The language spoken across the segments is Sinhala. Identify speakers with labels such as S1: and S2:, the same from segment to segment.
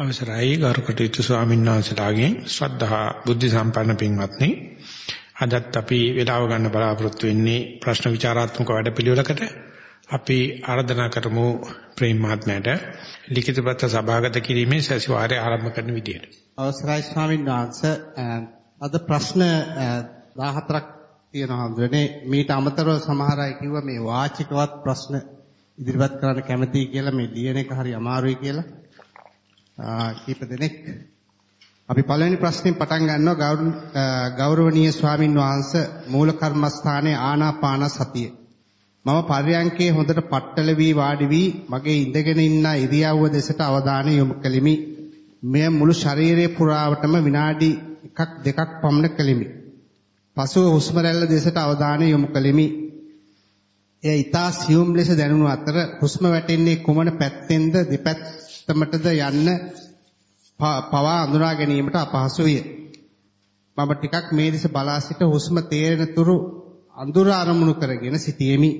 S1: අවසරයි ගරුකටයුතු ස්වාමීන් වහන්සේලාගෙන් ශ්‍රද්ධා බුද්ධ සම්පන්න පින්වත්නි. අදත් අපි වේලාව ගන්න බලාපොරොත්තු වෙන්නේ ප්‍රශ්න විචාරාත්මක වැඩපිළිවෙලකට. අපි ආරාධනා කරමු ප්‍රේම මහත්මයාට ලිඛිත පත්‍ර සභාගත කිරීමේ සැසිවාරය ආරම්භ කරන විදියට.
S2: අවසරයි ස්වාමීන් වහන්සේ. අද ප්‍රශ්න 14ක් තියෙනවා හඳුනේ. මීට අමතරව සමහර අය කිව්වා මේ වාචිකවත් ප්‍රශ්න ඉදිරිපත් කරන්න කැමතියි කියලා මේ ලියන එක හරි අමාරුයි කියලා. කීප දෙනෙක් අපි පළවෙනි ප්‍රශ්نين පටන් ගන්නවා ගෞරවනීය ස්වාමින් වහන්සේ මූල කර්මස්ථානයේ ආනාපාන සතිය. මම පර්යංකේ හොඳට පట్టල වී වාඩි වී මගේ ඉඳගෙන ඉන්න ඉරියව්ව දෙසට අවධානය යොමු කෙලිමි. මෙය මුළු ශරීරයේ පුරාවටම විනාඩි 1ක් 2ක් පමණ කෙලිමි. පසුව හුස්ම රැල්ල දෙසට අවධානය යොමු කෙලිමි. එය ඊතා සියුම් ලෙස දැනුණු අතර හුස්ම වැටෙන්නේ කුමන පැත්තෙන්ද දෙපැත් මට්ටමටද යන්න පවා අඳුනා ගැනීමට අපහසු විය. මම ටිකක් මේ දෙස බලා සිට හුස්ම තේරෙන තුරු අඳුර අරමුණු කරගෙන සිටියෙමි.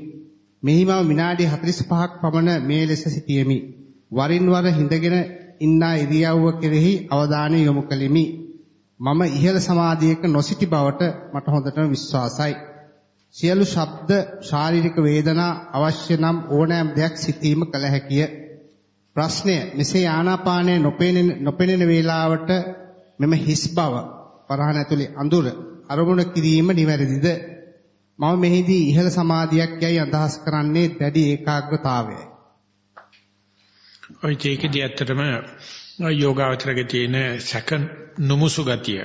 S2: මෙහි මම විනාඩි 45ක් පමණ මේ ලෙස සිටියෙමි. වරින් වර හිඳගෙන ඉන්න ඉරියව්ව කෙරෙහි අවධානය යොමු කළෙමි. මම ඉහළ සමාධියක නොසිටි බවට මට හොඳටම විශ්වාසයි. සියලු ශබ්ද ශාරීරික වේදනා අවශ්‍ය නම් ඕනෑම දෙයක් සිටීම කළ හැකිය. ප්‍රශ්නය මෙසේ ආනාපානය නොපෙනෙන නොපෙනෙන වේලාවට මෙම හිස් බව වරහන් ඇතුලේ අඳුර අරමුණ කිරීම නිවැරදිද මම මෙහිදී ඉහළ සමාධියක් යයි අදහස් කරන්නේ දැඩි ඒකාග්‍රතාවයයි.
S1: ඔය ඒකදී ඇත්තටම යෝගාවචරයේ තියෙන සැක නුමුසු ගතිය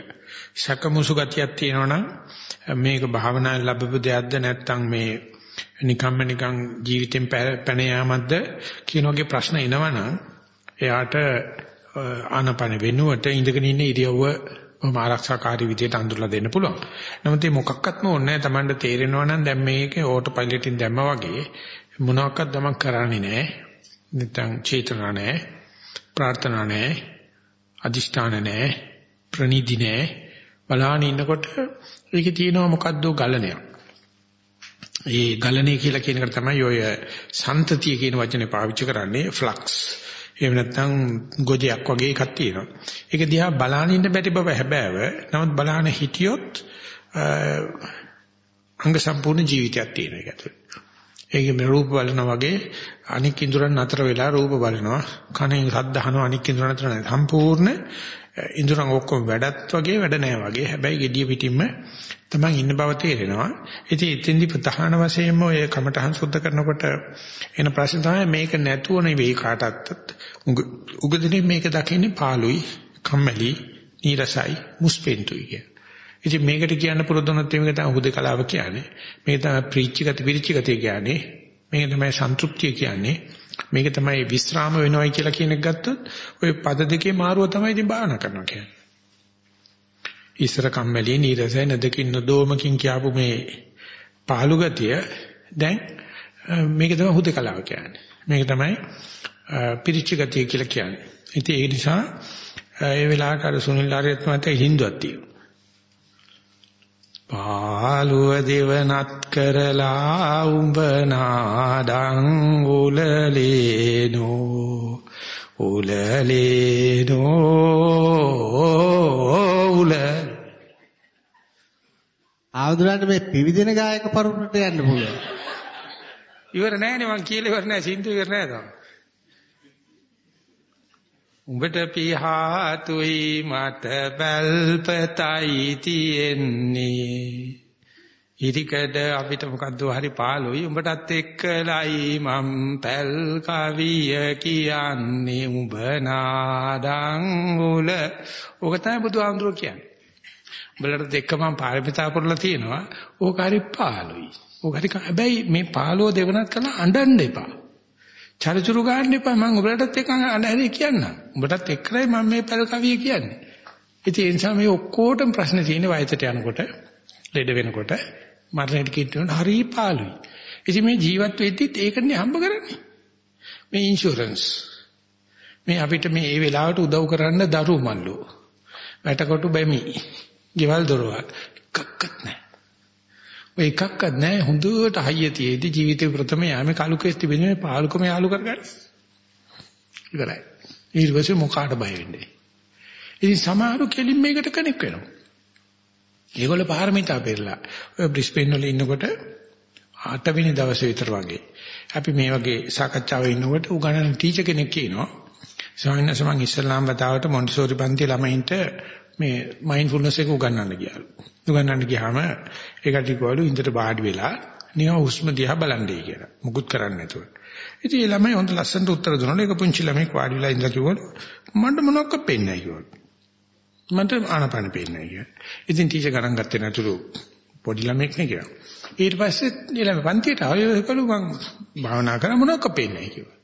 S1: සැකමුසු ගතියක් තියෙනවනම් මේක භාවනාවේ ලැබපු දෙයක්ද නැත්නම් මේ නිකම්ම නිකං ජීවිතෙන් පැන යාමක්ද කියන වගේ ප්‍රශ්න එනවනම් එයාට ආනපන වෙනුවට ඉඳගෙන ඉන්න ඉරියව්ව බොහොම ආරක්ෂාකාරී විදිහට අඳුරලා දෙන්න පුළුවන්. නමුත් මේ මොකක්වත්ම ඕනේ නැහැ. Tamanට තේරෙනවා නම් දැන් මේකේ ඕටෝ පයිලට් එකෙන් දැම්මා වගේ මොනවාක්වත් දමක් කරන්නේ නැහැ. නැත්නම් චේතනා නැහැ. ප්‍රාර්ථනා නැහැ. අදිෂ්ඨාන නැහැ. ප්‍රනිදි නැහැ. බලාගෙන ඉන්නකොට ඒකේ තියෙනවා මොකද්ද ගලණයක්. ඒ ගලණේ කියලා කියන එකට තමයි ඔය සන්තතිය කියන වචනේ පාවිච්චි කරන්නේ ෆ්ලක්ස්. එහෙම නැත්නම් ගොජයක් වගේ එකක් තියෙනවා. ඒක දිහා බලාගෙන ඉන්න බැරි බව හැබෑව. නමුත් බලාගෙන හිටියොත් අංග සම්පූර්ණ ජීවිතයක් තියෙන එක ඇතුළේ. ඒකේ මේ රූප බලනවා වගේ අනික් ඉඳුරන් අතර වෙලා රූප බලනවා. කනෙන් ශබ්ද අහනවා අනික් ඉඳුරන් අතර සම්පූර්ණ ඉඳුරන් ඔක්කොම වැඩත් වගේ වැඩ නැහැ වගේ. හැබැයි gediya පිටින්ම තමයි ඉන්න බව තේරෙනවා. ඉතින් එතෙන්දි ප්‍රධාන වශයෙන්ම ඔය කමඨහන් සුද්ධ කරනකොට එන ප්‍රශ්න තමයි මේක නැතුව නෙවෙයි කාටත් උගදෙනේ මේක දකින්නේ පාළුයි, කම්මැලි, නීරසයි, මුස්පෙන්තුයි කිය. ඉතින් මේකට කියන්න පුරුදුනොත් මේක තමයි හුදකලාව කියන්නේ. මේක තමයි ප්‍රීච්චිගත විරිච්චිගත කියන්නේ. මේක තමයි සන්තුෂ්තිය කියන්නේ. මේක තමයි විස්රාම වෙනවයි කියලා කියන එක ගත්තොත් ওই පද දෙකේ මාරුව තමයි ඉතින් බාහනා කරනවා කියන්නේ. ඉස්සර කම්මැලි නීරසයි නදකින් නොදෝමකින් කියපු මේ පහළු ගතිය දැන් මේක තමයි හුදකලාව කියන්නේ. මේක තමයි පිරිච්ච ගතිය කියලා කියන්නේ. ඉතින් ඒ නිසා ඒ වෙලාවට අර සුනිල් ආරියත් මත හින්දුවක් තියෙනවා. පාලුව දෙවනත් කරලා උඹ නාඩං උලලේනෝ උලලේනෝ උල
S2: ආවුදුරන්ට මේ පිවිදෙන ගායක පරුණට යන්න පුළුවන්.
S1: ඉවර නෑනේ මං කියලා ඉවර නෑ සින්දු ඉවර නෑ තාම. උඹට පිහාතුයි මට බල්පතයි තියෙන්නේ. ඉරිකඩ අපිට මොකද්ද හරි පාළුයි. උඹටත් එක්කලයි මම් පැල් කවිය කියන්නේ. උඹ නාඩං උල. ඕක තමයි බුදුහාමුදුරුවෝ කියන්නේ. උඹලට දෙක මම පාරමිතා පුරලා තියෙනවා. ඕක හරි පාළුයි. ඕක හරි හැබැයි මේ පාළුව දෙවනත් කරලා අඬන්න එපා. චරිචුරු ගන්න එපා මම උඹලටත් එක්ක අඬහැරි කියන්නම් උඹටත් එක්කයි මම මේ පැල් කවිය කියන්නේ ඉතින් ඒ නිසා මේ ඔක්කොටම ප්‍රශ්න තියෙන වයසට යනකොට ලෙඩ වෙනකොට මරණයට කිට්ටුන හරි පාළුයි. ඉතින් මේ ජීවත් වෙද්දිත් ඒකනේ හම්බ කරන්නේ. මේ ඉන්ෂුරන්ස්. මේ අපිට මේ ඒ වෙලාවට උදව් කරන්න දරු මල්ලෝ. වැටකොටු බැමි. ගෙවල් දොරවල් එකක්වත් නැහැ. ඔය එකක්වත් නැහැ හොඳට හයිය තියේදී ජීවිතේ ප්‍රථම යාමේ කලු කෙස් තිබෙන්නේ මේ පාලුකම යාලු කරගන්න. ඉවරයි. ඊට පස්සේ මොකාට බය වෙන්නේ? ඉතින් සමහරු කෙලින් මේකට කනෙක් වෙනවා. ඒගොල්ල පාරමිතා පෙරලා ඔය බ්‍රිස්බේන් වල ඉන්නකොට අටවෙනි දවසේ විතර වගේ අපි මේ වගේ සාකච්ඡාවේ ඉන්නකොට උගන්නන ටීචර් කෙනෙක් කියනවා ස්වාමීන් වහන්සේ මම ඉස්ලාම් වතාවට මොන්ටිසෝරි පන්ති ළමයින්ට මේ මයින්ඩ්ෆුල්නස් එක උගන්වන්න ගියාලු. උගන්වන්න ගියාම ඒකට කිව්වලු ඉඳට වාඩි වෙලා නිකන් හුස්ම දිහා බලන්නේ කියලා. මුකුත් කරන්නේ නැතුව. ඉතින් ඒ ළමයි හොඳ ලස්සනට උත්තර දුන්නා. ඒක පුංචි ළමෙක් වාඩි වෙලා ඉඳලා කිව්වලු මට මොනවක් පෙන්නේ නැහැ කිව්වලු. මට ආනපන පෙන්නේ නැහැ කියලා. ඉතින් ටීචර් ගණන් ගත්තේ නැතුළු පොඩි ළමෙක් නේ කියලා. ඊට පස්සේ ඊළඟ පන්තියට ආයෙ කළු මං භාවනා කරා මොනවක් පෙන්නේ නැහැ කිව්වා.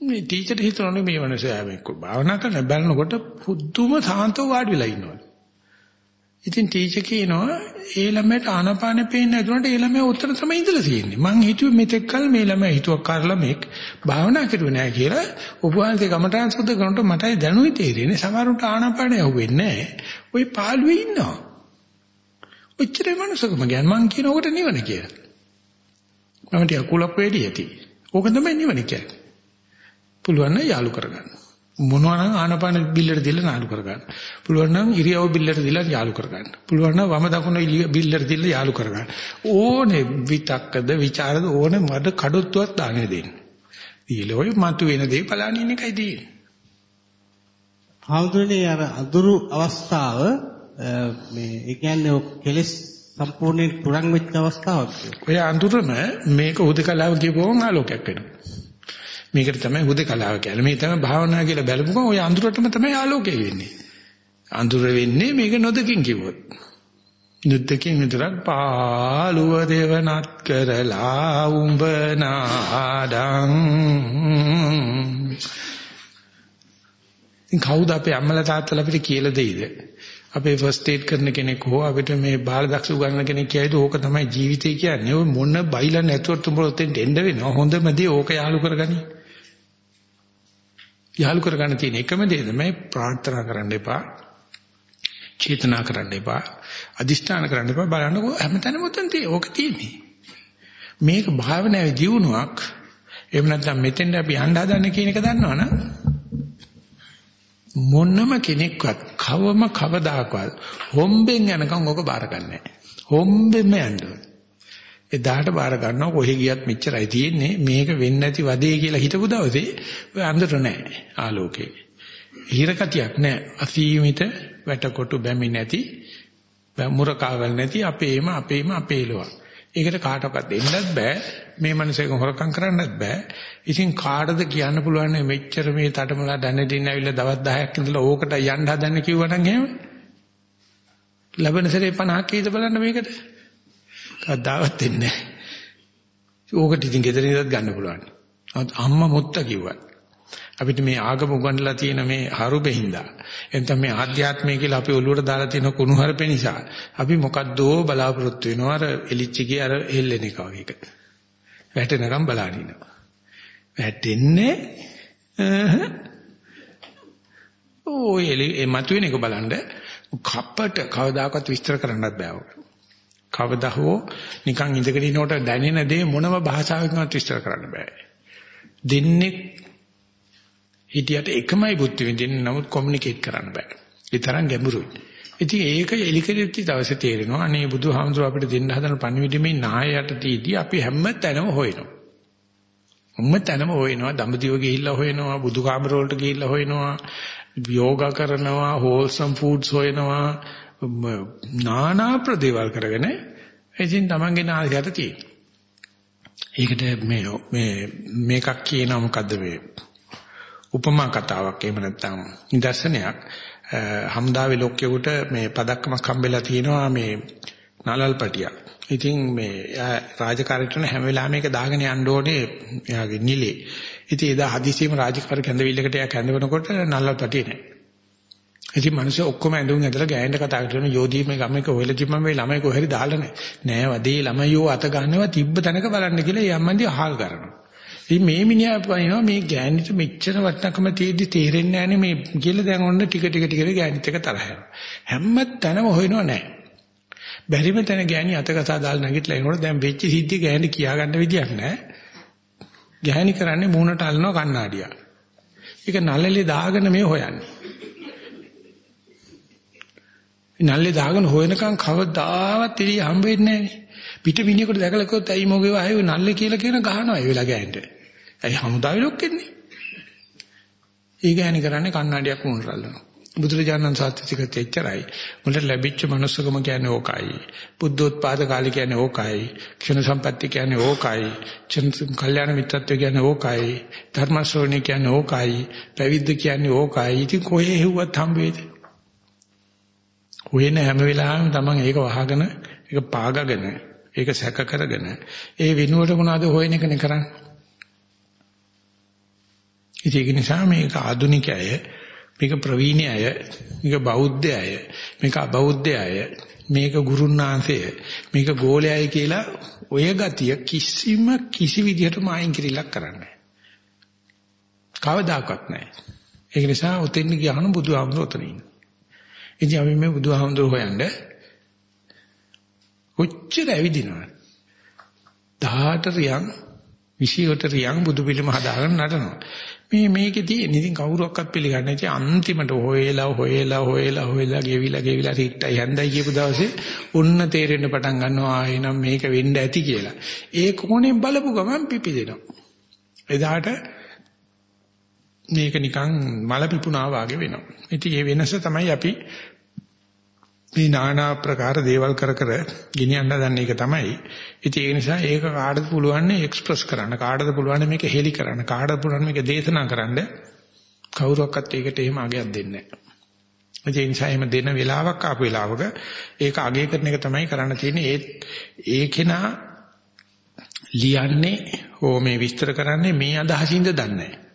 S1: මේ ටීචර් හිතනනේ මේ මනුස්සයා මේ භාවනා කරන බලනකොට පුදුම සාන්තව වාඩි වෙලා ඉන්නවා. ඉතින් ටීචර් කියනවා ඒ ළමයට ආනපානෙ පේන්නේ නැතුනට ඒ ළමයා උත්තර තමයි ඉඳලා තියෙන්නේ. මං හිතුවේ මෙතෙක් කල මේ ළමයා හිතුවක් කාර ළමෙක් භාවනා කරුවේ නැහැ කියලා. ඔබ වහන්සේ කමඨාන් සුද්ධ කරනකොට මටයි දැනුයි තේරෙන්නේ. සමහරුන්ට ආනපානෙ යවෙන්නේ නැහැ. ওই පාළුවේ ඉන්නවා. ඔච්චරේ මනුස්සකම ගැන මං කියනකොට නිවන කියලා. මම ටික කුලක් වෙඩි ඇති. ඕක තමයි නිවන කියන්නේ. පුළුවන් නම් යාලු කරගන්න. මොනවා නම් ආනපාන බිල්ලට දීලා නාලු කරගන්න. පුළුවන් නම් ඉරියව් බිල්ලට දීලා යාලු කරගන්න. පුළුවන් නම් වම දකුණ බිල්ලට දීලා යාලු කරගන්න. ඕනේ විතක්කද ਵਿਚාරද ඕනේ මඩ කඩොත්තුවක් දාන්නේ දෙන්න. ඊළොයි මතු වෙන දේ බලන්නේ එකයි තියෙන්නේ.
S2: හාමුදුරනේ අර අඳුරු අවස්ථාව මේ ඒ කියන්නේ කෙලස් සම්පූර්ණයෙන් තුරන් වෙච්ච අවස්ථාවක්.
S1: ඔය අඳුරම මේක උදකලාව කියපුවම ආලෝකයක් වෙනවා. මේකට තමයි හුදකලාව කියන්නේ. මේ තමයි භාවනා කියලා බැලුවම ওই අඳුරටම තමයි ආලෝකය වෙන්නේ. අඳුර වෙන්නේ මේක නොදකින් කිව්වොත්. නුද්දකින් විතරක් පාළුව දේවනත් කරලා උඹ නාඩං. ඉතින් කවුද අපේ අම්මලා තාත්තලා අපිට කියලා දෙයිද? අපේ ෆස්ට් ඒඩ් කරන කෙනෙක් හෝ අපිට මේ බාලදක්ෂ උගන්වන කෙනෙක් කියයිද ඕක තමයි ජීවිතය කියන්නේ. ඔය මොන බයිලා නැතුව තුඹ ඔතෙන්ට එන්න වෙනවා. හොඳම දේ ඕක යාලු කරගනි. යාලු කරගන්න තියෙන එකම දේ තමයි ප්‍රාර්ථනා කරන්න එපා. චේතනා කරන්න එපා. අදිෂ්ඨාන කරන්න එපා. බලන්නකො හැමතැනම උතන් තියෙ ඕක තියෙන්නේ. මේක භාවනාවේ ජීවුණාවක් එහෙම නැත්නම් මෙතෙන්ද අපි යන්න හදන්නේ කියන එක දන්නවනම් මොනම කෙනෙක්වත් කවම කවදාකවත් හොම්බෙන් යනකම් ඕක බාර ගන්නෑ. හොම්බෙම යන්න එදාට බාර ගන්නවා කොහෙ ගියත් මෙච්චරයි තියෙන්නේ මේක වෙන්නේ නැති වදේ කියලා හිතපු දවසේ ඔය අඳුර නැහැ ආලෝකේ. හිරකතියක් නැහැ. අසීමිත වැටකොටු බැමි නැති මුරකාවල් නැති අපේම අපේම අපේලුවක්. ඒකට කාටවත් දෙන්නත් බෑ. මේ මනසෙක හොරකම් කරන්නත් බෑ. ඉතින් කාටද කියන්න පුළුවන් මෙච්චර මේ තටමලා දැන දින්න ඇවිල්ලා දවස් 10ක් ඉඳලා ඕකට යන්න හදන්න කිව්වනම් එහෙම. ලබන සැරේ 50ක් කීයද බලන්න මේකට. කවදාවත් දෙන්නේ නැහැ. ඕකට ඉතින් ගෙදර ඉඳලා ගන්න පුළුවන්. අම්මා මුත්ත කිව්වා. අපිට මේ ආගම උගන්වලා තියෙන මේ හරුබෙහිඳා එතන මේ ආධ්‍යාත්මය කියලා අපි ඔළුවට දාලා තියෙන කුණුහරුප නිසා අපි මොකද්දෝ බලාපොරොත්තු වෙනවා අර එලිච්චිගේ අර හෙල්ලෙන එක වගේ එක. වැටෙනකම් බලාගෙන ඉන්නවා. වැටෙන්නේ ඕ එලි මතුවෙන එක බලන්න කප්පට කවදාකවත් විස්තර කරන්නත් බෑ. කවදා හෝ නිකන් ඉඳගෙන ඉනකොට දැනෙන දේ මොනම භාෂාවකින්වත් විස්තර කරන්න බෑ. දෙන්නේ හිටියට එකමයි බුද්ධ විඳින්නේ නමුත් කොමියුනිකේට් කරන්න බෑ. ඒ තරම් ගැඹුරුයි. ඉතින් ඒක එලිකෙච්ච දවසේ තේරෙනවා අනේ බුදුහාමුදුරුව අපිට දෙන්න හදන පණිවිඩෙමේ නායයට තීදී අපි හැම තැනම හොයනවා. හැම තැනම හොයනවා දඹදිව ගිහිල්ලා හොයනවා බුදුකාමර වලට ගිහිල්ලා හොයනවා යෝගා කරනවා හෝල්සම් ෆුඩ්ස් හොයනවා නානා ප්‍රදේවල් කරගෙන ඉතින් තමන්ගේ නායකයට තියෙනවා. ඒකට මේ මේ මේකක් කියනවා මොකද්ද මේ උපමා කතාවක් එහෙම නැත්නම් නිදර්ශනයක් හම්දාවේ ලොක්කෙකුට මේ පදක්කමක් හම්බෙලා තියෙනවා මේ නලල්පටියක්. ඉතින් මේ රාජකාරියට හැම වෙලාවෙම මේක දාගෙන යන්න ඕනේ එයාගේ නිලේ. ඉතින් එදා හදිසියෙම රාජකාරි කැඳවිල්ලකට එයා කැඳවනකොට නලල්පටිය නැහැ. ඉතින් මිනිස්සු ඔක්කොම ඇඳුම් ඇඳලා ගෑනට කතා කරන යෝධී මේ ගමක ඔයලා තිබ්බම මේ ළමයි කොහෙරි දාලා නැහැ. නෑ වදේ ළමයියෝ අත ගන්නවා තිබ්බ තැනක බලන්න කියලා ඒ අම්මන්දි අහල් කරනවා. ඉතින් මේ මිනිහා පනිනවා මේ ගෑනිට මෙච්චර වටනකම තියෙද්දි තේරෙන්නේ නැහනේ මේ කියලා දැන් ඔන්න ටික ටික ටික ගෑනිත් එක තරහ යනවා. හැම තැනම හොයනව නැහැ. බැරිම තැන ගෑණි අතකසා දාලා නැගිටලා එනකොට දැන් වෙච්ච සිද්ධිය ගෑණි කියා ගන්න විදියක් නැහැ. ගෑණි කරන්නේ මූණට අල්ලනවා කණ්ණාඩියක්. ඒක නළලේ දාගෙන මේ හොයන්නේ. නළලේ දාගෙන හොයනකම් කවදාවත් ඉරිය හම්බ වෙන්නේ නැහැ. පිට මිනිහෙකුට දැකලා කිව්වොත් ඇයි මොගේ ආයේ නල්ලේ කියලා කියන ගහනවා ඒ වෙලාව ගෑනට. ඇයි හමුදාවේ ලොක්කෙන්නේ? ඒ ගෑණි කරන්නේ කන්නඩියක් වුණරල්ලනවා. බුදුරජාණන් සත්‍යතිකත් එච්චරයි. මුලට ලැබිච්ච මනුස්සකම කියන්නේ ඕකයි. බුද්ධෝත්පාද කාලේ කියන්නේ ඕකයි. ක්ෂණ සම්පatti කියන්නේ ඕකයි. ක්ෂණ කල්යාණ මිත්‍රත්වය කියන්නේ ඕකයි. ධර්ම ශ්‍රවණය කියන්නේ ඕකයි. පැවිද්ද කියන්නේ ඕකයි. ඉතින් කොහේ හෙව්වත් හම්බ වෙයිද? හොයන හැම වෙලාවෙම Taman ඒක වහගෙන ඒක පාගගෙන ඒක සැක කරගෙන ඒ වෙනුවට මොනවද හොයන එකනේ කරන්නේ. ඒක නිසා මේක ආදුනිකය මේක ප්‍රවීණ අය මේක බෞද්ධ අය මේක අබෞද්ධ අය මේක ගුරුනාංශය මේක ගෝලයයි කියලා ඔය ගතිය කිසිම කිසි විදිහටම අයින් කිරිලක් කරන්නේ කවදාකවත් නැහැ. ඒක නිසා උතෙන් ගියාම බුදුහාමුදුරුවෝ උතන ඉන්න. ඉතින් අපි මේ බුදුහාමුදුරුවෝ හොයන්නේ කොච්චර ඇවිදිනවද? 18 රියන් 28 රියන් බුදු පිළිම හදාගෙන නටනවා. මේ මේකේ තියෙන ඉතින් කවුරුවක්වත් පිළිගන්නේ නැති අන්තිමට හොයලා හොයලා හොයලා හොයලා ගෙවිලා ගෙවිලා රිට්ටයි හන්දයි කියපු දවසේ ඔන්න තේරෙන්න පටන් ගන්නවා ආයෙනම් මේක වෙන්න ඇති කියලා. ඒ කොහොනේ බලපු ගමන් පිපිදෙනවා. එදාට මේක නිකන් මල පිපුණා වගේ වෙනවා ඉතින් මේ වෙනස තමයි අපි මේ নানা ආකාර දේවල් කර කර ගෙනියන්න දන්න එක තමයි. ඉතින් ඒ නිසා ඒක කාටද පුළුවන් එක්ස්ප්‍රස් කරන්න කාටද පුළුවන් මේක හෙලි කරන්න කාටද පුළුවන් මේක දේශනා කරන්න කවුරක්වත් ඒකට එහෙම අගයක් දෙන්නේ නැහැ. ඒ නිසා එහෙම දෙන වෙලාවක් ආපු වෙලාවක ඒක අගය කරන එක තමයි කරන්න තියෙන්නේ. ඒ ඒකේනා ලියන්නේ ඕ මේ විස්තර කරන්නේ මේ අදහසින්ද දන්නේ නැහැ.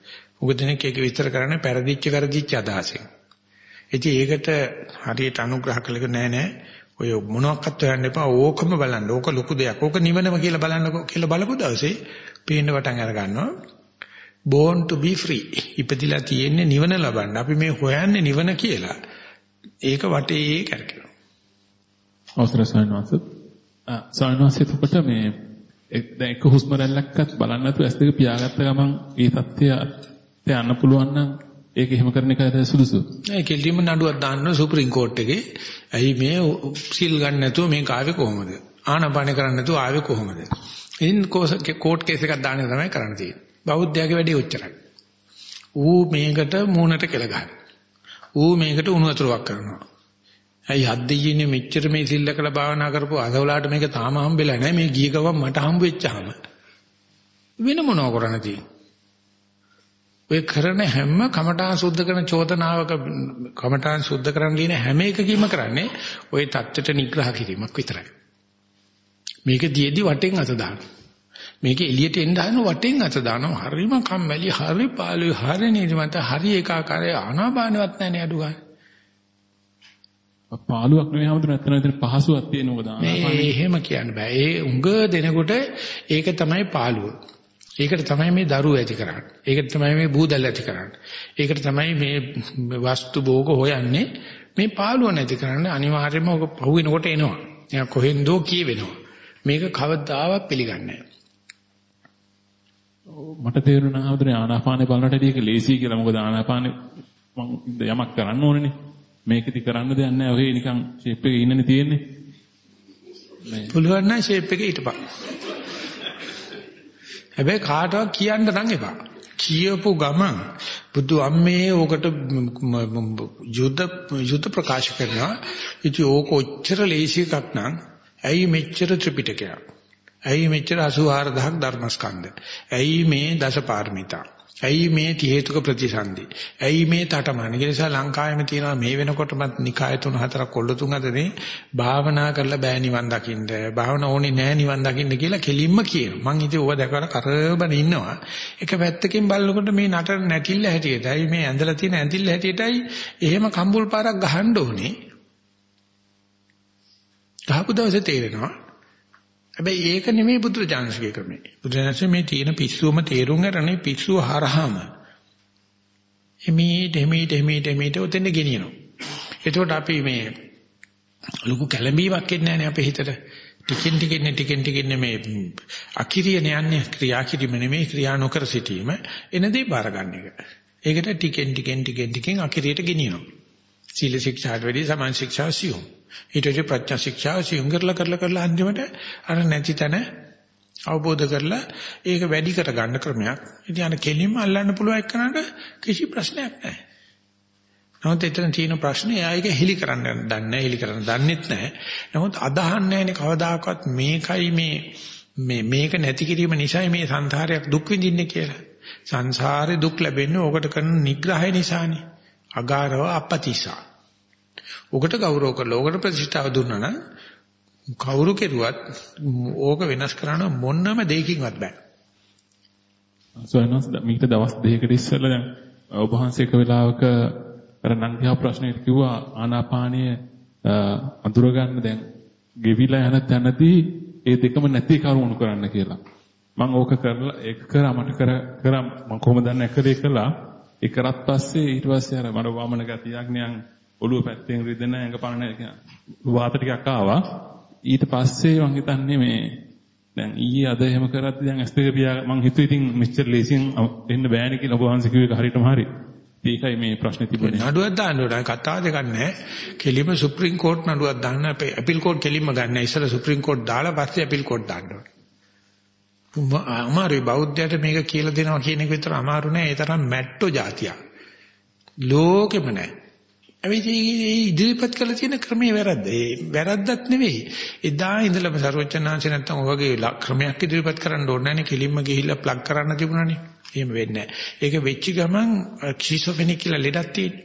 S1: උග දෙනෙක් ඒක විස්තර කරන්නේ පෙරදිච්ච කරදිච්ච අදහසින්. ඉතින් ඒකට හරියට අනුග්‍රහ කළක නෑ නෑ ඔය මොනවත් හොයන්න එපා ඕකම බලන්න. ඕක ලොකු දෙයක්. ඕක නිවනම කියලා බලන්නකෝ කියලා බලපු දවසේ පේන්න වටන් අර ගන්නවා. born to be free. ඉපදිලා තියෙන්නේ නිවන ලබන්න. අපි මේ හොයන්නේ නිවන කියලා. ඒක වටේ කරකිනවා.
S3: අවසර සයන්වාස. සයන්වාස එතකොට මේ දැන් එක හුස්ම රැල්ලක්වත් බලන්න නැතුව ඇස් දෙක පියාගත්ත ගමන් ඒ தත්ත්වය යන්න පුළුවන් නම් ඒක එහෙම කරන එකද සුදුසු?
S1: ඒ කෙලින්ම නඩුවක් දාන්න සුප්‍රීම කෝට් එකේ. ඇයි මේ සිල් ගන්න නැතුව මේක ආවේ කොහොමද? ආනපාන කරන්න නැතුව ආවේ කොහොමද? ඉතින් කෝට් කේස් එකක් දාන්න තමයි කරන්න තියෙන්නේ. බෞද්ධයාගේ වැඩේ ඔච්චරයි. ඌ මේකට මූණට කෙල ගන්න. ඌ මේකට උණු වතුරක් කරනවා. ඇයි හද්දියේ මෙච්චර මේ සිල්ල කළ භාවනා කරපුව අසවලාට මේක තාම හම්බෙලා නැහැ. මේ ගිය ගමන් මට හම්බ වෙච්චාම වෙන මොනව කරන්න තියෙන්නේ? ඔය කරන හැම කමඨාන් සුද්ධ කරන චෝදනාවක කමඨාන් සුද්ධ කරන කියන හැම එකකීම කරන්නේ ওই தත්තට නිග්‍රහ කිරීමක් විතරයි. මේක දියේදී වටෙන් අත දානවා. මේක එළියට එන්න හදන වටෙන් අත දානවා හරිම කම්මැලි හරි පාළුයි හරි නිදිමත හරි ඒකාකාරය ආනාපානවත් නැහැ නේ අඩු ගන්න.
S3: පාළුවක් නෙවෙයි හැමදෙම නැත්නම් ඇතන පහසුවක් තියෙන මොකද
S1: ආනාපානෙ. එහෙම කියන්න බෑ. ඒ උඟ දෙනකොට ඒක තමයි පාළුව. ඒකට තමයි මේ දරුව ඇති කරන්නේ. ඒකට තමයි මේ බූදල් ඇති කරන්නේ. ඒකට තමයි මේ වස්තු භෝග හොයන්නේ. මේ පාළුව නැති කරන්නේ අනිවාර්යයෙන්ම ඔක පහුවෙනකොට එනවා. එයා කොහෙන්දෝ කියවෙනවා. මේක කවදාවත් පිළිගන්නේ
S3: මට තේරුණා ආවදනේ ආනාපානේ බලනට ඒක ලේසි කියලා. මොකද ආනාපානේ මම යමක් කරන්න ඕනේනේ. මේකෙදි කරන්න දෙයක් නැහැ. ඔහේ නිකන් ෂේප් එකේ ඉන්නනේ තියෙන්නේ.
S1: පුළුවන් නම් ෂේප් එකේ හිටපන්. හැබැයි කාටවත් කියන්න නම් එපා. කියපු ගමන් බුදු අම්මේ ඕකට යුද්ධ යුද්ධ ප්‍රකාශ කරනවා. ඉතින් ඕක ඔච්චර ලේසි එකක් නම් ඇයි මෙච්චර ත්‍රිපිටකයක්? ඇයි මෙච්චර 84000ක් ධර්මස්කන්ධ? ඇයි මේ දසපාරමිතා? ඇයි මේ ති හේතුක ප්‍රතිසන්දි? ඇයි මේ තටමන? ඒ නිසා ලංකාවෙම තියෙනවා මේ වෙනකොටමත් නිකාය තුන හතරක් කොල්ල තුන අතරේ භාවනා කරලා බෑ නිවන් දකින්න. භාවනා ඕනේ නෑ නිවන් දකින්න කියලා කෙලින්ම කියනවා. මං ඉතින් ඕවා දැකලා කරබන ඉන්නවා. එක පැත්තකින් බලනකොට මේ නටන නැටිල්ල හැටියටයි මේ ඇඳලා තියෙන ඇඳිල්ල හැටියටයි එහෙම කම්බුල් පාරක් ගහන්න ඕනේ. ගහපු දවසේ තේරෙනවා හැබැයි ඒක නෙමෙයි බුදුරජාණන්සේගේ ක්‍රමය. බුදුරජාණන්සේ මේ තියෙන පිස්සුවම තේරුම් ගන්නනේ පිස්සුව හරහාම. එමීට එමීට එමීට එමීට උතෙන් ගෙනියනවා. එතකොට අපි මේ ලොකු කැළඹීමක් එන්නේ නැහැ අපේ හිතට. ටිකෙන් ටිකෙන් ටිකෙන් ටිකෙන් මේ අකිරියන යන්නේ ක්‍රියා කිරීම නෙමෙයි ක්‍රියා නොකර සිටීම එනදී බාර ගන්න එක. ඒකට ටිකෙන් ටිකෙන් ටිකෙන් ටිකෙන් අකිරියට ගෙනියනවා. සීල ශික්ෂාට වැඩි සමාන ශික්ෂාව සියුම්. ඊට පස්සේ ප්‍රඥා ශික්ෂාව සියුම් කරලා කරලා කරලා අන්තිමට අර නැති තැන අවබෝධ කරලා ඒක වැඩි කර ගන්න ක්‍රමයක්. ඉතින් අර කෙලින්ම අල්ලන්න පුළුවන් එක්කනට කිසි ප්‍රශ්නයක් නැහැ. නමුත් එතන තියෙන ප්‍රශ්නේ එයා ඒක හෙලි කරන්න දන්නේ නැහැ, හෙලි කරන්න දන්නෙත් නැහැ. නමුත් අදහන්නේ නැහැනේ කවදාකවත් මේකයි මේ මේ මේක නැති කිරීම නිසා මේ සංසාරයක් දුක් විඳින්නේ කියලා. සංසාරේ දුක් ලැබෙන්නේ ඕකට කරන නිග්‍රහය නිසානේ. අගාරව අපතිසා. ඔකට ගෞරව කරලා ඔකට ප්‍රතිෂ්ඨාව දුන්නා නම් කවුරු කෙරුවත් ඕක වෙනස් කරන්න මොන්නම දෙයකින්වත් බෑ.
S3: සොයනස් මීට දවස් දෙකකට ඉස්සෙල්ලා දැන් ඔබ වහන්සේ එක වෙලාවක අර නංගියා ප්‍රශ්නෙට කිව්වා ආනාපානීය අඳුර ගන්න දැන් ගෙවිලා යන තැනදී ඒ දෙකම නැති කරුණු කරන්න කියලා. මම ඕක කරලා ඒක කරා මට කර කරා මම කොහොමද දන්නේ කරේ කළා ඒ කරත් පස්සේ ඊට පස්සේ අර මඩ වමන ගතියක් නියන් ඔළුව පැත්තෙන් රිදෙන ඇඟ පරණ වාත ටිකක් ආවා ඊට පස්සේ මම හිතන්නේ මේ දැන් ඊයේ අද එහෙම කරද්දි දැන් ඇස් දෙක පියා මම හිතුවේ ඉතින් මෙච්චර ලේසියෙන් එන්න බෑනේ කියලා ඔබ වහන්සේ කිව්ව එක හරියටම හරි. ඒකයි මේ ප්‍රශ්නේ තිබුණේ.
S1: නඩුවක් දාන්න ඕන කතා දෙකක් නැහැ. කෙලිම සුප්‍රීම කෝට් නඩුවක් දාන්න අපීල් කෝට් කෙලිම ගන්න. ඉස්සර සුප්‍රීම කෝට් දාලා පස්සේ අපීල් කෝට් දාන්න ඕන. අමාරුයි බෞද්ධයට මේක කියලා දෙනවා කියන එක විතර අමාරු නෑ. ඒ තරම් මැට්ටෝ જાතියක්. ලෝකෙම නෑ. එවිදී ඉදිරිපත් කළ තියෙන ක්‍රමයේ වැරද්ද. ඒ වැරද්දක් නෙවෙයි. එදා ඉඳලම සරෝජනාංශ නැත්තම් ඔයගේ ක්‍රමයක් ඉදිරිපත් කරන්න ඕනේ නෑනේ කිලින්ම ගිහිල්ලා ප්ලග් කරන්න තිබුණානේ. එහෙම වෙන්නේ නෑ. ඒක වෙච්ච ගමන් ක්ෂිසොෆෙනික් කියලා ලෙඩක් තියෙන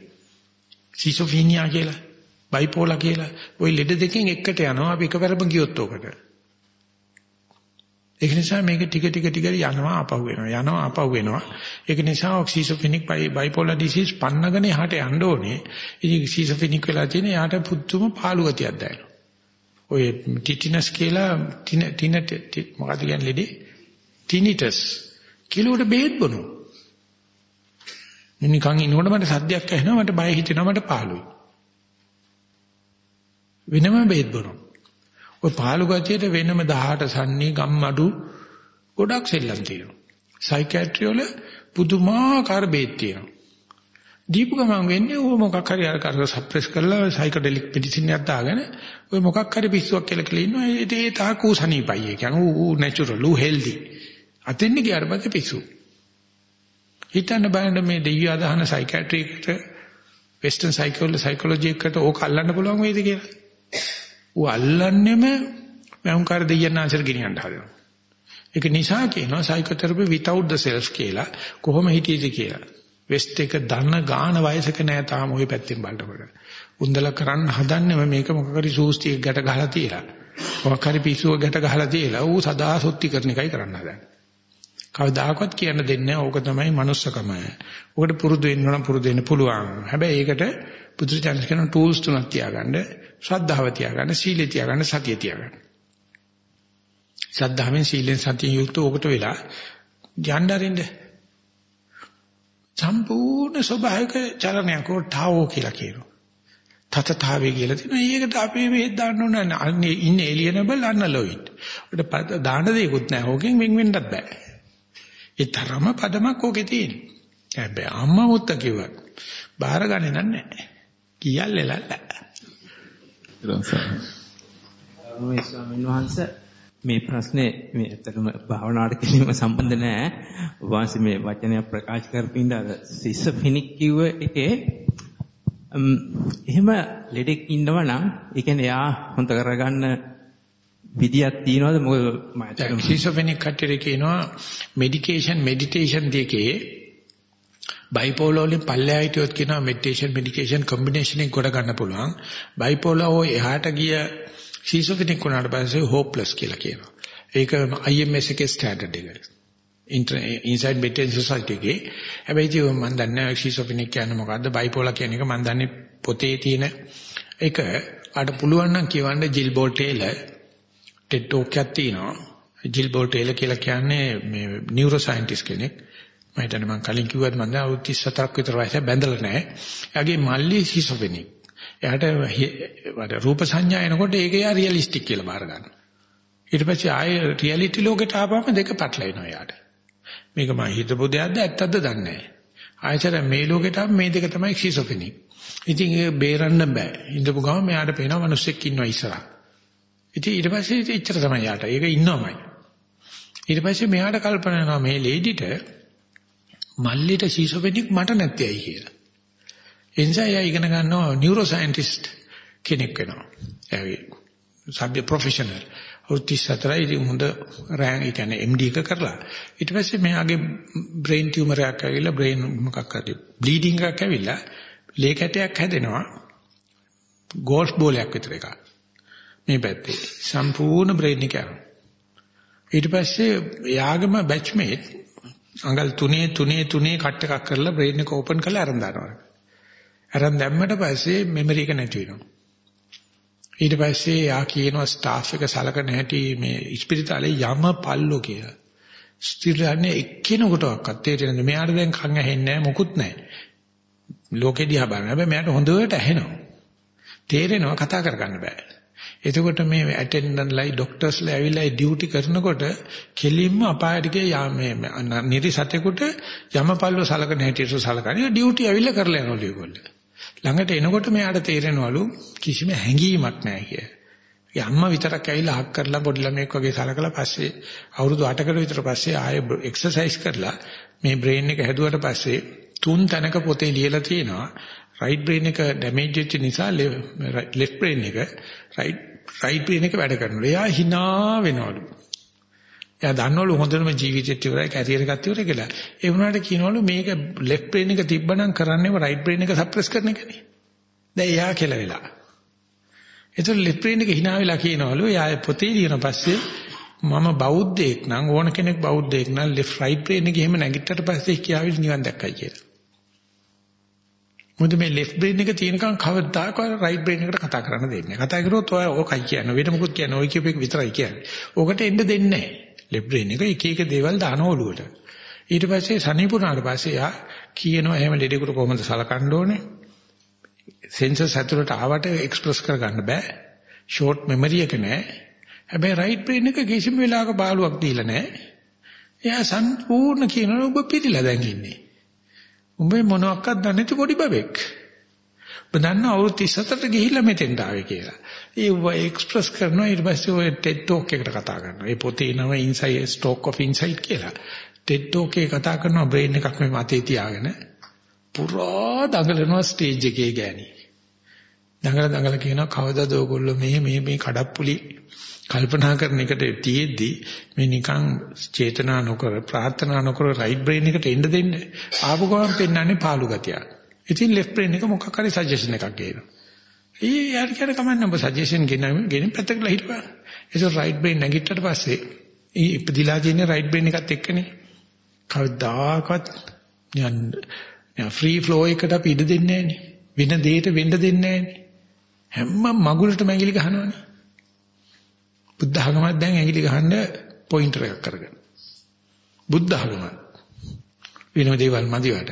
S1: ක්ෂිසොෆීනියා කියලා. බයිපෝලා කියලා. ওই ලෙඩ දෙකෙන් එකට යනවා. අපි එකවරම ගියොත් ඕකට. ඒක නිසා මේක ටික ටික ටික යනවා අපහු වෙනවා යනවා අපහු වෙනවා ඒක නිසා ඔක්සිසොෆෙනික් බයිපෝලර් ඩිසීස් පන්නගෙන එහාට යන්න ඕනේ. ඉතින් සිසොෆෙනික් වෙලා තියෙන යාට පුදුම පාළු ගතියක් දැනෙනවා. ඔය ටිටිනස් කියලා ටින ටින මොකක්ද කියන්නේ ලෙඩේ? ටිනිටස්. කිලෝට බේත් බොනවා. නිකන් ඉන්නකොට මට සද්දයක් ඇහෙනවා මට බය හිතෙනවා මට පාළුයි. වෙනම බේත් බොනවා. ඔය පාළු ගතියට වෙනම 18 සන්නි ගම්මඩු ගොඩක් සෙල්ලම් තියෙනවා. සයිකියාට්‍රි වල පුදුමාකාර බේත් තියෙනවා. දීපු ගමන් වෙන්නේ ඕ මොකක් හරි අර කර සප්‍රෙස් කරලා සයිකඩෙලික් මෙඩිසින් එකක් දාගෙන ඔය මොකක් හරි පිස්සුවක් කියලා කියලා ඉන්නවා. ඒ ඒ තාක ඌ සනීපයි ඒ කියන්නේ. ඌ නැචරල් ඌ හෙල්දි අතින් ගියාට පස්සේ පිස්සු. හිතන්න බලන්න මේ දෙවියන් අදහන සයිකියාට්‍රි එකට වෙස්ටර්න් සයිකෝලොජි සයිකොලොජි එකට ඕක අල්ලන්න පුළුවන් වේද කියලා. ඌ අල්ලන්නේම වැහුම්කාර දෙයයන් ආන්සර් ගෙනියන්න හදනවා. ඒක නිසා කියනවා සයිකෝതെරපි without the self කියලා කොහොම හිටියද කියලා. වෙස්ට් එක දන ගාන වයසක නෑ තාම ওই පැත්තෙන් බලනකොට. උන්දල කරන්න හදන්නේම මේක මොකක් හරි සූස්තියක් ගැට ගහලා තියලා. මොකක් හරි පිස්සුවක් ගැට ගහලා තියලා ඌ සදා සොත්ති කරන එකයි කරන්න හදන්නේ. කවදාකවත් කියන්න දෙන්නේ නැහැ ඕක තමයි manussකම. ඕකට පුරුදු වෙන්න ඕන පුරුදු වෙන්න පුළුවන්. හැබැයි ඒකට බුදුචානන් කියන ටූල්ස් තුනක් තියාගන්න. ශ්‍රද්ධාව තියාගන්න, සීලය තියාගන්න, සතිය තියාගන්න. ශ්‍රද්ධාවෙන් සීලෙන් සතියෙන් යුක්ත ඔකට වෙලා යන්න අරින්න. සම්පූර්ණ ස්වභාවික චලනයක් උටාවෝ කියලා කියනවා. තතතාවේ කියලා තියෙනවා. ඒකට අපි මේ දාන්න ඕන අන්නේ ඉන්නේ එලියනබල් අන්නලොයිඩ්. උඩ දාන්න දෙයක්වත් නැහැ. ඕකෙන් වෙන් වෙන්නත් බෑ. ඒ තරම පදමක් ඕකේ තියෙනවා. හැබැයි අම්මා මුත්ත කිව්වා. බාර ගන්නේ නැහැ. කියල්ලෙලල්ලා.
S4: මේ ස්වාමීන් වහන්සේ මේ ප්‍රශ්නේ මේ ඇත්තටම භාවනාවට කිසිම සම්බන්ධ නැහැ. වහන්සේ මේ වචනය ප්‍රකාශ කරපින්ද අර සිස්ෆිනික් කිව්ව එකේ එහෙම ලෙඩෙක් ඉන්නවා නම් ඒ කියන්නේ එයා හොඳ කරගන්න විදියක් තියනවාද මොකද මම
S1: ඇත්තටම සිස්ෆිනික් කට්ටිය කියනවා මෙඩිකේෂන් මෙඩිටේෂන් දෙකේ බයිපෝලර් වලින් පල්ලෙහා හිටියොත් කියනවා මෙඩිටේෂන් මෙඩිකේෂන් කොම්බිනේෂන් එක කොට ගන්න පුළුවන්. බයිපෝලර් ඕ එහාට ගිය ෂීසොෆ්‍රෙනික් වුණාට පස්සේ හෝප්ලස් කියලා කියනවා. ඒක IMS එකේ ස්ටෑන්ඩඩ් එක. ඉන්සයිඩ් මෙඩිටේෂන් සොසයිටි එකේ. හැබැයි ඉතින් මම දන්නේ නැහැ ෂීසොෆ්‍රෙනික් කියන්නේ මොකද්ද බයිපෝලර් කියන එක මම දන්නේ පොතේ තියෙන එක. ආට පුළුවන් නම් කියවන්න Jill Bolte Taylor TED talk එකක් තියෙනවා. ජිල් බෝල් ටේලර් කියලා කියන්නේ මේ නියුරෝ සයන්ටිස්ට් කෙනෙක්. මම හිතන්නේ මම කලින් කිව්වත් මම දැන් අවුරුදු 34ක් විතර වයසේ බැඳලා නැහැ. එයාගේ මල්ලි සිසොපෙනික්. එයාට වඩ රූප සංඥා එනකොට ඒක යා රියලිස්ටික් කියලා බාර ගන්නවා. ඊට පස්සේ ආයේ රියැලිටි ලෝකෙට ආපම දෙක පැටලෙනවා එයාට. මේක මම හිතපු දෙයක්ද ඇත්තද දන්නේ නැහැ. ආයතර මේ ලෝකෙට මේ දෙක තමයි ෂිසොෆෙනික්. ඉතින් ඒක බේරන්න බෑ. ඉඳපු ගම මෙයාට පේනවා මිනිස්සෙක් ඉන්නවා ඉස්සරහ. ඉතින් ඊට පස්සේ ඉච්චර තමයි යාට. ඒක ඉන්නවමයි. ඊට පස්සේ මෙයාට කල්පනා කරනවා මේ ලේඩිට මල්ලිට ෂිසොෆෙනික් මට නැත්තේයි කියලා. ඒ නිසා එයා ඉගෙන ගන්නවා නියුරෝ සයන්ටිස්ට් කෙනෙක් වෙනවා. එයාගේ සබ්ජෙක්ට් ප්‍රොෆෙෂනල්. අවුරුදු 34 ඉතින් හොඳ රෑන්ක් ඒ කියන්නේ MD එක කරලා ඊට පස්සේ මෙයාගේ බ්‍රේන් ටියුමර් එකක් ඇවිල්ලා බ්‍රේන් මොකක් හරි බ්ලීඩින්ග් එකක් ඇවිල්ලා ලේ කැටයක් හැදෙනවා ගෝල්ෆ් බෝලයක් විතර එකක් මේ පැත්තේ සම්පූර්ණ බ්‍රේන් එක යනවා ඊට පස්සේ යාගම බැච්මේට් අඟල් තුනේ තුනේ තුනේ කට් එකක් කරලා බ්‍රේන් එක ඕපන් කරලා අරන් දානවා අරන් දැම්මට පස්සේ මෙමරි එක නැති වෙනවා ඊට පස්සේ යා කියනවා ස්ටාෆ් එක සලකන හැටි මේ ඉස්පිරිතාලේ යම පල්ලෝ කියලා. ස්ථිරන්නේ එක්කිනෙකුටවත් තේරෙන්නේ මෙයාට දැන් කන් ඇහෙන්නේ නැහැ මොකුත් නැහැ. ලෝකෙ දිහා බලන හැබැයි මෙයාට හොඳට ඇහෙනවා. තේරෙනවා කතා කරගන්න බෑ. එතකොට මේ ඇටෙන්ඩන්ට් ලයි ડોක්ටර්ස්ලා ඇවිල්ලා ඩියුටි කරනකොට කෙලින්ම අපායට ගිය යා මේ නිරිසතෙකුට යමපල්ලෝ සලකන හැටියට සලකන්නේ ඩියුටි ඇවිල්ලා කරලා යනවලු ඒගොල්ලෝ. ළඟට එනකොට මෙයාට තේරෙනවලු කිසිම හැඟීමක් නැහැ කිය. ඒ අම්මා විතරක් ඇවිල්ලා හක් කරලා පොඩි ළමෙක් වගේ සලකලා පස්සේ අවුරුදු 8කට විතර පස්සේ ආයෙ එක්සර්සයිස් කරලා මේ බ්‍රේන් එක හැදුවට පස්සේ තුන් තැනක පොතේ ලියලා තියෙනවා රයිට් බ්‍රේන් එක ඩැමේජ් වෙච්ච නිසා ලෙෆ්ට් බ්‍රේන් එක රයිට් රයිට් බ්‍රේන් එක වැඩ කරනවා. එයා hina වෙනවලු. එයා දන්නවලු හොඳටම ජීවිතෙත් ඉවරයි කැරියර් එකත් ඉවරයි කියලා. ඒ වුණාට කියනවලු මේක ලෙෆ්ට් බ්‍රේන් එක තිබ්බනම් කරන්නේම රයිට් බ්‍රේන් එක සප්‍රෙස් කරන එකනේ. දැන් එයා කියලා වෙලා. ඒතර ලෙෆ්ට් බ්‍රේන් එක hina වෙලා කියනවලු එයා පොතේ ලියන පස්සේ මම බෞද්ධයෙක් නම් ඕන කෙනෙක් බෞද්ධයෙක් නම් ලෙෆ්ට් රයිට් බ්‍රේන් එක එහෙම නැගිට්ටට පස්සේ කියාවිලි නිවන් දැක්කයි කියලා. මොකද මේ ලෙෆ්ට් බ්‍රේන් එක තියෙනකන් කවදාකවත් රයිට් බ්‍රේන් එකට කතා කරන්න දෙන්නේ නැහැ. කතා කරොත් ඔය ඕකයි කියන්නේ. වෙන මොකුත් කියන්නේ ඔය කියපේක විතරයි කියන්නේ. ඕකට එන්න දෙන්නේ නැහැ. ලෙෆ්ට් බ්‍රේන් එක එක එක දේවල් දාන ඔළුවට. ඊට පස්සේ සනීපුණාට පස්සේ යා කියනවා එහෙම ලෙඩෙකුට කොහොමද සලකන්න ඕනේ? සෙන්සර්ස් ඇතුළට ආවට එක්ස්ප්‍රස් කරගන්න බෑ. ෂෝට් මෙමරි එක නෑ. හැබැයි රයිට් බ්‍රේන් එක කිසිම වෙලාවක බාලුවක් දීලා නෑ. එයා සම්පූර්ණ කියනවා ඔබ පිළිලා දැන් ඉන්නේ. උඹ මොනවත් දන්නේ නැති පොඩි බබෙක්. ඔබ දන්න අවුරුදු 34ට ගිහිල්ලා මෙතෙන්ට ආවේ කියලා. ඒ ඔය එක්ස්ප්‍රස් කරනවා ඊට පස්සේ ඔය TED talk එකට කතා කරනවා. ඒ පොතේ නම Insight Talk of Insight කියලා. TED talk එකේ කතා කරනවා බ්‍රේන් එකක් මේ මතේ තියාගෙන පුරා දඟලනවා ස්ටේජ් එකේ ගෑණි. දඟල දඟල කියනවා කවදාද ඔයගොල්ලෝ මේ මේ මේ කඩප්පුලි කල්පනා කරන එකට තියෙද්දි මේ නිකන් චේතනා නොකර ප්‍රාර්ථනා නොකර රයිට් බ්‍රේන් එකට එන්න දෙන්න ආපු ගමන් පෙන්වන්නේ පාළු ගතියක්. ඉතින් ලෙෆ්ට් බ්‍රේන් එක මොකක් හරි සජෙෂන් එකක් ගේනවා. ඒ යාර කියන කමන්න ඔබ සජෙෂන් ගෙනම ගෙනින් පැත්තකට හිටපන්. ඒක රයිට් බ්‍රේන් නැගිට්ටට පස්සේ ඒ ඉපදිලා තියෙන රයිට් බ්‍රේන් එකත් එක්කනේ. කවදාකවත් නිකන් ෆ්‍රී ෆ්ලෝ එකට අපි ඉඩ දෙන්නේ නැහනේ. වෙන දෙයකට වෙන්න දෙන්නේ නැහනේ. හැම මගුලටම ඇඟිලි ගහනවනේ. බුද්ධ ආගමක් දැන් ඇඟිලි ගහන්න පොයින්ටර් එකක් කරගෙන. බුද්ධ ආගම. වෙනම දේවල් මදිවට.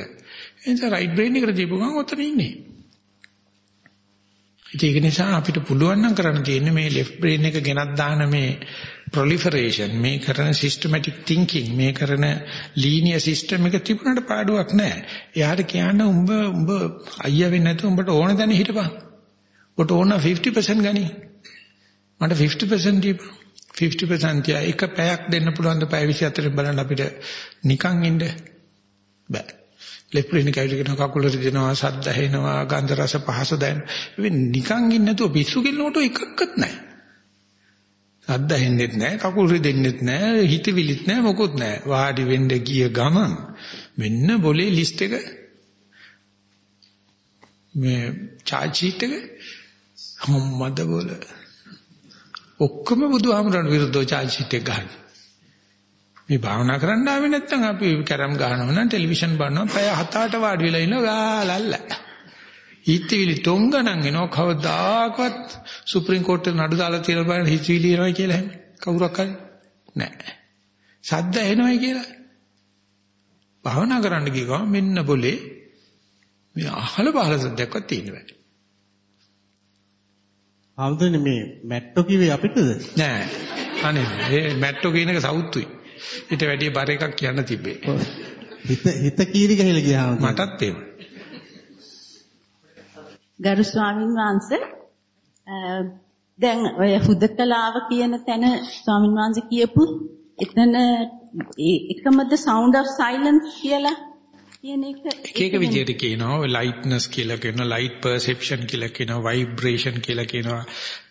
S1: එනිසා රයිට් බ්‍රේන් එකට දීපු ගමන් ඔතන ඉන්නේ. ඒක නිසා අපිට පුළුවන් නම් කරන්න තියෙන්නේ මේ left brain එක ගෙනත් දාන මේ proliferation මේ කරන systematic thinking මේ කරන linear system එක තිබුණාට පාඩුවක් නැහැ. එයාට කියන්න උඹ උඹ අයියා වෙන්නේ නැතුව උඹට ඕන දැන හිටපන්. ඔබට ඕන 50% ගනි. මට 50% දීපන්. 50% තියා එක පැයක් දෙන්න පුළුවන් ද පැය 24 බලන්න අපිට නිකන් ඉන්න බෑ. ලෙෆ්ට් බ්‍රේන් එක ඇවිල්ලා කියන කකුල රිදෙනවා, සද්ද ඇහෙනවා, ගන්ධ රස පහස දැනෙනවා. මේ නිකන් ඉන්නේ නැතුව පිස්සු කෙල්ලනට එකක්වත් නැහැ. සද්ද ඇහෙන්නෙත් නැහැ, කකුල් රිදෙන්නෙත් නැහැ, හිතවිලිත් නැහැ, මොකුත් නැහැ. වාඩි වෙන්න ගිය ගමන් මෙන්න બોලේ ලිස්ට් එක මේ charge sheet එක මොම්මද બોල. ඔක්කොම බුදුහාමුදුරන් විරුද්ධව charge sheet එක ගහන්නේ. මේ භාවනා කරන්න ආවේ නැත්නම් අපි කැරම් ගහනවා නම් ටෙලිවිෂන් බලනවා පැය 7-8 වාඩි වෙලා ඉන්නවා ගාලල්ල. හිතවිලි තොං ගණන් එනවා කවදාකවත් සුප්‍රීම කෝර්ට් එක නඩු දාලා තියලා බලන්න හිතවිලි එනවා කියලා හැම කවුරක් හරි නැහැ. සද්ද එනවයි කියලා. භාවනා කරන්න ගිය ගමන් මෙන්න બોලේ මේ අහල පහල සද්දයක්වත් තියෙන්නේ නැහැ.
S2: ආම්දනේ මේ මැට්ටෝ කිව්වේ අපිටද?
S1: නෑ. අනේ මේ මැට්ටෝ කියන එක සවුත්තුයි. ඊට වැඩිය බර එකක් කියන්න තිබ්බේ.
S2: හිත හිත කීරි ගහලා ගියාම
S1: මටත් එහෙම.
S5: ගරු ස්වාමින් වහන්සේ දැන් ඔය හුදකලාව කියන තැන ස්වාමින් වහන්සේ කියපු එතන ඒ එකමද sound of silence කියලා කියන එක
S1: එක එක විදිහට කියනවා ඔය lightness කියලා කියනවා light perception කියලා කියනවා vibration කියලා කියනවා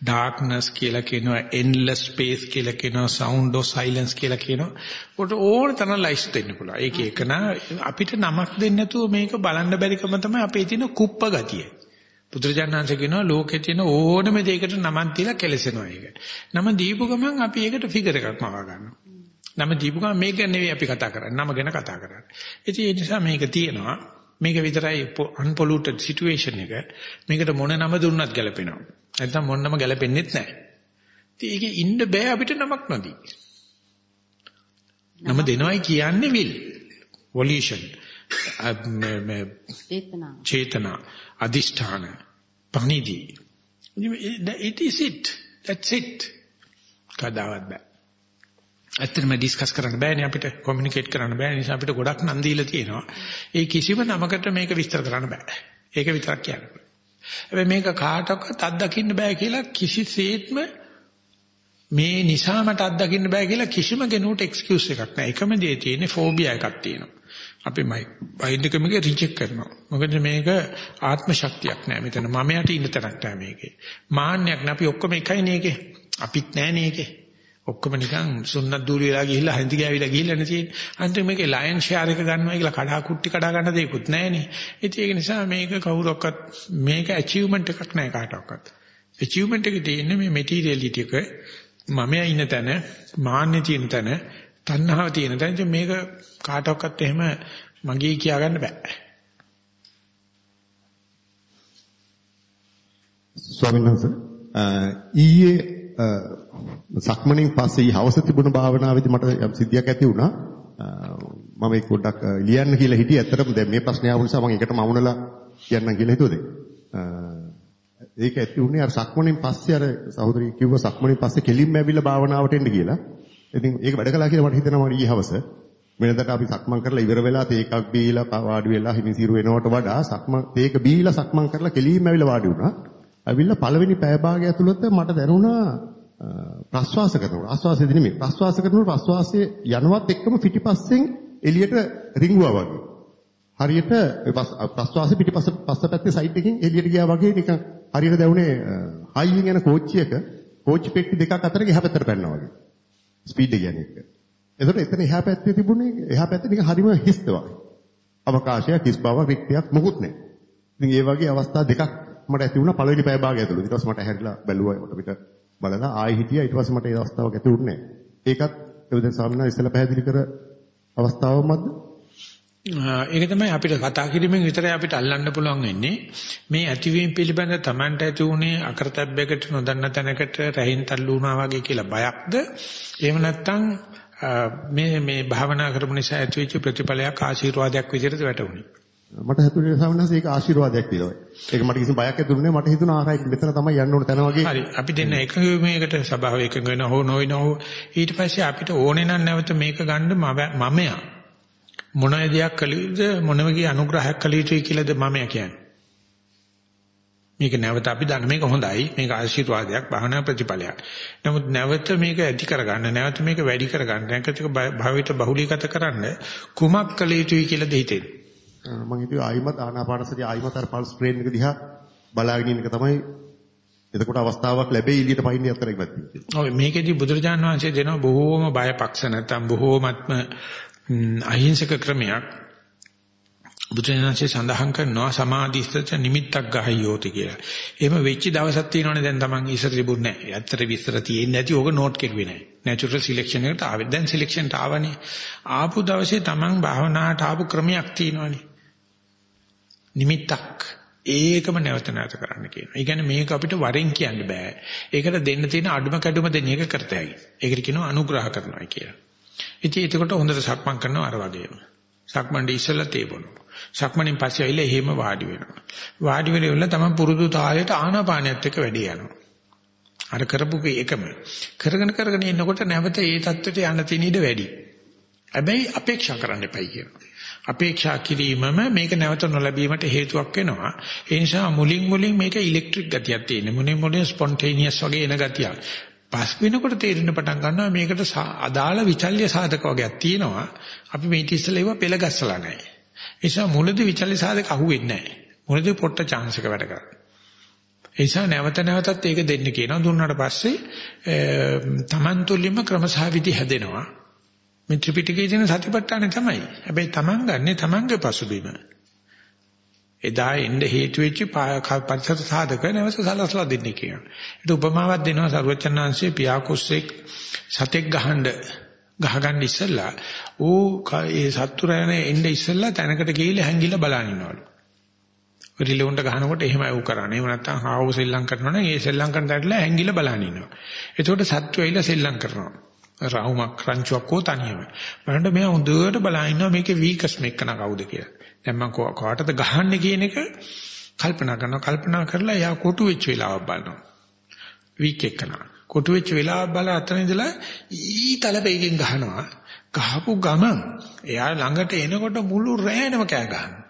S1: darkness කියලා කියනවා endless space කියලා කියනවා sound of silence කියලා කියනවා. කොට ඕන තරම් ලයිස්ට් දෙන්න පුළුවන්. ඒක එකන අපිට නමක් දෙන්න නැතුව මේක බලන්න බැරිකම තමයි අපේ තියෙන කුප්ප ගතිය. බුදුරජාණන්සේ කියනවා ලෝකේ තියෙන ඕනම දෙයකට නමක් දීලා කෙලසෙනවා ඒක. නම දීපු ගමන් අපි ඒකට ෆිගර් එකක් මවා ගන්නවා නම දීපු ගමන් මේක නෙවෙයි අපි කතා කරන්නේ. නම ගැන කතා කරන්නේ. ඉතින් ඒ නිසා මේක තියෙනවා. මේක විතරයි unpolluted situation එක. මේකට මොන නම දුන්නත් ගැලපෙනවා. නැත්නම් මොන නම ගැලපෙන්නේත් නැහැ. ඉතින් ඒකේ ඉන්න බෑ අපිට නමක් නැදී. නම දෙනවයි කියන්නේ will. volition.
S5: චේතනාව.
S1: චේතනා, අදිෂ්ඨාන, පණිදි. it is it. That's it. කදාවත් බෑ. ඇත්තටම ඩිස්කස් කරන්න බෑනේ අපිට කොමියුනිකේට් කරන්න බෑ නිසා අපිට ගොඩක් නම් දීලා තියෙනවා. ඒ කිසිම නමකට මේක විස්තර කරන්න බෑ. ඒක විතරක් කියන්න. හැබැයි මේක කාටවත් අත්දකින්න බෑ කියලා කිසිසේත්ම මේ නිසා මට අත්දකින්න බෑ කියලා කිසිම කෙනෙකුට එක්ස්කියුස් එකක් නෑ. එකම දේ තියෙන්නේ ෆෝබියා එකක් තියෙනවා. අපි මයින්ඩ් එක මේක රිජෙක්ට් කරනවා. මොකද මේක ආත්ම ශක්තියක් නෑ. මෙතන මමයට ඉන්න තරක් නෑ මේකේ. මාන්නයක් නෑ. අපි ඔක්කොම එකයි නේකේ. අපිත් නෑනේ ඒකේ. ඔක්කොම නිකන් සුන්නත් දූරි වෙලා ගිහිල්ලා හැන්ති ගෑවිලා ගිහිල්ලා නේ තියෙන්නේ. අන්තිම මේකේ ලයන් ෂෙයාර් එක ගන්නවා කියලා කඩා කුට්ටි කඩා ගන්න දෙයක්වත් නැහැනේ. ඉතින් ඒක නිසා මේක කවුරක්වත් මේක ඇචීව්මන්ට් එකක් නෑ කාටවත්. ඇචීව්මන්ට් එක තියෙන්නේ මේ මෙටීරියලිටි එක මම ඉන්න තැන, මාන්නේ තියෙන තැන, තණ්හාව තියෙන තැන. ඉතින් මේක කාටවත් එහෙම මගේ කියා ගන්න බෑ.
S6: ස්වාමීන් වහන්සේ ඊයේ සක්මණෙන් පස්සේ හවස තිබුණ භාවනාවේදී මට යම් සිද්ධියක් ඇති වුණා. මම ඒක පොඩ්ඩක් ලියන්න කියලා හිටියේ. ඇත්තටම දැන් මේ ප්‍රශ්නේ ආව නිසා මම ඒකටම වුණලා කියන්නම් කියලා හිතුවද? ඒක ඇති වුණේ අර සක්මණෙන් පස්සේ අර සහෝදරිය කිව්ව සක්මණෙන් පස්සේ කෙලින්ම ඇවිල්ලා භාවනාවට එන්න කියලා. ඉතින් ඒක වැඩ කළා කියලා මට හිතෙනවා ඊයේ හවස. වෙනදට අපි සක්මන් කරලා ඉවර වෙලා තේකක් බීලා වාඩි වෙලා හිමිසිරු වෙනවට වඩා සක්මන් තේක බීලා සක්මන් කරලා කෙලින්ම ඇවිල්ලා වාඩි වුණා. ඇවිල්ලා පළවෙනි පැය භාගය ඇතුළත මට දැනුණා ප්‍රස්වාස කරනකොට ආස්වාසයේදී නෙමෙයි ප්‍රස්වාස කරනකොට ප්‍රස්වාසයේ යනවත් එක්කම පිටිපස්සෙන් එළියට රිංගුවා වගේ. හරියට ප්‍රස්වාසයේ පිටිපස්ස පස්ස පැත්තේ සයිඩ් එකකින් එළියට ගියා වගේ නිකන් හරියට දැවුනේ හයියෙන් යන කෝච්චියක කෝච්චි පෙට්ටි දෙකක් අතර එහා පැත්තට පැනනවා වගේ. ස්පීඩ් එක යන එක. එතකොට එතන එහා පැත්තේ තිබුණේ එහා පැත්තේ නිකන් හරිම හිස්ද වගේ. අවකාශයක් හිස් බවක් රික්තයක් මොකුත් නැහැ. ඉතින් ඒ වගේ අවස්ථා දෙකක් මට ඇති වුණා පළවෙනි පැය භාගය ඇතුළත. ඊට පස්සේ මට හැරිලා බැලුවා මට පිට බලලා ආයෙ හිටියා ඊට පස්සේ මට ඒ අවස්ථාවක් ඇති වුණේ නැහැ. ඒකත් එවදෙන් සාමනා ඉස්සලා පැහැදිලි කර අවස්ථාවක්මද?
S1: ඒක තමයි අපිට කතා කිරීමෙන් විතරයි අපිට අල්ලන්න පුළුවන් වෙන්නේ. මේ ඇතිවීම පිළිබඳ Tamanට ඇති උනේ අකරතැබ්බයකට නොදන්න තැනකට රැහින් තල්ලු වුණා වගේ කියලා බයක්ද? එහෙම නැත්නම් මේ මේ භාවනා කරපු නිසා ඇතිවෙච්ච ප්‍රතිඵලයක් ආශිර්වාදයක් විදිහට වැටුනේ?
S6: මට හිතුනේ සාමනාස ඒක ආශිර්වාදයක් කියලා. ඒක මට කිසිම බයක් ඇතුළුනේ මට හිතුණා ආරයි මෙතන තමයි යන්න ඕන තැන වගේ.
S1: හරි අපි දෙන්න එකඟ මේකට සබාව එකඟ වෙන හෝ නොවෙන හෝ ඊට පස්සේ අපිට ඕනේ නම් නැවත මේක ගන්න මමයා. මොන දෙයක් කළ යුතුද මොන වගේ අනුග්‍රහයක් කළ යුතුයි කියලාද මමයා කියන්නේ. මේක නැවත අපි දන්න මේක හොඳයි මේක ආශිර්වාදයක් භාවනා ප්‍රතිඵලයක්. නමුත් නැවත මේක ඇති කරගන්න නැවත මේක වැඩි කරගන්න නැවත භාවිත බහුලීගත කරන්න කුමක් කළ යුතුයි කියලාද හිතෙන්නේ.
S6: මම හිතුවේ ආයිමත් ආනාපානසතිය ආයිමත් අර පල්ස් ට්‍රේන් එක දිහා බලාගෙන ඉන්න එක තමයි එතකොට අවස්ථාවක් ලැබෙයි එළියට පහින්න අතර ඉවත්
S1: ඔව් මේකෙදි බුදුරජාන් වහන්සේ දෙන බොහෝම බයපක්ෂ නැත්නම් බොහෝමත්ම අහිංසක ක්‍රමයක් බුදුරජාණන්සේ සඳහන් කරනවා සමාධිස්තච නිමිත්තක් ගහයියෝති කියලා. එහෙම වෙච්ච දවසක් තියෙනවනේ දැන් Taman ඉස්සර තිබුණ නැහැ. ඇත්තට විස්තර තියෙන්නේ නැති ඕක නෝට් කෙරුවේ නැහැ. නැචරල් සිලෙක්ෂන් එකට ආවෙ. දැන් සිලෙක්ෂන්ට ආවනේ. ආපු දවසේ Taman භාවනාවට ආපු ක්‍රමයක් තියෙනවනේ. නිමිත්තක් ඒකම නැවත නැවත කරන්න කියනවා. ඒ කියන්නේ මේක අපිට වරෙන් කියන්න බෑ. ඒකට දෙන්න තියෙන අඩුම කැඩුම දෙන එක කරතයි. ඒකට කියනවා අනුග්‍රහ කරනවා කියලා. ඉතින් ඒකට හොඳට සක්මන් කරනවා අර වගේම. සක්මන්ඩි ඉස්සෙල්ලා තේබුණා. සක්මණෙන් පස්සේ ඇවිල්ලා එහෙම වාඩි වෙනවා. වාඩි වෙලා තමයි පුරුදු තාලයට ආනාපානියත් එක්ක වැඩි යනවා. අර කරපු එකම කරගෙන කරගෙන ඉන්නකොට නැවත ඒ தත්වෙට යන්න තියෙන ඉඩ වැඩි. හැබැයි අපේක්ෂා කරන්න එපයි කියනවා. අපේක්ෂා කිරීමම මේක නැවත නොලැබීමට හේතුවක් වෙනවා. ඒ නිසා මුලින් මුලින් මේක ඉලෙක්ට්‍රික් ගතියක් තියෙන. මුලින් මුලින් ස්පොන්ටේනියස් වගේ එන ගතියක්. පස් වෙනකොට තේරෙන්න පටන් ගන්නවා මේකට අදාළ විචල්්‍ය සාධක වගේක් තියෙනවා. අපි මේ ඉතිස්සලා ඒවා පෙළ ගැස්සලා නැහැ. ඒ නිසා මුලදී විචල්්‍ය සාධක අහුවෙන්නේ නැහැ. මුලදී පොට්ට chance එක වැඩ කරන්නේ. ඒ නිසා නැවත නැවතත් ඒක දෙන්න කියනවා. දුන්නාට පස්සේ තමන් තුළින්ම ක්‍රමසහ විදි හැදෙනවා. මේ ත්‍රිපිටකයේ තියෙන සතිපට්ඨාන තමයි. හැබැයි තමන් ගන්නෙ තමන්ගේ පසුබිම. එදා එන්න හේතු වෙච්ච පරිසර සාධක නැවත සලසලා දෙන්න කියනවා. ඒක උපමාවක් දෙනවා සරුවචනාංශයේ පියාකුස්සෙක් සතෙක් ගහනද ගහගන්න ඉස්සෙල්ලා ඌ ඒ සත්තුරයන එන්න ඉස්සෙල්ලා තැනකට ගිහිල්ලා හැංගිලා බලන් ඉන්නවලු. රිලෙවුන්ට ගහනකොට එහෙමයි ඌ කරන්නේ. එහෙම නැත්නම් හාව සෙල්ලම් කරනවා නම් ඒ සෙල්ලම් කරන තැනට හැංගිලා බලන් ඉන්නවා. එතකොට සත්තු ඇවිල්ලා සෙල්ලම් කරනවා. රවුමක් රංචුවක් හෝ තනියම. බලන්න මෙයා හොඳට බලන් ඉන්නවා මේකේ වීකස් මෙක්කන කවුද කියලා. දැන් මම කාටද ගහන්නේ කියන එක කල්පනා කරනවා. කල්පනා කරලා එයා කොටු වෙච්ච වෙලාවක් බලනවා. වීක් එක්කන. කොටු වෙච්ච වෙලාවක් බලා අතන ඉඳලා ඊතල වේගෙන් ගහනවා. ගහපු ගමන් එයා ළඟට එනකොට මුළු රෑනම කෑ ගහනවා.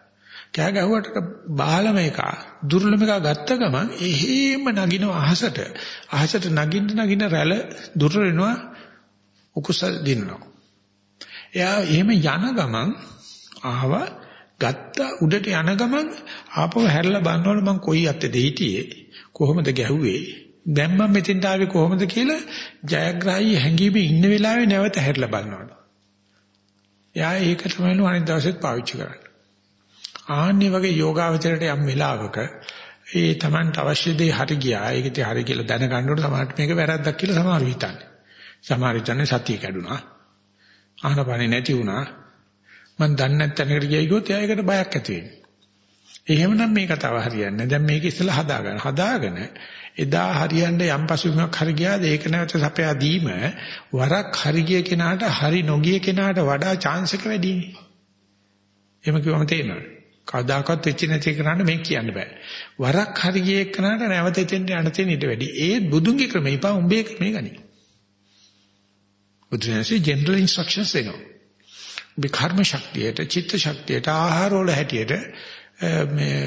S1: කෑ ගැහුවට බාලම එක දුර්ලභ එක ගත්ත ගමන් එහෙම නගින අහසට අහසට නගින්න නගින රැළ දුර වෙනවා උකුස දිනනවා. එයා එහෙම යන ගමන් ආව ගත්ත උඩට යන ගමන් ආපහු හැරලා බලනවලු මං කොයි අතේද හිටියේ කොහොමද ගැහුවේ දැන් මම මෙතෙන්ට ආවේ කොහොමද කියලා ජයග්‍රාහී හැංගීමේ ඉන්න වෙලාවේ නැවත හැරලා බලනවලු. එයා ඒක තමයිලු අනිත් දවසෙත් පාවිච්චි කරන්නේ. ආන්නේ වගේ යෝගාවචරයට යම් වෙලාවක ඒ Tamanට අවශ්‍ය දේ හරි ගියා. ඒකත් හරි කියලා දැනගන්නකොට සමහරට මේක වැරද්දක් කියලා සමහරව හිතන්නේ. සමහර හිතන්නේ සතිය කැඩුනා. ආහනපනේ නැති වුණා. මම දන්නේ නැත්නම් ගියයි ගියොත් එයාකට බයක් ඇති වෙනවා. එහෙමනම් මේ කතාව හරියන්නේ නැහැ. දැන් මේක ඉස්සෙල්ලා හදාගන්න. හදාගෙන එදා හරියන්න යම් පසුබිමක් හරි ගියාද ඒක නැවත සපයා දීම වරක් හරි ගිය කෙනාට හරි නොගිය කෙනාට වඩා chance එක වැඩිනේ. එහෙම කිව්වම තේරෙනවද? කවදාකවත් වෙච්ච නැති කරන්න මේ කියන්න බෑ. වරක් හරි ගිය එකනට නැවත එතෙන්ට යන්න තියෙන ඊට වැඩි. ඒ බුදුන්ගේ ක්‍රමය ඉපා උඹේ ක්‍රමය ගනි. බුදුන්සේ ජෙනරල් ඉන්ස්ට්‍රක්ෂන්ස් දෙනවා. ඔබේ කර්ම ශක්තියට, චිත්ත ශක්තියට, ආහාර වල හැටියට මේ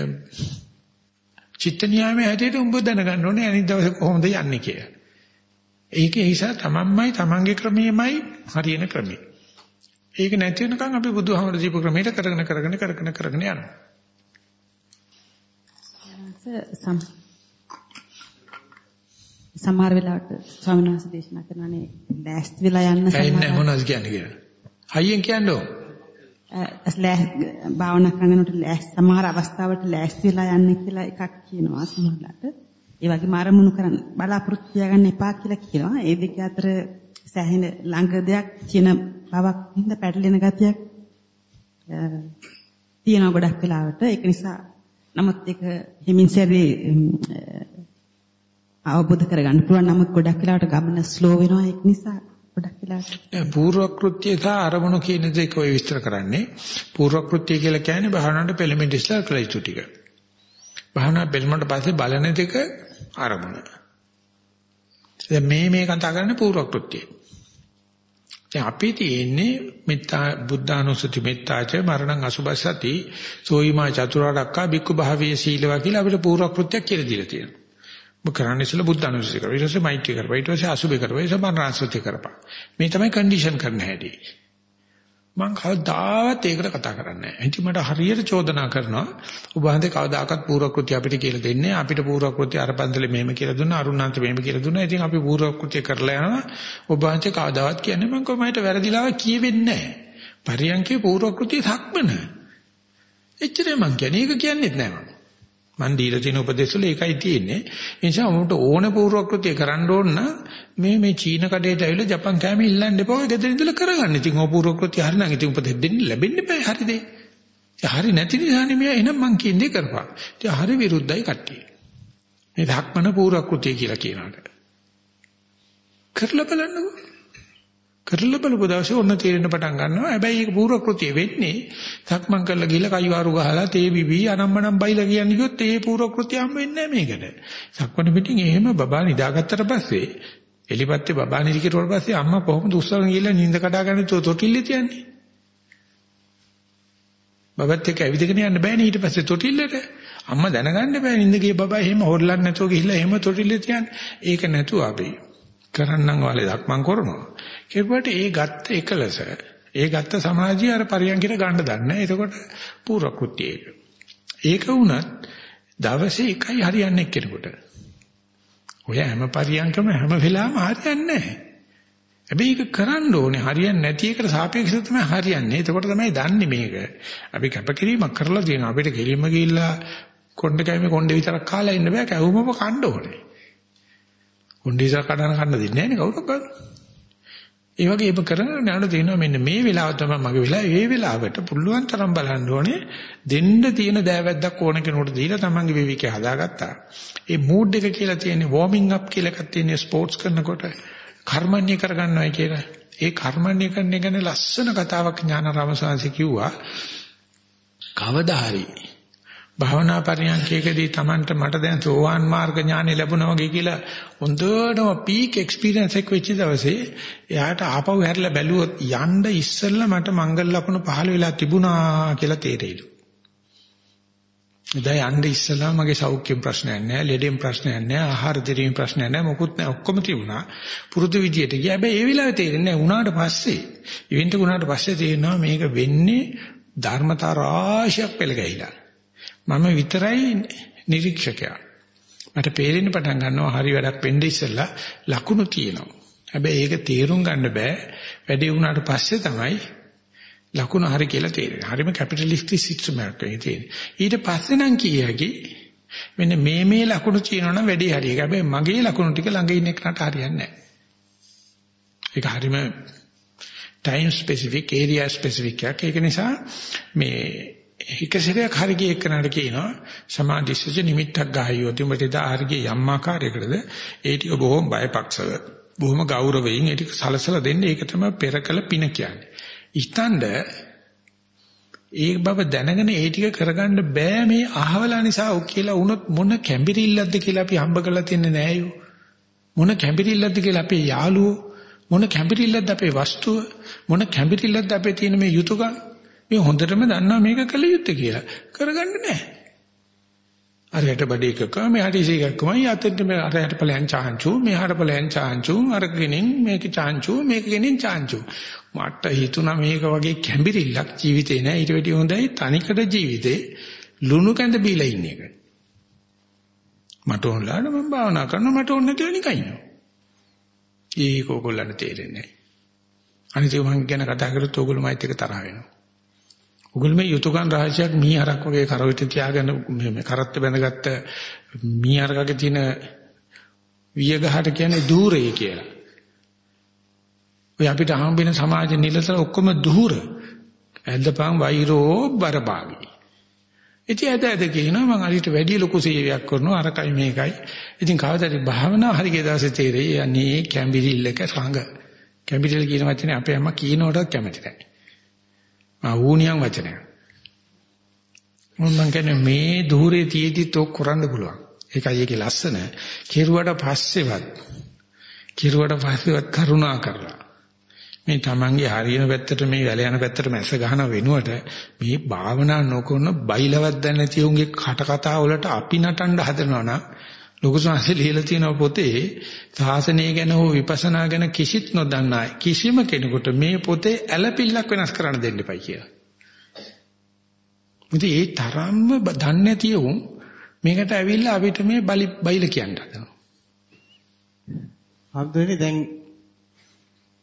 S1: චිත්ත නියාමයේ හැටියට උඹ දැනගන්න ඕනේ අනිත් දවසේ කොහොමද යන්නේ කියලා. ඒකේ නිසා තමන්මයි තමන්ගේ ක්‍රමයමයි හරියන ක්‍රමය. ඒක නැති වෙනකන් අපි බුදුහමර දීපු ක්‍රමයට කරගෙන කරගෙන කරගෙන කරගෙන යනවා.
S7: සමහර වෙලාවට ස්වාමීන් වහන්සේ දේශනා කරනනේ ලෑස්ති වෙලා යන්න
S1: සමහර මොනවද කියන්නේ කියලා. හයියෙන් කියන්නෝ.
S7: භාවනා කරනකොට සමහර අවස්ථාවට ලෑස්ති වෙලා යන්න කියලා එකක් කියනවා සමහරලාට. ඒ වගේම අරමුණු කරන්න බලාපොරොත්තු තියාගන්න එපා කියලා කියනවා. ඒ දෙක අතර සෑහෙන ළඟ දෙයක් කියන බවක් හින්දා පැටලෙන ගතියක් තියෙනවා ගොඩක් වෙලාවට. ඒක නිසා නමුත් ඒක හිමින් සැරේ අවබෝධ කරගන්න පුළුවන්. නමුත් ගොඩක් වෙලාවට ගමන ස්ලෝ වෙනවා. ඒක නිසා ගොඩක් වෙලාවට
S1: පූර්වක්‍ෘත්‍ය සහ අරමුණු කියන දෙක ඔය විස්තර කරන්නේ. පූර්වක්‍ෘත්‍ය කියලා කියන්නේ භාවනාවට පෙළඹෙන්න ඉස්සලා කළ යුතු ටික. භාවනා පෙළඹුණාට පස්සේ බලන දෙක අරමුණ. දැන් මේ මේ කතා කරන්නේ පූර්වක්‍ෘත්‍යය. දැන් අපි තියෙන්නේ මෙත්තා බුද්ධානුස්සති මෙත්තාච මරණං අසුබසති සෝයිමා චතුරාර්යක්කා බික්කු භාවයේ සීලවා කියලා අපිට පූර්වක්‍ෘත්‍යයක් කියලා දීලා තියෙනවා. ඔබ කරන්නේ ඉස්සෙල්ලා බුද්ධානුස්සති කරපන්. ඊට පස්සේ මෛත්‍රී කරපන්. ඊට පස්සේ අසුබේ කරපන්. ඊට පස්සේ මරණානුස්සති කරපන්. මේ තමයි කන්ඩිෂන් කරන්න හැටි. මම කවදාවත් ඒකට කතා කරන්නේ නැහැ. ඉතින් මට හරියට චෝදනා කරනවා. ඔබ හන්දේ කවදාකවත් පූර්වක්‍ෘත්‍ය අපිට කියලා දෙන්නේ. අපිට පූර්වක්‍ෘත්‍ය අර පන්සලේ මෙහෙම කියලා දුන්නා. අරුණාන්ත මෙහෙම කියලා දුන්නා. ඉතින් අපි පූර්වක්‍ෘත්‍ය කරලා යනවා. ඔබ හන්දේ කවදාවත් කියන්නේ මම කොහොමද වැරදිලාව කියවෙන්නේ නැහැ. පරියන්කේ පූර්වක්‍ෘත්‍ය සක්මන. එච්චරයි මං කියන්නේ. ඒක කියන්නේත් නැහැ මම. මන් දීලා තියෙන උපදේශ වල ඒකයි තියෙන්නේ. ඒ නිසා මොකට ඕන පූර්වක්‍ෘතිය කරන්න ඕන නම් මේ මේ චීන කඩේට ඇවිල්ලා ජපන් කෑම ඉල්ලන්න එපා. ඔය ගෙදර ඉඳලා කරගන්න. ඉතින් ඕ පූර්වක්‍ෘතිය හරිනම් ඉතින් උපදෙස් දෙන්න ලැබෙන්න බෑ. හරිද? ඒ හරි නැති නිසා නෙමෙයි එහෙනම් මං කියන්නේ කරපන්. ඉතින් හරි විරුද්ධයි කට්ටිය. මේ ධක්මන පූර්වක්‍ෘතිය කියලා කියනකට. කරලා බලන්නකෝ. කරලා බලපු දවසේ ඔන්න තේරෙන්න පටන් ගන්නවා. හැබැයි ඒක පූර්ව කෘතිය වෙන්නේ සක්මන් කරලා ගිහලා කයිවාරු ගහලා තේ බිබී අනම්මනම් බයිලා කියන්නේ කිව්වොත් ඒ පූර්ව කෘතිය හම් වෙන්නේ නැහැ මේකට. සක්මන් පිටින් එහෙම බබා නිදාගත්තට පස්සේ එලිපත්තේ බබා නිරිකිරුවට පස්සේ අම්මා කොහොමද උස්සගෙන ගිහලා නිින්ද කඩා ගන්න තොටිල්ලේ තියන්නේ? බබත් එක්ක ඇවිදගෙන යන්න බෑනේ ඊට පස්සේ තොටිල්ලට. අම්මා දැනගන්න බෑ නින්ද ගිය බබා එහෙම හොල්ලන්නේ නැතුව ගිහිල්ලා එහෙම තොටිල්ලේ තියන්නේ. ඒක නැතුව අපි කරන්නම් වාලේ දක්මන් කරනවා. කෙරුවට ඒ ගත්ත එකලස ඒ ගත්ත සමාජය අර පරියන්කිට ගන්න දන්නේ. එතකොට පූර්ව කෘත්‍ය ඒක. ඒක වුණත් දවසේ එකයි හරියන්නේ කෙනෙකුට. ඔය හැම පරියන්කම හැම වෙලාවෙම හරියන්නේ නැහැ. හැබැයි ඒක කරන්න ඕනේ හරියන්නේ නැති එකට සාපේක්ෂව තමයි හරියන්නේ. එතකොට තමයි දන්නේ මේක. අපි කැපකිරීමක් කරලා තියෙනවා. අපිට කෙලින්ම ගිහිල්ලා කොණ්ඩ කැමේ කොණ්ඩේ විතරක් කාලා ඉන්න බෑ. කැවුමම කන්න ඕනේ. කොණ්ඩේ විතර කඩන කන්න දෙන්නේ නැහැ නේ කවුරක්වත්. ඒ වගේ ඉබ කරගෙන යන තේනවා මෙන්න මේ වෙලාව තමයි මගේ වෙලාව. ඒ වෙලාවට පුළුවන් තරම් බලන්න ඕනේ දෙන්න තියෙන දෑවැද්දක් ඕන කෙනෙකුට දීලා තමන්ගේ විවිකේ හදාගත්තා. ඒ මූඩ් එක කියලා තියෙන්නේ වෝමින් අප් කියලා එකක් තියෙන්නේ ස්පෝර්ට්ස් කරනකොට කර්මන්නේ කරගන්නවයි කියලා. ඒ කර්මන්නේ කරන එක ගැන ලස්සන කතාවක් ඥානාරාම සාංශි කිව්වා. කවදා හරි භාවනා පරියන්කේකදී Tamanට මට දැන් සෝවාන් මාර්ග ඥානෙ ලැබුණා වගේ කියලා හොඳටම පීක් එක්ස්පීරියන්ස් එක වෙච්ච දවසේ එයාට ආපහු හැරිලා බැලුවොත් යන්න ඉස්සෙල්ලා මට මංගල ලකුණු පහළ වෙලා තිබුණා කියලා තේරෙයිලු. එදා යන්න ඉස්සෙල්ලා මගේ සෞඛ්‍ය ප්‍රශ්නයක් නැහැ, ලෙඩෙන් ප්‍රශ්නයක් නැහැ, ආහාර දිරීම ප්‍රශ්නයක් නැහැ, මොකුත් නැහැ. ඔක්කොම තිබුණා. පුරුදු විදියට ගියා. හැබැයි ඒ වෙලාවේ තේරෙන්නේ නැහැ. උනාට පස්සේ, ඉවෙන්ට් එක උනාට පස්සේ තේරෙනවා මේක වෙන්නේ ධර්මතා රාශියක් පෙළ ගැහිලා. මම විතරයි නිරීක්ෂකයා. මට පේරෙන්න පටන් ගන්නවා හරි වැඩක් වෙන්න ඉස්සෙල්ලා ලකුණු තියෙනවා. හැබැයි ඒක තේරුම් ගන්න බෑ. වැඩේ වුණාට පස්සේ තමයි ලකුණු හරි කියලා තේරෙන්නේ. හරිම කැපිටලිස්ටික් සිස්ටම් එකක් තියෙන්නේ. ඊට පස්සේ නම් කියකි මෙන්න මේ මේ ලකුණු තියෙනවනම් වැඩේ හරි. හැබැයි මගේ ලකුණු ටික ළඟ ඉන්න එකට හරියන්නේ නැහැ. ඒක හරිම time specific area specific එකක්. ඒක නිසා මේ එකසරයක් හරි ගිය එකනට කියනවා සමාධිස්සජ නිමිත්තක් ගායියොත් උඹට දා හරි ගිය යම් ආකාරයකටද ඒ ටික බොහොම බයපක්ෂව බොහොම ගෞරවයෙන් ඒ ටික සලසලා දෙන්නේ ඒක තමයි පෙරකල පින කියන්නේ. ඉස්තන්ඩ ඒ බව දැනගෙන ඒ ටික කරගන්න බෑ මේ අහවලා නිසා ඔක් කියලා වුණොත් මොන කැම්බිරිල්ලක්ද කියලා අපි හම්බ කරලා තියන්නේ නෑයෝ. මොන කැම්බිරිල්ලක්ද කියලා අපේ යාළුවෝ මොන කැම්බිරිල්ලක්ද අපේ වස්තුව මොන කැම්බිරිල්ලක්ද අපේ තියෙන මේ යුතුයකම් මේ හොඳටම දන්නවා මේක කළ යුත්තේ කියලා. කරගන්න නැහැ. අරයට බඩේ එකක මෙහාට ඉසේකක්මයි අතෙන්ට මේ අරයට ඵලයන් චාන්චු මෙහාට ඵලයන් චාන්චු අරගෙනින් මේක චාන්චු මේක ගෙනින් චාන්චු. මට හිතුණා මේක වගේ කැඹිරිල්ලක් ජීවිතේ නෑ. ඊට වැඩිය හොඳයි තනිකඩ ජීවිතේ ලුණු කැඳ බීලා ඉන්න එක. මට ඕනලාට මම භාවනා කරනවා. මට ඕන නැතිව නිකන් ඉන්නවා. ඒක ඕගොල්ලන්ට තේරෙන්නේ නෑ. අනිත් මම ගැන කතා කරොත් ඕගොල්ලෝ මයිත් එක තරහ වෙනවා. උගල මේ යුතුයකන් රහසක් මීහරක් වගේ කරවිත තියාගෙන මේ කරත්ත බැඳගත්ත මීහරකගේ තියෙන වියගහට කියන්නේ দূරේ කියලා. ඔය අපිට හම්බෙන සමාජ නිලතර ඔක්කොම දුහුර. ඇද්දපන් වෛරෝ බරපාගි. ඉතින් ඇද ඇද කියනවා මං අරිට වැඩි ලොකු සේවයක් කරනවා අරකයි මේකයි. ඉතින් කවදාද භාවනා හරිය දවසේ තේරෙයි අනේ කැම්බිරිල්ලක සංග. කැම්බිරිල්ල කියන වචනේ අපේ අම්මා කියනකොටත් කැමති නැහැ. ආවුනියම් වචනයක්. මම කියන්නේ මේ ධූරේ තියේදිත් ඔක් කරන්න පුළුවන්. ඒකයි ඒකේ ලස්සන. කෙරුවට පස්සෙවත් කෙරුවට පස්සෙවත් කරුණා කරලා මේ තමන්ගේ හරියන පැත්තට මේ වැල යන පැත්තට මැස්ස ගහන වෙනුවට මේ භාවනා නොකරන බයිලවත් දැන නැති උන්ගේ කට කතා වලට අපි නටන්න හදනවා නම් ලොකු සංහසේ ලියලා තියෙන පොතේ සාසනය ගැන හෝ විපස්සනා ගැන කිසිත් නොදන්නා කිසිම කෙනෙකුට මේ පොතේ ඇලපිල්ලක් වෙනස් කරන්න දෙන්න එපයි කියලා. මුදී ඒ තරම්ම දන්නේ නැති උන් මේකට ඇවිල්ලා අපිට මේ බලි බයිල කියන්න හදනවා.
S2: හම්දුනේ දැන්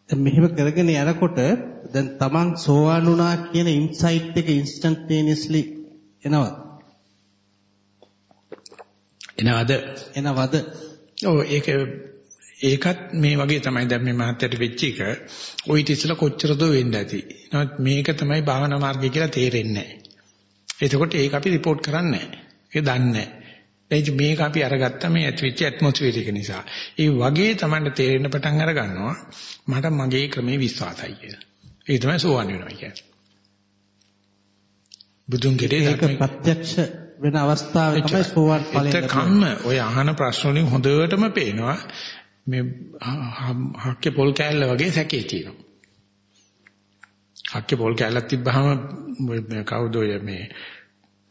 S2: දැන් මෙහෙම කරගෙන යනකොට දැන් Taman සෝවාන් වුණා කියන ඉන්සයිට් එක ඉන්ස්ටන්ටේනියස්ලි එනවා.
S1: එනවද?
S2: එනවද?
S1: ඔව් ඒක ඒකත් මේ වගේ තමයි දැන් මේ මහත්තයට වෙච්ච එක. ওই ඉතිසලා කොච්චර දෝ වෙන්න ඇති. නමුත් මේක තමයි භාවනා මාර්ගය කියලා තේරෙන්නේ නැහැ. එතකොට ඒක අපි report කරන්නේ නැහැ. ඒක දන්නේ නැහැ. මේක අපි අරගත්තා මේ ඇතිවෙච්ච ඇට්මොස්ෆියර් එක නිසා. ඒ වගේ තමයි තේරෙන්න පටන් අර ගන්නවා. මට මගේ ක්‍රමේ විශ්වාසයි කියලා. ඒක තමයි සෝවන් වෙනවා කියන්නේ. බුදුන් කෙරේ
S2: ඒක ප්‍රත්‍යක්ෂ වෙන අවස්ථාවේ තමයි සෝවන් ඵලය
S1: එතකම්ම ඔය අහන ප්‍රශ්න වලින් හොඳටම පේනවා මේ හක්කේ පොල් කෑල්ල වගේ සැකේ තියෙනවා. හක්කේ පොල් කැලක් තිබ්බහම කවුද ඔය මේ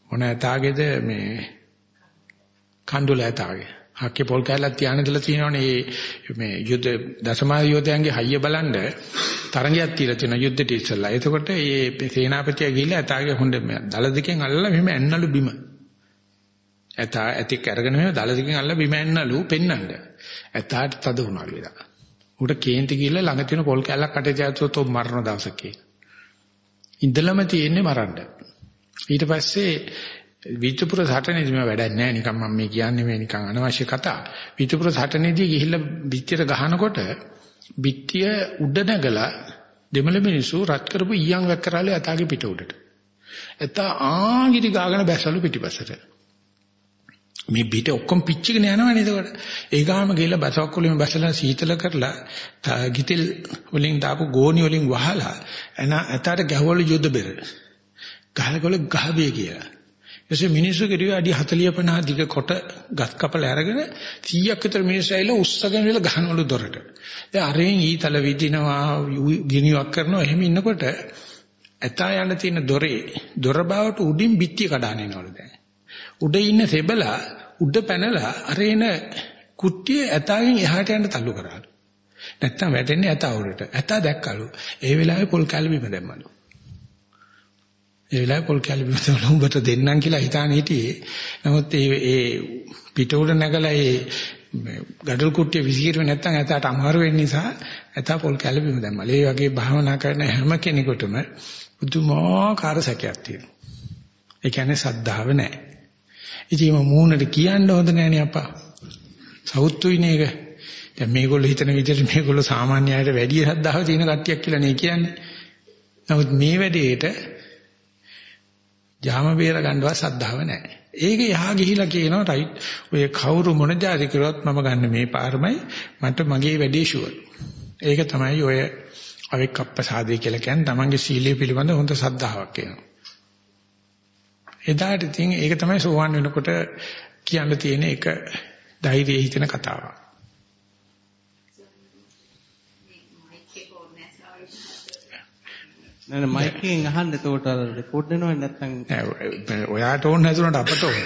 S1: මොන ඇතාගේද මේ කණ්ඩුල ඇතාගේ හක්කේ පොල් කැලක් තියාන ඉඳලා තියෙනවනේ මේ යුද්ධ දසමා යෝධයන්ගේ හයිය බලන්න තරංගයක් තියලා තියෙන යුද්ධෙට ඉස්සෙල්ලා. එතකොට මේ සේනාපතියා ගිහිල්ලා ඇතාගේ හොඬ දල දෙකෙන් අල්ලලා මෙහෙම ඇන්නලු බිම. ඇතා ඇතික් අරගෙන මෙහෙම දල දෙකෙන් අල්ලලා බිම ඇන්නලු පෙන්නන්න. ඇතාට තද වුණාලු එදා. උට කේන්ති ගිහිල්ලා ළඟ තියෙන පොල් කැලක් කටේ තියාගත්තොත් ඔබ මරණ දවසක ඉඳලම තියෙන්නේ මරන්න. ඊට පස්සේ විතුපුර සටනේදී මම වැඩක් නැහැ නිකන් මම මේ කියන්නේ මේ නිකන් අනවශ්‍ය කතා. විතුපුර සටනේදී ගිහිල්ලා පිටියට ගහනකොට පිටිය උඩ නැගලා දෙමළ මිනිස්සු රත් කරපු ඊයන් වැක් කරාලේ අතාගේ පිට උඩට. එතා ආගිරි ගාගෙන බැසලු පිටිපසට. මේ පිට ඔක්කොම පිච්චගෙන යනවනේ එතකොට. ඒ ගාම ගිහලා බසවක් වලින් බසලා සීතල කරලා ගිතෙල් වලින් දාපු ගෝණි වලින් වහලා එන ඇතට ගැහවලු යුද්ධ බෙර. ගහනකොට ගහබේ කියලා. එසේ මිනිස්සු කිරිය අඩි 40 50 දිග කොට ගස් කපල අරගෙන 100ක් විතර මිනිස්සු ඇවිල්ලා උස්සගෙන ඉල ගහනවලු දොරට. දැන් අරෙන් ඊතල විදිනවා ගිනිවක් කරනවා එහෙම ඉන්නකොට ඇතා යන තියෙන දොරේ දොර බවට උඩින් බිත්තිය කඩාගෙන එනවලු දැන්. උඩ ඉන්න සෙබලා උඩ පැනලා අරේන කුට්ටිය ඇතාගෙන් එහාට යන්න තල්ලු කරාලු. නැත්තම් වැටෙන්නේ ඇතා උඩට. ඇතා දැක්කලු. ඒ වෙලාවේ පොල් කැලබිම දැම්මලු. ඒ වෙලාවේ පොල් කැලබිම තමයි උඹට දෙන්නම් කියලා හිතාන හිටියේ. නමුත් ඒ ඒ පිට උඩ නැගලා ඒ ගඩොල් කුට්ටිය විසිකිරුවේ නැත්තම් ඇතාට අමාරු වෙන්න නිසා ඇතා පොල් කැලබිම දැම්මලු. ඒ වගේ භාවනා කරන හැම කෙනෙකුටම පුදුමාකාර සැකයක් තියෙනවා. ඒ කියන්නේ සද්ධාව නැහැ. ඉතින් මම මූණට කියන්න හොඳ නෑනේ අප්පා. සවුත්තුයිනේ ඒක. දැන් මේගොල්ලෝ හිතන විදිහට මේගොල්ලෝ සාමාන්‍ය අයට වැඩි ශ්‍රද්ධාව තියෙන කට්ටියක් කියලා නේ කියන්නේ. නමුත් මේ වැඩේට ජාම බේර ගන්නවත් ශ්‍රද්ධාව නැහැ. ඒක යහා ගිහිලා කියනවා රයිට් ඔය කවුරු මොන જાති කරුවත් මම ගන්න මේ පාරමයි මට මගේ වැඩේ ෂුවර්. ඒක තමයි ඔය අවික්කප්පසාදේ කියලා කියන්නේ තමන්ගේ සීලය පිළිබඳ හොඳ ශ්‍රද්ධාවක් එනවා. එදාට ඉතින් ඒක තමයි සෝවන් වෙනකොට කියන්න තියෙන එක ධෛර්යය හිතෙන කතාවක්.
S2: නෑ නෑ මයික් එකෙන් අහන්න එතකොට අර රෙකෝඩ් වෙනවද නැත්නම්
S1: නෑ ඔයාට ඕන නැතුණට අපට ඕන.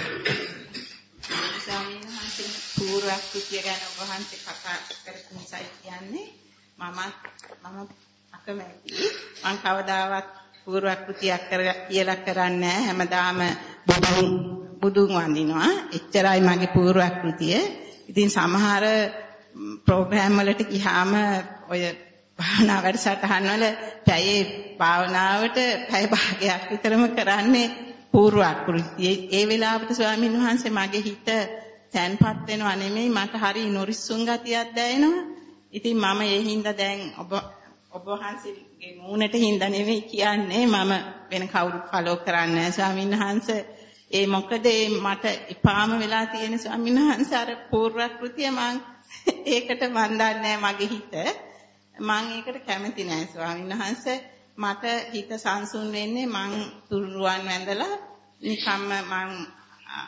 S8: ස්වාමීන් වහන්සේ පූර්වක්‍ෘතිය ගැන ඔබ වහන්සේ කතා කරපු නිසා කියන්නේ මම මම අකමැති මං කවදාවත් පූර්වක්‍ෘතියක් කර කියලා කරන්නේ නැහැ හැමදාම බුදුන් බුදුන් වඳිනවා එච්චරයි මගේ පූර්වක්‍ෘතිය ඉතින් සමහර ප්‍රෝග්‍රෑම් වලට ගියාම ඔය භාවනා වැඩසටහන් වල පැයේ භාවනාවට පැය භාගයක් විතරම කරන්නේ පූර්ව අකෘතිය. ඒ වෙලාවට ස්වාමීන් වහන්සේ මගේ හිත තැන්පත් වෙනවා නෙමෙයි මට හරි නොරිස්සුන් ගතියක් දැනෙනවා. ඉතින් මම ඒ හින්දා දැන් ඔබ ඔබ වහන්සේගේ මූණට හින්දා නෙමෙයි කියන්නේ මම වෙන කවුරුත් ෆලෝ කරන්නේ නැහැ ස්වාමීන් වහන්සේ. ඒ මොකද මට එපාම වෙලා තියෙන ස්වාමීන් වහන්සේ අර පූර්ව අකෘතිය මං ඒකට මන් දන්නේ මගේ හිත. මම ඒකට කැමති නෑ ස්වාමීන් වහන්සේ මට හිත සංසුන් වෙන්නේ මං තුරුරුවන් වැඳලා නිකම්ම මං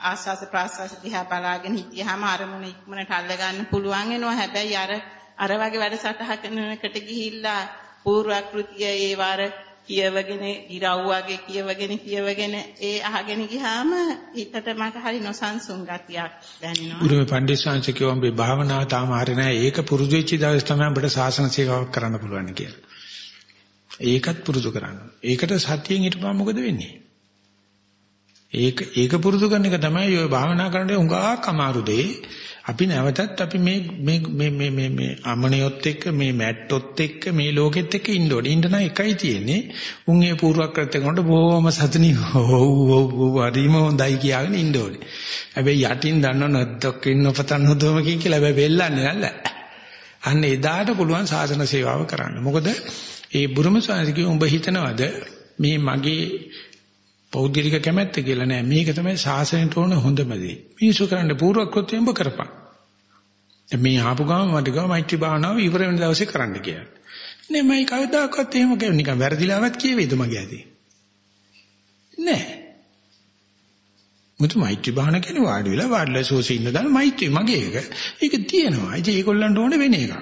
S8: ආස්වාස ප්‍රාස්වාස දිහා බලාගෙන හිටියාම අරමුණ ඉක්මනට අල්ල ගන්න පුළුවන් වෙනවා හැබැයි අර අර වගේ වැඩසටහනකට ගිහිල්ලා පූර්වක්‍ෘතිය ඒ වාර කියවගෙන ඉරව්වගේ කියවගෙන කියවගෙන ඒ අහගෙන ගියාම හිතට මට හරි නොසන්සුන් ගතියක් දැනෙනවා.
S1: ගුරුමේ පණ්ඩිතසංශ කිව්වම මේ භාවනාව තාම හරිය නැහැ. ඒක පුරුදු වෙච්ච දවස් තමයි අපිට සාසන සේවාවක් කරන්න පුළුවන් කියලා. ඒකත් පුරුදු කරන්න. ඒකට සතියෙන් හිටපුවම මොකද වෙන්නේ? ඒක ඒක පුරුදු කරන එක තමයි ඔය භාවනා කරන්නේ උඟාක් අමාරු දෙය. අපි නැවතත් අපි මේ මේ මේ මේ මේ මේ අමනියොත් එක්ක මේ මැට්ටොත් එක්ක මේ ලෝකෙත් එක්ක ඉන්න ඕනේ. ඉන්න නම් එකයි තියෙන්නේ. උන් ඒ පූර්වක්‍ෘත්‍ය කරනකොට බොහොම සතුටින් ඔව් ඔව් ඔව් හරිම හොඳයි කියාගෙන ඉන්න ඕනේ. හැබැයි යටින් දන්නව නැද්දක් ඉන්න පතන් හොදවම කියලා හැබැයි වෙල්ලන්නේ නැල්ල. අන්න එදාට පුළුවන් සාසන සේවාව කරන්න. මොකද ඒ බුරුම සාහිත්‍ය උඹ හිතනවද මේ මගේ පෞද්ගලික කැමැත්ත කියලා නෑ මේක තමයි සාසනයට ඕන හොඳම දේ. මිනිසු කරන්න පූර්වක්‍ෘත්‍ය උඹ කරපන්. මේ ආපු ගාම මට ගාව මෛත්‍රී භාවනාව ඉවර වෙන දවසේ කරන්න කියලා. නේ මම කවදාකවත් එහෙම කියන්නේ නිකන් වැරදිලාවත් කියවේද මගේ ඇදී. නෑ. මුතු මෛත්‍රී භාවන කියන්නේ වාඩි වෙලා වාඩිලා සෝසී ඉන්න දාන මෛත්‍රී මගේ එක. ඒක තියෙනවා. ඉතින් ඒගොල්ලන්ට ඕනේ වෙන එකක්.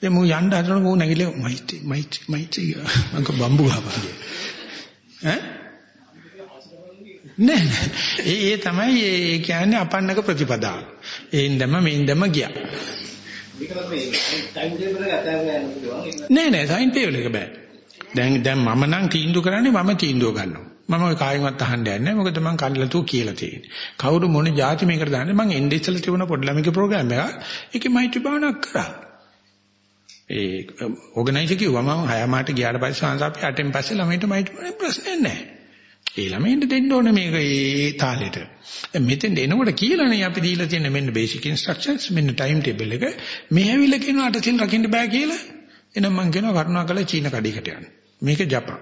S1: දැන් මූ යන්න හදනකොට මූ නැගිලා මයිටි මයිටි මයිටි මං කව බම්බු ගහපන් ඈ නෑ නෑ. ඒ ඒ තමයි ඒ කියන්නේ අපන්නක ප්‍රතිපදාව. ඒින්දම මේින්දම ගියා. නෑ නෑ සයින් ටේබල් එක බෑ. දැන් දැන් මම නම් තීන්දුව කරන්නේ මම තීන්දුව ගන්නවා. මම ඔය කායින්වත් අහන්න යන්නේ නැහැ. මොකද මං කල්ලාතු කියලා තියෙන්නේ. කවුරු මොන જાති මේකට දාන්නේ මං එන්නේ ඉස්සෙල්ලා තිබුණ පොඩි ළමයිගේ ප්‍රෝග්‍රෑම් එක. ඒකේ මයිටි භාවනා කරා. ඒ ඕගනයිසර් කිව්වා මම හය මාට ගියාට පස්සේ සංස අපි අටෙන් පස්සේ ළමයින්ට මයිටි භාවනා ප්‍රශ්නයක් නැහැ. ඒ ළමයින්ට දෙන්න ඕනේ මේක ඒ තාලෙට. දැන් මෙතෙන් එනකොට කියලානේ අපි දීලා තියෙන මෙන්න බේසික් ඉන්ස්ට්‍රක්ෂන්ස් මෙන්න ටයිම් ටේබල් එක. මේ ඇවිල්ලා කියනවා අට සිල් රකින්න බෑ කියලා. එහෙනම් මං කියනවා කරුණාකරලා චීන කඩේකට යන්න. මේක ජපන්.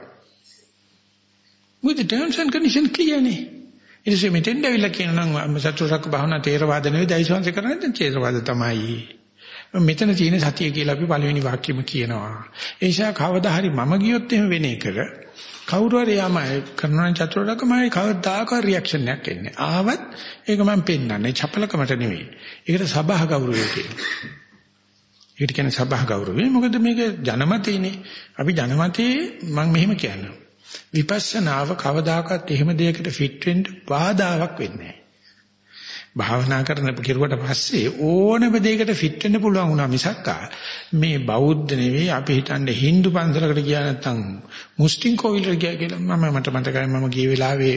S1: with the terms and condition clear නේ. ඊට පස්සේ මෙතෙන් ඇවිල්ලා කියනවා නම් සතුටක් භාවනා තේරවාද නෙවෙයි දෛසවංශ කරන්නේ දැන් තේරවාද තමයි. මෙතන තියෙන සතිය කියලා අපි පළවෙනි වාක්‍යෙම කියනවා. ඒ නිසා කවදා හරි මම ගියොත් එහෙම වෙන එක කවුරු හරි යාම කරනවා චතුරාර්යකමයි කවදාකවත් රියැක්ෂන් එකක් එන්නේ. ආවත් ඒක මම පෙන්නන්නේ චපලකමට නෙවෙයි. ඒකට සබහ ගෞරවය කියනවා. ඒකට කියන්නේ සබහ ගෞරවය. මොකද මේක ජනමතේනේ. අපි ජනමතේ මම මෙහෙම කියනවා. විපස්සනාව කවදාකවත් එහෙම දෙයකට ෆිට වෙන්න බාධාවක් වෙන්නේ නැහැ. භාවනා කරන කෙරුවට පස්සේ ඕනම දෙයකට ෆිට වෙන්න පුළුවන් වුණා මිසක් මේ බෞද්ධ නෙවෙයි අපි හිතන්නේ Hindu පන්සලකට ගියා නැත්නම් මුස්ලිම් කෝවිලට ගියා කියලා මම මට මතකයි මම ගිය වෙලාවේ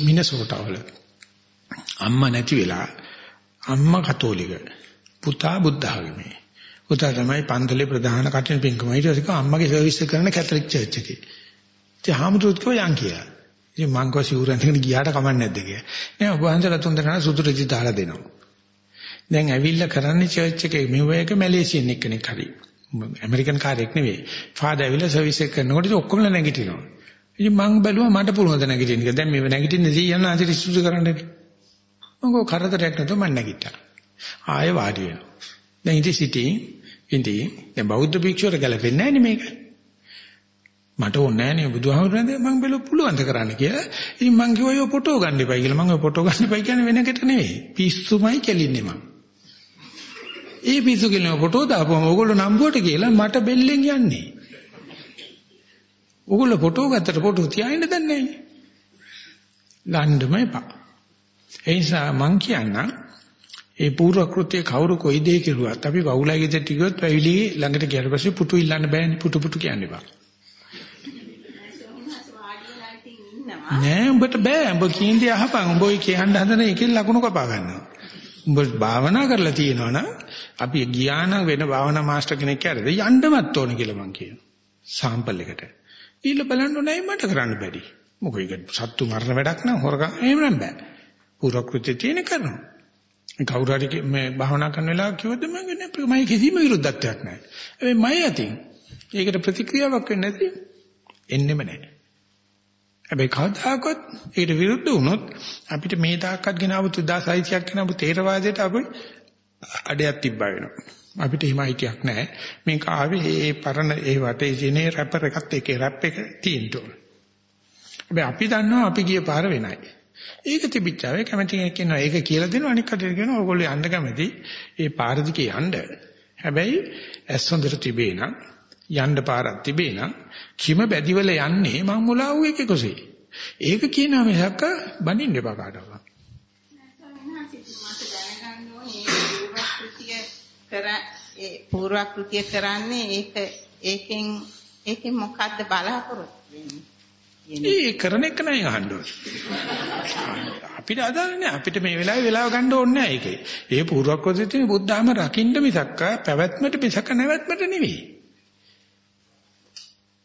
S1: මිනසෝටාවල අම්මා නැති වෙලා අම්මා කතෝලික පුතා බුද්ධ ආගමේ. පුතා තමයි පන්සලේ ප්‍රධාන කටින පින්කම. ඊට පස්සේ අම්මගේ සර්විස් එක කරන කැතලික් චර්ච් එකේ. ඉතින් හාමුදුරුවෝ කිව්වා යන් කියලා. ඉතින් මං කව සිවුරෙන් ටිකන ගියාට කමක් නැද්ද කියලා. නෑ ඔබ වහන්සේලා තුන් දෙනා සුදු රෙදි දාලා දෙනවා. දැන් ඇවිල්ලා කරන්නේ චර්ච් එකේ මෙව එක මැලේසියන් එක්කෙනෙක් හරි. ඇමරිකන් කාර්යයක් නෙවෙයි. ෆාදර් ඇවිල්ලා සර්විස් එක කරනකොට ඔක්කොම නැගිටිනවා. ඉතින් මං බැලුවා මට පුළුවන් ද නැගිටින්න කියලා. දැන් මේව නැගිටින්නේ සීයන් ආසිර සුදු කරන්නේ. මං කව කරදරයක් නැතුව මං නැගිට්ටා. ආයෙ වාඩි වෙනවා. දැන් ඉතින් සිටින් ඉතින් දැන් බෞද්ධ භික්ෂුවට ගැලපෙන්නේ නැහැ නේ මේක. මට ඕනේ නෑනේ බුදුහාමුදුරනේ මම බැලුව පුළුවන් ද කරන්න කියලා. ඉතින් මං කිව්වා ඔය ෆොටෝ ගන්න එපයි කියලා. මං ඔය ෆොටෝ ගන්න එපයි කියන්නේ වෙනකට නෙවෙයි. පිස්සුමයි කෙලින්නේ මං. ඒ පිස්සු කෙලින ෆොටෝ දාපුවම ඕගොල්ලෝ නම්බුවට කියලා මට බෙල්ලෙන් යන්නේ. ඕගොල්ලෝ ෆොටෝ ගත්තට ෆොටෝ තියාගෙන දන්නේ නෑ. ගන්නම එපා. ඒ නිසා මං කියන්නම් ඒ පූර්ව කෘත්‍ය කවුරු කොයි දෙයක් කරුවත් අපි වවුලයි ගෙදරට ගියොත් පැවිලි ළඟට ගියාට පස්සේ පුටු ඉල්ලන්න බෑනේ පුටු පුටු කියන්න එපා. නෑ උඹට බෑ. උඹ කීන්දේ අහපන්. උඹ ඔය කියන්න හදන එකෙන් ලකුණු කපා ගන්නවා. උඹ භාවනා කරලා තියෙනවනම් අපි ගියා නම් වෙන භාවනා මාස්ටර් කෙනෙක් ඇරද යන්නවත් ඕන කියලා මං කියනවා. සාම්පල් එකට. ඊළ බලන්න නෑ මට කරන්න බැරි. මොකද ඒක සත්තු මරණ වැඩක් නම් හොරකම්. එහෙම නම් බෑ. පුරකෘත්‍ය තියෙන කරනවා. කවුරු හරි මේ භාවනා කරන වෙලාව කිව්වද මම මම කිසිම විරුද්ධත්වයක් නැහැ හැබැයි මම අතින් ඒකට ප්‍රතික්‍රියාවක් වෙන්නේ නැති. එන්නෙම නැහැ හැබැයි කවදාකවත් ඒකට විරුද්ධ වුණොත් අපිට මේ තාක්කත් ගෙනාවු 2600ක් ගෙනාවු තේරවාදයට අපි අඩයක් තිබ්බා වෙනවා. අපිට හිම අයිතියක් නැහැ. මේක ආවේ ඒ පරණ ඒ වටේ තියෙන රැපර් එකත් එකේ රැප් එක තියෙන්න ඕන. හැබැයි අපි දන්නවා අපි ගිය පාර වෙනයි. ඒක තිබිච්චාවේ කැමති කෙනෙක් ඉන්නවා. ඒක කියලා දෙනවා අනික් කටියට කියනවා ඕගොල්ලෝ යන්න කැමති. ඒ පාර දිගේ යන්න. හැබැයි ඇස් හොඳට තිබේ නම් යන්න පාරක් තිබේ නම් කිම බැදිවල යන්නේ මං මුලා වූ එකේ කොසේ. ඒක කියනවා මිසක් බනින්න එපා කාටවත්.
S8: පූර්වක්‍ෘතිය කරන්නේ ඒක ඒකෙන් ඒකෙන් මොකද්ද බලාපොරොත්තු වෙන්නේ?
S1: ඒ කරන එක නෑ අහන්න අපිට අදාළ නෑ අපිට මේ වෙලාවේ වෙලාව ගන්න ඕනේ නෑ ඒකේ. ඒ පූර්වක්‍ෘතිය තියෙන බුද්ධාම රකින්න මිසක් පැවැත්මට මිසක නැවැත්මට නෙවෙයි.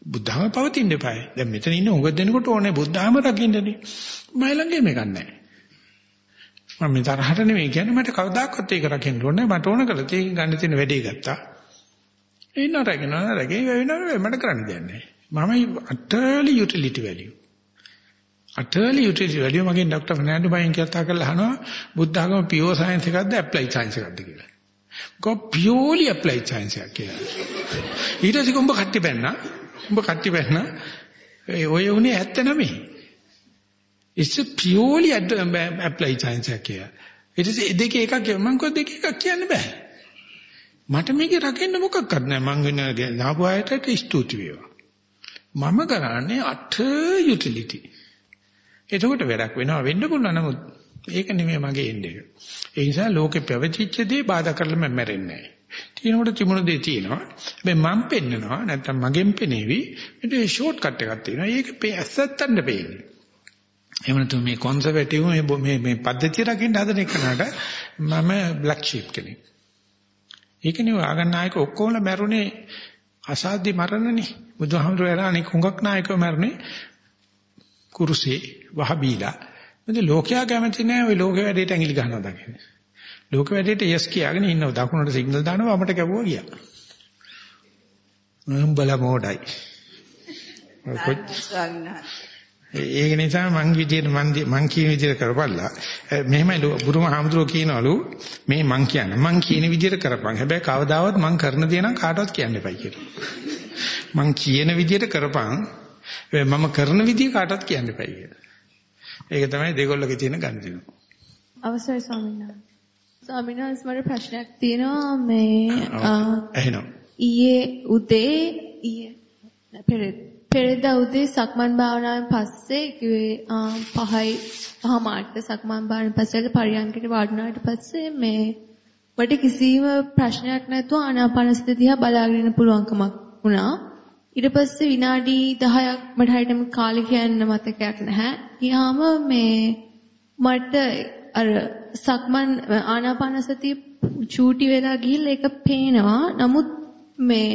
S1: බුද්ධාම පවතින්න එපායි. දැන් මෙතන ඉන්න උඟ දෙනකොට ඕනේ බුද්ධාම රකින්නනේ. මයි ළඟේ මේක නැහැ. මම මේ තරහට නෙමෙයි කියන්නේ මට කවදාකවත් ඒක රකින්න ඕනේ. මට ඕන කරලා තියෙන ගන්න තියෙන වැඩේ ගත්තා. ඉන්න රකින්න රකේ වෙනවා මට කරන්න දෙයක් නැහැ. මම utterly utility value. utterly utility value මගෙන් ડોක්ටර් ෆර්නෑන්ඩෝ බයෙන් කතා කරලා අහනවා බුද්ධ ආගම pure science එකක්ද applied science එකක්ද කියලා. කො purely applied science එකක් කියලා. ඊට පස්සේ කොම්බ කට්ටි බැන්නා උඹ කට්ටි බැන්න ඒ ඔය උනේ 79. it's a purely applied science එක කියලා. ඊට පස්සේ දෙකේ එකක් මම කිව්වා දෙකේ එකක් කියන්න බෑ. මට මේකේ රකින්න මොකක්වත් නැහැ. මං වෙන නාපු අයට ස්තුති වේවා. මම කරන්නේ අට යුටිලිටි. එතකොට වැඩක් වෙනවා වෙන්න පුළුවන් නමුත් ඒක නෙමෙයි මගේ එන්නේ. ඒ නිසා ලෝකේ පැවතිච්ච දේ බාධා කරලා මම මැරෙන්නේ නැහැ. තියෙනකොට තිබුණ දේ තියෙනවා. හැබැයි මම පෙන්නනවා නැත්තම් මගෙන් පෙනේවි. මේකේ ෂෝට් කට් එකක් තියෙනවා. ඒක ඇස්සත්තන්න පෙන්නේ. එහෙම නැත්නම් මේ කොන්සර්වටිව් මේ මේ මේ පද්ධතිය රකින්න හදන එකනට මම බ්ලැක් ෂීප් කෙනෙක්. ඒකනේ ආගන් නායක ඔක්කොම මැරුණේ අසාධ්‍ය මරණනේ. බුදුහාමුදුරුවෝ එලානේ කුඟක් නායකව මැරුණේ කුරුසේ වහ බීලා. මොකද ලෝකයා කැමති නෑ ওই ලෝක වැඩේට ඇඟිලි ගන්නවා දකින්නේ. ලෝක වැඩේට යස් කියාගෙන ඉන්නවා. දකුණට සිග්නල් දානවා අපට කැවුවා ගියා. උඹලා මොඩයි. ඒක නිසා මං විදියට මං මං කියන විදියට කරපල්ලා. මෙහෙමයි බුරුම හාමුදුරුවෝ කියනවලු මේ මං කියන්නේ මං කියන විදියට කරපන්. හැබැයි කවදාවත් මං කරන දේ නම් කාටවත් කියන්න එපයි කියලා. මං කියන විදියට කරපන්. මම කරන විදිය කාටවත් කියන්න එපයි කියලා. ඒක තමයි දෙගොල්ලගේ තියෙන ගනුදෙනු.
S9: අවසරයි ස්වාමීන් වහන්සේ. ස්වාමීන් වහන්සේ මට ප්‍රශ්නයක් තියෙනවා මේ
S1: ඇහෙනවා.
S9: ඊයේ උදේ ඊයේ පෙරේද පෙරේදා උදේ සක්මන් භාවනාවෙන් පස්සේ කිව්වේ පහයි පහ මාට සක්මන් භාවනාවෙන් පස්සේ පරියන්කට වඩනාට පස්සේ මේ මට කිසිම ප්‍රශ්නයක් නැතුව ආනාපානසති දිහා බලාගෙන පුළුවන්කමක් වුණා. ඊට පස්සේ විනාඩි 10ක් මට හරියටම කාලේ කියන්න මතකයක් නැහැ. ගියාම මේ මට අර සක්මන් ආනාපානසතිය චූටි වෙලා ගිහිල්ලා ඒක පේනවා. නමුත් මේ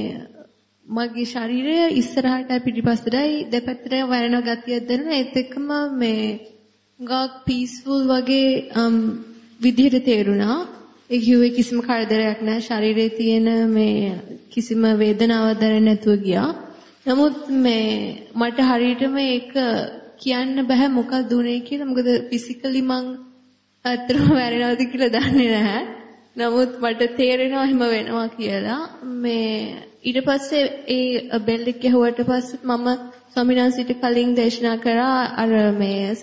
S9: මගේ ශරීරය ඉස්සරහටයි පිටිපස්සටයි දෙපැත්තට වරණ ගතියක් දැනෙන ඒත් එක්කම මේ ගාක් පීස්ෆුල් වගේ විදිහට තේරුණා. ඒ කිව්වේ කිසිම කරදරයක් නැහැ ශරීරයේ තියෙන මේ කිසිම වේදනාවක් දැනෙන්නේ නැතුව ගියා. නමුත් මේ මට හරියටම ඒක කියන්න බෑ මොකක්ද උනේ කියලා. මොකද ෆිසිකලි මං අත්‍තරම වැරෙනවද කියලා දන්නේ නැහැ. නමුත් මට තේරෙනවා එහෙම වෙනවා කියලා. මේ ඊට පස්සේ ඒ බෙල් එක ගැහුවට පස්සේ මම ස්වාමිනාන්සිට කලින් දේශනා කරා අර මේ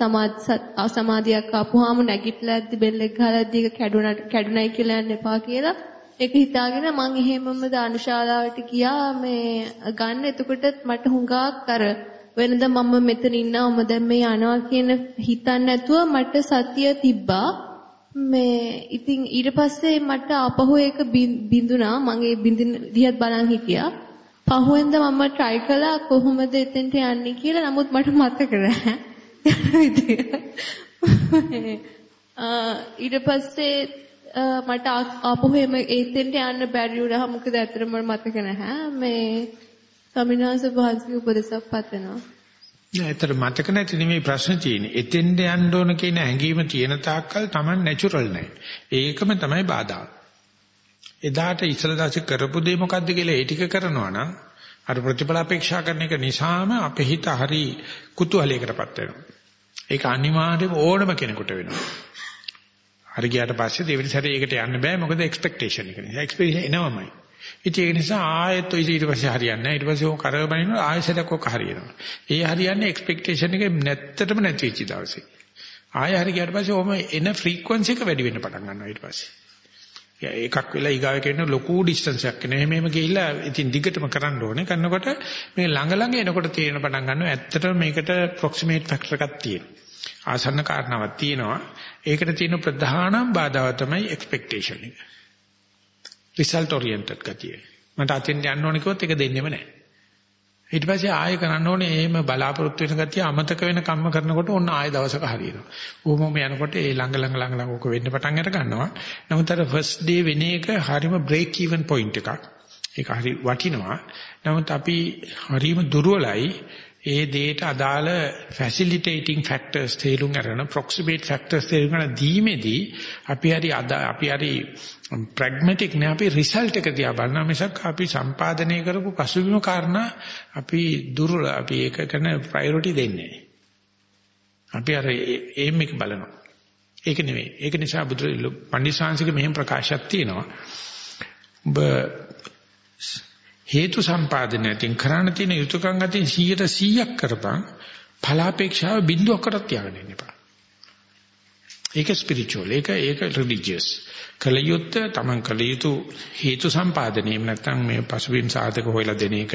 S9: සමාධියක් ආපුවාම නැගිටලා ඇද්දි බෙල් එක ගහලා ඇද්දි ඒක කැඩුණා කැඩුණයි කියලා යන්න එපා කියලා. ඒක හිතාගෙන මං එහෙමම දානශාලාවට ගියා මේ ගන්න. එතකොට මට හුඟක් අර වෙනද මම මෙතන ඉන්නවම දැන් මේ යනවා කියන හිතන්නේ නැතුව මට සතිය තිබ්බා. මේ ඉතින් ඊට පස්සේ මට ආපහු ඒක බින්දුනා. මම ඒ බින්දින දිහත් බලන් හිටියා. පහුවෙන්ද මම try කළා කොහොමද එතෙන්ට යන්නේ කියලා. නමුත් මට මතක නැහැ. ඊට පස්සේ මට ආපහු එම ඒතෙන්ට යන්න බැරි වුණා. මොකද ඇත්තටම මතක නැහැ. මේ සමිනාස භාසික උපදේශක් පතනවා.
S1: නෑ ඒතර මතක නැති නෙමෙයි ප්‍රශ්න තියෙන්නේ. එතෙන්ට යන්න ඕන කියන හැඟීම තියෙන තාක්කල් Taman නැචරල් නෑ. ඒකම තමයි බාධා. එදාට ඉස්සල දැසි කරපු දේ මොකද්ද කියලා ඒ ටික කරනවා නම් අර ප්‍රතිඵල අපේක්ෂා කරන එක නිසාම අපේ හිත හරි කුතුහලයකටපත් වෙනවා. ඒක අනිවාර්යයෙන්ම ඕනම කෙනෙකුට වෙනවා. හරි ගියාට පස්සේ දෙවෙනි සැරේ ඒකට යන්න බෑ මොකද එක්ස්පෙක්ටේෂන් එක නිසා. එක්ස්පෙක්ටේෂන් එනවමයි. ඉතින් ඒ නිසා ආයෙත් ඔය ඊට පස්සේ හරියන්නේ නැහැ. ඊට පස්සේ ඕක කරව බනිනවා ආයෙසරක් ඔක හරියනවා. ඒ හරියන්නේ එක්ස්පෙක්ටේෂන් එක නැත්තටම නැති වෙච්ච දවසේ. ආයෙ හරි ගියාට පස්සේ ඕම එන ෆ්‍රීකවන්සි එක වැඩි වෙන්න පටන් ගන්නවා ඊට පස්සේ. එකක් වෙලා ඊගාවට එන ලොකු ඩිස්ටන්ස් එකක් එන. එහෙම එහෙම ගිහිල්ලා ඉතින් දිගටම කරන්න ඕනේ. කරනකොට මේ ළඟ ළඟ එනකොට තේරෙන පටන් ගන්නවා ඇත්තටම මේකට ප්‍රොක්සිමේට් ෆැක්ටර් එකක් තියෙනවා. ආසන්න කාරණාවක් තියෙනවා. ඒකට තියෙන ප්‍රධානම බාධාව තමයි එක්ස්පෙක්ටේෂන් එක. රිසල්ට් ඔරියන්ටඩ් ගතිය. මට අතින් යන්න ඕනේ කිව්වොත් ඒක දෙන්නෙම නැහැ. ඊට පස්සේ ආයෙ කරන්න ඕනේ එහෙම බලාපොරොත්තු වෙන ගතිය අමතක වෙන කම්ම කරනකොට ඕන්න ආයෙ දවසක හරියනවා. ඌමම යනකොට ඒ ළඟ ළඟ ළඟ ළඟ ඕක වෙන්න පටන් අර ගන්නවා. නමුත් අර ෆස්ට් ඩේ වෙන එක හරිම බ්‍රේක් ඉවන් පොයින්ට් එකක්. ඒක හරි වටිනවා. නමුත් අපි හරිම දුර්වලයි ඒ දේට අදාළ facilitating factors තේරුම් අරගෙන proximate factors තේරුම් ගන්න දීමේදී අපි හරි අපි හරි pragmatic නේ. අපි result එක දිහා බලනවා. මිසක් අපි සම්පාදනය කරපු පසුබිම කාරණා අපි දුර්වල. අපි ඒක කරන priority දෙන්නේ අපි අර aim එක බලනවා. ඒක නෙවෙයි. ඒක නිසා බුදු පණ්ඩිතාංශික මෙහෙම ප්‍රකාශයක් තියෙනවා. ඔබ හේතු සම්පාදනයෙන් කරන්න තියෙන යුතුයකම් අතින් 100ට 100ක් කරපන්. ඵලාපේක්ෂාව බිඳුවක්කට තියාගෙන ඉන්න එපා. ඒක ස්පිරිචුවල්. ඒක ඒක රිලිජියස්. කලියුත් තමන් කලියුතු හේතු සම්පාදනයේ නැත්නම් මේ පසුබිම් සාධක හොයලා දෙන එක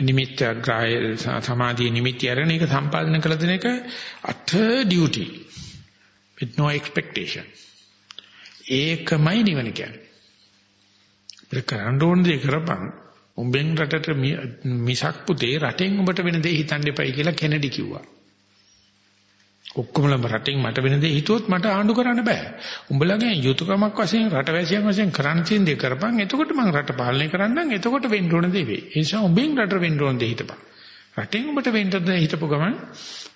S1: නිමිත්ත ග්‍රාය සමාධිය නිමිති අරගෙන ඒක සම්පාදනය කළ දෙන එක utter duty with no expectation. ඒකමයි නිවන කියන්නේ. ප්‍රකරණ ඕන දේ කරපන් උඹෙන් රටට මිසක් පුතේ රටෙන් උඹට වෙන දේ හිතන්න එපයි කියලා කෙනඩි කිව්වා. ඔක්කොමලම රටින් මට වෙන දේ හිතුවොත් මට ආණ්ඩු කරන්න බෑ. උඹලගේ යුතුයකමක් වශයෙන් රටවැසියන් වශයෙන් කරන්න තියෙන දේ කරපන්. එතකොට මම රට පාලනය කරන්නම්. එතකොට වෙන්න ඕන දේ වෙයි. ඒ නිසා උඹෙන් රට වෙන්න ඕන දේ හිතපන්. රටෙන් උඹට වෙන්න දේ හිතපු ගමන්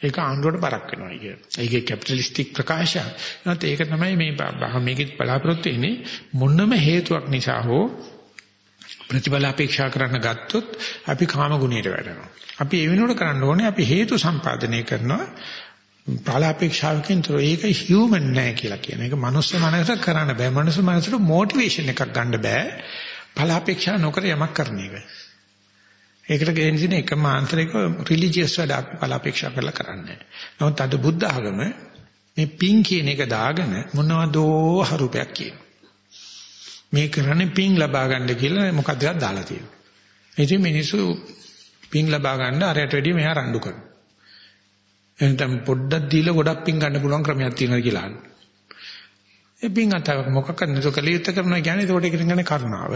S1: ඒක ආණ්ඩුවට බරක් වෙනවා කියන. ඒකේ කැපිටලිස්ටික් ප්‍රකාශය. නැත්නම් ඒක තමයි මේ මේකෙත් බලාපොරොත්තු වෙන්නේ මොනම හේතුවක් නිසා හෝ ප්‍රතිඵල අපේක්ෂා කරන්න ගත්තොත් අපි කාම ගුණයට වැටෙනවා. අපි ඒ වෙනුවට කරන්න ඕනේ අපි හේතු සම්පාදනය කරනවා බලාපේක්ෂාවකින් තොර ඒක හියුමන් නෑ කියලා කියන එක මනුස්ස මනසට කරන්න බෑ මනුස්ස මනසට මොටිවේෂන් එකක් ගන්න බෑ බලාපේක්ෂා නොකර යමක් කරන එක. ඒකට ගෙනින් එකම ආන්තරික රිලිජියස් වැඩ අපි බලාපේක්ෂා කරලා කරන්නේ. නමුත් අද බුද්ධ ආගම මේ පින් කියන එක දාගෙන මොනවදෝ හරුපයක් කියන. මේ කරන්නේ පින් ලබා ගන්න කියලා මොකක්ද දාලා තියෙනවා. ඉතින් මිනිස්සු පින් ලබා ගන්න අරයට වැඩිය මෙහා රණ්ඩු කරනවා. එහෙනම් පොඩ්ඩක් දීලා ගොඩක් පින් ගන්න පුළුවන් ක්‍රමයක් තියෙනවා කියලා අහන්න. ඒ පින් අතව මොකක්ද නේද කලියුත් කරනවා කියන්නේ ඒකට ඒකට කියන්නේ කරුණාව.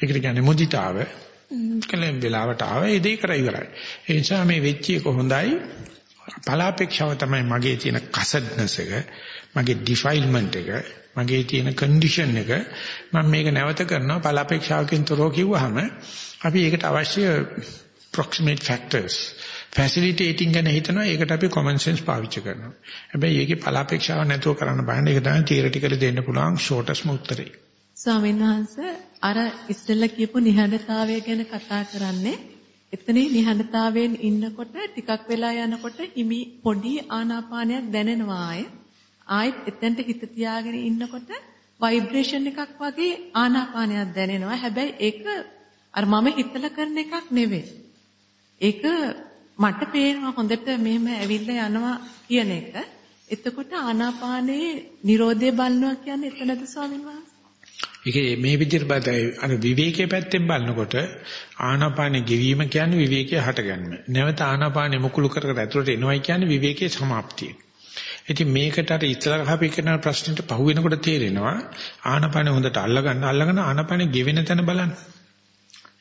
S1: ඒකට කියන්නේ මුදිතාව. කලෙන් වෙලාවට ආව ඒ දේ කරා ඉවරයි. ඒ නිසා මේ වෙච්ච එක හොඳයි. බලාපේක්ෂාව තමයි මගේ තියෙන කසඩ්නස් එක, මගේ ඩිෆයිල්මන්ට් එක, මගේ තියෙන කන්ඩිෂන් එක. මම මේක නැවත කරනවා බලාපේක්ෂාවකින් තොරව කිව්වහම අපි ඒකට අවශ්‍ය proximate factors ෆැසිලිටේටින් ගැන හිතනවා ඒකට අපි common sense පාවිච්චි කරනවා. හැබැයි ඒකේ පලාපේක්ෂාව නැතුව කරන්න බෑනේ ඒක තමයි තියරිටිකලි දෙන්න පුළුවන් ෂෝටස්ම උත්තරේ.
S10: ස්වාමීන් වහන්සේ අර ඉස්සෙල්ලා කියපු නිහඬතාවය ගැන කතා කරන්නේ එතනේ නිහඬතාවයෙන් ඉන්නකොට ටිකක් වෙලා යනකොට හිමි පොඩි ආනාපානයක් දැනෙනවා ආයේ ආයෙත් එතනට හිත තියාගෙන ඉන්නකොට ভাইබ්‍රේෂන් එකක් වගේ ආනාපානයක් දැනෙනවා හැබැයි ඒක අර මම හිතලා කරන එකක් නෙවෙයි ඒක මට පේනවා හොඳට මෙහෙම ඇවිල්ලා යනවා කියන එක. එතකොට ආනාපානයේ Nirodhe බලනවා කියන්නේ එතනද ස්වාමීන් වහන්සේ?
S1: ඒකේ මේ විදිහට බලද්දී අර විවේකයේ පැත්තෙන් බලනකොට ආනාපානෙ ගෙවීම කියන්නේ විවේකයේ හටගන්න. නැවත ආනාපානෙ මුකුළු කර කර ඇතුළට එනවයි කියන්නේ විවේකයේ સમાප්තිය. ඉතින් මේකට අර ඉස්සලා ගහපු එකන ප්‍රශ්නෙට පහු වෙනකොට තේරෙනවා ආනාපානෙ හොඳට අල්ලගන්න අල්ලගෙන ආනාපානෙ ගෙවෙන තැන බලන්න.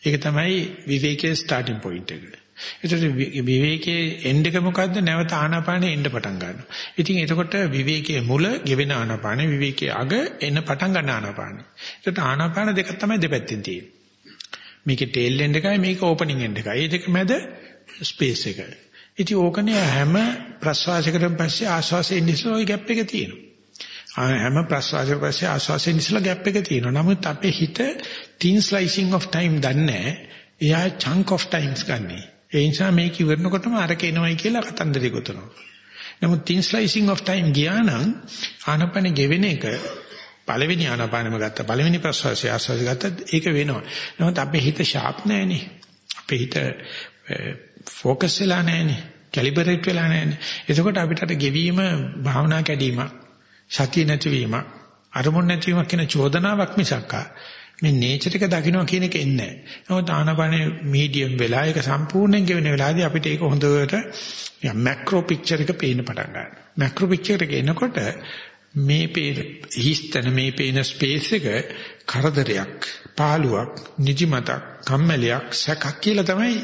S1: ඒක තමයි විවේකයේ ස්ටාර්ටින් පොයින්ට් එක. ඒතර විවේකයේ එන්න එක මොකද්ද? නැවත ආනාපානෙ එන්න පටන් ගන්නවා. ඉතින් එතකොට විවේකයේ මුල ගෙවෙන ආනාපානෙ විවේකයේ අග එන පටන් ගන්න ආනාපානෙ. ඒකට ආනාපාන දෙකක් තමයි දෙපැත්තෙන් තියෙන්නේ. මේකේ ටේල් එන්ඩ් එකයි මේක ඕපනින් එන්ඩ් එකයි. මේ දෙක මැද ස්පේස් එක. ඉතින් ඕකනේ හැම ප්‍රස්වාසයකටම පස්සේ ආශ්වාසයේ ඉස්සෝ ওই ગેප් එක තියෙනවා. හැම ප්‍රස්වාසයෙන් පස්සේ ආශ්වාසයෙන් ඉස්සලා ગેප් එක තියෙනවා. නමුත් අපේ හිත thin slicing of time දන්නේ එයා chunk of times ගන්නේ. ඒ නිසා මේක ඉවරනකොටම අරක එනවයි කියලා කතන්දරේ ගොතනවා. නමුත් thin slicing of time ගියා නම් ආනපන ගෙවෙන එක පළවෙනි ආනපනම ගත්ත පළවෙනි ප්‍රශ්වාසය ආස්වාද ගත්තත් ඒක වෙනවා. නමුත් අපේ හිත ෂාප් නැහැනේ. අපේ හිත ફોකස් වෙලා නැහැනේ. කැලිබරේට් වෙලා නැහැනේ. එතකොට අපිට අර ගෙවීම භාවනා කැඩීමක්, සතිය නැතිවීමක්, අරමුණ නැතිවීමක් කියන චෝදනාවක් මිසක්කා මේ නේචර් එක දකින්න කියන එක එන්නේ නැහැ. නමුත් ආනපනේ මීඩියම් වෙලා ඒක සම්පූර්ණයෙන් ගෙවෙන වෙලාවදී අපිට ඒක හොඳට මැක්‍රෝ පික්චර් එක පේන්න පටන් ගන්නවා. මැක්‍රෝ පික්චර් එක එනකොට මේ පේන හිස්තන මේ පේන ස්පේස් එක කරදරයක්, පාළුවක්, නිදිමතක්, කම්මැලියක්, සැකක් කියලා තමයි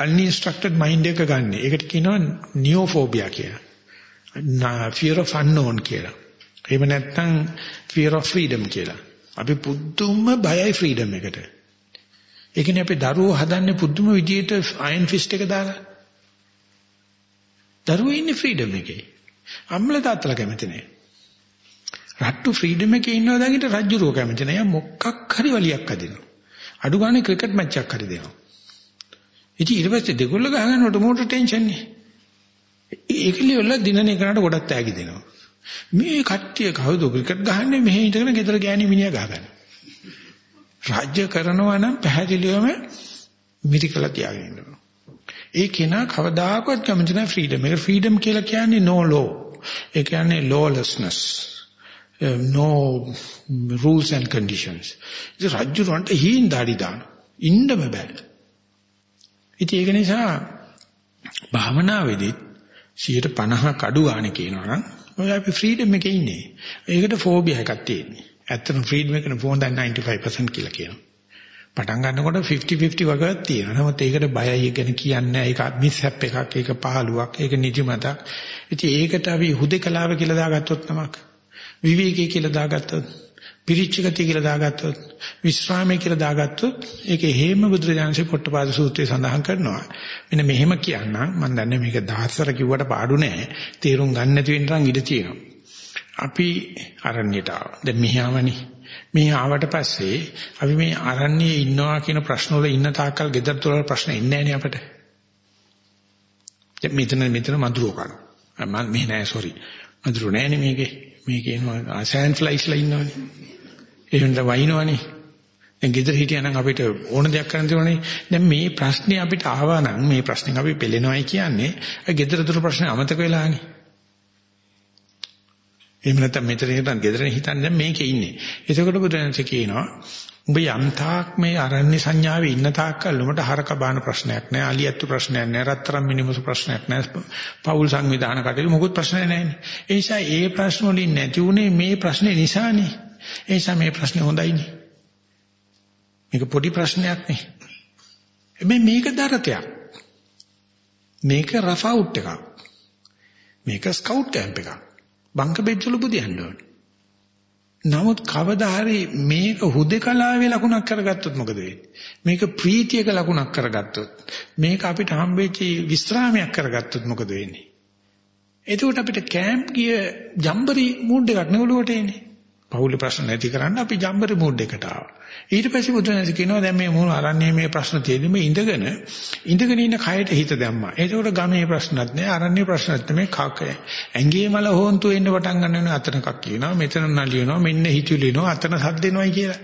S1: uninstructed mind එක ගන්න. ඒකට කියනවා නියෝෆෝබියා කියලා. fear of unknown කියලා. එහෙම නැත්නම් fear of freedom කියලා. අපි පුදුම බයයි ෆ්‍රීඩම් එකට. ඒ කියන්නේ අපි දරුවෝ හදන්නේ පුදුම විදියට අයන් ෆිස්ට් එක දාලා. දරුවෝ ඉන්නේ ෆ්‍රීඩම් එකේ. අම්මලා තාත්තලා කැමති නෑ. රට්ටු ෆ්‍රීඩම් එකේ ඉන්නවා දැන් ඊට රජ්ජුරුව කැමති නෑ. මොකක් හරි වලියක් අදිනවා. අඩු ගානේ ක්‍රිකට් මැච් එකක් හරි දෙනවා. ඉතින් ඊට පස්සේ දෙගොල්ල ගහනකොට මොකට ටෙන්ෂන් නේ. ඒකලියොල්ල දිනන එකනට ගොඩක් තෑගි දෙනවා. මේ කට්ටිය කවුද ක්‍රිකට් ගහන්නේ මෙහෙ ඉඳගෙන ගෙදර ගෑණි මිනිහා ගහගන්න. රාජ්‍ය කරනවා නම් පැහැදිලිවම මිරිකලා තියාගෙන ඉන්නවා. ඒ කෙනා කවදාකවත් කැමති නැහැ ෆ්‍රීඩම්. ඒක ෆ්‍රීඩම් කියලා කියන්නේ no law. ඒ කියන්නේ lawlessness. Um, no rules and conditions. ඉතින් රජුරන්ට හීන් දාඩි දාන. ඉන්නම බෑ. ඉතින් ඒක නිසා භාවනාවේදී 150ක් අඩු ගන්න කියනවා නම් ඔය අපි ෆ්‍රීඩම් එකේ ඉන්නේ. ඒකට ෆෝබියා එකක් තියෙන්නේ. ඇත්තටම ෆ්‍රීඩම් එක more than 95% කියලා කියනවා. පටන් ගන්නකොට 50 50 වගේක් තියෙනවා. නමුත් ඒකට බයයි ගැන කියන්නේ ඒක මිස්හැප් එකක්, ඒක පහළුවක්, ඒක නිදිමතක්. ඉතින් ඒකට අපි හුදේකලාව කියලා දාගත්තොත් නමක්. විවේකී කියලා දාගත්තොත්, පිරිච්ච ගතිය කියලා දාගත්තොත්, විශ්‍රාමයේ කියලා දාගත්තොත් ඒකේ හේම බුදුරජාණන්සේ පොට්ටපාද සූත්‍රයේ සඳහන් කරනවා. මෙන්න මෙහෙම කියන්නම් මම දන්නේ මේක දහස්වර කිව්වට පාඩු නෑ. තේරුම් ගන්න නැති වෙන්න නම් ඉඩ තියෙනවා. අපි අරණ්‍යයට ආවා. දැන් මෙහාමනේ මේ ආවට පස්සේ අපි මේ අරණ්‍යයේ ඉන්නවා කියන ප්‍රශ්න වල ඉන්න තාක්කල් ගෙදර දොර ප්‍රශ්න එන්නේ නැහැ අපිට. දැන් මෙතන මෙතන මధుරෝ කන. මම මේ නෑ සෝරි. මధుරෝ නෑනේ මේකේ. මේකේ එනවා සෑන් ෆ්ලයිස්ලා ඉන්නවනේ. එහෙනම් වයින්නවනේ. දැන් ගෙදර හිටියනම් අපිට ඕන දෙයක් කරන්න තියෙනවනේ. දැන් මේ ප්‍රශ්නේ අපිට ආවා නම් මේ ප්‍රශ්නේ අපි පෙළෙනවයි කියන්නේ අර ගෙදර දුර ප්‍රශ්නේ අමතක වෙලානේ. එහෙම නැත්නම් මෙතන හිටන් ගෙදරින් හිටන් දැන් මේකේ ඉන්නේ. එතකොට බුදුරජාණන්සේ කියනවා උඹ යම් තාක් මේ අරණ්‍ය සංඥාවේ ඉන්න තාක්කල් උඹට හරක බාන ප්‍රශ්නයක් නැහැ, අලියැත්තු ප්‍රශ්නයක් නැහැ, රත්තරන් මිනිමුසු ප්‍රශ්නයක් නැහැ, පෞල් සංවිධාන කටයුතු මොකුත් ප්‍රශ්නයක් නැහැ. ඒ නිසා ඒ ප්‍රශ්න වලින් නැති උනේ මේ ප්‍රශ්නේ නිසානේ. ඒ නිසා මේ ප්‍රශ්නේ හොඳයිනේ. මේක පොඩි ප්‍රශ්නයක් නේ. හැබැයි මේක දරතයක්. මේක රෆ අවුට් එකක්. මේක ස්කවුට් කැම්ප් එකක්. බංක බෙච්චලු බුදියන්න ඕනේ. නමුත් කවදා හරි මේක හුදේකලාවේ ලකුණක් කරගත්තොත් මොකද වෙන්නේ? මේක ප්‍රීතියක ලකුණක් කරගත්තොත් මේක අපිට හම්බෙච්ච විස්රාමයක් කරගත්තොත් මොකද වෙන්නේ? එතකොට අපිට කැම්ප් ගිය ජම්බරි මූඩ් එකක් නෙවලුවට එන්නේ. පවුලේ ප්‍රශ්න නැති කරන්න අපි ජම්බරි මූඩ් එකට ආවා. ඊට පස්සේ බුදුරජාණන් කියනවා දැන් මේ මොන අරන්නේ මේ ප්‍රශ්න තියෙදි මේ ඉඳගෙන ඉඳගෙන ඉන්න කයට හිත දැම්මා. ඒකෝට ගමේ ප්‍රශ්නත් නෑ අරන්නේ ප්‍රශ්නත් මේ කකය. ඇඟේ මල හොන්තු වෙන්න පටන් ගන්න අතනකක් කියනවා මෙතන නලියනවා මෙන්න හිතුලිනවා අතන සද්දෙනවයි කියලා.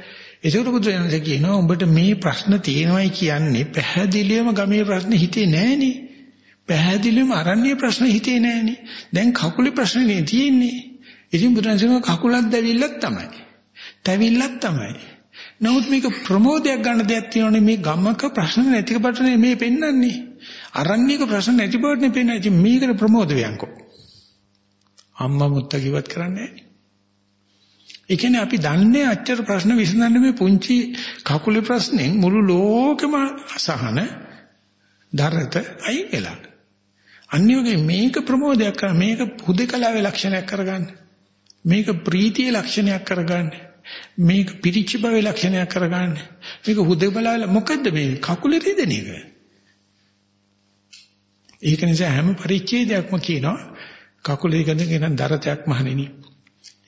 S1: ඒකෝට බුදුරජාණන් කියනවා උඹට මේ ප්‍රශ්න තියෙනවයි කියන්නේ පැහැදිලිවම ගමේ ප්‍රශ්න හිතේ නෑනේ. පැහැදිලිවම අරන්නේ ප්‍රශ්න හිතේ නෑනේ. දැන් කකුලේ ප්‍රශ්නේ තියෙන්නේ. ඉතින් බුදුරජාණන් කකුලක් දැවිල්ලක් තමයි. තැවිල්ලක් තමයි. නමුත් මේක ප්‍රමෝදයක් ගන්න දෙයක් තියෙනවනේ මේ ගමක ප්‍රශ්න නැතිකපට මේ පෙන්වන්නේ. අරණ්‍යක ප්‍රශ්න නැති බවටනේ පෙන්වන්නේ. ඉතින් මේකට ප්‍රමෝද වෙයන්කෝ. අම්මා මුත්තා කිව්වත් කරන්නේ නැහැ. ඒ කියන්නේ අපි දන්නේ අච්චර ප්‍රශ්න විසඳන්න මේ පුංචි කකුලේ ප්‍රශ්නෙන් මුළු ලෝකෙම අසහන දරත අයින් වෙලා. අන්‍යෝගේ මේක ප්‍රමෝදයක් කර මේක හුදකලාවේ ලක්ෂණයක් කරගන්න. මේක ප්‍රීතියේ ලක්ෂණයක් කරගන්න. මේක පිරිච්ච බවේ ලක්ෂණයක් කරගන්න. මේක හුදේබලාල මොකද්ද මේ කකුලේ රිදෙන එක? ඒක නිසා හැම පරිච්ඡේදයක්ම කියනවා කකුලේ ගඳගෙන දරතයක් මහණෙනි.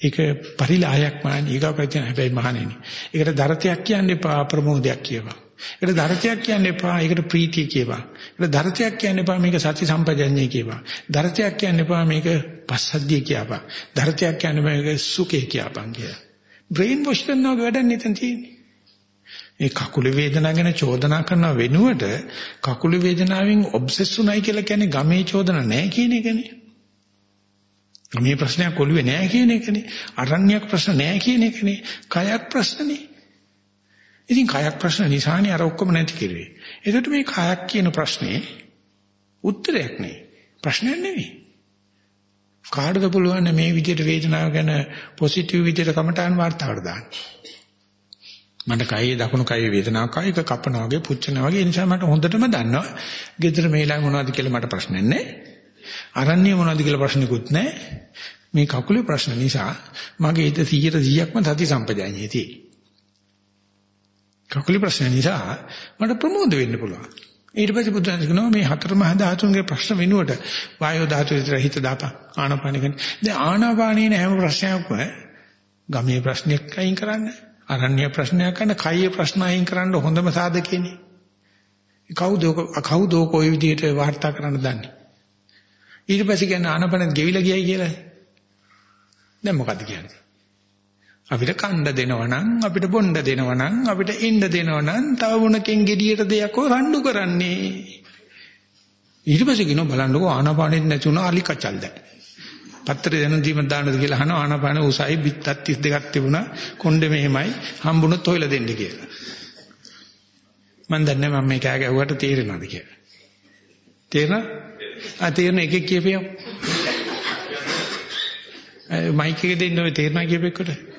S1: ඒක පරිලායක් මහණෙනි. ඊගා ප්‍රතින හැබැයි මහණෙනි. ඒකට දරතයක් කියන්න එපා ප්‍රමෝදයක් කියවා. ඒකට දරතයක් කියන්න එපා ඒකට ප්‍රීතිය කියවා. ඒකට දරතයක් කියන්න එපා මේක සති සම්පජඤ්ඤය කියවා. දරතයක් කියන්න එපා මේක පස්සද්ධිය කියපන්. දරතයක් කියන්න මේක සුඛය කියපන් කියලා. බ්‍රේන් වොෂ් කරනවා වැඩක් නැතන් තියෙන්නේ. මේ කකුල වේදනාව ගැන චෝදනා කරන වෙනුවට කකුල වේදනාවෙන් ඔබ්සෙස් උනායි කියලා කියන්නේ ගමේ චෝදනා නැහැ කියන එකනේ. මේ ප්‍රශ්නයක් ඔළුවේ නැහැ කියන එකනේ. අරණ්‍යයක් ප්‍රශ්න නැහැ කියන එකනේ. කයක් ප්‍රශ්නනේ. ඉතින් කයක් ප්‍රශ්න නිසානේ අර ඔක්කොම නැති කෙරුවේ. ඒකට මේ කයක් කියන ප්‍රශ්නේ උත්තරයක් නෙවෙයි. ප්‍රශ්නයක් නෙවෙයි. කාටද පුළුවන් මේ විදිහට වේදනාව ගැන පොසිටිව් විදිහට කමටහන් වාර්තාවට දාන්න. මට කයේ දකුණු කයේ වේදනාවක් ආවා ඒක කපනවා වගේ පුච්චනවා වගේ ඒ නිසා මට හොඳටම දන්නවා. ගෙදර මේලා මොනවද කියලා මට ප්‍රශ්නයක් නැහැ. අරන්නේ මොනවද කියලා ප්‍රශ්නිකුත් නැහැ. මේ කකුලේ ප්‍රශ්න නිසා මගේ හිත 100%ක්ම සති සම්පජාඤ්ඤයේ තියෙයි. කකුලේ ප්‍රශ්න නිසා මට ප්‍රමෝද වෙන්න පුළුවන්. ඊට පස්සේ බුදුන් කියනවා මේ හතර මහා ධාතුන්ගේ ප්‍රශ්න වෙනුවට වායෝ ධාතුව විතර හිත දාපන් ආනාපානෙ ගන්න. දැන් ආනාපානේ නෑ හැම ප්‍රශ්නයක්ම ගමේ ප්‍රශ්නයක් අයින් කරන්න, අරණ්‍ය ප්‍රශ්නයක් කරන්න, කයේ ප්‍රශ්න අයින් කරන්න හොඳම සාධකෙනේ. කවුද කවුද කොයි විදිහට වාර්තා කරන්න දන්නේ? ඊට පස්සේ කියන්නේ ආනාපානෙත් ගෙවිලා ගියයි කියලා. දැන් මොකද්ද කියන්නේ? අපිට කණ්ඩ දෙනවනම් අපිට බොණ්ඩ දෙනවනම් අපිට ඉන්න දෙනවනම් තව මොනකින් gediයට දෙයක්ව රණ්ඩු කරන්නේ ඊට පස්සේ කියනවා බලන්නකෝ ආනාපානෙත් නැති වුණා අලි කචල් දැන් පත්‍රේ දැනුම් දීම දාන්නද කියලා අහනවා ආනාපාන උසයි බිත්තක් 32ක් තිබුණා කොණ්ඩේ මෙහෙමයි හම්බුනොත් හොයලා දෙන්න කියලා. මම දන්නේ මම මේ කෑ ගැහුවට තේරෙනවද කියලා. තේරෙනවද? ආ තේරෙන එකෙක් කියපියම්. මයික් එකේ දෙන්න ඔය තේරෙනවා කියපෙකට.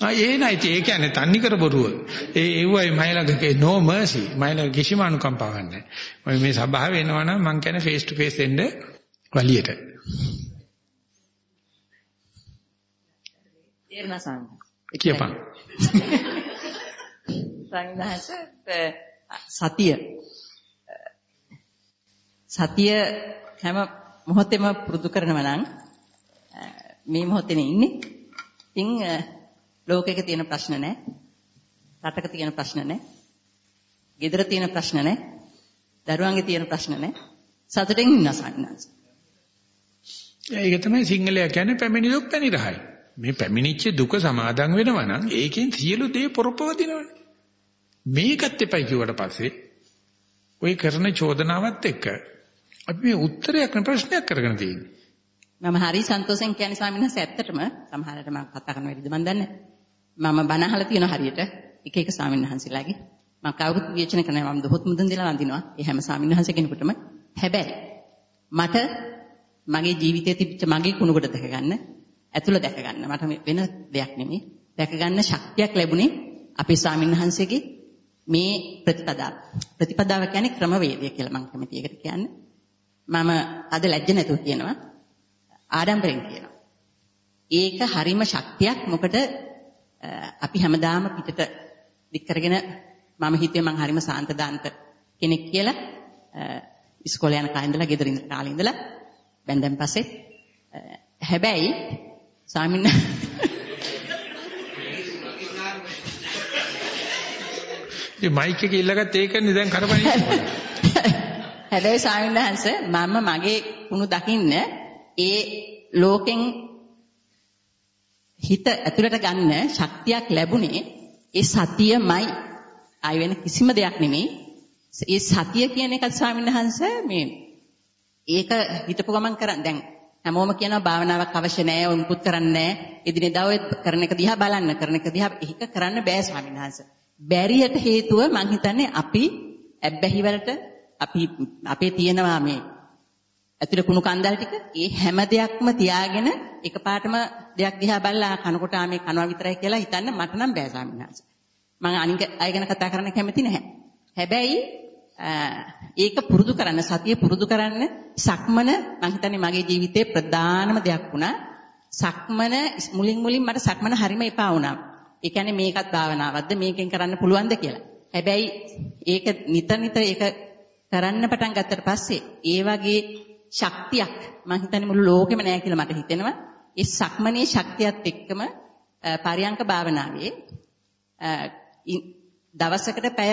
S1: ආ ඒ නයි ඒ කියන්නේ තන්නි කර බොරුව. ඒ ඒවයි මයිලගේ no mercy. මයිලගේ කිසිම අනුකම්පාවක් නැහැ. මම මේ සභාවේ එනවා නම් මං කියන්නේ face to face එන්න වලියට.
S11: තේරෙනවා සංඝ.
S1: කියපන්.
S11: සංඝහස සතිය සතිය හැම මොහොතෙම පුරුදු කරනවා නම් මේ මොහොතේ ඉන්නේ. ඉතින් ලෝකෙක තියෙන ප්‍රශ්න නැහැ. රටක තියෙන ප්‍රශ්න නැහැ. ගෙදර තියෙන ප්‍රශ්න නැහැ. දරුවන්ගේ තියෙන ප්‍රශ්න නැහැ. සතුටින් ඉන්න සන්නස්.
S1: ඒක තමයි සිංහලයා කියන්නේ පැමිණි දුක් පැණි රහයි. මේ පැමිණිච්ච දුක සමාදන් වෙනවා නම් ඒකෙන් සියලු දේ පොරපවදිනවනේ. මේකත් එපයි කිව්වට පස්සේ ওই කරන චෝදනාවත් එක්ක අපි මේ උත්තරයක් න ප්‍රශ්නයක් කරගෙන තියෙන්නේ.
S11: මම හරි සන්තෝෂෙන් කියන්නේ ස්වාමීන් වහන්සේ ඇත්තටම සමහරවිට මම කතා කරන වෙලෙදි මම දන්නේ මම බණ අහලා තියෙන හරියට එක එක ස්වාමීන් වහන්සේලාගේ. මම කවුරුත් විචන කරනවා මම දොහොත් මුදුන් දීලා වඳිනවා. ඒ හැම ස්වාමීන් වහන්සේ කෙනෙකුටම හැබැයි මට මගේ ජීවිතයේ තිබිච්ච මගේ කුණුකට දැක ගන්න ඇතුළ දැක ගන්න මට වෙන දෙයක් නෙමෙයි. දැක ගන්න ශක්තියක් ලැබුණේ අපේ ස්වාමීන් වහන්සේගේ මේ ප්‍රතිපදාව. ප්‍රතිපදාව කියන්නේ ක්‍රමවේදය කියලා මම කැමති ඒකට කියන්නේ. මම අද ලැජ්ජ නැතුව කියනවා ආඩම්බරෙන් කියනවා. ඒක හරිම ශක්තියක් මොකද අපි හැමදාම පිටට දික් කරගෙන මම හිතුවේ මං හරිම සාන්ත දාන්ත කෙනෙක් කියලා. ඉස්කෝලේ යන කාලේ ඉඳලා ගෙදර ඉඳ කාලේ ඉඳලා. බැන්දන් පස්සේ හැබැයි ස්වාමීන්
S1: මේ මයික් එක ඉල්ලගත්ත ඒකනේ දැන් කරපණි
S11: හැබැයි ස්වාමීන් වහන්සේ මම මගේ කුණු දකින්න ඒ ලෝකෙන් හිත ඇතුළට ගන්න ශක්තියක් ලැබුණේ ඒ සතියමයි. ආය වෙන කිසිම දෙයක් නෙමෙයි. ඒ සතිය කියන එකත් ස්වාමීන් වහන්සේ මේ ඒක හිතපු ගමන් කරන් දැන් හැමෝම කියනවා භාවනාවක් අවශ්‍ය නැහැ ඔය මුකුත් කරන්නේ නැහැ එදිනෙදා ඔය කරන එක දිහා බලන්න කරන එක දිහා ඒක කරන්න බෑ ස්වාමීන් වහන්සේ බැරියට හේතුව මං හිතන්නේ අපි ඇබ්බැහි වලට අපි අපේ තියෙනවා මේ ඇතුලේ කුණු කන්දල් ටික ඒ හැම දෙයක්ම තියාගෙන එකපාරටම දෙයක් දිහා බලලා කනකොට ආ මේ කනවා විතරයි කියලා හිතන්න මට නම් බෑ ස්වාමීන් වහන්සේ. මම අනික අය ගැන කතා කරන්න කැමති නැහැ. හැබැයි ඒක පුරුදු කරන්න සතිය පුරුදු කරන්න සක්මන මම හිතන්නේ මගේ ජීවිතේ ප්‍රධානම දෙයක් වුණා. සක්මන මුලින් මුලින් මට සක්මන හරිම එපා වුණා. ඒ කියන්නේ මේකත් භාවනාවක්ද මේකෙන් කරන්න පුළුවන්ද කියලා. හැබැයි ඒක නිතර නිතර ඒක කරන්න පටන් ගත්තට පස්සේ ඒ වගේ ශක්තියක් මම හිතන්නේ මුළු ලෝකෙම නැහැ කියලා මට හිතෙනවා. ඒ සක්මනේ ශක්තියත් එක්කම පරියංක භාවනාවේ දවසකට පැය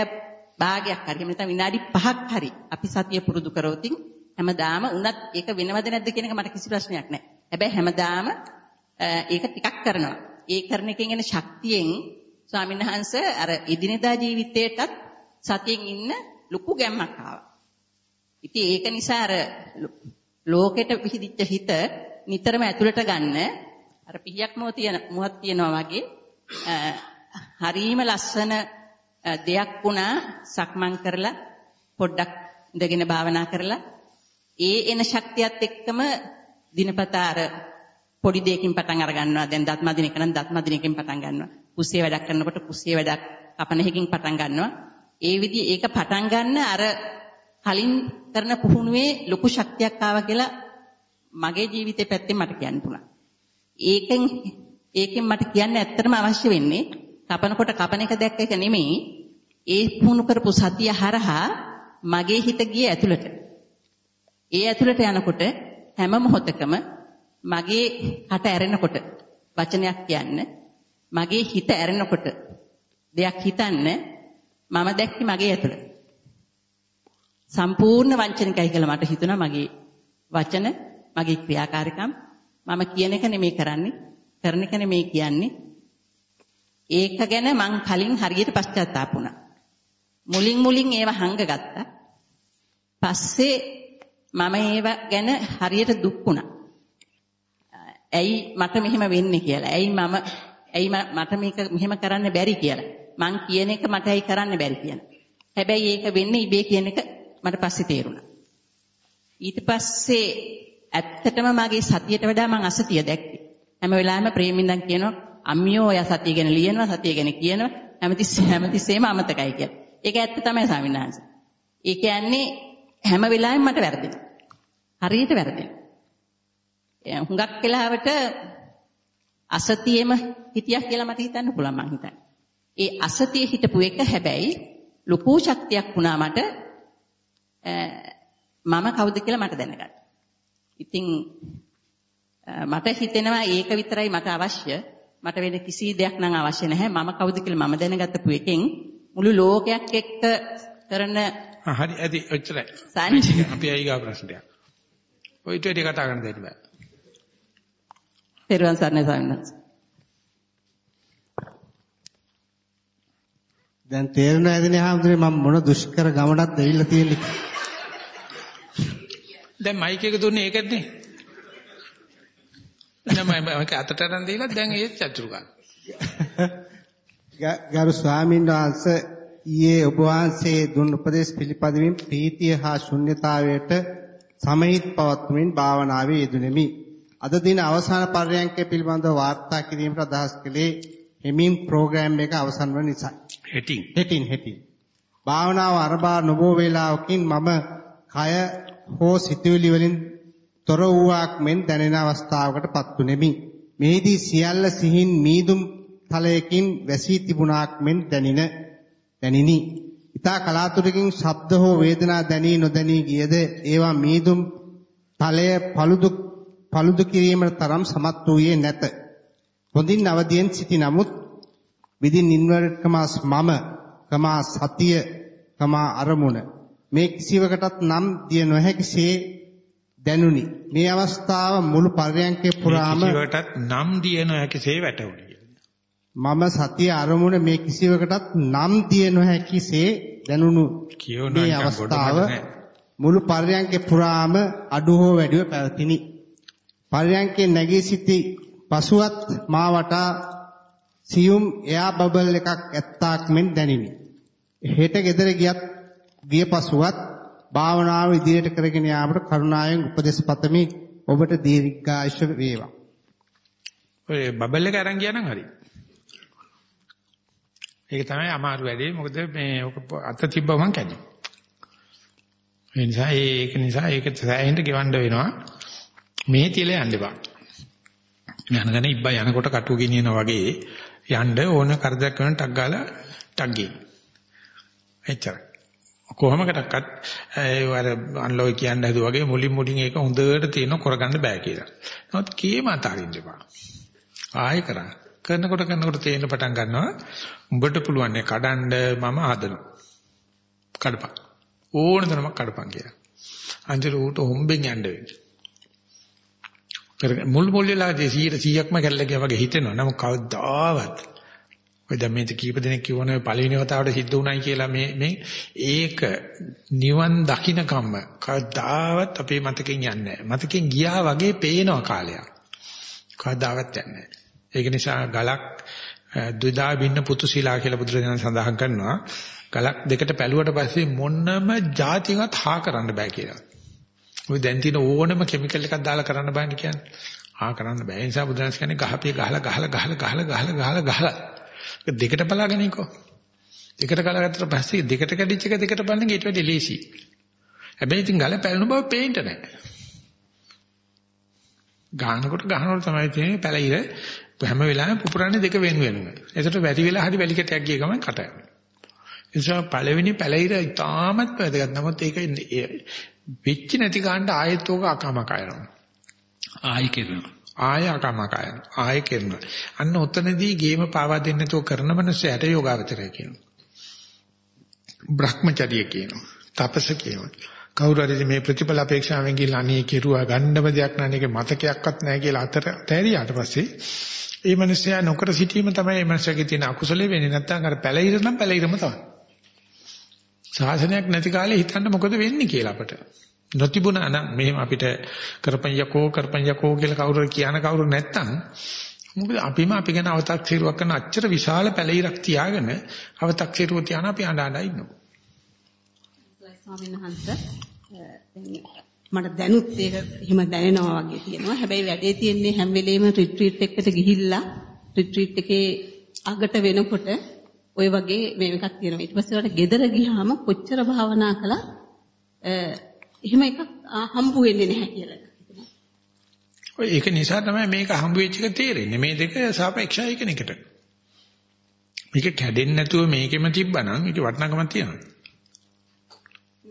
S11: භාගයක් හරි එහෙම නැත්නම් විනාඩි 5ක් හරි අපි සතිය පුරුදු කරොතින් හැමදාම උනත් ඒක වෙනවද නැද්ද කියන එක මට කිසි ප්‍රශ්නයක් නැහැ. හැබැයි හැමදාම ඒක ටිකක් කරනවා. ඒ කරන එකෙන් එන ශක්තියෙන් ස්වාමීන් වහන්සේ අර එදිනෙදා ජීවිතේටත් සතියෙන් ඉන්න ලොකු ගැම්මක් ආවා. ඉතින් ඒක නිසා අර ලෝකෙට පිහිදිච්ච හිත නිතරම ඇතුළට ගන්න. අර පිහියක් මොහ තියෙන මොහක් තියනවා වගේ. හරීම ලස්සන දෙයක් වුණා සක්මන් කරලා පොඩ්ඩක් ඉඳගෙන භාවනා කරලා. ඒ එන ශක්තියත් එක්කම දිනපතා අර පොඩි දෙයකින් පටන් අර ගන්නවා. දැන් දත් මදින එක නම් දත් මදින එකකින් පටන් ගන්නවා. කුස්සිය වැඩක් කරනකොට කුස්සිය වැඩක් කපන එකකින් පටන් ගන්නවා. ඒ විදිහ ඒක පටන් ගන්න අර කලින් කරන පුහුණුවේ ලොකු ශක්තියක් ආවා කියලා මගේ ජීවිතේ පැත්තෙන් මට කියන්න පුළුවන්. ඒකෙන් ඒකෙන් මට කියන්න ඇත්තටම අවශ්‍ය වෙන්නේ කපනකොට කපන එක දැක්ක එක නෙමෙයි ඒ පුහුණු කරපු සතිය හරහා මගේ හිත ගියේ ඇතුළට. ඒ ඇතුළට යනකොට හැම මොහොතකම මගේ කට ඇරෙනකොට වචනයක් කියන්න මගේ හිත ඇරෙනකොට දෙයක් හිතන්න මම දැක්කේ මගේ ඇතුළට. සම්පූර්ණ වංචනිකයි කියලා මට හිතුණා මගේ වචන මගේ ක්‍රියාකාරකම් මම කියන එක නෙමෙයි කරන්නේ කරන එක නෙමෙයි කියන්නේ ඒක ගැන මං කලින් හරියට පශ්චාත්තාප වුණා මුලින් මුලින් ඒව හංගගත්තා පස්සේ මම ඒව ගැන හරියට දුක් වුණා. ඇයි මට මෙහෙම වෙන්නේ කියලා. ඇයි මම ඇයි මට මේක මෙහෙම කරන්න බැරි කියලා. මං කියන එක මට ඇයි කරන්න බැරි කියලා. හැබැයි ඒක වෙන්නේ ඉබේ කියන එක මට පස්සේ තේරුණා. ඊට පස්සේ ඇත්තටම මගේ සතියට වඩා මං අසතිය දැක්කේ. හැම වෙලාවෙම ප්‍රේමින්දන් කියනවා අම්මියෝ ඔය සතිය ගැන ලියනවා සතිය ගැන කියනවා හැමතිස්සෙම හැමතිස්සෙම අමතකයි කියලා. ඒක ඇත්ත තමයි ස්වාමීන් වහන්සේ. ඒ කියන්නේ හැම වෙලාවෙම මට වැරදෙනවා. හරියට වැරදෙනවා. හුඟක් වෙලාවට අසතියෙම හිටියක් කියලා මට හිතන්න පුළුවන් මං හිතන්නේ. ඒ අසතියේ හිටපු එක හැබැයි ලොකු ශක්තියක් වුණා මට මම කවුද කියලා මට දැනගන්න. ඉතින් මට හිතෙනවා ඒක විතරයි මට අවශ්‍ය. මට වෙන කිසි දෙයක් නම් අවශ්‍ය නැහැ. මම කවුද කියලා මම දැනගත්තපු එකෙන් මුළු ලෝකයක් එක්ක කරන
S1: හරි ඇති ඔච්චරයි. අපි අයිගා ප්‍රශ්නයක්. ඔය වැඩි කතා කරන්න දෙන්න බෑ.
S11: පෙරවන් සර්ණේ ස්වාමීන්
S2: දැන් තේරෙන ඇදිනේ හැමදෙරේ මම මොන දුෂ්කර ගමනක්ද ඇවිල්ලා තියෙන්නේ.
S1: දැන් මයික් එක දුන්නේ ඒකනේ. දැන් මම අතට අරන් දීලා දැන් ඒ චතුරු ගන්න.
S2: ගරු ස්වාමීන් වහන්සේ ඊයේ ඔබ වහන්සේ දුන් උපදේශ පිළිපදමින් ප්‍රීතිය හා ශුන්්‍යතාවයට සමහිත පවත්වමින් භාවනාවේ යෙදුණෙමි. අද දින අවසාන පර්යංකය පිළිබඳව වාර්තා කිරීමට අදහස් කළේ හෙමින් ප්‍රෝග්‍රෑම් එක අවසන් වන නිසා.
S1: හෙටින්.
S2: හෙටින් හෙටින්. භාවනාව අරබා නොබෝ වේලාවකින් මම කය හෝ සිතුවිලි වලින් තොර වූවක් මෙන් දැනෙන අවස්ථාවකට පත්ුනේමි. මෙහිදී සියල්ල සිහින් මීදුම් තලයකින් වැසී තිබුණාක් මෙන් දැනින දැනිනි. ඊතා කලාතුරකින් ශබ්ද හෝ වේදනා දැනී නොදැනී ගියද ඒවා මීදුම් තලය paludu paludu කිරීමට තරම් සමත් වූයේ නැත. හොඳින් අවදියෙන් සිටි නමුත් within inverted commas මම කමා සතිය කමා අරමුණ මේ කිසිවකටත් නම් දිය නොහැකිසේ දැනුනි. මේ අවස්ථාව මුළු පර්යංකේ පුරාම
S1: කිසිවකටත් නම් දිය නොහැකිසේ වැටුණි.
S2: මම සතිය අරමුණ මේ කිසිවකටත් නම් දිය නොහැකිසේ දැනුණු මේ අවස්ථාව මුළු පර්යංකේ පුරාම අඩු හෝ වැඩිව පැවතිනි. පර්යංකේ නැගී සිටි පසුවත් මා වටා සියුම් එයා බබල් එකක් ඇත්තාක් මෙන් දැනිනි. හෙට ගෙදර ගියත් ගිය පසුවත් භාවනාව ඉදිරියට කරගෙන යාමට කරුණාවෙන් උපදෙස් පතමි. ඔබට දීර්ඝායුෂ වේවා.
S1: ඔය බබල් එක අරන් ගියා නම් හරි. ඒක තමයි අමාරු වැඩේ. මොකද මේ අත තිබ්බම කැඩි. ඒ නිසා ඒක නිසා ඒක සෑහෙන්න ගෙවන්න වෙනවා. මේ තියලා යන්න එපා. යනදන ඉබ්බා යනකොට කටුව ගෙනියනා වගේ යන්න ඕන කරදරයක් කරන ටක් ගාලා ටක් ගේ. එච්චරයි. කොහොමකටවත් ඒ අර අන්ලෝයි කියන්න හදුවා වගේ මුලින් මුලින් ඒක හොඳට තියෙන කරගන්න බෑ කියලා. නමුත් කීම අතාරින්න එපා. ආයෙ කරා. කරනකොට කරනකොට තේරෙන පටන් ගන්නවා උඹට පුළුවන් නේ කඩන්න මම හදනවා. කඩපන්. ඕන තරමක් කඩපන් කියලා. අන්තිර ඌට හොම්බෙන් යන්න වෙන්නේ. මුල් මුල් වෙලාදී 100%ක්ම කැල්ලගේ වගේ හිතෙනවා. නමුත් කවදාවත් ඔය දැන් මේ කීප දෙනෙක් කියවනේ පළවෙනි වතාවට සිද්ධ වුණයි කියලා මේ මේ ඒක නිවන් දකින්න කම්ම කවදාවත් අපේ මතකෙන් යන්නේ නැහැ. මතකෙන් ගියා වගේ පේනවා කාලයක්. කවදාවත් යන්නේ නැහැ. ඒක නිසා ගලක් ද්විදා බින්න පුතුශීලා කියලා බුදුරජාණන් සඳහන් කරනවා. ගලක් දෙකට පැලුවට පස්සේ මොන්නම જાතියවත් හා කරන්න බෑ කියලා. ඔය දැන් තියෙන ඕනම කිමිකල් එකක් දාලා කරන්න බෑනේ කියන්නේ. හා කරන්න බෑ. ඒ නිසා බුදුරජාණන් කියන්නේ ගහපිය ගහලා ගහලා ගහලා ගහලා ගහලා ගහලා ගහලා. ඒක දෙකට බලාගෙනකෝ. දෙකට ගලගත්තට පස්සේ දෙකට කැඩිච්ච එක දෙකට බලන එක ඊට වැඩි ලේසි. හැබැයි ඉතින් ගල පැලුණු බව පේන්න නැහැ. ගානකොට ගහනකොට තමයි තියෙන්නේ පැලිර හැම වෙලාවෙම පුපුරන්නේ දෙක වෙන වෙනම. ඒකට වැඩි වෙලා හරි වැලිකටයක් ගිය ගමන් කට යනවා. ඒ නිසා පළවෙනි පැලිර ඉතාමත් වැදගත්. නමුත් ඒක වෙච්ච නැති ගන්න ආයෙත් ඕක අකමකයනවා. ආයෙ කරනවා. ආය අකමකයන ආය කරනවා. අන්න ඔතනදී ගේම පාවා දෙන්න නැතුව කරන මනුස්සයට යෝගාවචරය කියනවා. බ්‍රහ්මචර්ය කියනවා. තපස කියනවා. කවුරු හරි මේ ප්‍රතිඵල අපේක්ෂාවෙන් ගිහලා අනේ කෙරුවා ගන්නම දෙයක් නැණේක මතකයක්වත් නැහැ කියලා අතර තැරියාට පස්සේ ඒ මනුස්සයා නොකර සිටීම තමයි මේ මනුස්සයාගේ තියෙන අකුසලෙ වෙන්නේ නැත්නම් අර පැලිර නම් පැලිරම තමයි. ශාසනයක් නැති කාලේ හිතන්න මොකද වෙන්නේ කියලා අපට. නොතිබුණා නම් මෙහෙම අපිට කරපන් යකෝ කරපන් යකෝ කියලා කවුරු කියන කවුරු නැත්තම් මොකද අපිම අපි ගැන අව탁සීරුවක් කරන අච්චර විශාල පැලිරක් තියාගෙන අව탁සීරුව තියාන අපි අඬා ඉන්නවා.
S12: ස්වාමීන් වහන්සේ මට දැනුත් ඒක එහෙම දැනෙනවා වගේ තියෙනවා. හැබැයි වැඩේ තියෙන්නේ හැම වෙලෙම රිට්‍රීට් එකකට ගිහිල්ලා රිට්‍රීට් එකේ අගට වෙනකොට ওই වගේ මේකක් තියෙනවා. ඊට පස්සේ වල ගෙදර ගියාම කොච්චර භාවනා කළා එහෙම එකක් හම්බු වෙන්නේ නැහැ කියලා.
S1: ඔය ඒක නිසා තමයි මේක හම්බ වෙච්ච එක තේරෙන්නේ. මේ දෙක සාපේක්ෂයි එකිනෙකට. මේක කැඩෙන්නේ නැතුව මේකෙම තිබ්බනම් ඒක වටිනාකමක් තියෙනවා.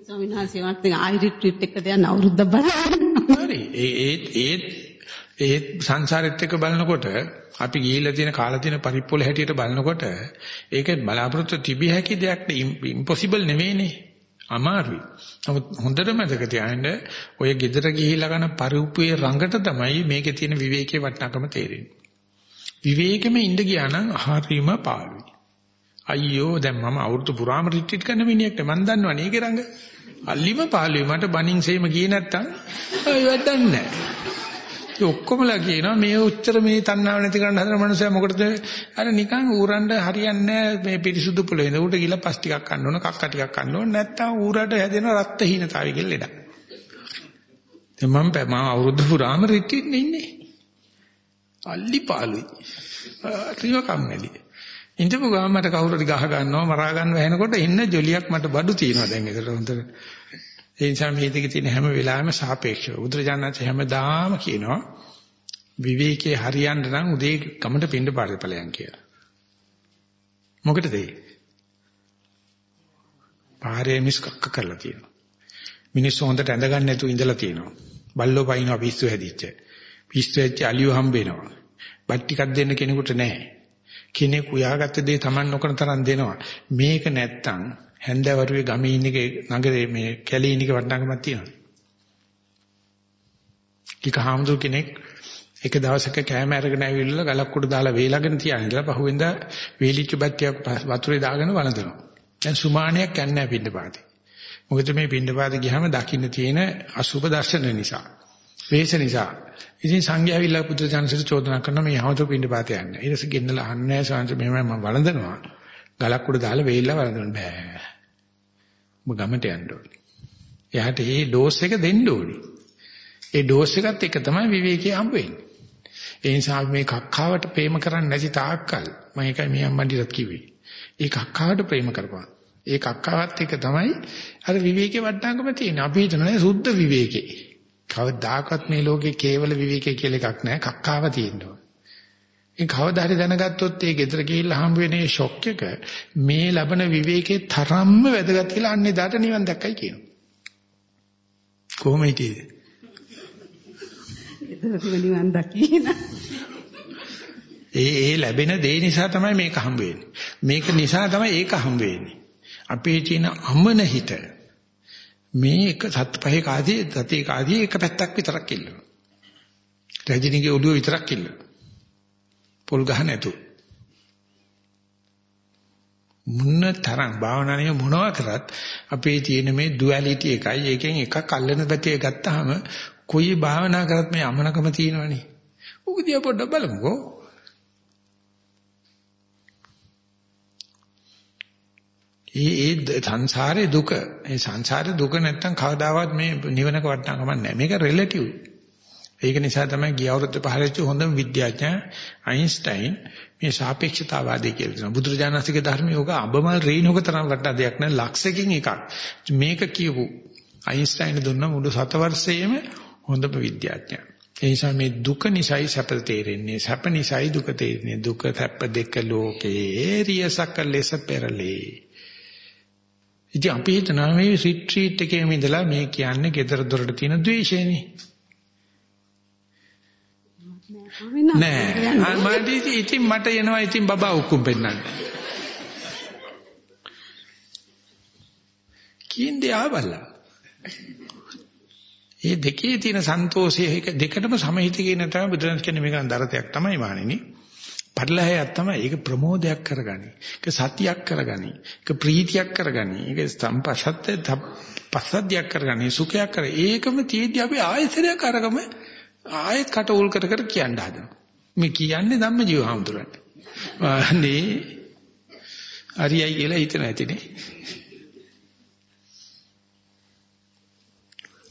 S12: ස්වාමීන් වහන්සේ වත් ආයි රිට්‍රීට් එකට යන අවුරුද්දක් බලන්න.
S1: හරි. ඒ ඒ ඒ සංසාරෙත් එක්ක බලනකොට අපි ගිහිල්ලා තියෙන කාලා තියෙන පරිප්පොළ හැටියට බලනකොට ඒක බලාපොරොත්තු තිබිය හැකි දෙයක් ඉම්පොසිබල් නෙවෙයිනේ. අමාරුයි. නමුත් හොඳට මතක තියාගන්න ඔය ගෙදර ගිහිලා ගන්න පරිප්පුවේ රඟට තමයි මේකේ තියෙන විවේකයේ වටිනාකම තේරෙන්නේ. විවේකෙම ඉඳ ගියා නම් හරීම පාළුයි. අයියෝ දැන් මම අවුරුදු පුරාම රිට්‍රීට් කරන මිනිහෙක් මම දන්නවනේ ඒකේ රඟ. අල්ලිම පාළුයි මට බනින් සේම ගියේ නැත්තම් ඒවත් දන්නේ නැහැ. ඒ ඔක්කොමලා කියනවා මේ උච්චර මේ තණ්හාව නැති කරන්න හදන මනුස්සයා මොකටද? අර නිකන් ඌරන්ට හරියන්නේ මේ පිරිසුදු පොළේ ඉඳ ඌට ගිහලා පස් ටිකක් කන්න ඕන කක්ක ටිකක් කන්න ඕන. නැත්තම් ඌරට හැදෙන රක්තහීනතාවය කියලා ලෙඩක්. දැන් මම මම අවුරුදු පුරාම රිට්‍රීට් ඉන්නේ. අල්ලි පාළුයි. ත්‍රිව කම්මැලි. ඉඳපු ගමන් මට කවුරු හරි ගහ ගන්නවා මරා ගන්නව වෙනකොට ඉන්න ජොලියක් මට බඩු තියෙනවා දැන්. ඒකට හොඳට ඒ නිසා මේ දෙකේ තියෙන හැම වෙලාවෙම සාපේක්ෂව. බුදුරජාණන් හැමදාම කියනවා විවේකයේ හරියන්න නම් උදේ ගමට පින්න පාරේ ඵලයන් කියලා. මොකටද ඒ? පාරේ මිස්කක්ක කරලා තියෙනවා. මිනිස්සු හොඳට ඇඳගන්න නැතුව ඉඳලා තියෙනවා. බල්ලෝ පයින්නවා පිස්සු හැදිච්ච. පිස්සු හැදිච්ච අලියෝ හම්බ වෙනවා. බත් ටිකක් දෙන්න කෙනෙකුට නැහැ. කෙනෙක් උයාගත්ත දේ Taman නොකරන තරම් දෙනවා. මේක නැත්තම් හැන්දවරුවේ ගමේ ඉන්න නගරේ මේ කැලේ ඉන්න වටිනාකමක් තියෙනවා. ටික හාමුදුර කෙනෙක් එක දවසක කෑම අරගෙන ඇවිල්ලා ගලක් උඩ දාලා වේලගෙන තියාගෙන ඉඳලා පහුවෙන්ද වේලිච්ච බත්තියක් වතුරේ දාගෙන වළඳනවා. දැන් සුමානියක් යන්නේ නැහැ පින්නපාතේ. මොකද මේ පින්නපාතේ ගියාම දකින්න තියෙන අසුබ දර්ශන නිසා. වේශ නිසා. ඉතින් සංඝයා ඇවිල්ලා පුත්‍ර ජානසිට චෝදනා කරනවා මේ හවතු පින්නපාතේ යන්න. ඊට පස්සේ ගෙන්නලා අහන්නේ නැහැ මෙහෙමයි මම වළඳනවා. ගලක් උඩ දාලා වේලිලා වළඳන්න බෑ. ඔබ ගමට යන්න ඕනේ. එයාට මේ ඩෝස් එක දෙන්න ඕනේ. ඒ ඩෝස් එකත් එක තමයි විවේකී හම්බ වෙන්නේ. ඒ නිසා මේ කක්කාවට ප්‍රේම කරන්නේ නැති තාක්කල් මම ඒකයි මේ අම්මන්ඩිරත් කිව්වේ. ඒ කක්කාවට ප්‍රේම කරපන්. ඒ කක්කාවත් එක තමයි අර විවේකේ වටනකම තියෙන. අපි හිතනවා සුද්ධ විවේකේ. කවදාකවත් මේ ලෝකේ කේවල විවේකේ කියලා එකක් නැහැ. කක්කාව තියෙනවා. ඒ කවදා හරි දැනගත්තොත් ඒ ගෙදර ගිහිල්ලා හම්බ වෙන මේ ෂොක් එක මේ ලබන විවේකේ තරම්ම වැදගත් කියලා අන්නේ දාට නිවන් දැක්කයි කියනවා. කොහොම හිටියේද?
S12: නිවන් දකින්න.
S1: ඒ ඒ ලැබෙන දේ නිසා තමයි මේක හම්බ වෙන්නේ. මේක නිසා තමයි ඒක හම්බ වෙන්නේ. අපේ තියෙන අමන හිත මේ එක සත් පහේ කාදී සතේ කාදී එක පැත්තක් විතරක් ඉල්ලනවා. රජිනිගේ ඔළුව විතරක් ඉල්ලනවා. පොල් ගහ නැතු. මුන්න තරම් භාවනාවේ මොනවා කරත් අපේ තියෙන මේ ඩුවැලිටි එකයි ඒකෙන් එකක් අල්ලන පැත්තේ ගත්තාම කොයි භාවනා කරත් මේ අමනකම තියෙනවනේ. උක දිහා පොඩ්ඩක් බලමුකෝ. ඒ ඒ සංසාරේ දුක ඒ සංසාරේ දුක නැත්තම් කවදාවත් මේ නිවනක වටනකම නැහැ. මේක රිලටිව්. ඒක නිසා තමයි ගිය අවුරුද්ද පහලච්ච හොඳම විද්‍යාඥයා අයින්ස්ටයින් මේ සාපේක්ෂතාවාදය කියලා දෙනවා. බුදුරජාණන්සේගේ ධර්මයේ ඔක අබමල් රේණුක තරම් වටා දෙයක් නෑ ලක්ෂකින් එකක්. මේක කියපු අයින්ස්ටයින් දුන්න මුළු සතවර්ෂයේම හොඳම විද්‍යාඥයා. ඒ නිසා මේ දුක නිසායි සැප තේරෙන්නේ. සැප නිසායි දුක තේරෙන්නේ. දුක සැප දෙක ලෝකේ රියසක ලෙස පෙරලේ. ඉතින් අපි හිතනවා මේ රිට්‍රීට් එකේ ඉඳලා මේ කියන්නේ gedara dorata තියෙන ද්වේෂයනේ. නෑ මට ඉතින් මට එනවා ඉතින් බබා උක්කුම් පෙන්නන්න කියන්නේ ආවල්ලා මේ දෙකේ තියෙන සන්තෝෂය දෙකටම සමහිත කියන තමයි බුදුරජාණන් කියන්නේ මේක දරතයක් තමයි මානෙනි පරිලහයක් තමයි. ඒක ප්‍රමෝදයක් කරගනි. ඒක සතියක් කරගනි. ඒක ප්‍රීතියක් කරගනි. ඒක සම්පසත්ත පස්සද්ධියක් කරගනි. සුඛයක් කර. ඒකම තියෙද්දි අපි ආයතනයක් අරගම ආයෙත් කට උල් කර කර කියන්න හදනවා. මේ කියන්නේ ධම්ම ජීව හඳුරන්නේ. අනේ හරියයි කියලා හිතන ඇතිනේ.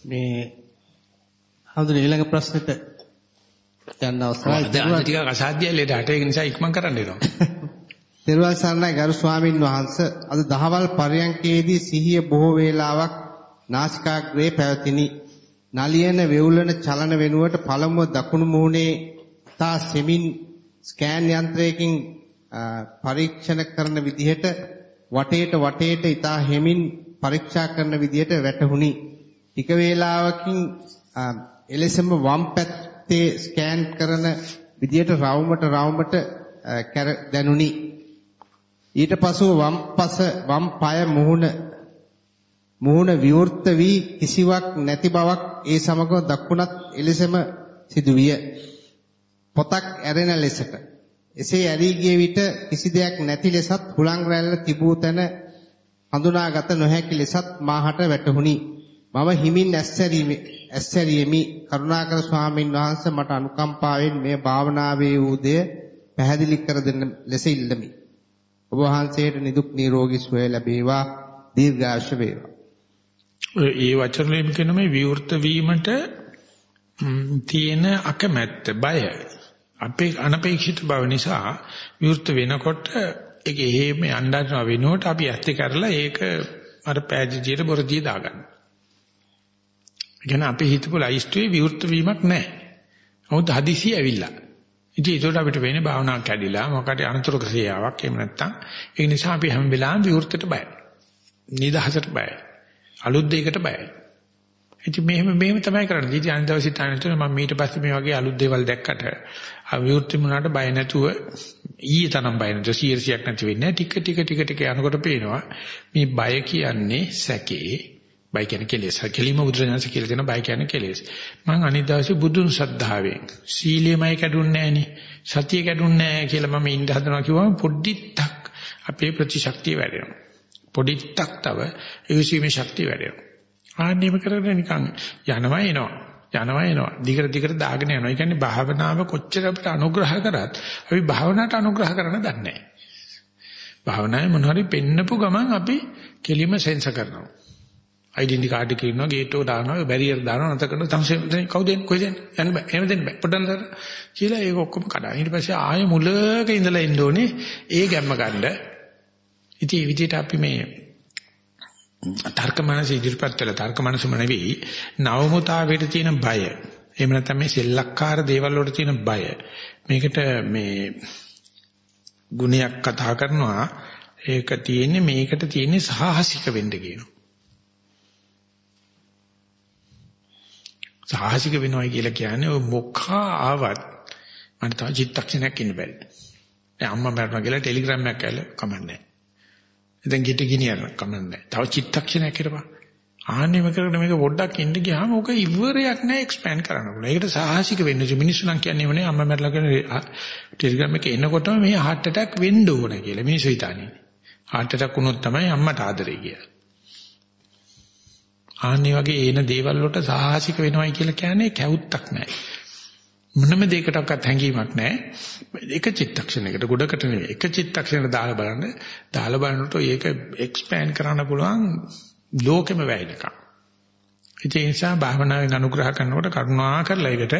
S2: මේ හඳුන ඊළඟ ප්‍රශ්නෙට යන්න අවසරයි.
S1: දැන් ටිකක් අසාධ්‍යයි ලේට ඒක නිසා ඉක්මන් කරන්න වෙනවා.
S2: තෙරුවන් සරණයි ගරු ස්වාමින් වහන්සේ අද දහවල් පරයන්කේදී සිහිය බොහෝ වේලාවක් නාසිකාග්‍රේ පැවතිනි. නලියන වේවුලන චලන වෙනුවට පළමුව දකුණු මුහුණේ තා සෙමින් ස්කෑන් යන්ත්‍රයකින් පරීක්ෂණ කරන විදිහට වටේට වටේට ඊතා හෙමින් පරීක්ෂා කරන විදිහට වැටහුණි. ටික වේලාවකින් එලෙසම වම් පැත්තේ ස්කෑන් කරන විදිහට රවුමට රවුමට දැනුනි. ඊට පසුව වම් පස වම් පාය මුහුණ මුහුණ විවෘත වී කිසිවක් නැති බවක් ඒ සමග දක්ුණත් එලෙසම සිදුවිය. පොතක් ඇරෙන ලෙසට. එසේ ඇරී ගිය විට කිසි දෙයක් නැති ලෙසත් හුලං රැල්ල තිබූ තැන හඳුනාගත නොහැකි ලෙසත් මාහට වැටහුණි. මම හිමින් ඇස්සැරීමි කරුණාකර ස්වාමින් වහන්සේ මට අනුකම්පාවෙන් මේ භාවනාවේ වූ පැහැදිලි කර දෙන්න ලෙස ඉල්ලමි. ඔබ වහන්සේට නිදුක් නිරෝගී සුවය ලැබේවා දීර්ඝායුෂ වේවා.
S1: ඒ වචන වලින් කියන මේ විවෘත වීමට තියෙන අකමැත්ත බය අපේ අනපේක්ෂිත බව නිසා විවෘත වෙනකොට ඒක එහෙම යන්නනවා වෙනකොට අපි ඇත්ත කරලා ඒක අර පෑජිජියට බොරදිය දාගන්න. කියන අපි හිතපු ලයිස්ට්ුවේ විවෘත වීමක් නැහැ. නමුත් හදිසිය ඇවිල්ලා. ඉතින් ඒකට අපිට වෙන්නේ භාවනාවක් කැඩිලා මොකට අනතුරු ක්‍රියාවක් එහෙම නැත්තම් ඒ නිසා අපි හැම වෙලාවෙම විවෘතට බයයි. නිදහසට බයයි. අලුත් දෙයකට බයයි. ඉතින් මෙහෙම මෙහෙම තමයි කරන්නේ. ඉතින් අනිත් දවසේ තානතර මම ඊට පස්සේ මේ වගේ අලුත් දේවල් දැක්කට අවිවෘත්ති මුණාට බය නැතුව ඊයේ තරම් බය නැතුව 100ක් නැති වෙන්නේ ටික ටික ටික ටික යනකොට පේනවා මේ බය කියන්නේ සැකේ බය කියන්නේ කෙලෙස්. කෙලිම බුදුරජාණන්ස කියලා දෙන බය කියන්නේ කෙලෙස්. මම අනිත් දවසේ බුදුන් ශ්‍රද්ධාවෙන් සීලෙමයි කැඩුන්නේ නැහනේ. සතිය කැඩුන්නේ නැහැ කියලා මම ඉඳ හදනවා කිව්වම පොඩ්ඩක් අපේ ප්‍රතිශක්තිය වැඩෙනවා. පොඩ්ඩක් තව ඉවිසීමේ ශක්තිය වැඩෙනවා. ආන්නේම කරගෙන නිකන් යනවා එනවා. යනවා එනවා. දිගට දිගට දාගෙන යනවා. ඒ කියන්නේ භාවනාව කොච්චර අපිට අනුග්‍රහ කරත් අපි භාවනාවට අනුග්‍රහ කරන්න දන්නේ නැහැ. භාවනාවේ මොන හරි පෙන්නපු ගමන් අපි කෙලිම සෙන්ස කරනවා. ඩෙන්ටි කාඩ් එක ඉන්නවා ගේට් එක දානවා බැරියර් දානවා නැත කරන තමයි කවුද එන්නේ කොහෙද යන්න බෑ එහෙම දෙන්න බෑ පොඩ්ඩක් කියලා ඒක ඔක්කොම කඩා ඊට පස්සේ ආයෙ මුලක ඉඳලා එන්න ඕනේ ඒ ගැම්ම ගන්න ඉතින් මේ විදිහට අපි මේ තර්ක මනස ඉදිරිපත් කළ තර්ක මනසම නෙවෙයි නවමුතාවයට තියෙන බය එහෙම නැත්නම් මේ සෙල්ලක්කාර දේවල් වලට තියෙන බය මේකට මේ ගුණයක් කතා කරනවා ඒක තියෙන්නේ මේකට තියෙන්නේ සාහසික වෙන්න කියනවා සාහසික වෙනවා කියලා කියන්නේ ඔය මොකා ආවත් මට තව චිත්තක්ෂණයක් ඉන්න බැරි. දැන් අම්මා මරනවා කියලා ටෙලිග්‍රෑම් එකක් ඇවිල්ලා කමන්නේ. දැන් ගිට ගිනියන්න කමන්නේ. තව චිත්තක්ෂණයක් හිටපන්. ආන්නෙම කරගෙන මේක පොඩ්ඩක් ඉන්න ගියාම ඕක ඉවරයක් නෑ එක්ස්පෑන්ඩ් කරන්න පුළුවන්. ඒකට සාහසික වෙන්න ඕනේ. මිනිස්සු නම් කියන්නේ මොනේ අම්මා මරලා කියන ටෙලිග්‍රෑම් එකේ එනකොටම මේ heart attack වෙන්න ඕන කියලා. මිනිස්සු හිතන්නේ. heart attack වුණොත් තමයි අම්මට ආදරේ කියලා. ආන්නේ වගේ එන දේවල් වලට සාහසික වෙනවයි කියලා කියන්නේ කැවුත්තක් නැහැ. මොනම දෙයකටවත් හැංගීමක් නැහැ. එක චිත්තක්ෂණයකට ගොඩකට නෙවෙයි. එක චිත්තක්ෂණයකට දාලා බලන්න. දාලා බලනකොට ඒක එක්ස්පෑන්ඩ් කරන්න පුළුවන් ලෝකෙම වැයෙනකම්. ඒ නිසා භාවනාවෙන් අනුග්‍රහ කරනකොට කරුණා කරලා ඒකට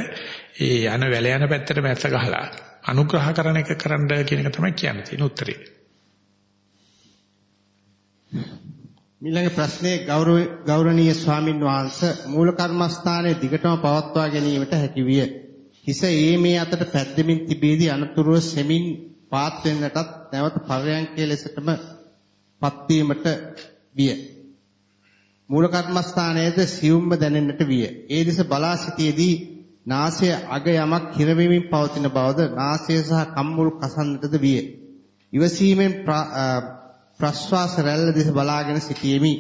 S1: ඒ යන වැල යන පැත්තට මැස්ස ගහලා අනුග්‍රහ කරන එක කරන්න කියන එක තමයි කියන්න තියෙන උත්තරේ.
S2: ඊළඟ ප්‍රශ්නේ ගෞරවනීය ස්වාමින් වහන්සේ මූල කර්මස්ථානයේ දිගටම පවත්වා ගැනීමට හැකි විය. හිස ඒමේ අතට පැද්දෙමින් තිබීදී අනතුරුව සෙමින් පාත් වෙන්නටත් නැවත පරයන්කේ ලෙසටම පත්වීමට විය. මූල කර්මස්ථානයේද සියුම්ම දැනෙන්නට විය. ඒ දෙස බලා සිටියේදී නාසය අග යමක් හිරවෙමින් පවතින බවද නාසය සහ කම්මුල් කසන්නටද විය. ඉවසීමෙන් ප්‍රශ්වාස රැල්ල දෙස බලාගෙන සිටීමේ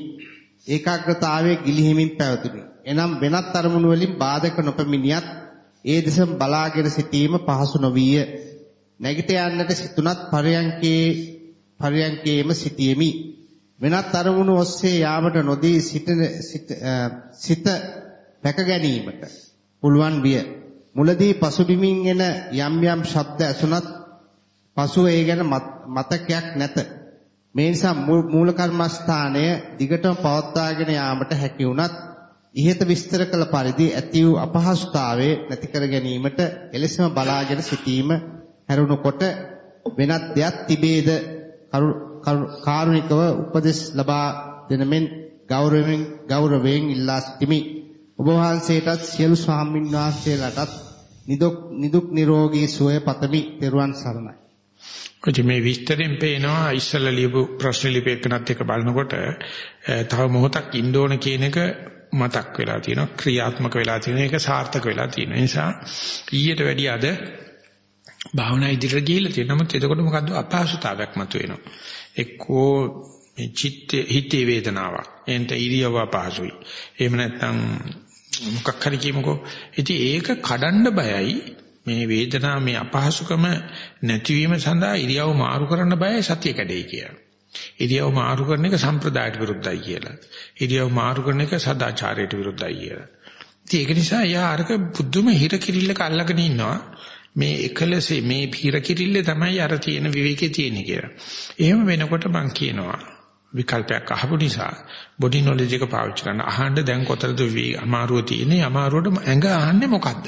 S2: ඒකාග්‍රතාවයේ ගිලිහිමින් පැවතුණි. එනම් වෙනත් අරමුණු වලින් බාධක නොපැමිණියත් ඒ දෙස බලාගෙන සිටීම පහසු නොවිය. නැගිට යන්නට සිතුනත් පරයන්කේ පරයන්කේම සිටියෙමි. වෙනත් අරමුණු ඔස්සේ යාමට නොදී සිටින සිත පැක ගැනීමට පුළුවන් විය. මුලදී පසුබිමින් එන යම් යම් ශබ්ද ඇසුණත් පසුව ඒ ගැන මතකයක් නැත. මේ නිසා මූල කර්මස්ථානය දිගටම පවත්වාගෙන යාමට හැකි වුණත් ඉහත විස්තර කළ පරිදි ඇති වූ අපහසුතාවයේ නැති කර ගැනීමට එලෙසම බලාගෙන සිටීම හැරුණකොට වෙනත් දෙයක් තිබේද කාරුණිකව උපදෙස් ලබා දෙන මෙන් ගෞරවයෙන් ගෞරවයෙන් ඉල්ලා සිටිමි. ඔබ වහන්සේටත් සියලු ස්වාමින් වහන්සේලාටත් නිදුක් නිදුක් නිරෝගී සුවය පතමි. ත්වන් සරණයි.
S1: කොහොම මේ විස්තරෙන් පේනවා ඉස්සලා ලියපු ප්‍රශ්න ලිපේකනත් එක බලනකොට තව මොහොතක් ඉන්න ඕන කියන එක මතක් වෙලා තියෙනවා ක්‍රියාත්මක වෙලා තියෙන එක සාර්ථක වෙලා තියෙන නිසා ඊට වැඩිය අද භාවනා ඉදිරියට ගිහිල්ලා තියෙනවා. නමුත් එතකොට මොකද්ද? අපහසුතාවයක් මතුවෙනවා. එක්කෝ මේ චිත්ත හිතේ වේදනාවක්. එන්ට ඉරියව අපහසුයි. එහෙම නැත්නම් මොකක් හරි කියමුකෝ. ඉතින් ඒක කඩන්න බයයි. මේ වේදනාව මේ අපහසුකම නැතිවීම සඳහා ඉරියව මාරු කරන්න බයයි සතිය කැඩෙයි කියලා. ඉරියව් මාරු කරන එක සම්ප්‍රදායට විරුද්ධයි කියලා. ඉරියව් මාරු කරන එක සදාචාරයට විරුද්ධයි කියලා. ඉතින් ඒක නිසා යා අරක බුද්ධම හිර කිරිල්ලක අල්ලගෙන ඉන්නවා. මේ එකලසේ මේ හිර කිරිල්ලේ තමයි අර තියෙන විවේකේ තියෙන්නේ කියලා. එහෙම වෙනකොට මම කියනවා විකල්පයක් අහපු නිසා බොඩි නොලෙජ් එක පාවිච්චි කරන අහන්න දැන් කොතරද අමාරුව තියෙන්නේ අමාරුවට ඇඟ අහන්නේ මොකද්ද?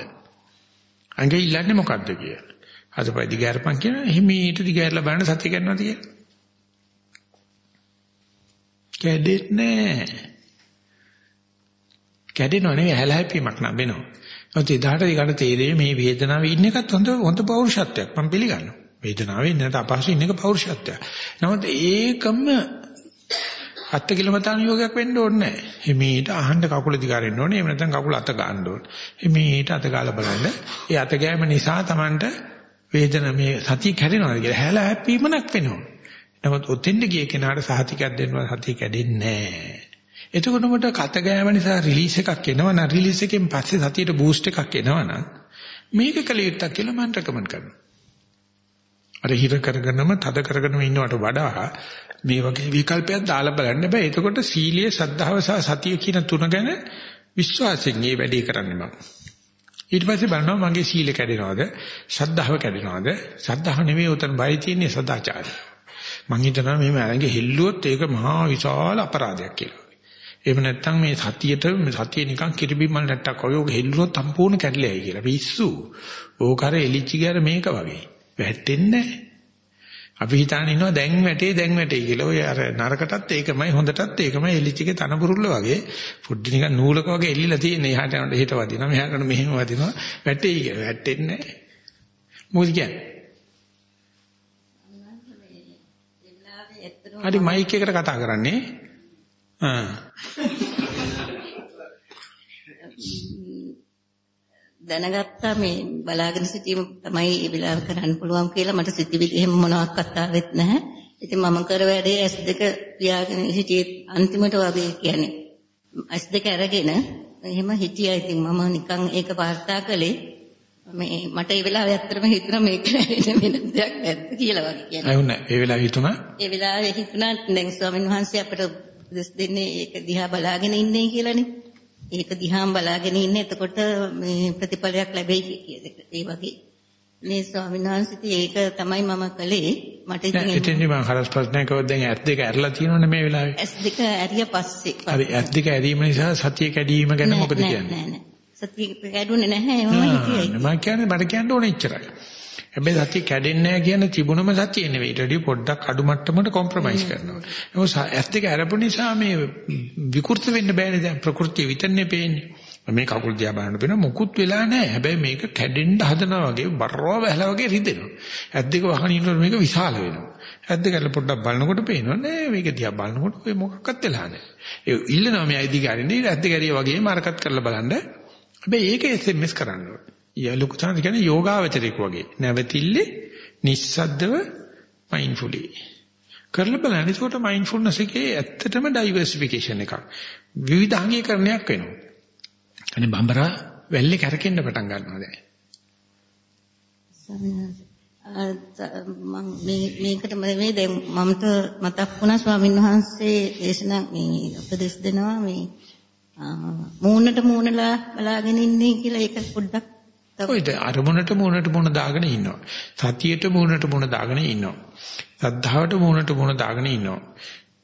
S1: ඇඟ ඉල්ලන්නේ මොකද්ද කියලා. අදපයි දිගහැරපන් කියන හිමීට දිගහැරලා බලන්න සතිය ගන්නවා කියලා. කැඩෙන්නේ නැහැ. කැඩෙනව නෙවෙයි හැලහැප්පීමක් නම් වෙනවා. ඒත් එදාට ඒකට තේරෙන්නේ මේ වේදනාවේ ඉන්න එකත් හොඳ හොඳ පෞරුෂත්වයක්. මම පිළිගන්නවා. වේදනාවේ නැත අපහසු ඉන්න එක පෞරුෂත්වයක්. නමුත් ඒකම අත් කිලෝමතාන යෝගයක් වෙන්න ඕනේ නැහැ. හිමීට අහන්න කකුල දිගාරින්න ඕනේ. එහෙම නැත්නම් කකුල අත ගන්න ඕනේ. හිමීට අත ගාලා බලන්න. ඒ අත ගෑම නිසා Tamanට වේදන මේ සතිය කැඩෙනවා කියලා හැලහැප්පීමක් වෙනවා. නමුත් ඔතෙන්ද ගිය කෙනාට සහතිකයක් දෙන්නවා සතිය කැඩෙන්නේ නැහැ. එතකොට මට කත ගෑම නිසා රිලීස් එකක් එනවනම් රිලීස් එකෙන් පස්සේ සතියට බූස්ට් එකක් එනවනම් මේක කලියුත්තක් කියලා මම රෙකමන්ඩ් කරනවා. අර හිර කරගෙනම තද කරගෙනම ඉන්නවට වඩා මේ වගේ විකල්පයක් දාලා බලන්න බෑ. එතකොට සීලිය, සද්ධාව සහ සතිය කියන තුන ගැන විශ්වාසයෙන් මේ වැඩේ කරන්නේ මම. ඊට පස්සේ බලනවා මගේ සීල කැඩෙනවද? ශ්‍රද්ධාව කැඩෙනවද? ශ්‍රද්ධාව නෙවෙයි උතන බය තියෙන්නේ සදාචාරය. මං හිතනවා මේ මරංගේ හෙල්ලුවොත් ඒක මහා විශාල අපරාධයක් කියලා. එහෙම නැත්නම් මේ සතියට සතිය නිකන් කිරිබිමල් නැට්ටක් වගේ ඔක හෙල්ලුවොත් සම්පූර්ණ කැඩලයි කියලා. පිස්සු. ඕක අර එලිච්චි ගෑර මේක වගේ. වැටෙන්නේ අපි හිතාන ඉන්නවා දැන් වැටේ දැන් වැටේ කියලා. ඔය අර නරකටත් ඒකමයි හොඳටත් ඒකමයි එලිච්චිගේ තනබුරුල්ල වගේ පොඩ්ඩ නිකන් නූලක වගේ එල්ලිලා තියෙන. එහාට යනකොට හිට වදිනවා මෙහාට යනකොට මෙහෙම වදිනවා. වැටේ කියලා. වැටෙන්නේ නැහැ. මොකද කියන්නේ? හරි මයික් එකට කතා කරන්නේ. ආ.
S11: දැනගත්තා මේ බලාගෙන සිටීම තමයි ඒ වෙලාව කරන්න පුළුවන් කියලා මට සිතිවිලි එහෙම මොනවත් ආවෙත් නැහැ. ඉතින් මම කර වැඩේ S2 පියාගෙන හිටියේ අන්තිමට වගේ කියන්නේ S2 අරගෙන එහෙම හිටියා. ඉතින් මම නිකන් ඒක වාර්තා කළේ මේ මට ඒ වෙලාවේ ඇත්තටම හිතුණා මේක වෙන දෙයක් නැද්ද කියලා වගේ කියන්නේ.
S1: අය උන්නේ ඒ වෙලාවේ හිතුණා?
S11: ඒ වෙලාවේ හිතුණා දැන් ස්වාමීන් වහන්සේ අපිට උපදෙස් දෙන්නේ ඒක දිහා බලාගෙන ඉන්නේ කියලානේ. ඒක දිහාම බලාගෙන ඉන්නේ එතකොට මේ ප්‍රතිඵලයක් ලැබෙයි කියලා. ඒ වගේ. මේ ස්වාමීන් වහන්සේට ඒක තමයි මම කළේ. මට ඉතින්
S1: එතෙන්දි මම හරස් ප්‍රශ්නයක් කවද දැන් ඇස් දෙක ඇරලා තියෙනවනේ මේ වෙලාවේ.
S11: ඇස් දෙක ඇරිය පස්සේ.
S1: හරි ඇස් දෙක ඇරීම නිසා සතිය කැඩීම ගැන මොකද කියන්නේ?
S11: නෑ නෑ සතිය කැඩුනේ නැහැ මම හිතුවේ.
S1: මම කියන්නේ මට කියන්න ඕනේ එච්චරයි. හැබැයි සතිය කැඩෙන්නේ නැහැ කියන තිබුණම සතිය නෙවෙයි. ඊට වඩා පොඩ්ඩක් අඩු මට්ටමකට කොම්ප්‍රොමයිස් කරනවා. ඒක ඇස් දෙක අරපු නිසා මේ විකෘති වෙන්න බෑනේ දැන් ප්‍රകൃතිය විතරනේ පේන්නේ. මේ කකුල් දිහා බලන්න පේන මොකුත් වෙලා නැහැ. හැබැයි මේක කැඩෙන්න හදනවා වගේ බරව වැහලා වගේ රිදෙනවා. ඇස් දෙක වහන ඉන්නකොට මේක විශාල වෙනවා. ඇස් දෙක අරලා පොඩ්ඩක් බලනකොට පේනවා නෑ මේක දිහා බලනකොට ඔය මොකක්වත් වෙලා නැහැ. ඒ ඉල්ලනවා මේ අයිදි ගාරින්නේ ඇස් දෙක ඇරිය වගේ මාර්කත් කරලා බලන්න හැබැයි ඒක SMS කරන්න ඕනේ. යාලුක තමයි කියන්නේ යෝගාවචරයක් වගේ. නැවතිල්ලේ නිස්සද්දව මයින්ඩ්ෆුලි. කරලා බලන්න. ඒකට මයින්ඩ්ෆුල්නස් එකේ ඇත්තටම ඩයිවර්සිෆිකේෂන් එකක්. විවිධාංගීකරණයක් වෙනවා. අනේ බම්බරා වැල්ලේ කැරකෙන්න පටන් ගන්නවා දැන්.
S13: මම මේ මේකට මේ දැන් මමට මතක් වුණා ස්වාමීන් වහන්සේ දේශනා මේ උපදෙස් දෙනවා මේ මූණට මූණලා බලාගෙන ඉන්නේ කියලා ඒක පොඩ්ඩක්
S1: ඔයද අරමුණට මූණට මූණ දාගෙන ඉන්නවා. සතියට මූණට මූණ දාගෙන ඉන්නවා. සද්ධාවට මූණට මූණ දාගෙන ඉන්නවා.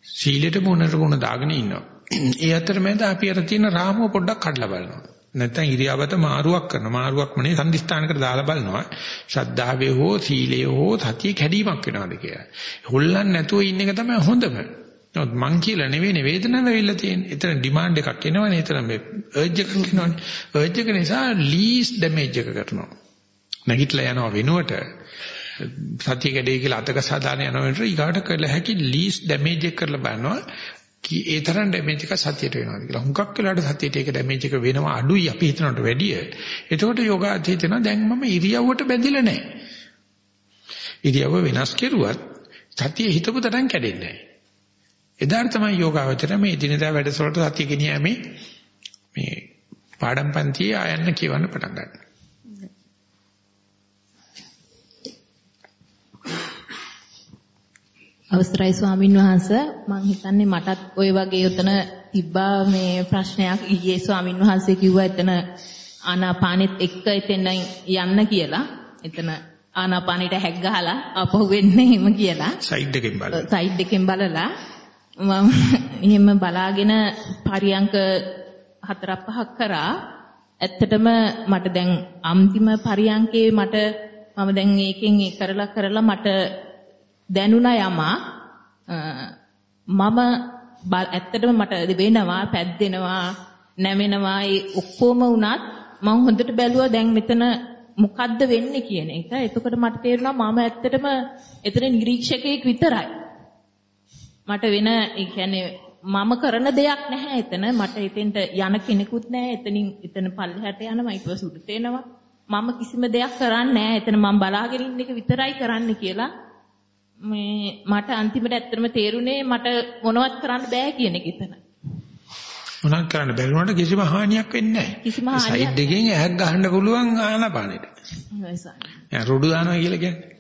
S1: සීලයට මූණට මූණ දාගෙන ඉන්නවා. ඒ අතරමැද අපි අර තියෙන රාමුව පොඩ්ඩක් කඩලා බලනවා. නැත්නම් ඉරියාපත මාරුවක් කරනවා. මාරුවක්ම නේ සම්දිස්ථානකට දාලා බලනවා. ශ්‍රද්ධාවේ හෝ සීලයේ හෝ සතිය කැඩීමක් වෙනවද කියලා. හොල්ලන්නේ නැතුව ඉන්න එක තමයි හොඳම. නමුත් මං කියලා නෙවෙයි වේදනාව වෙවිලා තියෙන්නේ. එතන ඩිමාන්ඩ් එකක් එනවනේ. එතන මේ අර්ජ් එකක් එනවනේ. අර්ජ් එක නිසා ලීස් ඩැමේජ් එක කරනවා. නැගිටලා යනවා වෙනුවට සතිය කැඩේ කියලා අතක සාදාන යනකොට ඊගාට කරලා හැකි ලීස් ඩැමේජ් එක කරලා බලනවා. කී ඒ තරම් ඩැමේජ් එක සතියට වෙනවාද කියලා. හුඟක් වෙලාවට සතියට ඒක ඩැමේජ් එක වෙනවා අඩුයි අපි හිතනට වැඩිය. එතකොට යෝගාත් හිතනවා දැන් මම ඉරියව්වට බැඳිලා නැහැ. ඉරියව්ව වෙනස් කෙරුවත් සතිය හිතපු තරම් කැඩෙන්නේ නැහැ. එදාට තමයි යෝගාවචර මේ දිනදා වැඩසටහනට සතිය ගෙනියන්නේ මේ පාඩම් පන්තියේ ආයන්න කියවන්න පටන් ගන්නවා.
S14: අවස්ථරයි ස්වාමින් වහන්සේ මම හිතන්නේ මටත් ওই වගේ උතන තිබ්බා මේ ප්‍රශ්නයක් ඊයේ ස්වාමින් වහන්සේ කිව්වා එතන ආනාපානෙත් එක්ක එතෙන් යන්න කියලා. එතන ආනාපානෙට හැක් ගහලා අපහු වෙන්නේ එහෙම කියලා.
S1: සයිඩ් එකෙන් බලලා.
S14: සයිඩ් එකෙන් බලලා මම එහෙම බලාගෙන පරියංක හතරක් පහක් කරා. ඇත්තටම මට දැන් අන්තිම පරියංකේ මට මම දැන් ඒකෙන් ඒ කරලා කරලා මට දැනුණා යමා මම ඇත්තටම මට වෙනවා පැද්දෙනවා නැවෙනවා ඒ ඔක්කොම වුණත් මම හොඳට බැලුවා දැන් මෙතන මොකද්ද වෙන්නේ කියන එක. එතකොට මට තේරුණා මම ඇත්තටම එතන නිරීක්ෂකයෙක් විතරයි. මට වෙන ඒ කියන්නේ මම කරන දෙයක් නැහැ එතන. මට එතෙන්ට යන කෙනෙකුත් නැහැ. එතනින් එතන පල්ලෙහාට යනවා ඊට පස්සේ උඩට එනවා. මම කිසිම දෙයක් කරන්නේ නැහැ. එතන මම බලාගෙන ඉන්න එක විතරයි කරන්න කියලා මේ මට අන්තිමට ඇත්තටම තේරුනේ මට මොනවත් කරන්න බෑ කියන එක එතන.
S1: මොනවත් කරන්න බැරි වුණාට කිසිම හානියක් වෙන්නේ නැහැ.
S14: කිසිම හානියක්
S1: සයිඩ් එකෙන් ඇහක් ගහන්න පුළුවන් ආනපානෙට. යා රොඩු දානවා කියලා කියන්නේ.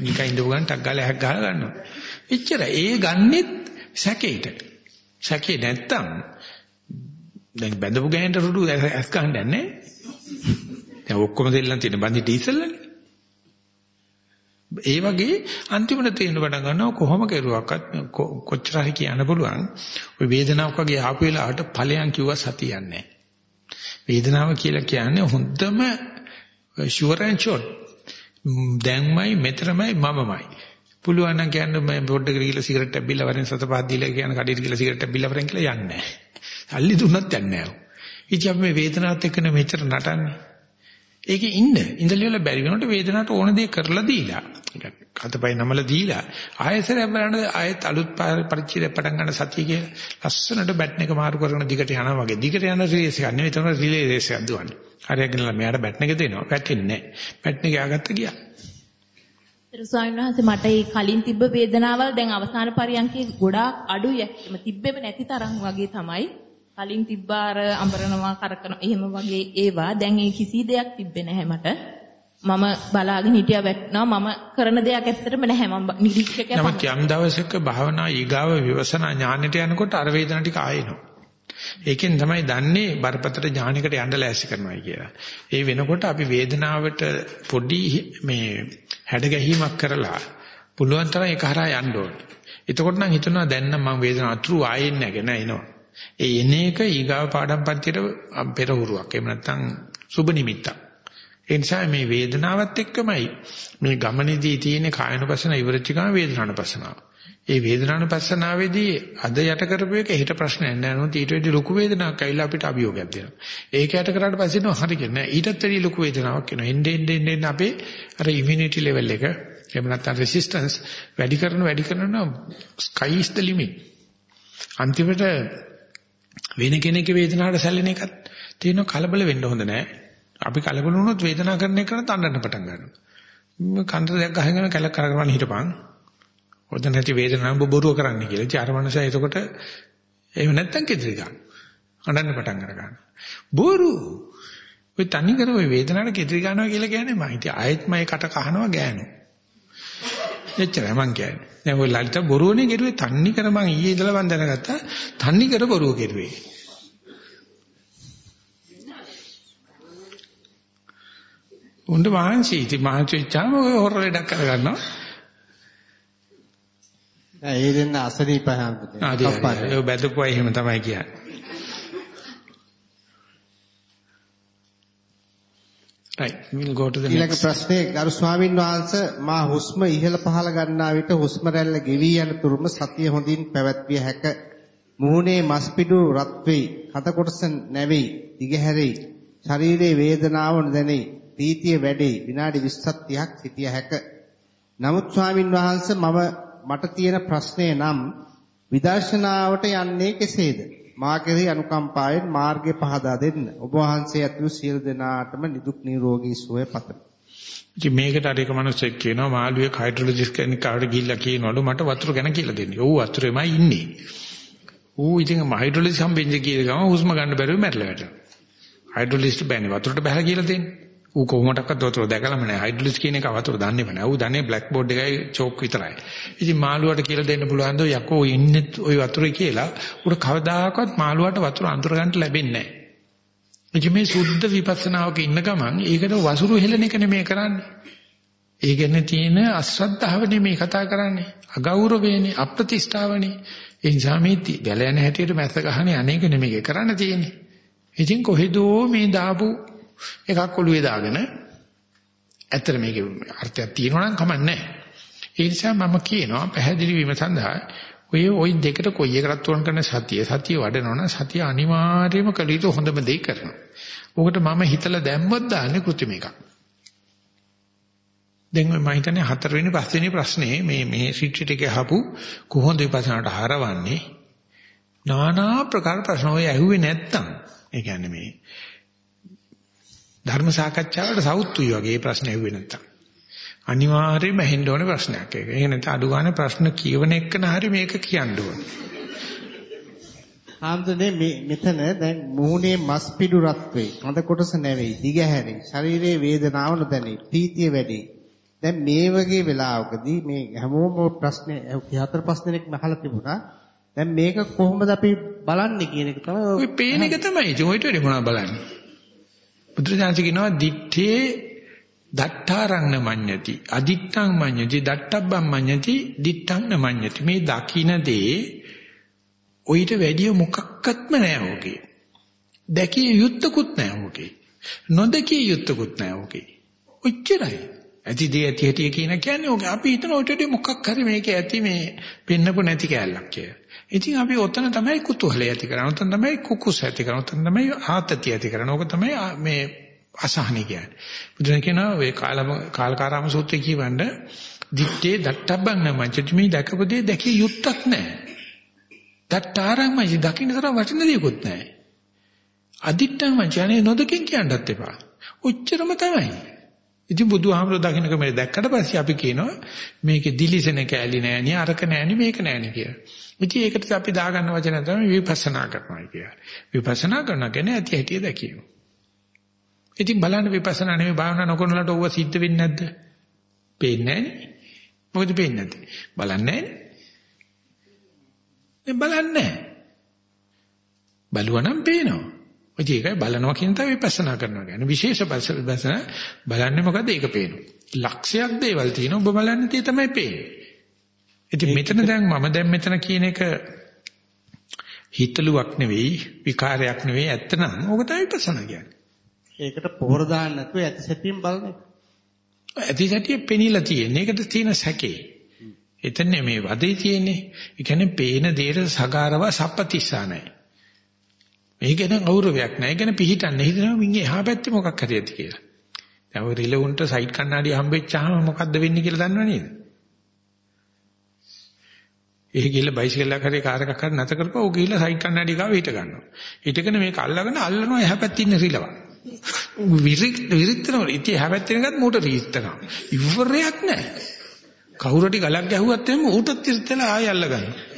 S1: නිකන් ඉඳපු ගමන් ටක් ගාලා ඇහක් ගහලා ගන්නවා. එච්චර ඒ ගන්නෙත් සැකේට. සැකේ නැත්තම් දැන් බැඳපු ගෑනට රොඩු ඇස් ගහන්න යන්නේ. දැන් ඔක්කොම දෙල්ලන් තියෙන බඳිට ඉස්සෙල්ලානේ. ඒ වගේ අන්තිමට තේරෙන පටන් ගන්නවා කොහොම කෙරුවක්වත් කොච්චර හරි කියන්න පුළුවන් ওই වේදනාවක් වගේ ආපු වෙලාවට ඵලයන් කිව්වා සතියන්නේ වේදනාව කියලා කියන්නේ හොඳම ෂුවර් ඇන්ඩ් ෂොට් දැන්මයි මෙතරමයි මමමයි පුළුවන් නම් කියන්න මම පොඩ්ඩකට ගිහලා සිගරට් එකක් බිල්ල වරෙන් සත පහක් දීලා කියන කඩේට ගිහලා සිගරට් එකක් බිල්ල වරෙන් කියලා යන්නේ නැහැ. සල්ලි දුන්නත් යන්නේ නැහැ. ඉතින් අපි මේ වේදනාවත් එක්කනේ මෙච්චර නටන්නේ. ඒකේ ඉන්න. ඉඳලිවල බැරි වෙනකොට වේදනාවට ඕන දේ කරලා දීලා. අතපය නමල දීලා. ආයෙසරයක් බලන්න ආයෙත් අලුත් පරිච්ඡේදයක් පටන් ගන්න සතිය කියලා ලස්සනට බැට්න එක මාරු කරන දිගට යනවා වගේ. දිගට යන රේස් එකක් නෙවෙයි තමයි රිලේ රේස් එකක් දුවන්නේ. හරියට ගෙනලා මෙයාට බැට්න එක දෙනවා. පැටෙන්නේ නැහැ. බැට්න එක යාගත්ත ගියා.
S14: ස්වාමීන් වහන්සේ මට ඒ කලින් තිබ්බ වේදනාවල් දැන් අවසාන පරියන්කේ ගොඩාක් අඩුයි ඇත්තම තිබ්බෙම නැති තරම් වගේ තමයි. කලින් තිබ්බාර අඹරනවා කරකන එහෙම වගේ ඒවා. දැන් ඒ කිසි දෙයක් තිබ්බේ නැහැ මට. මම බලාගෙන හිටියා වැටෙනවා. මම කරන දෙයක් ඇත්තටම නැහැ. මම නිරීක්ෂකයා
S1: නමුත් යම් දවසක භාවනා ඊගාව විවසනා ඥානෙට යනකොට අර වේදන ටික ආයෙනවා ඒකෙන් තමයි දන්නේ බරපතල ඥානයකට යන්න ලෑස්ති කරනවා කියලා. ඒ වෙනකොට අපි වේදනාවට පොඩි මේ හැඩ ගැහිමක් කරලා පුළුවන් තරම් ඒක හරහා යන්න ඕනේ. එතකොට නම් හිතනවා දැන් නම් මම වේදනාව අතුරු ආයෙත් නැහැ නෑ එනවා. ඒ එන එක ඊගාව පාඩම් පන්තියට පෙරහුරුවක්. එහෙම නැත්නම් සුබ නිමිත්තක්. ඒ නිසා මේ වේදනාවත් එක්කමයි මේ ගමනේදී තියෙන කායනුපස්සන ඉවරච්ච ගමන් වේදනානුපස්සනාව. ඒ වේදනානුපස්සනාවේදී අද යට කරපු එක හෙට ප්‍රශ්නයක් නෑ නෝ ඊට වැඩි ලොකු වේදනාවක් ඇවිල්ලා අපිට අභියෝගයක් දෙනවා. ඒක යට කරාට පස්සේ නෝ හරි කියන්නේ ඊටත් වැඩි ලොකු වේදනාවක් එනවා. එන්නේ එන්නේ එන්නේ අපේ අර ඉමුනිටි ලෙවල් එක එහෙම නැත්නම් රෙසිස්ටන්ස් වැඩි කරන වැඩි කරන sky is the limit. අන්තිමට වෙන කෙනෙක්ගේ වේදනාවට සැලෙන එකත් තියෙන කලබල වෙන්න හොඳ නෑ. අපි කලබල වුණොත් වේදනාව කරන එක කරන තණ්ඩන්න පටන් ගන්නවා. කන්ට දෙයක් ගහගෙන කැලක් කරගෙන හිටපන්. හොද නැති වේදනාව බොරුව කරන්න කියලා. ඉතින් අර මනුස්සයා එතකොට එහෙම නැත්තම් කෙදිරි ගන්න. අඬන්න පටන් අර ගන්නවා. බොරු. ඔය තනි කර ඔය වේදනාවට කෙදිරි ගන්නවා කියලා කියන්නේ මම ඉතින් ආයෙත් මම කට කහනවා ගෑනු. එච්චරයි මං කියන්නේ. දැන් ඔය ලලිත බොරුවනේ කෙරුවේ තන්නි කර මං ඊයේ ඉඳලා මං දැනගත්තා තන්නි කර බොරුව කෙරුවේ. උණ්ඩ මහන්සි ඉති මහන්සි වෙච්චාම ඔය හොර වැඩක් කරගන්නවා.
S2: ඒ දෙන්න අසනීප හැමදේ.
S1: ආදී ඒ බැදපුවා එහෙම තමයි කියන්නේ. right. we'll go to the
S2: ඊළඟ ප්‍රශ්නේ ගරු ස්වාමින් වහන්සේ මා හුස්ම ඉහළ පහළ ගන්නා විට හුස්ම රැල්ල ගෙවි යන තුරුම සතිය හොඳින් පැවැත්විය හැක. මුහුණේ මස්පිඩු රත් වෙයි. හත කොටස නැවෙයි. දිගහැරෙයි ශරීරයේ වේදනාව නොදැනෙයි ප්‍රීතිය වැඩෙයි. විනාඩි 20ක් 30ක් සිටිය හැක. නමුත් ස්වාමින් වහන්සේ මම මට තියෙන ප්‍රශ්නය නම් විදර්ශනාවට යන්නේ කෙසේද මා කෙරෙහි අනුකම්පාවෙන් මාර්ගය පහදා දෙන්න. ඔබ වහන්සේ ඇතුළු සියලු දෙනාටම නිදුක් නිරෝගී සුවය පතමි.
S1: ඉතින් මේකට අර එක මිනිස්සෙක් කියනවා මාළුවේ හයිඩ්‍රොලොජිස්ට් කෙනෙක් කාට ගිහිල්ලා කියනවලු මට වතුර ගැන කියලා දෙන්න. ඌ වතුරේමයි ඉන්නේ. ඌ ඉතින් හයිඩ්‍රොලොජිස්ට් හම්බෙන්නේ කියලා ගම හුස්ම ගන්න බැරුව මැරලා වැටෙනවා. හයිඩ්‍රොලොජිස්ට් බෑනේ වතුරට බහලා කියලා දෙන්නේ. ඌ කොහොමඩක්වත් වතුර දැකලාම නැහැ. හයිඩ්‍රොලොජිස්ට් කියන එක වතුර දන්නේම නැහැ. ඌ දන්නේ බ්ලැක් බෝඩ් එකයි චෝක් විතරයි. ඉතින් මාළුවට කියලා දෙන්න පුළුවන් දෝ යකෝ ඉන්නේ ওই වතුරේ කියලා උඩ කවදාකවත් මාළුවට වතුර අඳුර ගන්න ලැබෙන්නේ නැහැ. ඉතින් මේ සුද්ධ විපස්සනාවක ඉන්න ගමන් ඒකට වසුරු හෙලන එක නෙමෙයි කරන්නේ. ඒ කියන්නේ තියෙන අශ්‍රද්ධාවනේ මේ කතා කරන්නේ. අගෞරවයනේ, අප්‍රතිෂ්ඨාවනේ. ඒ නිසා මේ ගැල යන හැටියට මැස්ස ගහන්නේ අනේක නෙමෙයි කරන්න තියෙන්නේ. ඉතින් කොහෙදෝ මේ දාපු එකක් ඔළුවේ දාගෙන ඇත්තට මේකේ අර්ථයක් තියෙනවා නම් කමන්නේ නැහැ. ඒ නිසා මම කියනවා පැහැදිලි වීම සඳහා ඔය ওই දෙකට කොයි එකකට උරන් කරන සතිය සතිය වඩනවනම් සතිය අනිවාර්යයෙන්ම කළ යුතු හොඳම දේ කරනවා. ඕකට මම හිතලා දැම්මොත් දාන්නේ કૃතිම එකක්. දැන් මම හිතන්නේ හතරවෙනි පස්වෙනි ප්‍රශ්නේ මේ මේ රිට්‍රීට් එකේ අහපු කොහොමද විපස්සනාට හරවන්නේ? নানা ප්‍රකාර ප්‍රශ්න ඔය ඇහුවේ නැත්තම් ඒ කියන්නේ මේ ධර්ම සාකච්ඡාවට සවුත්තුයි වගේ ප්‍රශ්න ඇහුවේ නැත්තම්. අනිවාර්යයෙන්ම ඇහෙන්න ඕනේ ප්‍රශ්නයක් ඒක. ඒ නැත්නම් අඩු ගන්න ප්‍රශ්න කියවන එකන හරි මේක කියන්න ඕනේ.
S2: ආම්දනේ මේ මෙතන දැන් මුහුණේ මස් පිඩු රත් වෙයි. කඳ කොටස නැවෙයි. දිගහැරෙයි. ශරීරයේ වේදනාව නොදැනෙයි. ප්‍රීතිය වැඩි. දැන් මේ වගේ වෙලාවකදී මේ හැමෝම ප්‍රශ්නේ හතර පහ දෙනෙක් අහලා තිබුණා. දැන් මේක කොහොමද අපි බලන්නේ කියන එක තමයි
S1: ඔය පේන එක තමයි. ඔයිට වෙන්නේ මොනවද බලන්නේ? බුදුරජාණන් කියනවා දිත්තේ දට්ඨාරං නමඤ්ඤති අදිත්තං මඤ්ඤති දට්ඨබ්බං මඤ්ඤති දිත්තං නමඤ්ඤති. මේ දකින්න දේ ඔయిత වැඩිය මොකක්වත්ම නැහැ ඕකේ. දැකිය යුත්තකුත් නැහැ ඕකේ. නොදකිය යුත්තකුත් නැහැ ඕකේ. ඔච්චරයි. ඇති දේ ඇති හැටි කියන කියන්නේ ඕක. අපි හිතන ඔයිට මොකක් හරි මේක ඇති මේ පෙන්නපො නැති කැලලක් කියලා. ඉතින් අපි ඔතන තමයි කුතුහලය ඇති කරන්නේ. ඔතන තමයි කුකුස් ඇති කරන්නේ. ඔතන තමයි ආතතිය ඇති කරන්නේ. ඕක තමයි මේ අසහනි කියන්නේ. බුදුන් කියනවා ඔය කාලකාරාම සූත්‍රය කියවන්න දිත්තේ දට්ටබ්බන් නමංචති මේ දැකපදේ දැකිය යුත්තක් නැහැ. දට්ටාරං මයි දකින්න තරම් වටින දෙයක්වත් නැහැ. අදිත්තං මංචනේ නොදකින් කියන්නත් එපා. ඔච්චරම තමයි. ඉතින් බුදුහාමර දකින්නක මේ දැක්කට පස්සේ අපි කියනවා මේකේ දිලිසෙන කෑලි නෑනේ අරක නෑනේ මේක නෑනේ කියලා. ඉතින් ඒකට අපි දාගන්න වචන තමයි විපස්සනා කරනවා කියන්නේ. විපස්සනා කරනවා කියන්නේ ඇති හැටි දැකීම. ඉතින් බලන්න විපස්සනා නෙමෙයි භාවනා නොකරනලට ඕව සිද්ධ වෙන්නේ නැද්ද? පේන්නේ නෑනේ. මොකද පේන්නේ නැත්තේ? බලන්නේ නෑනේ. බලන්නේ බලුවනම් පේනවා. ඔය ඒකයි බලනවා කියන තව විපස්සනා කරනවා කියන්නේ. විශේෂ විපස්සනා බලන්නේ මොකද්ද? ඒක පේනවා. ලක්ෂයක් දේවල් තියෙනවා. ඔබ බලන්නේ තේ තමයි පේන්නේ. ඉතින් මෙතන දැන් මම දැන් මෙතන කියන එක හිතලුවක් නෙවෙයි, විකාරයක් නෙවෙයි, ඇත්ත නම් ඕක තමයි විපස්සනා කියන්නේ.
S2: ඒකට පොහොර දාන්න නැතුව ඇති සැටියෙන් බලන එක.
S1: ඇති සැටිය පෙනිලා තියෙන. ඒකට තියෙන සැකේ. එතන මේ වදේ තියෙන්නේ. ඒ කියන්නේ පේන දේට සගාරව සප්පතිස්සා නැහැ. මේක ගැන ගෞරවයක් නැහැ. ඒක ගැන පිළිහිටන්නේ. හිතනවා මින් එහා පැත්තේ මොකක් හරි ඇති කියලා. දැන් ඔය රිලවුන්ට සයිඩ් කණ්ණාඩිය හම්බෙච්චාම මොකද්ද වෙන්නේ කියලා දන්නව නේද? ඒ ගිහලා බයිසිකල් එකක් හරි කාර් එකක් හරි නැත කරපුවා ਉਹ ගිහලා සයිඩ් කණ්ණාඩිය ගාව හිට ගන්නවා. හිටගෙන මේක අල්ලගෙන අල්ලනවා එහා පැත්තේ ඉන්න රිලව. විරිත් විරිත්තරවල ඉතින් එහා පැත්තේ ඉන්නකත් මෝට රීත්තරනවා. ඉවරයක් නැහැ. කවුරු හරි ගලක් ගැහුවත් එම්ම ඌටත් ඉර්තලා ආයෙ අල්ල ගන්නවා.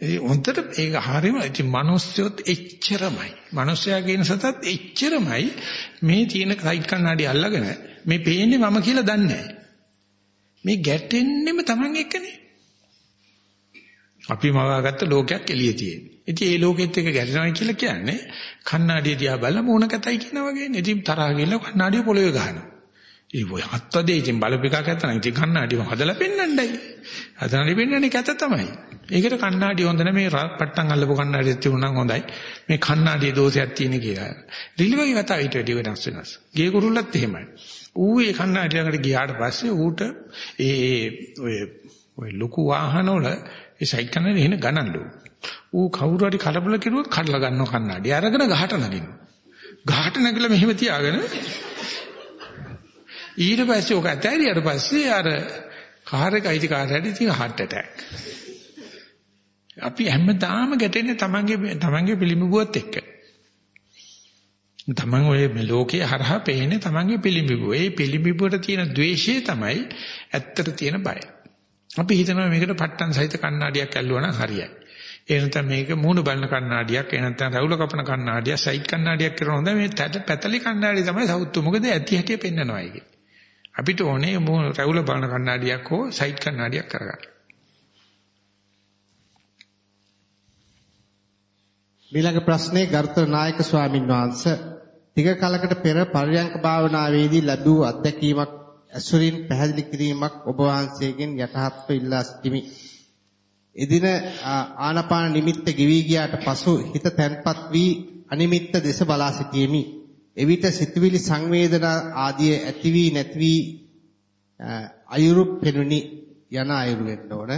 S1: ඒ හොන්දට ඒක හරීම ඉතින් මිනිස්සුත් එච්චරමයි. මිනිස්සයා කියන සතත් එච්චරමයි මේ තියෙන සයිඩ් කණ්ණාඩි අල්ලගෙන මේ පේන්නේ මම කියලා දන්නේ නැහැ. මේ ගැටෙන්නෙම Taman එක්කනේ. අපි මවාගත්ත ලෝකයක් එළියේ තියෙන්නේ. ඉතින් ඒ ලෝකෙත් එක්ක ගැටෙනවා කියලා කියන්නේ කණ්ණාඩිය දිහා බලලා මූණ කතයි කියන වගේනේ. ඉතින් තරහ ගිහලා කණ්ණාඩිය පොළවේ ගහනවා. ඒ ඔය හත්වදේ ඉතින් බලපිකක් ඇත්තනම් ඉතින් කණ්ණාඩියම හදලා පෙන්නන්නයි. හදනලි පෙන්නන්නේ කැත තමයි. ඒකට කණ්ණාඩිය හොඳ නැහැ මේ පට්ටම් අල්ලපු කණ්ණාඩියක් තිබුණා නම් හොඳයි. මේ කණ්ණාඩියේ දෝෂයක් තියෙන කියලා. රිලිවගේ කතාව ඊට වැඩි වෙනස් වෙනස්. ගේ කුරුල්ලත් එහෙමයි. ඌ ඒ කණ්ණාඩිය ළඟට ගියාට පස්සේ ඌට ඒ ඔය ඔය ලොකු වාහන වල ඒ සයිඩ් කන්නේ එන ගණන්ලු. ඌ කවුරු හරි කලබල කෙරුවොත් කඩලා ගන්නවා කණ්ණාඩිය. අරගෙන ගහට නගිනවා. ගහට නැගලා මෙහෙම තියාගෙන ඊට පස්සේ ඔක ඇතෑරියට පස්සේ අර කාර් එක අයිති කාර්යයට ඉතින් heart attack. අපි හැමදාම ගැටෙන්නේ තමන්ගේ තමන්ගේ පිළිඹුවත් එක්ක. තමන් ඔය ලෝකයේ හරහා පේන්නේ තමන්ගේ පිළිඹුව. ඒ පිළිඹුවට තියෙන द्वේෂය තමයි ඇත්තට තියෙන බය. අපි හිතනවා මේකට පට්ටන් සහිත කණ්ණාඩියක් ඇල්ලුවා නම් හරියයි. ඒ නැත්නම් මේක මූණ බලන කණ්ණාඩියක්, ඒ නැත්නම් රවුල කපන කණ්ණාඩියක්, සයිඩ් කණ්ණාඩියක් කරන හොඳ මේ පැතලි කණ්ණාඩිය තමයි සෞතු. මොකද ඇති හැටි පෙන්නනවා ඒකේ. අපිට ඕනේ රැවුල බලන කණ්ණාඩියක් හෝ සයිඩ් කණ්ණාඩියක් කරගන්න.
S2: ඊළඟ ප්‍රශ්නේ ගරුතර නායක ස්වාමින් වහන්සේ ටික කලකට පෙර පරියංක භාවනාවේදී ලැබූ අත්දැකීමක් ඇසුරින් පැහැදිලි කිරීමක් ඔබ වහන්සේගෙන් යටහත්ව ඉල්ලා සිටිමි. එදින ආනාපාන නිමිත්ත ගෙවි ගියාට පසු හිත තැන්පත් වී අනිමිත්ත දෙස බලා සිටියෙමි. එවිට සිතුවිලි සංවේදනා ආදී ඇති වී නැති වී අයුරු පෙනුනි යන අයුරු වෙන්න ඕන.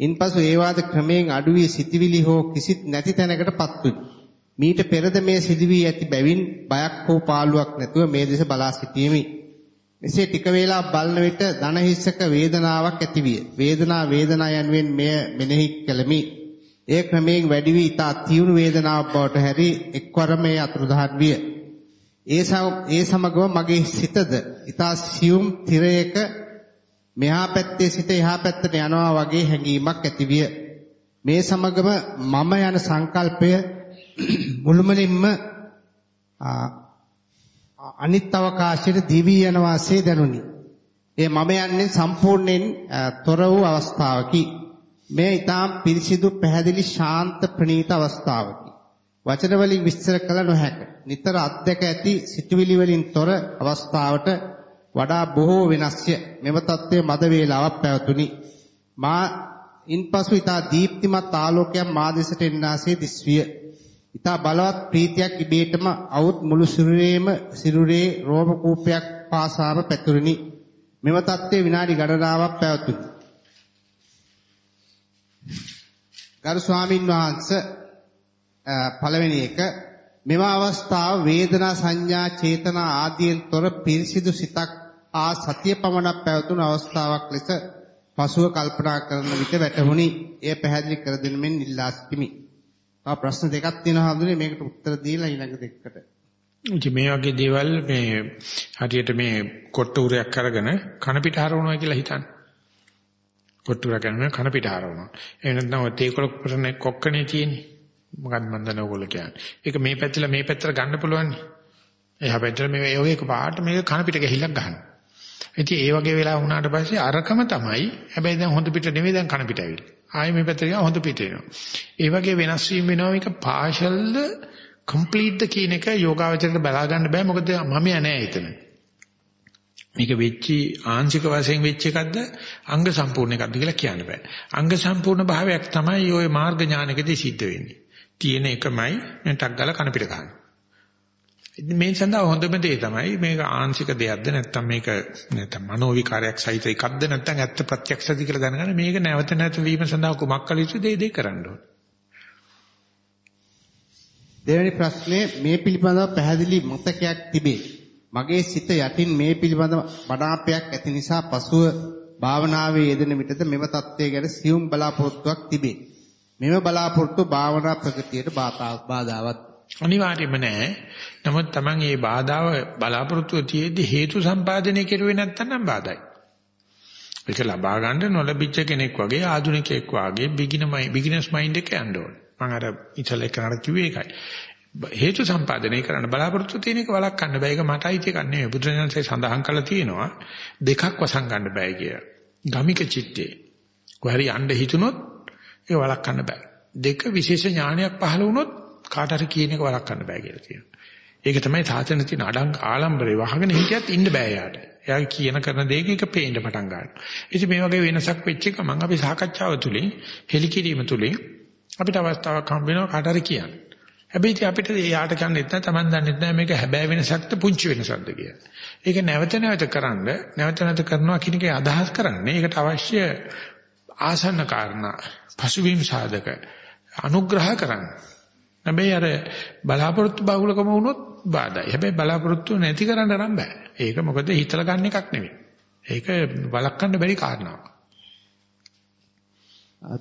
S2: ඉන්පසු ඒ වාද ක්‍රමයෙන් අඩු වී සිතුවිලි හෝ කිසිත් නැති තැනකටපත් වුනි. මීට පෙරද මේ සිදුවී ඇති බැවින් බයක් හෝ පාළුවක් නැතුව මේ දෙස බලා සිටීමි. එසේ ටික වේලා බලන විට දන හිස්සක වේදනාවක් ඇතිවිය. වේදනා වේදනා යනුවෙන් මෙය මෙනෙහි කළමි. ඒ ක්‍රමයෙන් වැඩි වී ඉතා තියුණු වේදනාවක් බවට හැරි එක්වර මේ අතුරුදහන් විය. ඒ ඒ සමගම මගේ සිතද ඊතා සියුම් තිරයක මෙහා පැත්තේ සිට එහා පැත්තට යනවා වගේ හැඟීමක් ඇතිවිය. මේ සමගම මම යන සංකල්පය මුළුමනින්ම අනිත් අවකාශයට දිවි යන වාසේ දැනුනි. ඒ මම යන්නේ සම්පූර්ණයෙන් තොර වූ අවස්ථාවකි. මේ ඊටාම් පිරිසිදු පැහැදිලි ශාන්ත ප්‍රණීත අවස්ථාවකි. වචන වලින් විස්තර කළ නොහැක. නිතර අත්දැක ඇති සිතුවිලි වලින් තොර අවස්ථාවට වඩා බොහෝ වෙනස්ය. මෙම தත්ත්වය මද වේලාවක් පැවතුණි. මා ඉන්පසු ඊතා දීප්තිමත් ආලෝකයක් මා දෙසට එන්නාසේ දිස්විය. ඊතා බලවත් ප්‍රීතියක් ඉබේටම අවුත් මුළු සිරුරේම සිරුරේ රෝම කූපයක් පාසාම පැතුරුනි. මෙම தත්ත්වය විනාඩි ගණනාවක් පැවතුණි. ගරු ස්වාමින් වහන්සේ පළවෙනි එක මෙම අවස්ථාව වේදනා සංඥා චේතනා ආදීන් තොර පිරිසිදු සිතක් ආ සතිය පමණක් පැවතුණු අවස්ථාවක් ලෙස පසුව කල්පනා කරන විට වැටහුණි. එය පැහැදිලි කර දෙන්න මෙන් ඉල්ලා සිටිමි. තව ප්‍රශ්න දෙකක් තියෙනවා හඳුනේ මේකට උත්තර දීලා ඊළඟ දෙකට.
S1: ඉතින් මේ වගේ දේවල් මේ හරියට මේ කොට්ට උරයක් අරගෙන කන පිට හරවනවා කියලා හිතන්න. කොට්ට උරක් අරගෙන කන පිට හරවනවා. ඒ නැත්නම් ඔය තේකොළ කරන කොක්කනේ තියෙන්නේ. මොකක්ද මන් දන්නේ ඕගොල්ලෝ කියන්නේ. ඒක මේ පැත්තලා මේ පැත්තට ගන්න පුළුවන් නේ. එහා පැත්තට මේ ඒ වගේ පාට මේක කන පිට ගහිලක් ගන්න. ඉතින් ඒ වගේ වෙලා වුණාට පස්සේ අරකම තමයි. හැබැයි දැන් හොඳ පිට නෙමෙයි දැන් කන පිට ඇවිල්ලා. ආයෙ මේ පැත්තට ගියා හොඳ පිට එනවා. ඒ වගේ වෙනස් වීම වෙනවා මේක පාෂල්ද කම්ප්ලීට්ද කියන එක යෝගාවචරයට බලා ගන්න බෑ මොකද මම යන්නේ එතන. මේක වෙච්චි ආංශික වශයෙන් වෙච්ච එකක්ද අංග සම්පූර්ණ එකක්ද කියලා කියන්න බෑ. අංග සම්පූර්ණ භාවයක් තමයි ওই මාර්ග ඥානකදී සිද්ධ වෙන්නේ. තියෙන එකමයි නැටක් ගාලා කන පිට ගන්න. මේ සඳහා හොඳම දේ තමයි මේක ආංශික දෙයක්ද නැත්නම් මේක නැත්නම් මනෝ විකාරයක් සහිත එකක්ද නැත්නම් ඇත්ත ප්‍රත්‍යක්ෂද කියලා දැනගන්න මේක නැවත නැවත වීම සඳහා කුමක් කළ යුතුද ඒ දේ කරන්න ඕනේ.
S2: දෙවෙනි ප්‍රශ්නේ මේ පිළිබඳව පැහැදිලි මතකයක් තිබේ. මගේ සිත යටින් මේ පිළිබඳව බඩාපයක් ඇති නිසා පසුව භාවනාවේ යෙදෙන විටද මෙම தත්ත්වය ගැන සියුම් බලාපොරොත්තුවක් තිබේ. මෙම බලාපොරොත්තු භාවනා ප්‍රගතියට බාධාවත්
S1: අනිවාර්යයෙන්ම නෑ. නමුත් Taman මේ බාධාව බලාපොරොත්තු තියේදී හේතු සම්පාදනය කෙරුවේ නැත්නම් බාධායි. ඒක ලබා ගන්න නොලැබිච්ච කෙනෙක් වගේ ආධුනිකයෙක් වගේ බිගිනර්මයි බිගිනර්ස් මයින්ඩ් එක යන්න ඕනේ. මම අර ඉතල කරණ කිව්වේ ඒකයි. හේතු සම්පාදනය කරන්න බලාපොරොත්තු තියෙන එක වළක්වන්න බෑ. ඒක මට අයිති එකක් නෙවෙයි. බුදුරජාණන්සේ සඳහන් කළා තියෙනවා දෙකක් වසන් ගන්න බෑ කියලා. ගමික චිත්තේ. කොහරි යන්න හිතුනොත් ඒක වළක්වන්න බෑ. දෙක විශේෂ ඥානයක් පහළ වුණොත් කාට හරි කියන එක වළක්වන්න බෑ කියලා කියනවා. ඒක තමයි සාසන තියෙන අඩං ආලම්බරේ වහගෙන හිටියත් ඉන්න බෑ යාට. එයා කියන කරන දේක එක පේන්න පටන් ගන්නවා. ඉතින් මේ වගේ වෙනසක් වෙච්ච එක මම අපි සාකච්ඡාව තුළින් හෙලිකිරීම තුළින් අපිට අවස්ථාවක් හම්බ වෙනවා කාට හරි කියන්න. හැබැයි ඉතින් අපිට යාට කියන්නෙත් නැහැ Taman දන්නෙත් නැහැ මේක හැබෑ වෙනසක්ද පුංචි වෙනසක්ද කියලා. ඒක නැවත නැවත කරන්න නැවත නැවත කරනවා කියන එකේ අදහස් කරන්නේ ඒකට අවශ්‍ය ආසන්න කාරණා පසුබිම් සාධක අනුග්‍රහ කරන්න. හැබැයි අර බලාපොරොත්තු බහුලකම වුණොත් බාධායි. හැබැයි බලාපොරොත්තු නැති කරන්න නම් බෑ. ඒක මොකද හිතලා ගන්න එකක් නෙවෙයි. ඒක වළක්වන්න බැරි කාරණාවක්.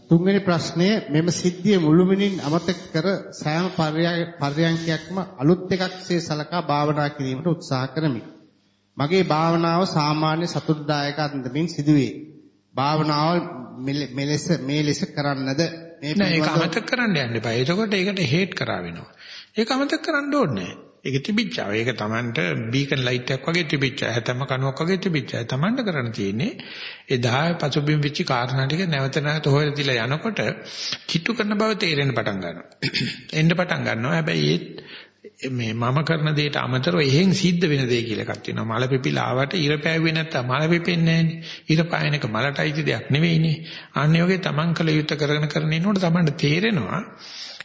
S2: තුන්වෙනි ප්‍රශ්නය මෙම සිද්ධිය මුළුමනින් අමතක කර සෑම පර්යංකයක්ම අලුත් එකක්සේ සලකා භාවනා කිරීමට උත්සාහ කරමි. මගේ භාවනාව සාමාන්‍ය සතුටුදායක අන්දමින් සිදුවේ. භාවනාව මෙලෙස මේ ලෙස කරන්නද
S1: මේ නෑ ඒක අමතක කරන්න යන්න එපා. එතකොට ඒකට හේට් කරා වෙනවා. ඒක අමතක කරන්න ඕනේ නෑ. ඒක තිබිච්චා. ඒක Tamanට බීකන් ලයිට් එකක් වගේ තිබිච්චා. හැතැම්ම කණුවක් වගේ තිබිච්චා. Tamanට කරන්න තියෙන්නේ එදා පසුබිම් වෙච්ච කාරණා ටික නැවත නැවත හොයලා තියලා යනකොට කිට්ටු කරන බව තේරෙන්න පටන් ගන්නවා. එන්න පටන් ගන්නවා. හැබැයි මේ මම කරන දෙයට අමතරව එහෙන් සිද්ධ වෙන දේ කියලා එකක් තියෙනවා. මල පිපිලාවට ඉර පෑවුවේ නැත්තම් මල පිපෙන්නේ නැහනේ. ඉර පායන එක මලට අයිති දෙයක් නෙවෙයිනේ. අන්න ඒ වගේ Taman කළ යුත්තේ කරගෙන කරගෙන ඉන්නකොට Tamanට තේරෙනවා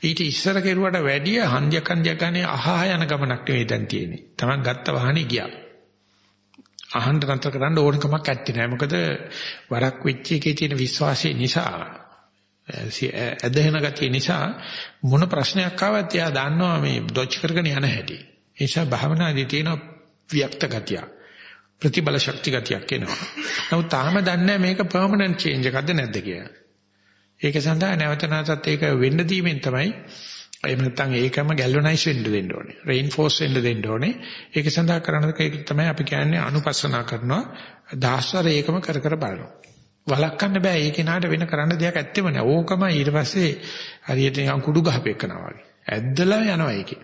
S1: ඊට ඉස්සර කෙරුවට වැඩිය හන්දියක් හන්දියක් ගානේ අහහ යන ගමනක් නෙවෙයි දැන් තියෙන්නේ. Taman ගත්ත වාහනේ ගියා. අහන්න නතර කරන්න ඕනකමක් ඇත්තේ නැහැ. මොකද වරක් වෙච්ච එකේ තියෙන විශ්වාසය නිසා ඇදහෙන ගතිය නිසා මොන ප්‍රශ්නයක් ආවත් එයා දන්නවා මේ ඩොච් කරගෙන යන හැටි. ඒ නිසා භාවනාදී තියෙන වික්ත ගතිය. ප්‍රතිබල ශක්ති ගතියක් එනවා. නමුත් තාම දන්නේ මේක පර්මනන්ට් චේන්ජ් එකක්ද නැද්ද කියලා. ඒක සඳහා නැවත නැවතත් ඒක වෙන්න දීමෙන් තමයි එහෙම නැත්නම් ඒකම ගැල්වනයිස් වෙන්න දෙන්න ඕනේ. රේන්ෆෝස් වෙන්න දෙන්න ඕනේ. ඒක සඳහා කරන එක තමයි අපි කියන්නේ අනුපස්සනා කරනවා. දහස්වර ඒකම කර කර බලනවා. වළක්වන්න බෑ ඒ කෙනාට වෙන කරන්න දෙයක් ඇත්තෙම නෑ. ඕකම ඊට පස්සේ හරියට නිකන් කුඩු ගහපෙන්නවා වගේ. ඇද්දලා යනවා ඒකේ.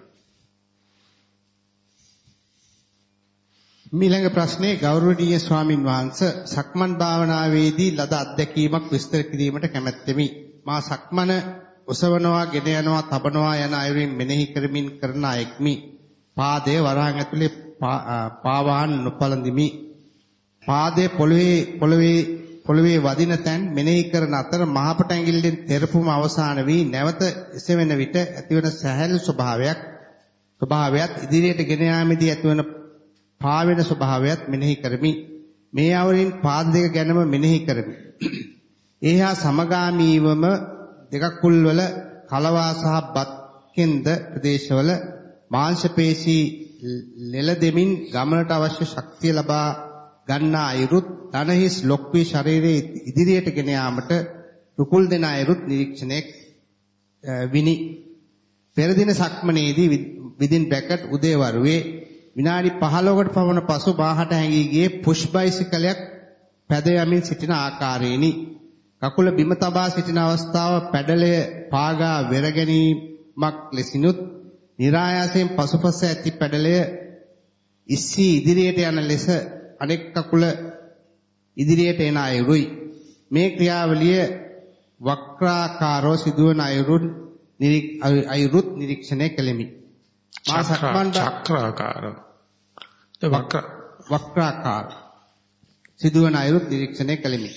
S2: මීළඟ ප්‍රශ්නේ ගෞරවනීය ස්වාමින් වහන්සේ සක්මන් භාවනාවේදී ලද අත්දැකීමක් විස්තර කිරීමට කැමැත්තෙමි. මා සක්මන ඔසවනවා, ගෙන යනවා, තබනවා යන අයුරින් මෙනෙහි කරමින් කරන අයෙක්මි. පාදයේ වරහන් ඇතුලේ පාවාන් නොපලඳිමි. පාදයේ පොළවේ පොළවේ පොළවේ වදින තැන් මෙනෙහි කරන අතර මහපට ඇඟිල්ලෙන් තෙරපුම අවසාන වී නැවත එසවෙන විට ඇතිවන සැහැල්ලු ස්වභාවයක් ස්වභාවයත් ඉදිරියට ගෙන යාමේදී ඇතිවන පාවෙන ස්වභාවයත් මෙනෙහි කරමි. මේ අවරින් පාද දෙක ගැනම මෙනෙහි කරමි. ඒහා සමගාමීවම දෙකක් කුල්වල කලවා සහ බත් කෙන්ද ප්‍රදේශවල මාංශ පේශී ලෙල දෙමින් ගමනට අවශ්‍ය ශක්තිය ලබා ගන්නා අයුරුත් ධනහිස් ලොක් වී ශරීරයේ ඉදිරියට ගෙන යාමට රුකුල් දෙන අයුරුත් නිරීක්ෂණය විනි. පෙර දින සක්මනේදී within bracket උදේවරුේ විනාඩි 15කට පමණ පසු බාහට හැංගී ගියේ පුෂ් බයිසිකලයක් පැද යමින් සිටින ආකාරයෙනි. කකුල බිම තබා සිටින අවස්ථාව පැඩලය පාගා වෙර ගැනීමක් ලෙසිනුත් નિરાයාසයෙන් පසුපස ඇති පැඩලය ඉස්සී ඉදිරියට යන ලෙස අනෙක් කකුල ඉදිරියට එන අයුරුයි. මේ ක්‍රියාවලිය වක්‍රාකාරව සිදුවන අයුරුන් අයුරුත් නිරීක්ෂණය කෙලෙමි.
S1: මා සක්මන් චක්‍රාකාර
S2: වක්‍ර වක්‍රාකාර සිදුවන අයුරුත් නිරීක්ෂණය කෙලෙමි.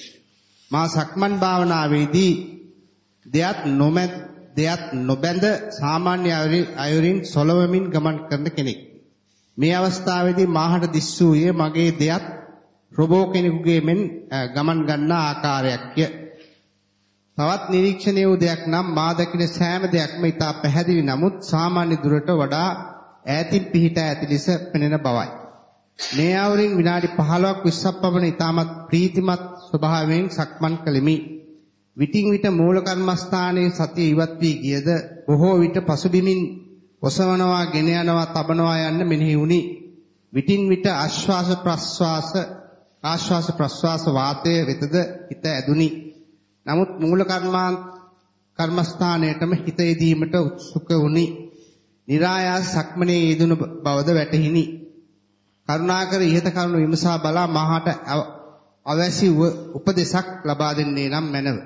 S2: මා සක්මන් භාවනාවේදී දෙයත් නොමැත් දෙයත් නොබැඳ සාමාන්‍ය අයුරින් සොලවමින් ගමන් කරන කෙනෙක්. මේ අවස්ථාවේදී මාහට දිස්සූයේ මගේ දෙයත් රොබෝ කෙනෙකුගේ මෙන් ගමන් ගන්නා ආකාරයක්ය. තවත් නිරීක්ෂණය වූ දෙයක් නම් මා දකින සෑම දෙයක්ම ඉතා පැහැදිලි නමුත් සාමාන්‍ය දුරට වඩා ඈතින් පිහිටා ඇති ලෙස පෙනෙන බවයි. මේ ආවරින් විනාඩි 15ක් 20ක් පමණ ඉතාමත් ප්‍රීතිමත් ස්වභාවයෙන් සක්මන් කළෙමි. විටින් විට මූල කර්මස්ථානයේ සතිය ඉවත් වී ගියද බොහෝ විට පසුබිමින් ඔසවනවා, ගෙන යනවා, තබනවා යන්න මෙනෙහි වුනි. විටින් විට ආශ්වාස ප්‍රශ්වාස ආශ්වාස ප්‍රශ්වාස වාතයේ වෙතද හිත ඇදුනි. නමුත් මූල කර්මා කර්මස්ථානයේටම හිත යෙදීමට උත්සුක වුනි. નિરાයාස සක්මනේ යෙදුණු බවද වැටහිනි. කරුණාකර ඉහත කරුණු විමසා බලා මාහට අවැසි උපදේශක් ලබා දෙන්නේ නම් මැනව.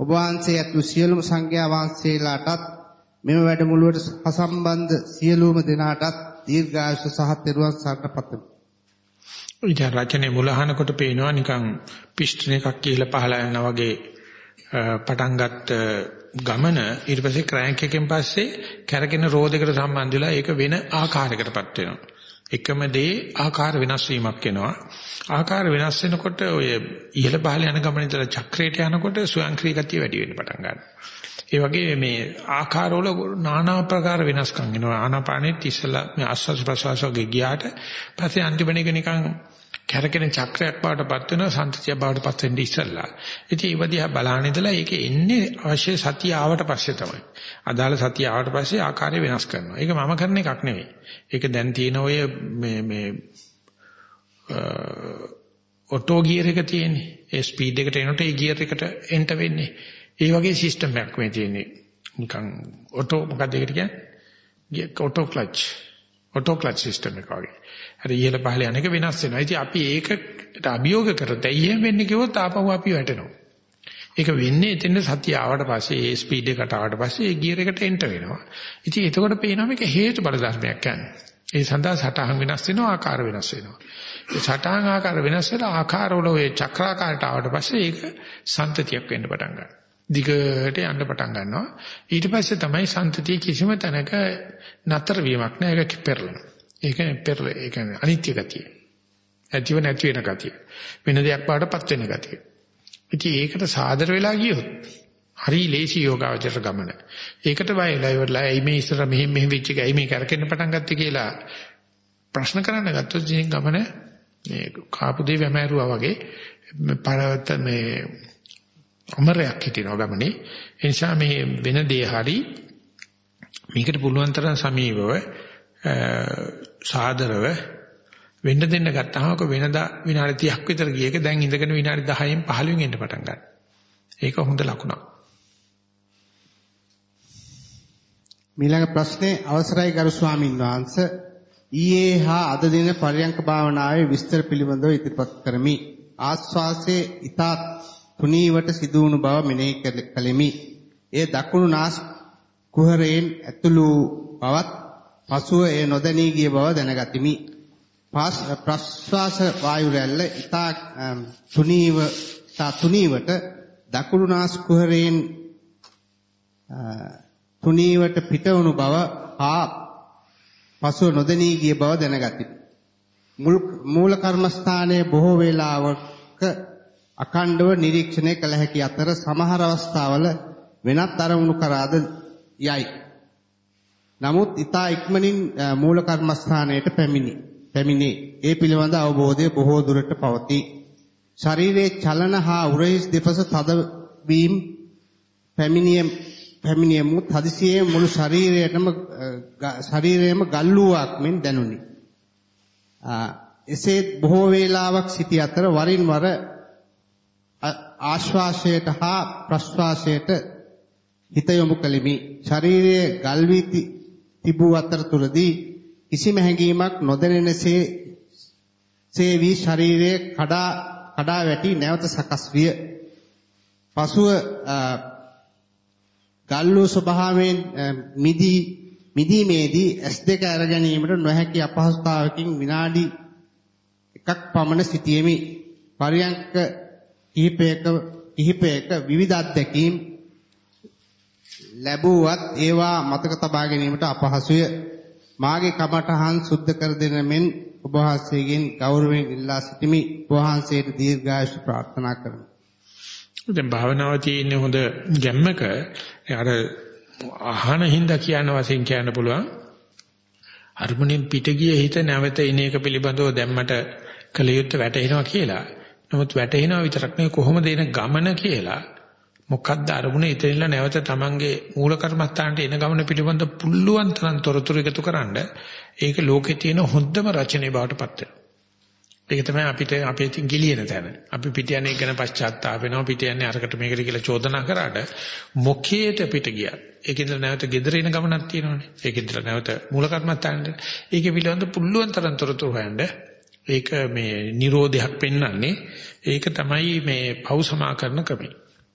S2: ඔබ වහන්සේ ඇතුළු සියලුම සංඝයා වහන්සේලාටත් මෙම වැඩමුළුවට සම්බන්ධ සියලුම දෙනාටත් දීර්ඝායුෂ සහ තෙරුවන් සරණ පතමි.
S1: ඉතින් රචනයේ මුල අහනකොට පේනවා නිකන් පිස්ටන් එකක් කියලා පහලා යනවා වගේ පටන් ගත්ත ගමන ඊට පස්සේ ක්‍රෑන්ක් එකෙන් පස්සේ කැරගෙන රෝදයකට සම්බන්ධ වෙලා ඒක වෙන ආකාරයකටපත් වෙනවා. එකම දේ ආකාර වෙනස් වීමක් එනවා. ආකාර වෙනස් වෙනකොට ඔය ඉහළ පහළ යන ගමන ඉඳලා චක්‍රයට යනකොට ස්වයංක්‍රීය ගතිය වැඩි වෙන්න පටන් ගන්නවා. ඒ වගේ මේ ආකාරවල নানা ආකාර වෙනස්කම් එනවා. ආනාපානෙත් ඉස්සලා මේ ආස්වාස් ප්‍රසවාසෝගේ ගියාට පස්සේ අන්තිම එක නිකන් කැරකෙන චක්‍රයක් බවටපත් වෙනවා සම්ත්‍ත්‍ය බවටපත් වෙන්නේ ඉස්සලා. ඉතින් ඒ වදියා බලහන් ඉඳලා ඒක එන්නේ අවශ්‍ය සතිය ආවට පස්සේ තමයි. අදාළ සතිය ආවට පස්සේ ආකාරය වෙනස් කරනවා. ඒක මම කරන එකක් නෙවෙයි. ඒක දැන් තියෙන ඔය මේ මේ ඔටෝ ගියර් එක තියෙන්නේ. ඒ ස්පීඩ් එකට එනකොට ඒ ගියර් එකට එන්ටර් වෙන්නේ. ඒ වගේ සිස්ටම් එකක් මේ තියෙන්නේ. නිකන් ඔටෝ මොකක්ද ඒකට කියන්නේ? Auto clutch. Auto clutch system එක වගේ. හරි ඉහළ පහළ යන එක වෙනස් වෙනවා. ඉතින් අපි ඒකට අභියෝග කරත් ඇයි එහෙම වෙන්නේ කිව්වොත් ආපහු අපි වැටෙනවා. ඒක වෙන්නේ එතෙන් සතිය ආවට පස්සේ ඒ ස්පීඩ් එකට ආවට පස්සේ ඒ ගියර් එකට එන්ටර් වෙනවා. ඉතින් එතකොට පේනවා මේක හේතු බල ධර්මයක් කියන්නේ. ඒ සඳහා සටහන් වෙනස් වෙනවා ආකාර වෙනස් වෙනවා. ඒ සටහන් ආකාර වෙනස් වෙලා ආකාරවල ඔය චක්‍රාකාරයට ආවට පස්සේ ඒක සන්තතියක් වෙන්න පටන් ගන්නවා. දිගට යන්න පටන් ගන්නවා. ඊට පස්සේ තමයි සන්තතිය කිසිම තැනක නතර වීමක් නෑ ඒක පෙරලනවා. ඒක පෙරල ඒ කියන්නේ අනිත්‍ය ගතිය. ඇතිව නැති වෙන ගතිය. වෙන දෙයක් බාටපත් වෙන ගතිය. ඉතින් ඒකට සාදර වෙලා ගියොත් හරි ලේසි යෝගාවචර ගමන. ඒකට වයලා ඉවරලා එයි මේ ඉස්සර මෙහෙම මෙහෙම වෙච්ච එක එයි මේ කරකෙන්න පටන් ගත්තේ කියලා ප්‍රශ්න කරන්න ගත්තොත් ඉතින් ගමන මේ කාපු දේ වැමෑරුවා වගේ පරවත මේ අමරයක් හිටිනවා ගමනේ. ඒ නිසා මේ වෙන දේ හරි මේකට පුළුවන් තරම් සමීපව සාදරව වෙන්න දෙන්න ගත්තාම ඔක වෙනදා විනාඩි 30ක් විතර ගියක දැන් ඉඳගෙන විනාඩි 10න් 15න් එන්න පටන් ගන්නවා. ඒක හොඳ ලකුණක්.
S2: මීළඟ ප්‍රශ්නේ අවසරයි ගරු ස්වාමින් වහන්සේ ඊයේ හා අද දින පරියංක භාවනාවේ විස්තර පිළිබඳව ඉදිරිපත් කරමි. ආස්වාසේ ඊතා තුනීවට සිදුවුණු බව මෙනෙහි කළෙමි. ඒ දකුණු නාස් කුහරයෙන් ඇතුළු බවත් පසුව ඒ නොදැනී ගිය බව දැනගතිමි. ප්‍රශ්වාස වායු රැල්ල ඊතා තුනීව තුනීවට දකුණු නාස් කුහරයෙන් තුනීවට පිටවුණු බව හා පසුව නොදැනී ගිය බව දැනගතිමි. මූල කර්මස්ථානයේ බොහෝ වේලාවක අකණ්ඩව නිරීක්ෂණය කළ හැකි අතර සමහර අවස්ථාවල වෙනත් අරමුණු කරාද යයි. නමුත් ඊතා ඉක්මනින් මූල කර්මස්ථානයට පැමිණි. පැමිණේ. ඒ පිළිබඳ අවබෝධය බොහෝ දුරට පවතී. ශරීරයේ චලන හා උරහිස් දෙපස තද වීම පැමිණිය පැමිණියමුත් හදිසියේ මුළු ශරීරයටම ශරීරයම ගල්ලුවක් මෙන් දැනුනි. එසේ බොහෝ වේලාවක් සිටි අතර වරින් වර ආශ්වාසයට හා ප්‍රශ්වාසයට හිත යොමු කළෙමි. ශරීරයේ ගල් වී තිබූ අතරතුරදී කිසිම හැඟීමක් නොදැනෙනසේ සේවි ශරීරයේ කඩා කඩා වැටි නැවත සකස් විය. පසුව ගල්ලෝ ස්වභාවයෙන් මිදි මිදීමේදී S2 අර ගැනීමට නොහැකි අපහසුතාවකින් විනාඩි එකක් පමණ සිටියෙමි. පරියංක කිහිපයක කිහිපයක විවිධ අත්දැකීම් ලැබුවත් ඒවා මතක තබා ගැනීමට අපහසුය. මාගේ කමඨහන් සුද්ධ කර දෙන මෙන් ඔබ වහන්සේගෙන් ගෞරවයෙන් ඉල්ලා සිටිමි. ඔබ වහන්සේට දීර්ඝායුෂ ප්‍රාර්ථනා කරමි.
S1: දැන් භාවනාව තියෙන හොඳ ගැම්මක අර අහන හින්දා කියන වශයෙන් කියන්න පුළුවන්. අරමුණෙන් පිට ගිය හිත නැවත එන එක පිළිබඳව දැම්මට කලියුත් වැටෙනවා කියලා. නමුත් වැටෙනවා විතරක් නෙවෙයි කොහොමද එන ගමන කියලා මොකක්ද අරමුණ ඉතින්ලා නැවත තමන්ගේ මූල කර්මස්ථානට එන ගමන පිළිබඳ පුල්ලුවන් තරම් තොරතුරු එකතු කරන්න ඒක ලෝකේ තියෙන හොඳම රචනයේ බවට පත් වෙනවා. ඒක තමයි අපිට අපේ තින් ගිලින තැන. අපි පිට යන්නේ ගැන පශ්චාත්තාප වෙනවා පිට යන්නේ අරකට මේකට කියලා චෝදනා කරාට මොකේට පිට ගියා. ඒකෙන්ද නැවත ගෙදර එන ගමනක් තියෙනවනේ. ඒකෙන්ද නැවත මූල කර්මස්ථානට. ඒකේ පිළිබඳ පුල්ලුවන් තරම් තොරතුරු හොයන්න ඒක මේ Nirodhayak පෙන්වන්නේ. ඒක තමයි මේ පව් සමාකරණ ක්‍රමය.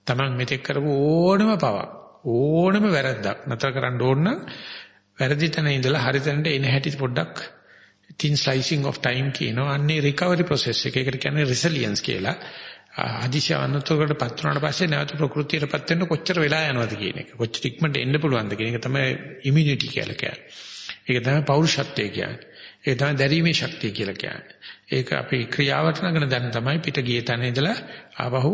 S1: Taman මෙතෙක් කරපු ඕනම පවක් ඕනම වැරද්දක් නතර කරන්න ඕන නම් වැරදි තැන ඉඳලා හරි තැනට එන හැටි පොඩ්ඩක් thin slicing of time කියනවා. අන්නේ recovery process එක. ඒකට කියන්නේ resilience කියලා. අදිශය අනතුරකට පත් වුණාට පස්සේ නැවත ප්‍රകൃතියටපත් වෙන්න කොච්චර වෙලා යනවද කියන එක. කොච්චර ඉක්මනට එන්න පුළුවන්ද කියන එක තමයි immunity කියලා කියන්නේ. ඒක තමයි පෞරුෂත්වය කියන්නේ. ඒක තමයි දැරීමේ ශක්තිය කියලා කියන්නේ. ඒක අපි ක්‍රියාවට නගන දැන තමයි පිට ගිය තැන ඉඳලා ආවහු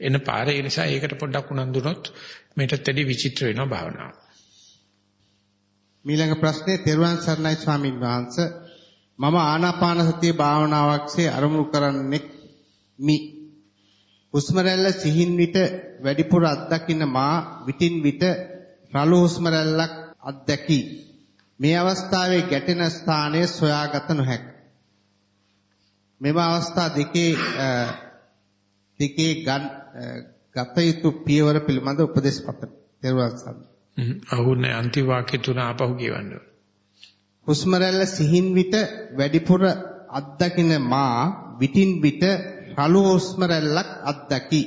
S1: එන පාර ඒ නිසා ඒකට පොඩ්ඩක් උනන්දුනොත් මේකත් වැඩි විචිත්‍ර වෙනවා භාවනාව.
S2: මීළඟ ප්‍රශ්නේ තෙරුවන් සරණයි ස්වාමින් වහන්සේ මම ආනාපාන සතිය භාවනාවක්සේ අරමුණු කරන්නේ මි හුස්ම රැල්ල සිහින් විට වැඩිපුර අත්දකින්න මා විටින් විට රළු හුස්ම රැල්ලක් අත්දැකි මේ අවස්ථාවේ ගැටෙන ස්ථානය සොයාගත නොහැක මෙම අවස්ථා දෙකේ දෙකේ ගත යුතු පියවර පිළිබඳ උපදේශ පත්‍ර තෙරුවන් සරණයි
S1: අහුන්නේ අන්තිම වාක්‍ය තුන ආපහු කියවන්න
S2: හුස්ම රැල්ල සිහින් විට වැඩිපුර අත්දකින මා විටින් විට රළු හුස්ම රැල්ලක් අත්දකි.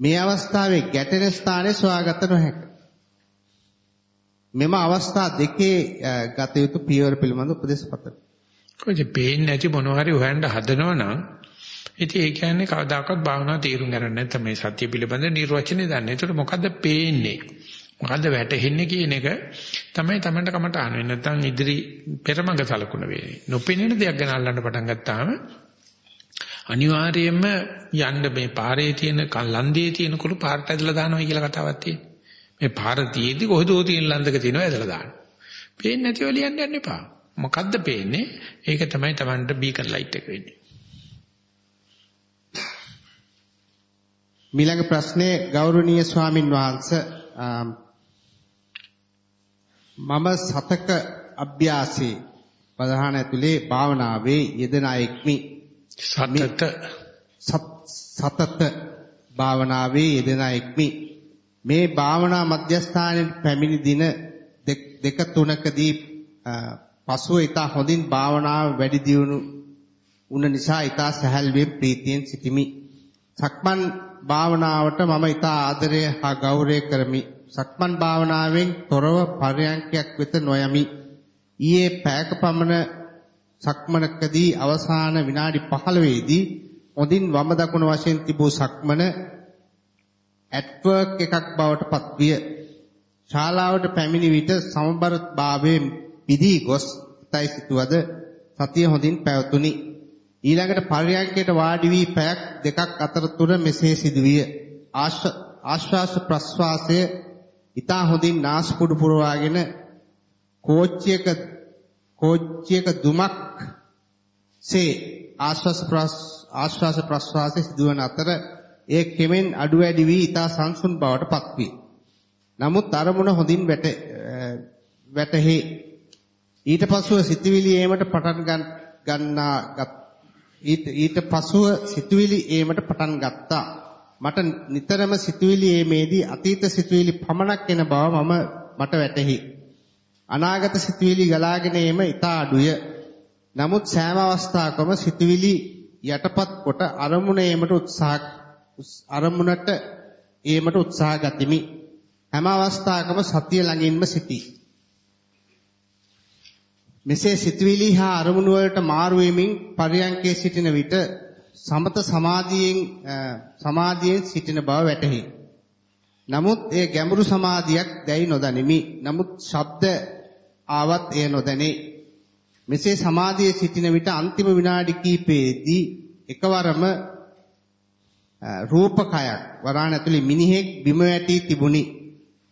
S2: මේ අවස්ථාවේ ගැටෙන ස්ථානය සොයාගත නොහැක. මෙම අවස්ථා දෙකේ ගත යුතු පියවර පිළිබඳ උපදේශ පතර.
S1: කොහොමද පේන්නේ නැති මොනවා හරි හොයන්න හදනවනම් ඉතින් ඒ කියන්නේ කවදාකවත් භාවනාව තීරුම් ගන්න නැත්නම් මේ සත්‍ය පිළිබඳ නිර්වචනය දන්නේ. ඒකට මොකද්ද පේන්නේ? මොකද්ද වැටහෙන්නේ කියන එක තමයි Tamanට කමට ආන වෙන්නේ. නැත්නම් ඉදිරි පෙරමඟ සලකුණ වෙන්නේ. නොපෙනෙන දෙයක් ගැන අල්ලන්න පටන් ගත්තාම අනිවාර්යයෙන්ම යන්න මේ පාරේ තියෙන ලන්දේ තියෙන කුළු පාරට ඇදලා දානවා කියලා කතාවක් තියෙනවා. මේ තියේදී කොහෙදෝ තියෙන ලන්දක තියෙනවා ඇදලා දානවා. පේන්නේ නැතිව ලියන්න යන්න එපා. මොකද්ද පේන්නේ? ඒක තමයි Tamanට බීකන් ලයිට් එක වෙන්නේ.
S2: මීළඟ ප්‍රශ්නේ ගෞරවනීය ස්වාමින් වහන්සේ මම සතක අභ්‍යාසයේ ප්‍රධාන ඇතුලේ භාවනාවේ යෙදෙන අයෙක්මි
S1: සතත
S2: සතත භාවනාවේ යෙදෙන අයෙක්මි මේ භාවනා මධ්‍යස්ථානයේ පැමිණි දින දෙක තුනකදී පසුව ඊට හොඳින් භාවනාව වැඩි දියුණු උන නිසා ඊට සැහැල්ලුවෙන් ප්‍රීතියෙන් සිටිමි සක්මන් භාවනාවට මම ඊට ආදරය හා ගෞරවය කරමි සක්මන් භාවනාවෙන් තොරව පරයන්කයක් වෙත නොයමි. ඊයේ පැයක පමණ සක්මනකදී අවසාන විනාඩි 15 දී හොඳින් වම දකුණ වශයෙන් තිබූ සක්මන ඇට්වර්ක් එකක් බවට පත්විය. ශාලාවට පැමිණි විට සමබර භාවයෙන් පිදී ගොස් තයි සිටුවද සතිය හොඳින් පැවතුණි. ඊළඟට පරයන්කයට වාඩි වී පැයක් දෙකක් අතරතුර මෙසේ සිදුවිය. ආශ්වාස ප්‍රශ්වාසයේ ඊතා හොඳින් නාස්පුඩු පුරවාගෙන කෝච්චියක කෝච්චියක දුමක් සේ ආශ්වාස ආශ්වාස ප්‍රශ්වාසයේ සිදුවන අතර ඒ කෙමෙන් අඩු වැඩි වී ඊතා සංසුන් බවට පත්වේ. නමුත් අරමුණ හොඳින් වැට වැටහි ඊට පසුව සිතවිලි ඒමට පටන් ගන්නා ඊට පසුව සිතවිලි ඒමට පටන් ගත්තා. මට නිතරම සිතුවිලි ඒමේදී අතීත සිතුවිලි පමණක් එන බව මම මට වැටහි. අනාගත සිතුවිලි ගලාගෙන ඒම ඉතා අඩුය. නමුත් සෑම අවස්ථාවකම සිතුවිලි යටපත් කොට අරමුණ ඒමට උත්සාහ අරමුණට ඒමට උත්සාහ ගතිමි. හැම අවස්ථාවකම සතිය ළඟින්ම සිටී. මෙසේ සිතුවිලි හා අරමුණු වලට මාරු වෙමින් පරියන්කේ සිටින විට සමත සමාධියෙන් සමාධියෙන් සිටින බව වැටහි. නමුත් ඒ ගැඹුරු සමාධියක් දැයි නොදනිමි. නමුත් ශබ්ද ආවත් එය නොදැනේ. මෙසේ සමාධියේ සිටින විට අන්තිම විනාඩි කිහිපයේදී එකවරම රූපකයක් වරාණ ඇතුලේ මිනිහෙක් බිම වැටී තිබුණි.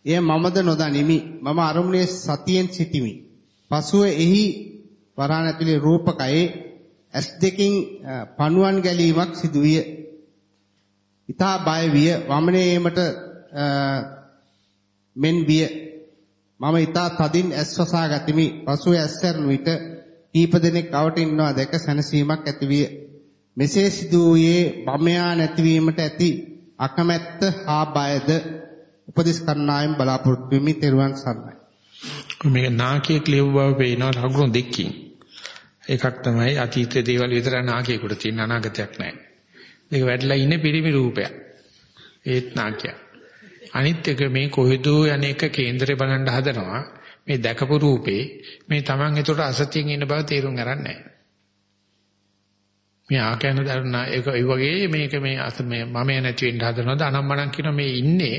S2: එය මමද නොදනිමි. මම අරමුණේ සතියෙන් සිටිමි. පසුව එහි වරාණ ඇතුලේ රූපකයේ ඇස් දෙකින් පණුවන් ගැලීමක් සිදුවිය. ඊතා බය විය වමනේමට මෙන් විය. මම ඊතා තදින් ඇස් වසා ගතිමි. පසුව ඇස් සැරණු විට කීප දෙනෙක් අවට ඉන්නවා දැක සැනසීමක් ඇති විය. මෙසේ සිදු වූයේ බමයා නැතිවීමට ඇති අකමැත්ත හා බයද උපදෙස් කරනායම් බලාපොරොත්තු වෙමි තෙරුවන් සරණයි.
S1: මේක නාකිය ක්ලියව බව පේනවා ලකුණු දෙකකින්. එකක් තමයි අතීතයේ දේවල් විතර නාකියෙකුට තියෙන අනාගතයක් නැහැ. ඒක වැඩිලා ඉන්නේ පිරිමි රූපයක්. ඒත් නාකිය. අනිත් එක මේ කොහෙදෝ යන්නේක කේන්දරේ බලන්න හදනවා. මේ දැකපු රූපේ මේ Taman ඒතර අසතියෙන් ඉන්න බව තේරුම් ගන්න නැහැ. මේ ආකයන දරන ඒක ඒ වගේ මේක මේ අස මේ මම නැති වෙන්න හදනවද අනම්මනම් කියන මේ ඉන්නේ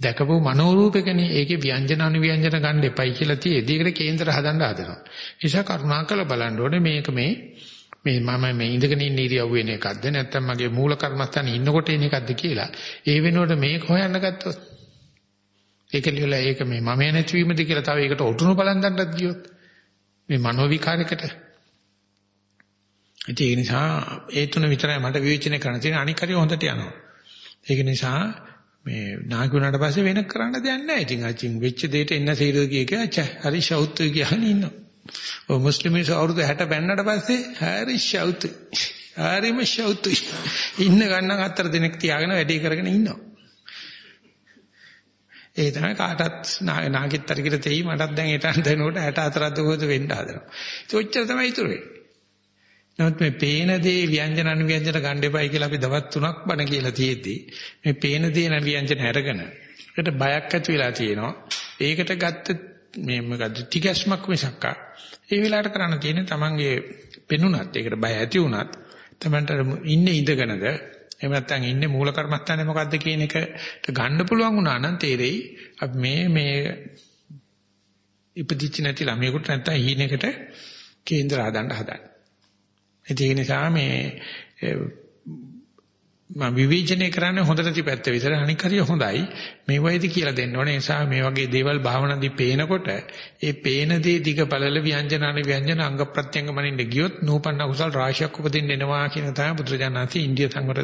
S1: දැකපු මනෝරූපකනේ ඒකේ ව්‍යංජන අනුව්‍යංජන ගන්න එපයි කියලා තියෙදි ඒකට කේන්දර හදන්න හදනවා. ඒ නිසා කරුණාකර බලන්න ඕනේ මේක මේ මේ මම මේ ඉඳගෙන ඉන්න ඉරියව් වෙන එකක්ද නැත්නම් මගේ මූල කර්මස්ථානේ ඉන්නකොට එන එකක්ද කියලා. ඒ වෙනුවට මේක හොයන්න ගත්තොත් ඒක ලියලා ඒක මේ මම නැතිවීමද කියලා තව ඒකට ඔටුනු බලන් දන්නත් ගියොත් මේ මනෝ විකාරයකට ඒ නිසා ඒ තුන විතරයි මට විවේචනය කරන්න තියෙන අනික හරිය හොඳට යනවා. ඒක නිසා මේ නාකි වුණාට පස්සේ වෙන කරන්න දෙයක් නැහැ. ඉතින් අචින් වෙච්ච දෙයට එන්න සීරුව කිය කිය අච්ච හරි ෂවුතු කියහන ඉන්නවා. ඔය මුස්ලිම්ස් අවුරුදු 60 බැන්නට පස්සේ හරි ෂවුතු. හරිම ෂවුතු. ඉන්න ගන්න හතර දිනක් තියාගෙන වැඩේ කරගෙන ඉන්නවා. ඒ තමයි කාටත් නාගිත් තරකිට තෙයි මටත් දැන් ඒටන් දෙනකොට 64ක් දුකද වෙන්න හදනවා. ඒක ඔච්චර තමයි ඉතුරු වෙන්නේ. නමුත් මේ පේන දේ ව්‍යංජන අනුව්‍යංජන ගන්න එපයි කියලා අපි දවස් 3ක් බණ කියලා තියෙද්දි මේ පේන දේ නම් ව්‍යංජන අරගෙන ඒකට බයක් ඇති වෙලා තියෙනවා. ඒකට ගත්ත මේ මොකද්ද ටිකස්මක් මිසක්ක. ඒ වෙලාවට කරන්න තියෙන්නේ තමන්ගේ පෙනුනත් ඒකට බය ඇති වුණත් තමන්ට ඉන්නේ ඉඳගෙනද එහෙම නැත්නම් ඉන්නේ මූල කර්මස්ථානේ මොකද්ද කියන එකට ගන්න පුළුවන් වුණා නම් තේරෙයි අපි මේ මේ ඉපදිච්ච නැති ළමයෙකුට නැත්නම් හීනෙකට කේන්දර හදන්න හදන්නේ. ඒක නිසා මේ මම විවේචනය කරන්නේ හොඳට තිබැත්ත විතර. අනික හරිය හොඳයි. මේ වයිද කියලා දෙන්න ඕනේ. නිසා මේ වගේ දේවල් භාවනාදී පේනකොට ඒ පේන දේ දිග බලල ව්‍යංජන අන ව්‍යංජන අංග ප්‍රත්‍යංග මනින්න ගියොත් නූපන්න කුසල් රාශියක් උපදින්න එනවා කියන තමයි බුදුරජාණන්සේ ඉන්දිය සංවර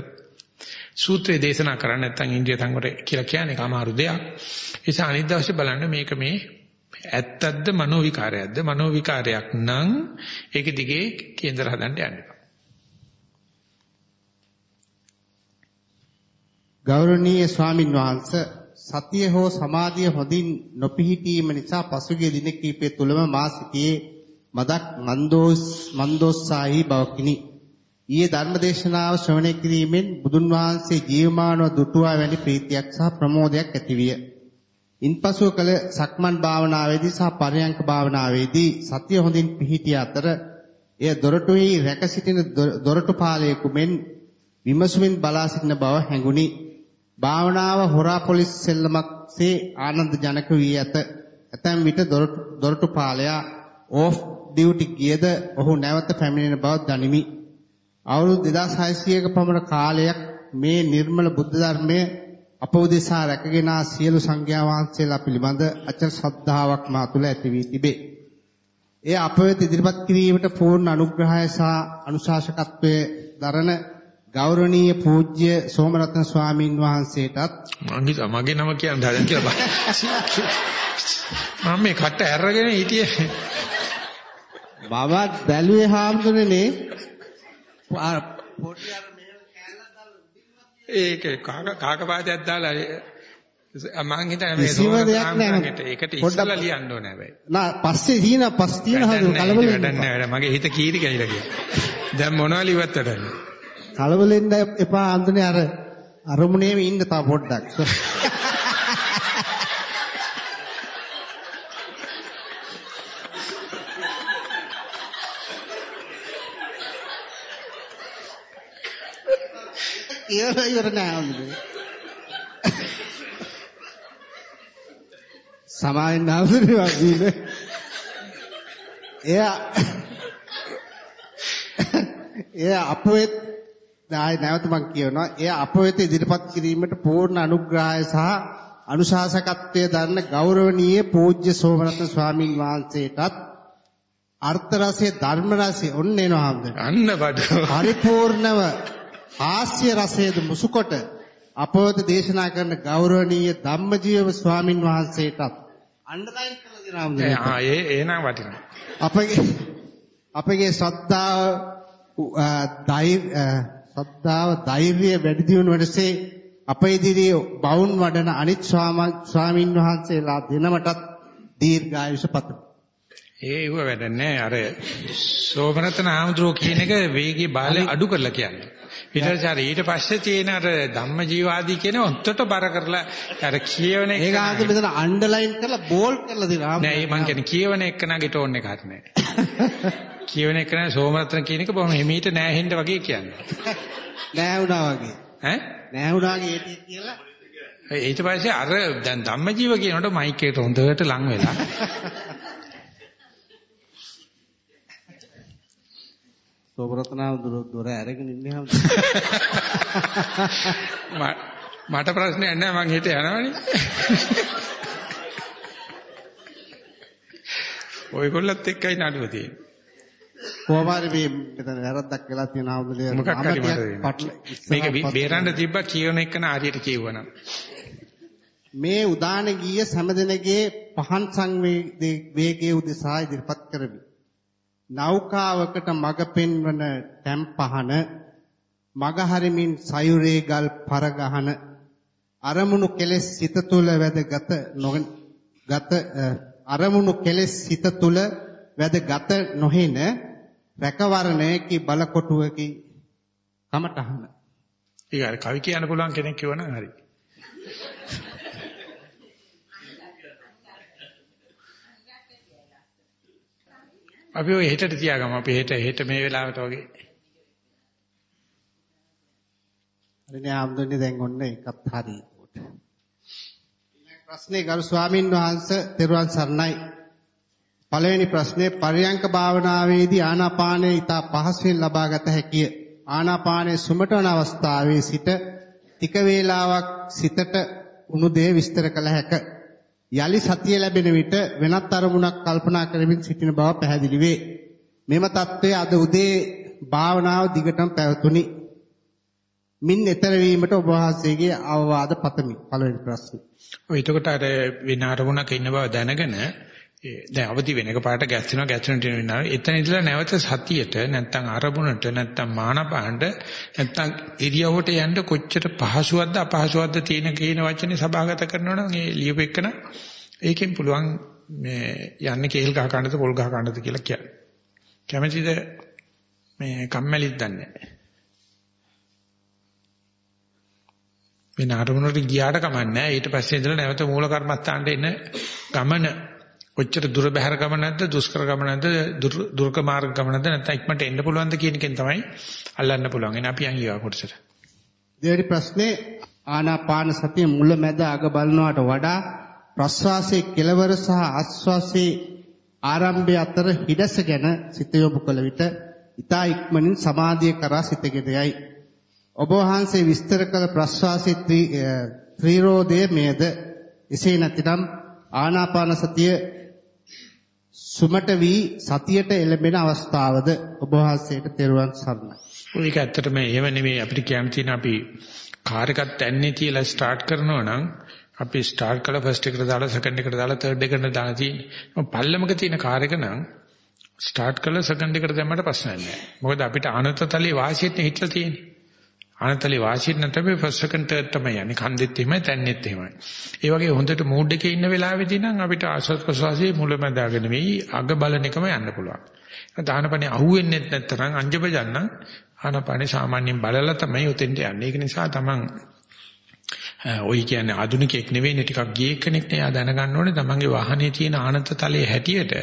S1: සූත්‍රයේ දේශනා කරන්නේ. නැත්නම් ඉන්දිය සංවර කියලා කියන්නේ කමාරු දෙයක්. ඒ නිසා අනිත් දවසේ බලන්න මේක මේ ඇත්තක්ද මනෝ විකාරයක්ද මනෝ විකාරයක් නම් ඒක දිගේ කේන්දර හදන්න යන්න එපා.
S2: ගෞරවනීය ස්වාමින් වහන්සේ සතිය හෝ සමාධිය හොඳින් නොපිහිටීම නිසා පසුගිය දින කිහිපය තුළම මා සිටියේ මදක් මන්දෝස් මන්දෝස්සාහි බවකිනි. ඊයේ ධර්මදේශනාව ශ්‍රවණය කිරීමෙන් බුදුන් වහන්සේ ජීවමානව දුටුවා වැනි ප්‍රීතියක් සහ ප්‍රමෝදයක් ඇතිවිය. ඉන්පසුව කළ සක්මන් භාවනාවේදී සහ පරයන්ක භාවනාවේදී සතිය හොඳින් පිහිටිය අතර එය දොරටුවේ රැක සිටින දොරටු පාලයෙකු මෙන් විමසුමින් බලා සිටින බව හැඟුණි. භාවනාව හොරා පොලිස් සෙල්ලමක්සේ ආනන්ද ජනක වී ඇත. ඇතැම් විට දොරටු පාලයා ඕෆ් ඩියුටි ගියද ඔහු නැවත පැමිණෙන බව දනිමි. අවුරුදු 2600ක පමණ කාලයක් මේ නිර්මල බුද්ධ ධර්මයේ අප උදෙසා රැකගෙන සියලු සංඝයා වහන්සේලා පිළිබඳ අචල ශ්‍රද්ධාවක් මා තුළ ඇති වී තිබේ. එය අප වෙත ඉදිරිපත් කිරීමට පූර්ණ අනුග්‍රහය සහ අනුශාසකත්වයේ දරන ගෞරවනීය පූජ්‍ය සෝමරත්න ස්වාමින් වහන්සේටත්
S1: මගේ මගේ නම කියන්න හදන් කියලා බා. මම මේ කට ඇරගෙන හිටියේ.
S2: බවත් බැලුවේ හාමුදුරනේ පොඩි අර
S1: ඒක කාක කාකපාතයක් දාලා මං හිතන්නේ මේ
S2: කිසිම දෙයක් නෑ.
S1: ඒකට ඉස්සලා ලියන්න ඕනේ හැබැයි.
S2: නා පස්සේ තියෙන පස් තියෙන හදු කලබල
S1: වැඩක් නෑ වැඩ මගේ හිත කීරි ගිහිලා ගියා. දැන් මොනවා ලිව්වත් වැඩන්නේ.
S2: කලබලෙන්න එපා අන්දනේ අර අරමුණේම ඉන්න තා පොඩ්ඩක්. ඉවර ඉවර නෑ. සමාවෙන් ආවනේ වගේ එයා එයා අපවෙත් ආයි නැවත මම කියනවා එයා අප වෙත ඉදිරිපත් කිරීමට පූර්ණ අනුග්‍රහය සහ අනුශාසකත්වයේ දරන ගෞරවනීය පූජ්‍ය සෝමරත්න ස්වාමීන් වහන්සේටත් අර්ථ රසයේ ධර්ම රසයේ ඔන්න එනවා හැමදේම
S1: අන්න බඩ
S2: පරිපූර්ණව හාස්‍ය රසයේද මුසුකොට අපවත දේශනා කරන ගෞරවනීය ධම්මජීව ස්වාමින් වහන්සේටත් අන්ඩර්ලයින් කළ දෙනවා
S1: ආ ඒ එනං වටිනවා
S2: අපගේ අපගේ ශ්‍රද්ධාව ධෛර්ය ශ්‍රද්ධාව ධෛර්යය වැඩි දියුණු වෙනසේ අප ඉදිරියේ බවුන් වඩන අනිත් ස්වාමින් වහන්සේලා දෙනමටත් දීර්ඝායුෂ පතමි.
S1: ඒව වැඩන්නේ අර සෝමනතන ආමතුරු කියන එක වේගී බාලේ අඩු කරලා කියන්නේ. ඊට ඊට පස්සේ තියෙන අර ධම්මජීවාදී කියන ඔත්තට බර කරලා අර කියවන එක
S2: ඒක ආන්ද මෙතන අන්ඩර්ලයින් කරලා බෝල්ඩ් කරලා දෙනවා.
S1: නෑ මං කියන්නේ කියවන එක නගේ ටෝන් එක හරි නෑ. කියවන එක නෑ සෝමනතන කියන එක බොහොම හිමීට නෑ හෙන්න වගේ කියන්නේ.
S2: නෑ වුණා වගේ.
S1: ඈ?
S2: නෑ වුණාගේ ඒටි කියලා.
S1: ඊට පස්සේ අර දැන් ධම්මජීව කියනකොට මයික් එකට හොඳට ලං වෙලා
S2: සෝබරතනාව දොර අරගෙන ඉන්නේ හැම
S1: මට ප්‍රශ්නයක් නැහැ මං හිත යනවනේ. ඔයගොල්ලත් එක්කයි නඩුව තියෙන්නේ.
S2: කොහොමාරි මේ මෙතන වැරද්දක් වෙලා තියෙන ආවුදලේ
S1: මොකක් හරි මට මේක බේරන්න තිබ්බා කියවන එක නාරියට කියවනම්
S2: මේ උදාන ගීය සෑමදෙනගේ පහන් සංවේගයේ උදෙසා ඉදිරිපත් කරමි. නෞකාවකට මඟ පෙන්වන තැම් පහන මග හරිමින් සයුරේ ගල් පරගහන අරමුණු කෙලෙස් සිත තුළ වැදගත් ගත අරමුණු කෙලෙස් සිත තුළ වැදගත් නොහෙන රැකවරණයකි බලකොටුවකි කමටහන.
S1: ඒක හරි කවි කියන්න පුළුවන් කෙනෙක් කිව්වනම් හරි. අපි ඔය හෙටට තියාගමු. අපි හෙට හෙට මේ වෙලාවට වගේ.
S2: හරිනේ ආම්දුන්නේ දැන් ඔන්න එකත් හරි. ප්‍රශ්නේ ගරු ස්වාමින් වහන්සේ තෙරුවන් සරණයි. පළවෙනි ප්‍රශ්නේ පරියංක භාවනාවේදී ආනාපානය ඊට පහසුවෙන් ලබාගත හැකිය. ආනාපානයේ සුමටවන අවස්ථාවේ සිට ටික වේලාවක් සිතට උණු දේ විස්තර කළ හැකිය. යලි සතිය ලැබෙන විට වෙනත් අරමුණක් කල්පනා කරමින් සිටින බව පැහැදිලි වේ. මෙම தત્ත්වය අද උදේ භාවනාව දිගටම පැවතුණි. මින් ඈතර වීමට ඔබ වහන්සේගේ අවවාද පතමි. පළවෙනි ප්‍රශ්නේ.
S1: ඔය එතකොට අර වෙන අරමුණක ඉන්න බව දැනගෙන දැන් අවදි වෙන එක පාට ගැස්සෙනවා ගැස්සෙන ටින වෙනවා. එතන ඉඳලා නැවත සතියට නැත්තම් අරමුණට නැත්තම් මානපාණ්ඩ නැත්තම් ඉරියව්වට යන්න කොච්චර පහසුවක්ද අපහසුවක්ද තියෙන කියන වචනේ සභාගත කරනවනම් ඒ ලියුපෙකන ඒකෙන් පුළුවන් මේ යන්නේ කේල් ගහ ගන්නද පොල් ගහ ගන්නද කියලා කියන්නේ. කැමැතිද මේ කම්මැලිද දන්නේ වෙන අරමුණට ගියාට කමන්නේ ඊට පස්සේ ඉඳලා නැවත මූල කර්මස්ථානට එන ගමන ඔච්චර දුර බැහැර ගමන නැද්ද දුෂ්කර ගමන නැද්ද දුර්ග මාර්ග ගමන නැද්ද නැත්නම් ඉක්මනට එන්න පුළුවන්ද කියන එකෙන් තමයි අල්ලන්න පුළුවන්. එන අපි යන් ඊවා කොටසට.
S2: දෙවෙනි ප්‍රශ්නේ ආනාපාන සතිය මුල මැද අග බලනවට වඩා ප්‍රශ්වාසයේ කෙලවර සහ ආශ්වාසයේ ආරම්භය අතර හිඩස ගැන සිත යොමු කළ විට ඊතා ඉක්මනින් සමාධිය කරා සිතගෙන යයි. ඔබ වහන්සේ විස්තර කළ ප්‍රශ්වාසයේ ත්‍රිරෝධය මේද එසේ නැතිනම් ආනාපාන සතිය සුමට වී සතියට එළඹෙන අවස්ථාවද ඔබ වහන්සේට තෙරුවන් සරණයි.
S1: ඒක ඇත්තටම එහෙම නෙමෙයි අපිට කියන්න තියෙන අපි කාර් එකක් තැන්නේ තියලා ස්ටාර්ට් කරනවා නම් අපි ස්ටාර්ට් කළා ෆස්ට් එකට දාලා සෙකන්ඩ් එකට දාලා තර්ඩ් එකට දාලා තියෙන්නේ. පල්ලමක තියෙන කාර් එක නම් ස්ටාර්ට් කළා සෙකන්ඩ් එකට දැම්මට ප්‍රශ්නයක් නැහැ. මොකද අපිට අනතතලේ වාසියට හිටලා තියෙන්නේ. අනතලේ වාසියට නැත්නම් ෆස්ට් සෙකන්ඩ් තර්ඩ් තමයි යන්නේ. කන්දෙත් එහෙමයි තැන්නෙත් එහෙමයි. ඒ වගේ හොඳට මූඩ් එකේ ඉන්න වෙලාවෙදී නම් අපිට ආශ්වාස ප්‍රශ්වාසයේ මුලමඳාගෙන මේ අග බලන එකම යන්න පුළුවන්. දානපනේ අහුවෙන්නේ නැත්නම් අංජබජන්න ආනපනේ සාමාන්‍යයෙන් බලලා තමයි උතෙන්ට යන්නේ. ඒක නිසා තමන් ඔයි කියන්නේ ආදුනිකෙක් නෙවෙයිනේ ටිකක් ගියේ කෙනෙක් නේ. ආ දැනගන්න ඕනේ තමන්ගේ වාහනේ තියෙන ආනත තලයේ හැටියට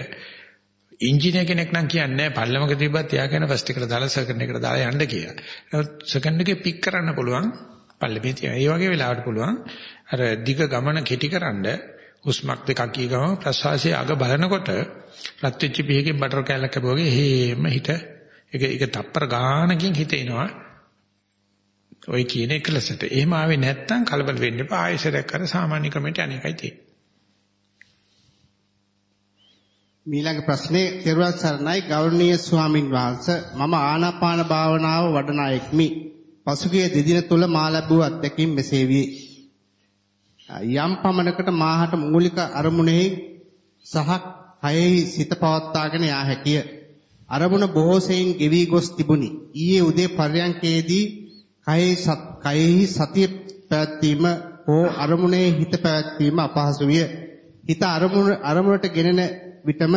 S1: ඉංජිනේර කෙනෙක් නම් කියන්නේ පල්ලමක තිබ්බත් එයා කියන ෆස්ට් එකට දාලා සෙකන්ඩ් එකට දාලා යන්න කියලා. නමුත් සෙකන්ඩ් එකේ පික් කරන්න පුළුවන් පල්ලමේ තියෙන. ඒ වගේ වෙලාවට පුළුවන් අර දිග ගමන කෙටිකරනද හුස්මක් දෙකක් ගිය ගමන් ප්‍රශ්වාසයේ අග බලනකොට රත් වෙච්ච පිහකින් බටර් කෑල්ලක් කැපුවා වගේ හේම හිත ඒක ඒක තප්පර ගානකින් හිතේනවා. ඔය කියන එකලසට. එහෙම ආවේ නැත්තම් කලබල වෙන්න එපා. ආයෙසරයක් කර සාමාන්‍ය ක්‍රමයට අනේකයි තියෙන්නේ.
S2: මීළඟ ප්‍රශ්නේ තෙරුවන් සරණයි ගෞරවනීය ස්වාමින් වහන්සේ මම ආනාපාන භාවනාව වඩන අයෙක්මි. පසුගිය දෙදින තුල මා ලැබූ අත්දැකීම් මෙසේ වේ. යම් පමණකට මාහට මූලික අරමුණෙහි සහ කයෙහි සිත පවත්වාගෙන යා හැකිය. අරමුණ බොහෝ සෙයින් ගෙවි ගොස් තිබුණි. ඊයේ උදේ පර්යංකයේදී කයෙහි කයෙහි සතිය පැවැත්වීම හෝ අරමුණේ හිත පැවැත්වීම අපහසු විය. හිත අරමුණ අරමුණට ගෙනෙන විටම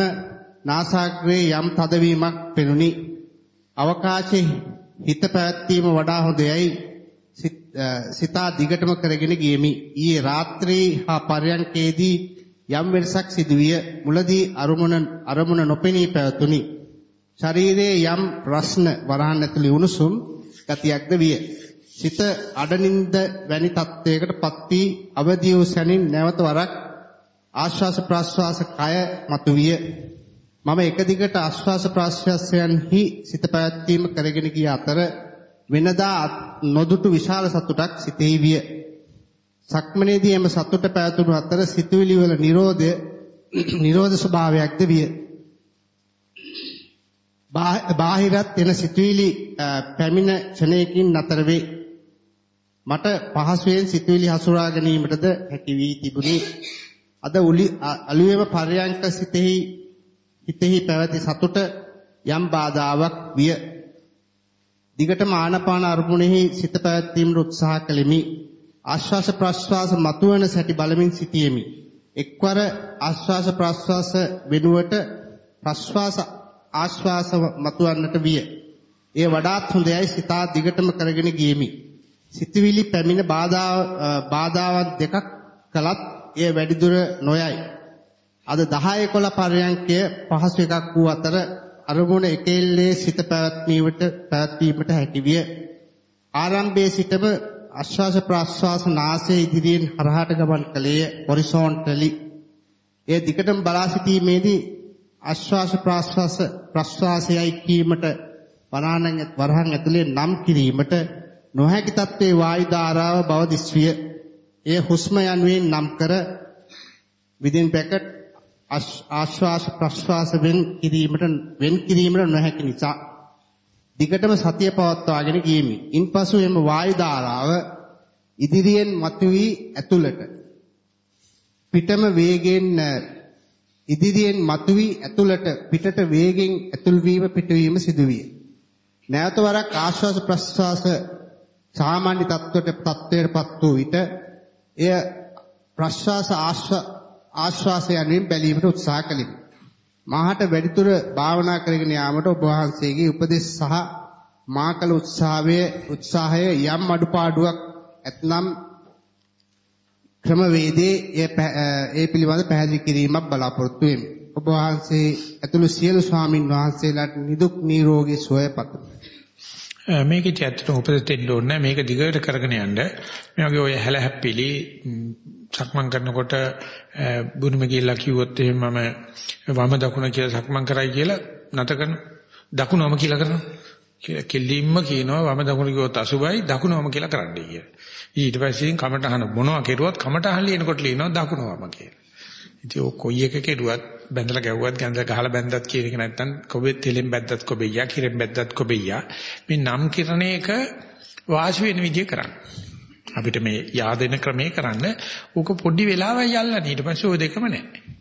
S2: නාසාග්‍රේ යම් තදවීමක් පෙනුනි. අවකාශයේ හිත පැවැත්වීම වඩා හොඳයයි සිතා දිගටම කරගෙන ගියමි. ඊයේ රාත්‍රී හා පරයන්කේදී යම් වෙනසක් සිදුවිය. මුලදී අරමුණ අරමුණ නොපෙනී පැවතුනි. ශරීරයේ යම් ප්‍රශ්න වරහන් ඇතුළේ උණුසුම් ගතියක්ද විය. සිත අඩනින්ද වැනි තත්වයකට පත් වී අවදි වූ සැනින් නැවත වරක් ආශ්වාස ප්‍රාශ්වාස කය මතුවිය. මම එක දිගට ආශ්වාස ප්‍රාශ්වාසයන්හි සිත පැවැත්වීම කරගෙන ගිය අතර වෙනදා නොදුටු විශාල සතුටක් සිතෙහි විය. සක්මනේදී එම සතුට පැවතුණු අතර සිතුවිලි වල නිරෝධය නිරෝධ ස්වභාවයක්ද විය. බාහිරත් එන සිතුවිලි පැමිණ ක්ෂණයකින් නතර වේ. මට පහසුවෙන් සිතුවිලි හසුරා ගැනීමටද හැකි වී තිබුණි. අද අලුයම පරයන්ක සිතෙහි හිතෙහි පැවති සතුට යම් බාධාවක් විය. දිගටම ආනපාන අරමුණෙහි සිත පැවැත්වීමට උත්සාහ කළෙමි. ආශ්වාස ප්‍රශ්වාස මතුවන සැටි බලමින් සිටියෙමි. එක්වර ආශ්වාස ප්‍රශ්වාස වෙනුවට ප්‍රශ්වාස ආශ්වාස මතුවන්නට විය. ඒ වඩාත් හොඳයයි සිතා දිගටම කරගෙන ගියෙමි. සිතවිලි පැමිණ බාධා බාධාවන් දෙකක් කළත් එය වැඩිදුර නොයයි. අද 10 11 පරයන්කය පහසු එකක් වූ අතර අරමුණ එකෙල්ලේ සිත පැවැත්වීමට පැවැත්වීමට හැකි විය. ආරම්භයේ සිටම ආශ්වාස ප්‍රාශ්වාස නාසයේ ඉදිරියෙන් හරහාට ගමන් කළේය හොරිසොන්ටලි. ඒ දිගටම බලා සිටීමේදී ආශ්වාස ප්‍රාශ්වාස ප්‍රශ්වාසයයි කීමට වරහන් වරහන් ඇතුලේ නම් කිරීමට නොහැකි තත්ත්වයේ වායු ධාරාව බව දිස්විය. එය හුස්ම යනුවෙන් නම් කර within bracket ආශ්වාස ප්‍රශ්වාස වෙන් කිරීමට වෙන් කිරීමට නොහැකි නිසා දිගටම සතිය පවත්වාගෙන ගියමි. ඉන්පසු එම වායු ධාරාව ඉදිරියෙන් මතුවී ඇතුළට පිටම වේගෙන් ඉදිරියෙන් මතුවී ඇතුළට පිටට වේගෙන් ඇතුල් වීම පිටවීම සිදුවිය. නැවත වරක් ආශ්වාස ප්‍රශ්වාස සාමාන්‍ය තත්ත්වයට තත්ත්වයටපත් වූ විට එය ප්‍රශ්වාස ආශ්වාසය යනුවෙන් බැලීමට උත්සාහ කළෙමි. මාහට වැඩිදුර භාවනා කරගෙන යාමට ඔබ වහන්සේගේ උපදෙස් සහ මා කළ උත්සාහයේ උත්සාහය යම් අඩුපාඩුවක් ඇතනම් ක්‍රමවේදයේ ඒ පිළිබඳ පැහැදිලි කිරීමක් බලාපොරොත්තු වෙමි. ඔබ වහන්සේ ඇතුළු සියලු ස්වාමින් වහන්සේලාට නිදුක් නිරෝගී සුවය පතමි.
S1: මේකෙත් ඇත්තටම උපදෙස් දෙන්න ඕනේ මේක දිගට කරගෙන යන්න. මේ වගේ ඔය හැල හැප්පිලි සක්මන් කරනකොට බුදුම කියලා කිව්වොත් එහෙම මම වම දකුණ කියලා සක්මන් කරයි කියලා නැත කරන. දකුණම කියලා කරනවා. කියලා කෙලින්ම කියනවා වම දකුණ කිව්වොත් අසුබයි දකුණම කියලා කරන්නයි කියලා. ඊට පස්සේ කමටහන මොනවා කෙරුවත් කමටහන් ලියනකොට ලියනවා දකුණම කියලා. ඉතින් ඔය කොයි එක කෙරුවත් බැඳලා ගැව්වත් ගඳ ගහලා බැඳත් කියන එක නැත්තම් කොබෙ තෙලෙන් බැද්දත් කොබෙයියා කිරෙන් බැද්දත් කොබෙයියා. මේ නම් කිරණ එක වාසි වෙන විදිය කරන්න. අපිට මේ yaadena ක්‍රමේ කරන්න. ඌක පොඩි වෙලාවයි යල්ලා ඊට පස්සේ ওই දෙකම නැහැ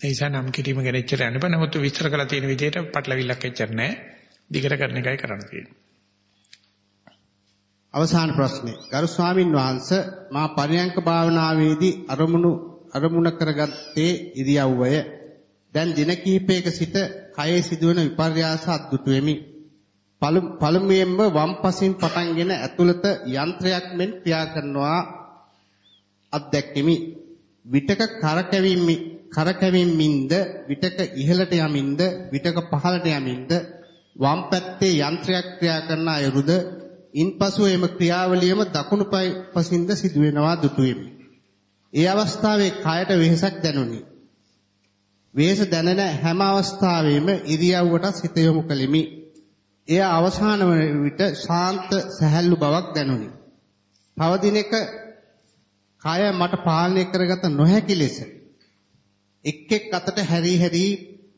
S1: ඒ නිසා නම් කිරීම ගැන එච්චර යන්න බෑ. නමුත් විස්තර කරලා තියෙන විදිහට පටලවිල්ලක් එච්චර නැහැ දිගට කරන එකයි කරන්න තියෙන්නේ.
S2: අවසාන ප්‍රශ්නේ. ගරු ස්වාමින් වහන්සේ මා පරියංක භාවනාවේදී අරමුණු අරමුණ කරගත්තේ ඉරියව්වය. දැන් දින කිහිපයක සිට කයේ සිදුවන විපර්යාස අද්දුටු වෙමි. පළමුවෙන්ම වම් පසින් පටන්ගෙන ඇතුළත යන්ත්‍රයක් මෙන් ක්‍රියා කරනවා අත්දැක්කෙමි. විටක කරකැවීමි කරකැවීමින්ද විටක ඉහළට යමින්ද විටක පහළට යමින්ද වම් පැත්තේ යන්ත්‍රයක් ක්‍රියා කරන අයුරුද ඉන්පසු එම ක්‍රියාවලියම දකුණු පසින්ද සිදුවෙනවා දුටුවෙමි. ඒ අවස්ථාවේ කයට වෙහෙසක් දැනුනි. වෙහෙස දැනෙන හැම අවස්ථාවෙම ඉරියව්වට සිත යොමු කළෙමි. එය අවසාන විට ශාන්ත සැහැල්ලු බවක් දැනුනි. පවදිනක කය මට පාලනය කරගත නොහැකි ලෙස එක් එක් අතට හැරි හැරි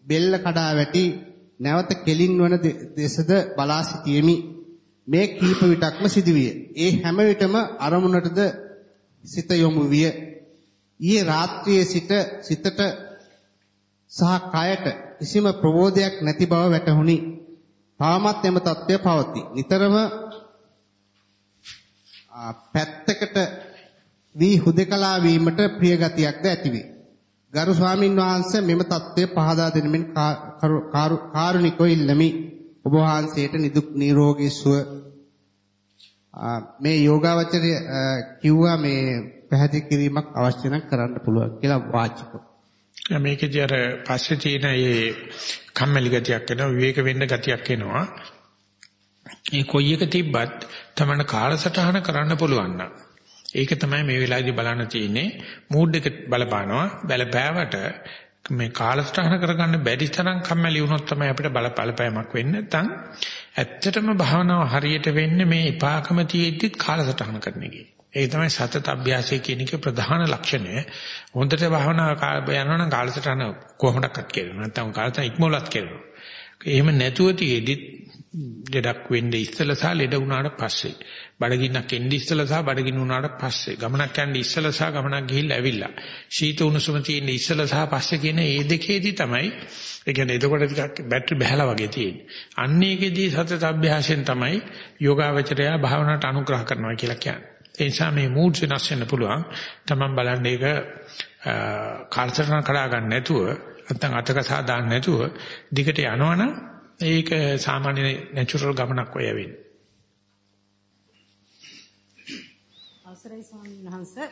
S2: බෙල්ල කඩා වැටි නැවත කෙලින් වන දෙසද බලා සිටියෙමි. මේ කීප විටක්ම සිදුවිය. ඒ හැම විටම අරමුණටද සිත යොමු විය. ඊයේ රාත්‍රියේ සිට සිතට සහ කයට කිසිම ප්‍රබෝධයක් නැති බව වැටහුණි. තාමත් එම తත්වය පවතී. නිතරම පැත්තකට වී හුදකලා වීමට ප්‍රිය ගතියක්ද ඇතිවේ. ගරු ස්වාමින් වහන්සේ මෙම தත්ත්වය පහදා දෙනමින් කාරුණිකව ඉල්ලමි. ඔබ වහන්සේට නිදුක් නිරෝගී සුව මේ යෝගාවචරය කිව්වා මේ පැහැදිලි කිරීමක් අවශ්‍ය නම් කරන්න පුළුවන් කියලා වාචිකව.
S1: මේකේදී අර පස්සේ තියෙන මේ කම්මැලි ගතියක් එනවා විවේක වෙන්න ගතියක් එනවා. ඒ කොයි එක තිබ්බත් තමන්න කාලසටහන කරන්න පුළුවන් නම් ඒක තමයි මේ වෙලාවේදී බලන්න තියෙන්නේ මූඩ් එක බලපානවා බලපෑවට මේ කාලසටහන කරගන්න බැරි තරම් කම්මැලි වුණොත් තමයි අපිට බල බලපෑමක් වෙන්නේ නැත්නම් ඇත්තටම භාවනාව හරියට වෙන්නේ මේ එපාකම තියෙද්දිත් කාලසටහන කරන එකේ. ඒ තමයි සතත අභ්‍යාසය කියන එකේ ප්‍රධාන ලක්ෂණය. හොඳට භාවනාව යනවා නම් කාලසටහන කොහොමඩක්වත් කියනවා. නැත්නම් කාලසටහන ඉක්මවලත් කියනවා. එහෙම නැතුව තියෙද්දිත් ලෙඩක් වෙන්නේ ඉස්සලා සහ ලෙඩ වුණාට පස්සේ බඩගින්නක් එන්නේ ඉස්සලා සහ බඩගින්න වුණාට පස්සේ ගමනක් යන්නේ ඉස්සලා සහ ගමනක් ගිහිල්ලා ඇවිල්ලා ශීත උණුසුම තියෙන්නේ ඉස්සලා සහ පස්සේ කියන මේ දෙකේදී තමයි ඒ කියන්නේ එතකොට ටිකක් බැටරි බහැලා වගේ තියෙන්නේ අන්න ඒකෙදී සතත අභ්‍යාසයෙන් තමයි යෝගාවචරය භාවනාවට අනුග්‍රහ කරනවා කියලා කියන්නේ ඒ නිසා මේ මූඩ් වෙනස් වෙන්න පුළුවන් තමන් බලන්න ඒක කාර්යතරණ කඩා ගන්න නැතුව නැත්නම් අතක සාදාන්න නැතුව දිගට යනවනම් ඒක සාමාන්‍ය නැචරල් ගමනක් ඔය වෙන්නේ.
S15: අවසරයි ස්වාමීන් වහන්සේ.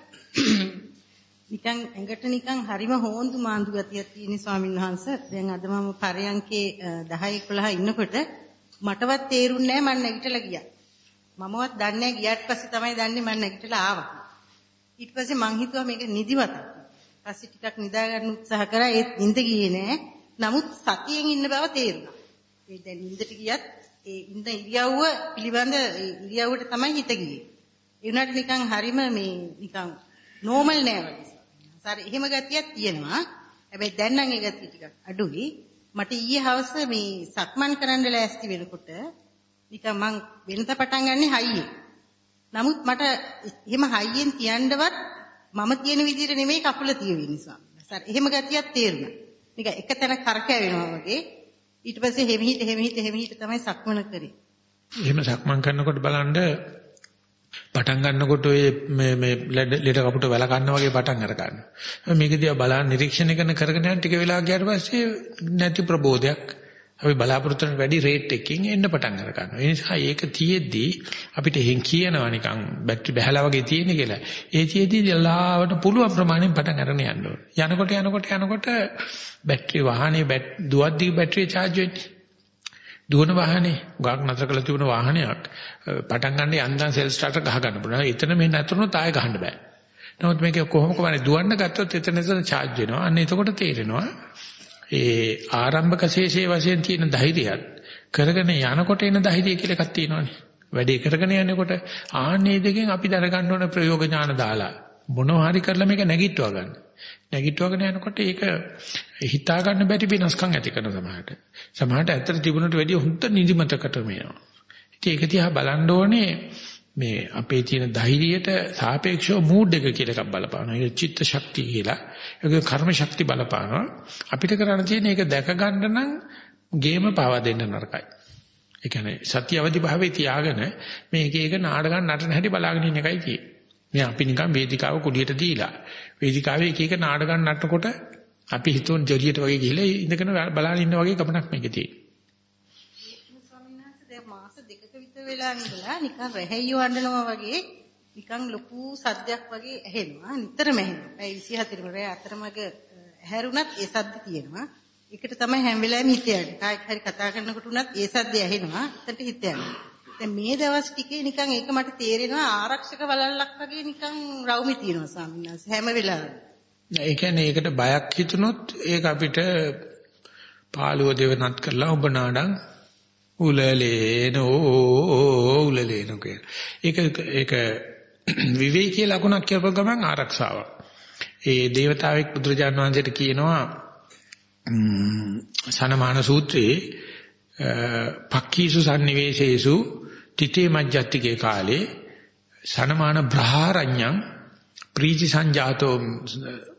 S15: නිකන් ඇඟට නිකන් හරිම හොඳු මාඳු ගතියක් තියෙන ස්වාමීන් වහන්සේ. දැන් අද මම පරයන්කේ 10 11 ඉන්නකොට මටවත් තේරුන්නේ නැහැ මම නැගිටලා ගියා. මමවත් දන්නේ ගියාට පස්සේ තමයි දන්නේ මම නැගිටලා ආවා. ඊට පස්සේ මං හිතුවා මේක නිදිමතක්. පස්සේ ටිකක් නිදා ගන්න උත්සාහ කරා ඒත් නිින්ද ගියේ නෑ. නමුත් සතියෙන් ඉන්න බව තේරුණා. ඒ දැන් නිින්දට ගියත් ඒ ඉඳ ඉරියව්ව පිළිබඳ ඉරියව්වට තමයි හිත ගියේ. ඒ උනාට නිකන් හරිම මේ නිකන් නෝමල් නෑ වගේ. සාර එහෙම ගතියක් තියෙනවා. හැබැයි දැන් නම් ඒ ගතිය ටිකක් අඩුයි. මට ඊයේ හවස මේ සක්මන් කරන්න ලෑස්ති වෙනකොට නිකන් මං වෙනත පටන් ගන්නෙ හයියේ. නමුත් මට එහෙම හයියෙන් තියන්නවත් මම කියන විදිහට නෙමෙයි කකුල තියෙන්නේ නිසා. සර් එහෙම ගතියක් තේරුණා. නිකන් එක තැන කරකැවෙනවා වගේ. ඊට පස්සේ හෙමිහිට හෙමිහිට හෙමිහිට තමයි සක්මන කරේ.
S1: එහෙම සක්මන් කරනකොට බලන්න පටන් ගන්නකොට ඔය මේ මේ ලෙඩ කපුට වැල කන්න වගේ පටන් අර ගන්නවා. මේක දිහා බලන්න නිරීක්ෂණය කරන කරගෙන යන ටික වෙලා ගියාට පස්සේ නැති ප්‍රබෝධයක් අපි බලාපොරොත්තු වෙන වැඩි රේට් එකකින් එන්න පටන් අර ගන්නවා. ඒ නිසා ඒක තියෙද්දි අපිට එහෙන් කියනවා නිකන් බැටරි බහැලා වගේ තියෙන කියලා. ඒ තියෙද්දි ලාවට පුළුවන් ප්‍රමාණයෙන් පටන් අරගෙන යන්න ඕනේ. යනකොට යනකොට යනකොට බැටරි වාහනේ දුවද්දී බැටරිය charge වෙන්නේ. දුවන වාහනේ ගාක් නතර කරලා තිබුණ වාහනයක් පටන් ගන්න යන්දන් සෙල් ස්ටාර්ටර් ගහ ගන්න පුළුවන්. එතන මේ නැතුනොත් ආයෙ ගහන්න බෑ. නමුත් මේක කොහොම කොහමද දුවන්න ගත්තොත් එතන එතන charge වෙනවා. අන්න එතකොට තේරෙනවා ඒ ආරම්භක ශේෂයේ වශයෙන් තියෙන ධෛර්යයත් කරගෙන යනකොට එන ධෛර්යය කියලා එකක් තියෙනවානේ. වැඩේ කරගෙන යනකොට ආන්නේ දෙකෙන් අපි දර ගන්න ඕන ප්‍රයෝග ඥාන දාලා මොනවා හරි කරලා මේක නැගිටවා ගන්න. නැගිටවගෙන යනකොට ඒක හිතා ගන්න බැරි වෙනස්කම් ඇති කරන සමහරට. සමහරට ඇත්තට තිබුණට වැඩිය හුද්ද නිදිමතකට මේනවා. ඉතින් ඒක දිහා බලන්න ඕනේ මේ අපේ තියෙන ධෛර්යයට සාපේක්ෂව මූඩ් එක කියලා එකක් බලපානවා. ඒක චිත්ත ශක්තිය කියලා. ඒක කර්ම ශක්තිය බලපානවා. අපිට කරන්න තියෙන්නේ ඒක දැක ගන්න නම් ගේම පාවා දෙන්න නරකයි. ඒ කියන්නේ සත්‍ය අවදි භාවයේ තියාගෙන මේක එක නාඩගම් නටන හැටි බලාගෙන ඉන්න එකයි තියෙන්නේ. මේ අපි නිකන් වේදිකාව කුඩියට දීලා වේදිකාවේ එක එක නාඩගම් නටනකොට අපි හිතුවන් ජොලියට වගේ ගිහලා ඉඳගෙන බලාගෙන ඉන්න වගේ ගමනක් මේකේ තියෙන්නේ.
S15: වෙලා ඉඳලා නිකන් රැහැයිය වඩනවා වගේ නිකන් ලොකු සද්දයක් වගේ ඇහෙනවා නිතරම ඇහෙනවා. ඒ 24 රැය අතරමඟ ඇහැරුණත් ඒ සද්ද තියෙනවා. ඒකට තමයි හැම වෙලාවෙම හිත යන්නේ. කායික හරි කතා කරනකොට උනත් ඒ සද්ද ඇහෙනවා. එතනට හිත යනවා. දැන් මේ දවස් ටිකේ නිකන් ඒක මට තේරෙනවා ආරක්ෂක වලල්ලක් වගේ නිකන් රවුමේ තියෙනවා ස්වාමීන් වහන්සේ හැම වෙලාවෙම.
S1: ඒ කියන්නේ ඒකට බයක් හිතුනොත් ඒක අපිට පාළුව දෙවනත් කරලා ඔබ නාඩම් උලලේනෝ උලලේනෝ කිය. ඒක ඒක විවේකී ලකුණක් කියපුව ගමන් ආරක්ෂාවක්. ඒ දේවතාවෙක් බුදුරජාණන් වහන්සේට කියනවා සනමාන සූත්‍රයේ පක්ඛීසු sannivesesu තිතේ මජ්ජත්තිකේ කාලේ සනමාන බ්‍රහාරඤ්ඤං ප්‍රීති සංජාතෝ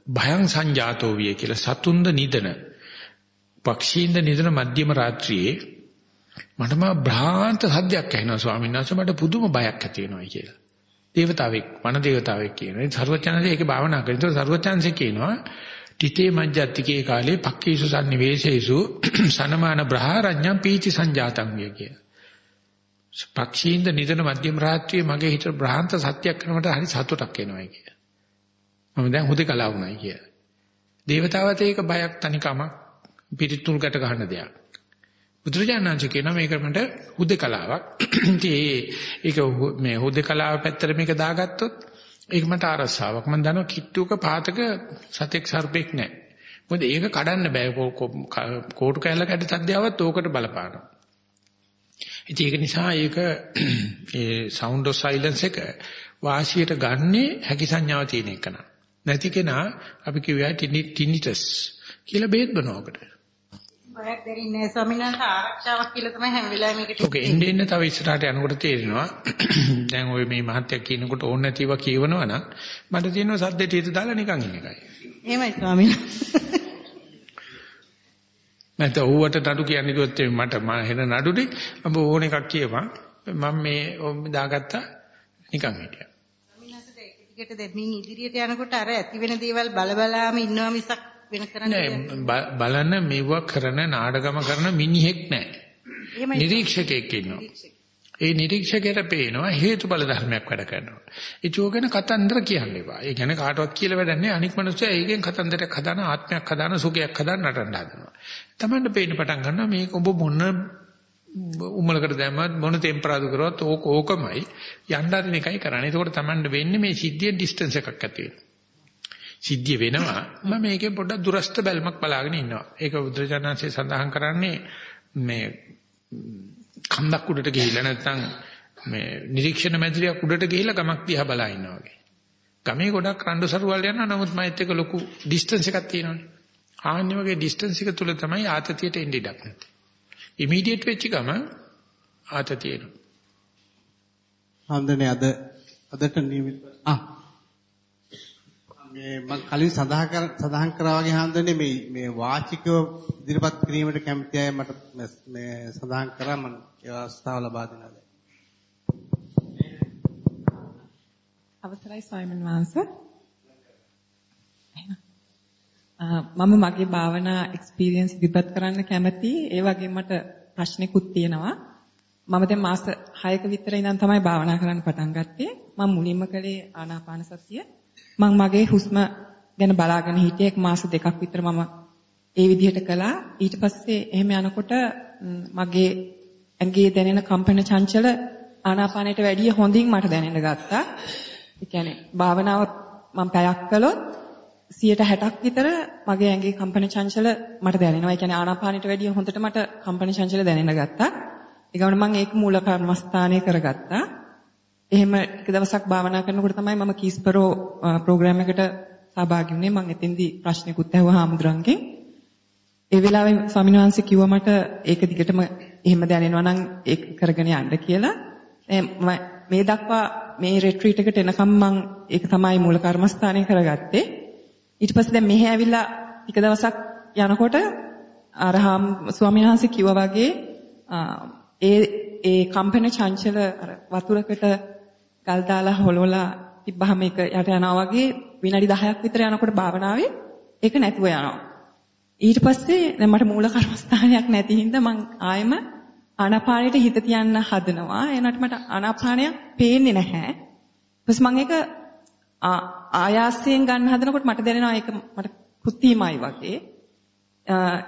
S1: භයං සංජාතෝ විය කියලා සතුන්ද නිදන පක්ෂීන්ද නිදන මධ්‍යම රාත්‍රියේ මටම භ්‍රාන්ත සද්දයක් ඇහෙනවා ස්වාමීන් වහන්සේ මට පුදුම බයක් ඇති වෙනවා කියලා. දේවතාවෙක් වන දේවතාවෙක් කියනවා. ඒ සර්වචනසේ ඒකේ භාවනා කරන. ඒතර සර්වචනසේ කියනවා තිතේ මජ්ජත්තිකේ කාලේ පක්කීසු සම්නිවේශේසු සනමාන බ්‍රහරඤ්ඤම් පීති සංජාතං විය කිය. පක්ෂීන්ද නිදන මධ්‍යම රාත්‍රියේ මගේ හිත බ්‍රහාන්ත සත්‍යයක් කරනකොට හරි සතුටක් එනවා කිය. මම දැන් හුදකලා වුණා කිය. දේවතාවට ඒක බයක් තනිකමක් පිටිතුල් ගැට ගන්න දෙයක්. බුදුරජාණන්සේ කියනවා මේක මට හුදකලාවක්. ඉතින් ඒක මේ හුදකලාව පැත්තට මේක දාගත්තොත් ඒක මට අරසාවක්. මම දන්නවා කිට්ටුක පාතක සතෙක් සර්පෙක් නැහැ. මොකද ඒක කඩන්න බෑ. කෝටු කැල්ල කැඩ තද්දියාවත් ඕකට බලපානවා. ඉතින් ඒක නිසා ඒක ඒ sound of silence එක වාසියට ගන්නේ හැකි සංඥාව තියෙන එක නා. නැති කෙනා අපි කියුවා tinnitus කියලා බේත් බනවකට.
S8: බයක් දෙරින්නේ නැහැ. ස්වාමීන් වහන්සේ ආරක්ෂාවක් කියලා තමයි හැම වෙලාවෙම මේකට
S1: ඔක එන්න එන්න තව ඉස්සරහට යනකොට තේරෙනවා. දැන් ওই මේ මහත්යක් කියනකොට ඕන නැතිව කියවනවා නම් මට තියෙනවා සද්දේට හිත දාලා නිකන් ඉන්න එකයි.
S8: එහෙමයි ස්වාමීන්
S1: නැත්නම් ඌවට නඩු කියන්නේ කිව්වොත් මට මම හෙන නඩුනේ. ඔබ ඕන එකක් කියපන්. මම මේ දාගත්තා. නිකන් හිටියා.
S8: ටිකට දෙමින් ඉදිරියට යනකොට අර ඇති වෙන දේවල් බල බලාම ඉන්නවා මිසක් වෙන කරන්නේ
S1: නෑ බලන මෙව කරන නාඩගම කරන මිනිහෙක් නෑ. නිරීක්ෂකයෙක් ඉන්නවා. ඒ නිරීක්ෂකයට පේනවා හේතුඵල ධර්මයක් වැඩ කරනවා. ඒ චෝගන කතන්දර කියන්න එපා. ඒ කියන්නේ කාටවත් කියලා වැඩක් නෑ. අනික් මිනිස්සු ඒකෙන් කතන්දරයක් හදාන ආත්මයක් හදාන සුඛයක් හදාන නටන්න හදනවා. Tamanne පේන්න පටන් ගන්නවා මේක ඔබ මොන උමලකට දැම්මත් මොන ටෙම්පරාදු කරවත් ඕක ඕකමයි යන්න හරින එකයි කරන්නේ. ඒකෝට Tamanne වෙන්නේ මේ සිද්ධිය ඩිස්ටන්ස් එකක් ඇති වෙනවා. සිද්ධිය වෙනවා මම මේකේ පොඩ්ඩක් දුරස්ත බැල්මක් බලාගෙන ඉන්නවා. ඒක බුද්ධජනන්සේ සඳහන් කරන්නේ මේ කන්දක් උඩට ගිහිල්ලා නැත්නම් මේ නිරීක්ෂණ මැදිරියක් උඩට ගිහිල්ලා ගමක් දිහා බලා ඉන්නවා වගේ. ගමේ ගොඩක් රණ්ඩු සරුවල් යනවා නමුත් මයිත් එක ලොකු ඩිස්ටන්ස් එකක් තියෙනවනේ. ආන්නේ වගේ ඩිස්ටන්ස් එක තුල තමයි ආතතියට එන්නේ ඉඩක් නැත්තේ. ඉමීඩියට් වෙච්ච ගම ආතතිය එනවා.
S2: හන්දනේ අද අදට නියමිත ආ මේ මම කලින් සඳහන් කර සඳහන් කරා වගේ හන්දනේ මේ මේ වාචිකව ඉදිරිපත් කිරීමට කැමති අය මට මේ සඳහන් කරා මම ඒ අවස්ථාව ලබා දෙනවා.
S16: අවසරයි ස්වාමීන් වහන්සේ. මම මගේ භාවනා එක්ස්පීරියන්ස් ඉදිරිපත් කරන්න කැමතියි. ඒ වගේම මට ප්‍රශ්නෙකුත් තියෙනවා. මම දැන් මාස 6ක විතර ඉඳන් තමයි භාවනා කරන්න පටන් ගත්තේ. මම මුලින්ම කළේ ආනාපාන සතිය. මම මගේ හුස්ම ගැන බලාගෙන හිටියේ එක් මාස දෙකක් විතර මම ඒ විදිහට කළා. ඊට පස්සේ එහෙම යනකොට මගේ ඇඟේ දැනෙන කම්පන චංචල ආනාපානයට වැඩිය හොඳින් මට දැනෙන්න ගත්තා. ඒ කියන්නේ භාවනාව මම පැයක් කළොත් 160ක් විතර මගේ ඇඟේ කම්පන චංචල මට දැනෙනවා. ඒ කියන්නේ ආනාපානයට වැඩිය හොඳට මට කම්පන චංචල දැනෙන්න ගත්තා. ඒ ගමන් මම ඒක මූල කර්මස්ථානයේ කරගත්තා. එහෙම එක දවසක් භාවනා කරනකොට තමයි මම කීස්පරෝ ප්‍රෝග්‍රෑම් එකට සහභාගී වුණේ. මම එතෙන්දී ප්‍රශ්නෙකුත් ඇහුවා හාමුදුරන්ගෙන්. ඒ වෙලාවේ ස්වාමීන් වහන්සේ කිව්වා මට ඒක දිගටම එහෙම දැනෙනවා නම් ඒක කරගෙන යන්න කියලා. මේ දක්වා මේ රිට්‍රීට් එකට එනකම් මම ඒක තමයි මූල කර්මස්ථානය කරගත්තේ. ඊට පස්සේ දැන් මෙහෙ ඇවිල්ලා ටික දවසක් යනකොට අර ස්වාමීන් වහන්සේ කිව්වා වගේ ඒ ඒ කම්පන චංචල අර වතුරකට ගල් දාලා හොලවලා තිබ්බහම ඒක යට යනවා වගේ විනාඩි 10ක් විතර යනකොට භාවනාවේ ඒක නැතුව යනවා. ඊට පස්සේ දැන් මට මූල කර්මස්ථානයක් නැති හින්දා මං ආයෙම ආනාපානෙට හිත තියන්න හදනවා. එනට මට ආනාපානයක් පේන්නේ නැහැ. ඊපස් මං ඒක ආයාසයෙන් ගන්න හදනකොට මට දැනෙනවා ඒක මට කෘත්‍රිමයි වගේ.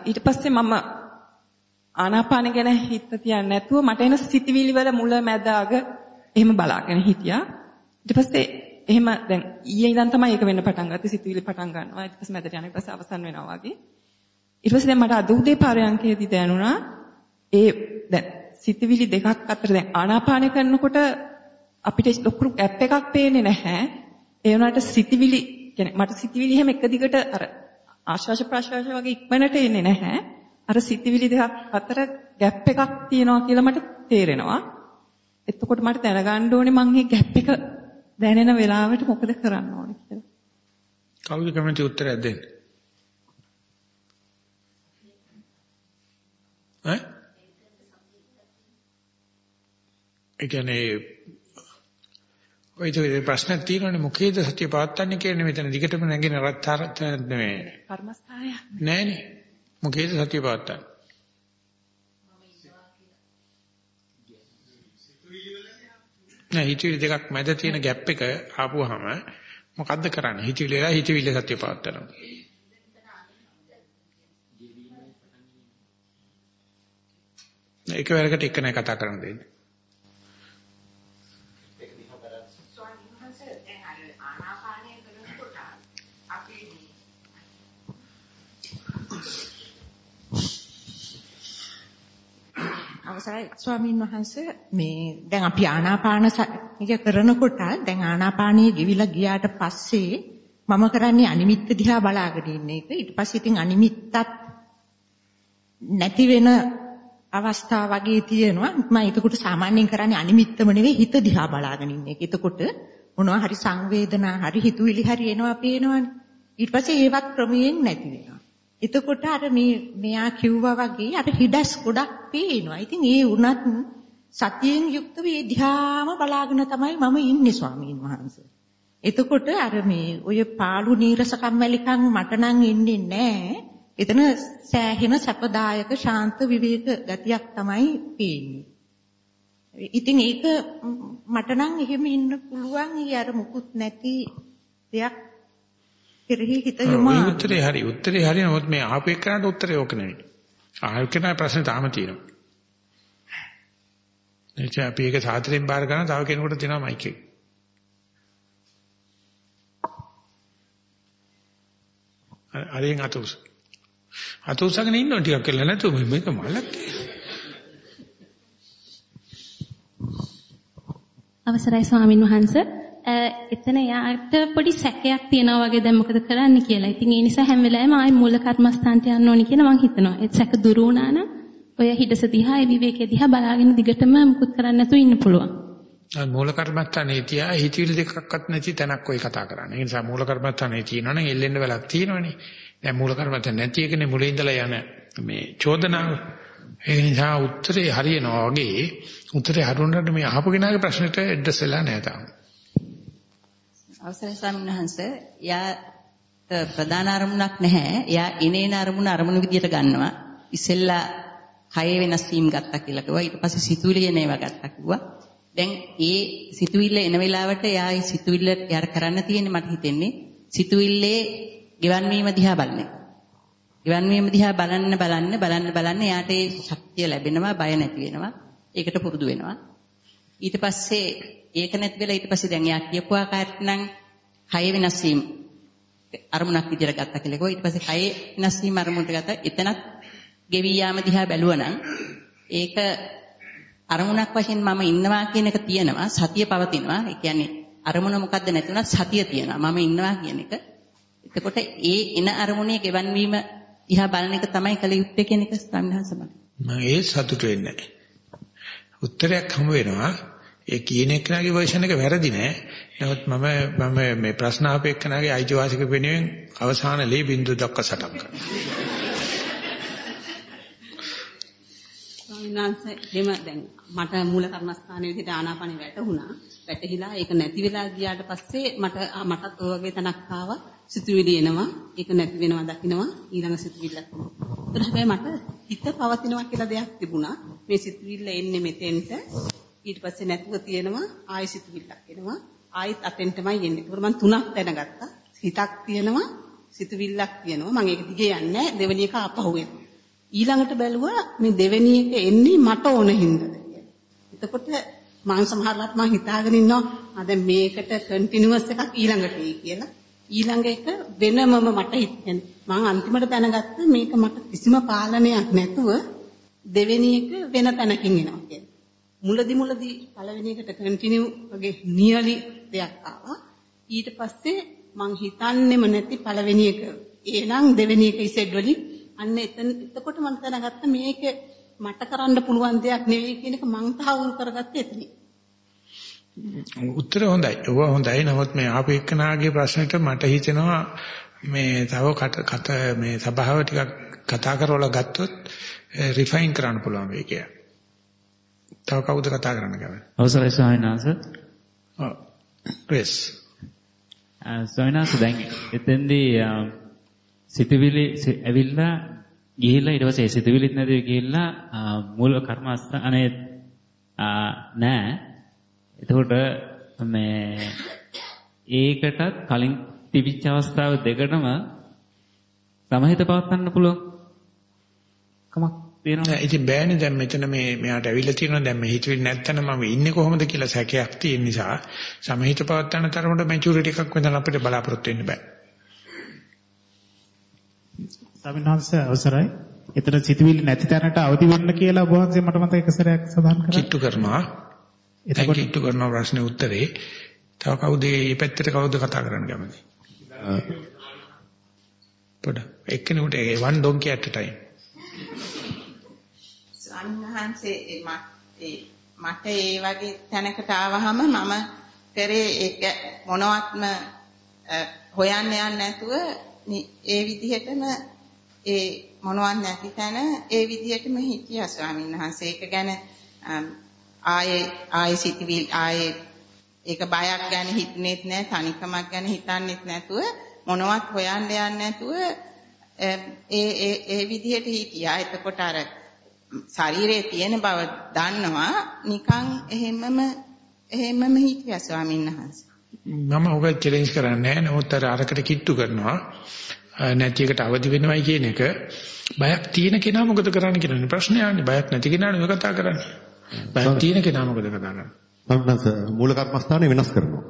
S16: ඊට පස්සේ මම ආනාපාන ගැන හිත තියන්නේ නැතුව මට එන සිතිවිලි වල මුල මැද අග එහෙම බලාගෙන හිටියා. ඊට පස්සේ එහෙම දැන් ඊයේ ඉඳන් තමයි ඒක වෙන්න පටන් ගත්තේ සිතිවිලි පටන් ගන්නවා. ඊට පස්සේ මැදට යන ඊට පස්සේ අවසන් වෙනවා වගේ. ඊට පස්සේ දැන් මට අද උදේ පාරයන්කේදී දැනුණා ඒ දැන් සිතිවිලි දෙකක් අතර දැන් ආනාපාන කරනකොට අපිට ලොකු ඇප් එකක් පේන්නේ නැහැ. ඒ වුණාට සිතිවිලි කියන්නේ මට සිතිවිලි එහෙම එක දිගට අර ආශ්වාස ප්‍රශ්වාස වගේ ඉක්මනට එන්නේ නැහැ. අර සිතිවිලි දෙකක් අතර ગેප් එකක් තියෙනවා කියලා මට තේරෙනවා. එතකොට මට දැනගන්න ඕනේ මම මේ ગેප් එක දැනෙන වෙලාවට මොකද කරන්න ඕනේ කියලා.
S1: කවුද කැමති උත්තරයක් දෙන්න? ඈ? ඒ කියන්නේ ඔය ඒ ප්‍රශ්නක් තියෙනවනේ මොකේද සත්‍ය පවත්තන්නේ කියන්නේ මෙතන දිගටම නැගෙන රත්තරත් නෙමෙයි.
S10: කර්මස්ථානය.
S1: නෑනේ. මොකේද සත්‍ය පවත්තන්නේ? නෑ හිතවිලි දෙකක් මැද තියෙන ગેප් එක ආපුවාම මොකද්ද කරන්නේ? හිතවිලි වෙලා හිතවිලි සත්‍ය පවත්තනවා. එකවරකට එක නෑ කතා කරන්න දෙන්නේ.
S17: අවසරයි ස්වාමීන් වහන්සේ මේ දැන් අපි ආනාපාන සතිය කරනකොට දැන් ආනාපානිය ගිවිලා ගියාට පස්සේ මම කරන්නේ අනිමිත්ත දිහා බලාගෙන ඉන්න එක. ඊට පස්සේ ඉතින් අනිමිත්තත් නැති වෙන අවස්ථා වගේ තියෙනවා. මම ඒකට සාමාන්‍යයෙන් කරන්නේ අනිමිත්තම නෙවෙයි හිත දිහා බලාගෙන ඉන්න එක. එතකොට මොනවා හරි සංවේදනා හරි හිතුවිලි හරි එනවා පේනවනේ. ඊට පස්සේ ඒවත් ක්‍රමයෙන් නැති වෙනවා. එතකොට අර මේ මෙයා කිව්වා වගේ අර හිඩස් ගොඩක් පේනවා. ඉතින් ඒ වුණත් සතියෙන් යුක්තව ඒ ධ්‍යාම බලාගෙන තමයි මම ඉන්නේ ස්වාමීන් වහන්සේ. එතකොට අර මේ ඔය පාළු නීරසකම් වැලිකම් මට නම් එන්නේ නැහැ. එතන සෑහෙන සැපදායක ශාන්ත විවේක ගතියක් තමයි පේන්නේ. ඉතින් ඒක මට නම් එහෙම ඉන්න පුළුවන්. ඊ අර මුකුත් නැති දෙයක් කෙරෙහි හිත යොමු
S1: උත්තරේ හරි උත්තරේ හරි නමුත් මේ ආපු එක්කනට උත්තරේ ඕක නෙවෙයි. ආයෙ කෙනා ප්‍රශ්නේ තාම තියෙනවා. එනිසා අපි ඒක සාතරෙන් බාර ගන්න තව කෙනෙකුට දෙනවා මයික් එක. අරින් අතෝස්. අතෝසගෙන ඉන්නව ටිකක් කියලා නැතුව මේක මලක්.
S18: අවසරයි ස්වාමින් වහන්සේ එතන යාට පොඩි සැකයක් තියෙනවා වගේ දැන් මොකද කරන්න කියලා. ඉතින් ඒ නිසා හැම වෙලාවෙම ආයි මූල කර්මස්ථානට යන්න ඕනි කියලා මං හිතනවා. ඒ සැක දුරු වුණා නම් ඔය හිඩස දිහා ඒ විවේකයේ දිහා බලාගෙන දිගටම මුකුත් කරන්න නැතුව ඉන්න පුළුවන්.
S1: මූල කර්මස්ථානේ තියා හිතවිලි දෙකක්වත් නැති තැනක් ඔය කතා කරන්නේ. ඒ නිසා මූල කර්මස්ථානේ තියෙනවනම් එල්ලෙන්න වෙලක් තියෙනවනේ. දැන් මූල කර්මස්ථාන නැති එකනේ මුලින් ඉඳලා යන මේ චෝදනාව. ඒ නිසා උත්තරේ හරියනවා වගේ උත්තරේ හරුනට මේ අහපු කෙනාගේ ප්‍රශ්නෙට ඇඩ්‍රස් වෙලා නැහැ තාම.
S11: අවසරයි ස්වාමීන් වහන්සේ යා ප්‍රධාන අරමුණක් නැහැ. එයා එනේන අරමුණ අරමුණු විදියට ගන්නවා. ඉස්සෙල්ලා කය වෙනස් වීම ගත්තා කියලා කිව්වා. ඊට පස්සේ සිතුවිලි එන ඒවා ගත්තා කිව්වා. දැන් ඒ සිතුවිල්ල එන වෙලාවට එයා ඒ සිතුවිල්ල යාර කරන්න තියෙන්නේ මට හිතෙන්නේ සිතුවිල්ලේ ගෙවන් වීම දිහා බලන්නේ. ගෙවන් වීම දිහා බලන්න බලන්න බලන්න බලන්න එයාට ඒ ශක්තිය ලැබෙනවා බය නැති වෙනවා. ඒකට පුරුදු වෙනවා. ඊට පස්සේ ඒක නැති වෙලා ඊට පස්සේ දැන් එයා කියපු ආකාරයට නම් කය වෙනස් වීම අරමුණක් විදියට ගත්තා කියලා කිව්වා. ඊට පස්සේ කය වෙනස් වීම අරමුණට ගත්තා. එතනත් ගෙවි යාම දිහා බැලුවනම් ඒක අරමුණක් වශයෙන් මම ඉන්නවා කියන එක තියෙනවා. සතිය පවතිනවා. ඒ කියන්නේ අරමුණ මොකද්ද නැතුණත් සතිය තියෙනවා. මම ඉන්නවා කියන එක. එතකොට ඒ එන අරමුණේ ගෙවන් වීම දිහා බලන එක තමයි කල යුත්තේ කියන එක ස්ථානහසම.
S1: මම ඒ සතුට වෙන්නේ නැහැ. උත්තරයක් හමු වෙනවා. ඒ කියන එකනාගේ version එක වැරදි නෑ. නමුත් මම මම මේ ප්‍රශ්න අපේක්ෂණාගේ අයිතිවාසික වෙනුවෙන් අවසාන ලේ බින්දුව දක්වා සටන් කරනවා.
S12: ස්වාමීනාංශ එහෙම දැන් මට මූල කර්මස්ථානයේ විදිහට ආනාපානෙ වැටුණා. වැටහිලා ඒක නැති වෙලා ගියාට පස්සේ මට මටත් ඔය වගේ තනක් ආවා. සිතුවිලි එනවා. ඒක නැති වෙනවා දකින්නවා. ඊළඟ සිතුවිල්ලක් එනවා. ඒත් හැබැයි මට හිත පවතිනවා කියලා දෙයක් තිබුණා. මේ සිතුවිල්ල එන්නේ මෙතෙන්ට. ඊට පස්සේ නැතුව තියෙනවා ආයෙ සිතුවිල්ලක් එනවා. ආයෙත් අතෙන්ටමයි එන්නේ. ඒකට මම තුනක් දැනගත්තා. හිතක් තියෙනවා, සිතුවිල්ලක් තියෙනවා. මම ඒක දිගේ යන්නේ දෙවෙනි එක ආපහු එනවා. ඊළඟට බැලුවා මේ දෙවෙනි එක එන්නේ මට ඕන හින්දාද කියලා. එතකොට මම සමහරවිට මම හිතාගෙන ඉන්නවා ආ දැන් මේකට කන්ටිනියුවස් එකක් ඊළඟට එයි කියලා. ඊළඟ එක වෙනමම මට හිතෙන මම අන්තිමට දැනගත්ත මේක මට කිසිම පාලනයක් නැතුව දෙවෙනි එක වෙන තැනකින් එනවා කියලා. මුලදි මුලදි පළවෙනි එකට කන්ටිනියු වගේ නියලි දෙයක් ආවා. ඊට පස්සේ මං හිතන්නෙම නැති පළවෙනි එක එහෙනම් දෙවෙනි එක ඉසෙඩ් වලින් අන්න එතන එතකොට මම දැනගත්තා මේක මට කරන්න පුළුවන් දෙයක් නෙවෙයි කියන එක මං තාවුල් කරගත්තේ එතනින්.
S1: උත්තර හොඳයි. ඒව හොඳයි. නමුත් මේ ආපේක්ෂනාගේ ප්‍රශ්නෙට මට හිතෙනවා මේ තව කත මේ සභාව ටිකක් කතා කරවලා ගත්තොත් රිෆයින් කරන්න පුළුවන් වෙයි කියලා. තව කවුද කතා කරන්න කැමති?
S19: අවසරයි ස්වාමීන් වහන්සේ.
S1: ඔව්. ප්‍රෙස්
S19: සොයනාස දැන් එතෙන්දී සිතවිලි ඇවිල්ලා ගිහිල්ලා ඊට පස්සේ සිතවිලිත් නැතිව ගිහිල්ලා මූල කර්මස්ථානේ නෑ එතකොට මේ ඒකටත් කලින් තිබිච්ච අවස්ථාව දෙකටම සමහිත පවත්වන්න පුළුවන් කමක් තියෙනවා.
S1: ඉතින් බෑනේ දැන් මෙතන මේ මෙයාට ඇවිල්ලා තියෙනවා දැන් මේ හිතුවේ නැත්තන මම ඉන්නේ කොහොමද කියලා සැකයක් තියෙන නිසා සමහිත පවත්වන්න තරමට මැචියුරිටි එකක් වෙනදන් අපිට බලාපොරොත්තු වෙන්න බෑ.
S20: ස්වාමීන් වහන්සේ අවසරයි. එතන සිතුවිලි නැති තැනට අවදි වෙන්න කියලා ඔබ වහන්සේ මට මතක එක සැරයක් සඳහන් කරා.
S1: කිට්ටු කරනවා. එතකොට කිට්ටු කරන ප්‍රශ්නේ උත්තරේ තව කවුද මේ පැත්තට කවුද කතා කරන්න කැමති? පොඩ එක්කෙනෙකුට one donkey at a time.
S8: ස්වාමීන් මට ඒ වගේ තැනකට ආවහම මම කරේ ඒක මොනවත්ම හොයන්න යන්නේ නැතුව ඒ විදිහටම ඒ මොනවත් නැති තැන ඒ විදිහටම හිටියා ස්වාමීන් වහන්සේ. ඒක ගැන ආයේ ආයේ සිටිවිල් ආයේ ඒක බයක් ගැන හිතන්නේත් නැහැ, තනිකමක් ගැන හිතන්නේත් නැතුව මොනවත් හොයන්න යන්නේ නැතුව ඒ ඒ ඒ විදිහට හිටියා. එතකොට අර ශරීරයේ තියෙන බව දන්නවා නිකන් එහෙමම එහෙමම හිටියා ස්වාමීන් වහන්සේ.
S1: මම ඔබ චැලෙන්ජ් කරන්නේ නැහැ. නමුත් අර අරකට කිට්ටු කරනවා. නැති එකට අවදි වෙනවයි කියන එක බයක් තියෙන කෙනා මොකද කරන්න කියලා ප්‍රශ්නේ ආන්නේ. බයක් නැති කෙනාට මේ කතා කරන්නේ. බයක් තියෙන කෙනා මොකද කරන්නේ?
S6: සම්මත මූල කර්මස්ථානේ වෙනස් කරනවා.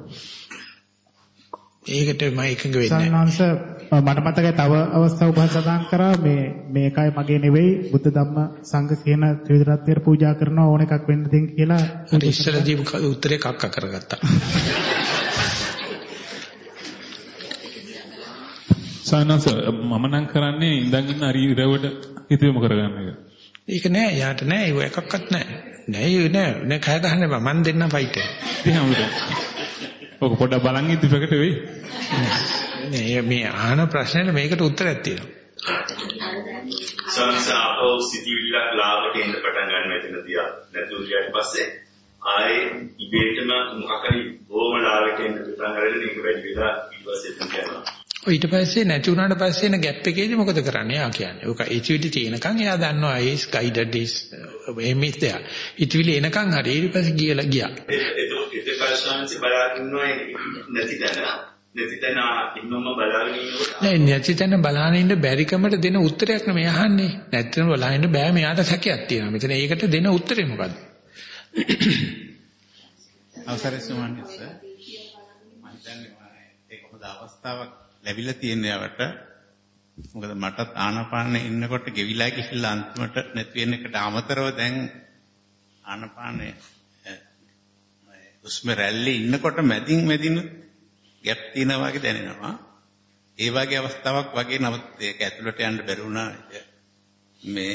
S1: ඒකට මම එකඟ වෙන්නේ
S20: නැහැ. මට මතකයි තව අවස්ථාවක් ඔබ සඳහන් කරා මේ මේකයි මගේ නෙවෙයි බුද්ධ ධම්ම සංඝ කියන ත්‍රිවිධ රත්නයට පූජා කරනවා ඕන එකක් වෙන්න දෙන්න කියලා.
S1: අර ඉස්සර දීපු උත්තරේ කක්ක කරගත්තා.
S3: සානස මම නම් කරන්නේ ඉඳන් ඉන්න හරි ඉරවට හිතෙම කරගන්න එක.
S1: ඒක නෑ යාට නෑ ඒක එකක්වත් නෑ. නෑ නෑ නෑ කය ගහන්න බෑ මන් දෙන්නම් ෆයිට් එක.
S3: ඔක පොඩ්ඩක් බලන් ඉද්දි ප්‍රකට වෙයි.
S1: නෑ මේ අහන ප්‍රශ්නෙට මේකට උත්තරයක් තියෙනවා.
S21: සංසාපෝ සිටිවිල්ලක් ලාභට එන්න පටන් ගන්න එතනදී නැතුව ඊට පස්සේ ආයේ ඉබේටම මොකක් හරි බොහොම ලාභට එන්න පටන් අරගෙන ඒක වැඩි වෙලා ඊට පස්සේ එතන යනවා.
S1: ඊට පස්සේ නැති වුණාට පස්සේ එන ગેප් එකේදී මොකද කරන්නේ? යා කියන්නේ. ඔක HVD තියෙනකන් එයා දන්නවා is guided is is there. හිතවිලි එනකන් හරි ඊට පස්සේ ගියලා ගියා.
S21: ඒක ඒක පරිස්සම්සි බලාගෙන ඉන්නවා නැති තැන. නැති තැන ඉන්නම බලාගෙන ඉන්නකොට
S1: නෑ නැති තැන බලාගෙන ඉන්න බැරිකමට දෙන උත්තරයක් නෙමෙයි අහන්නේ. නැත්නම් බලාගෙන බෑ මෙයාට සැකයක් තියෙනවා. මෙතන ඒකට දෙන උත්තරේ මොකද්ද?
S22: අවසරයි සුමන්ස. මම හිතන්නේ ඒක හොඳ අවස්ථාවක් ලැබිලා තියෙන යාවට මොකද මටත් ආනාපානෙ ඉන්නකොට ගෙවිලා ගිහිල්ලා අන්තිමට නැති වෙන එකට අමතරව දැන් ආනාපානෙ උස්ම රැල්ලේ ඉන්නකොට මැදින් මැදින් ගැප් තියෙනවා වගේ දැනෙනවා. ඒ වගේ අවස්ථාවක් වගේ නමුත් ඒක ඇතුළට යන්න බැරි වුණා. මේ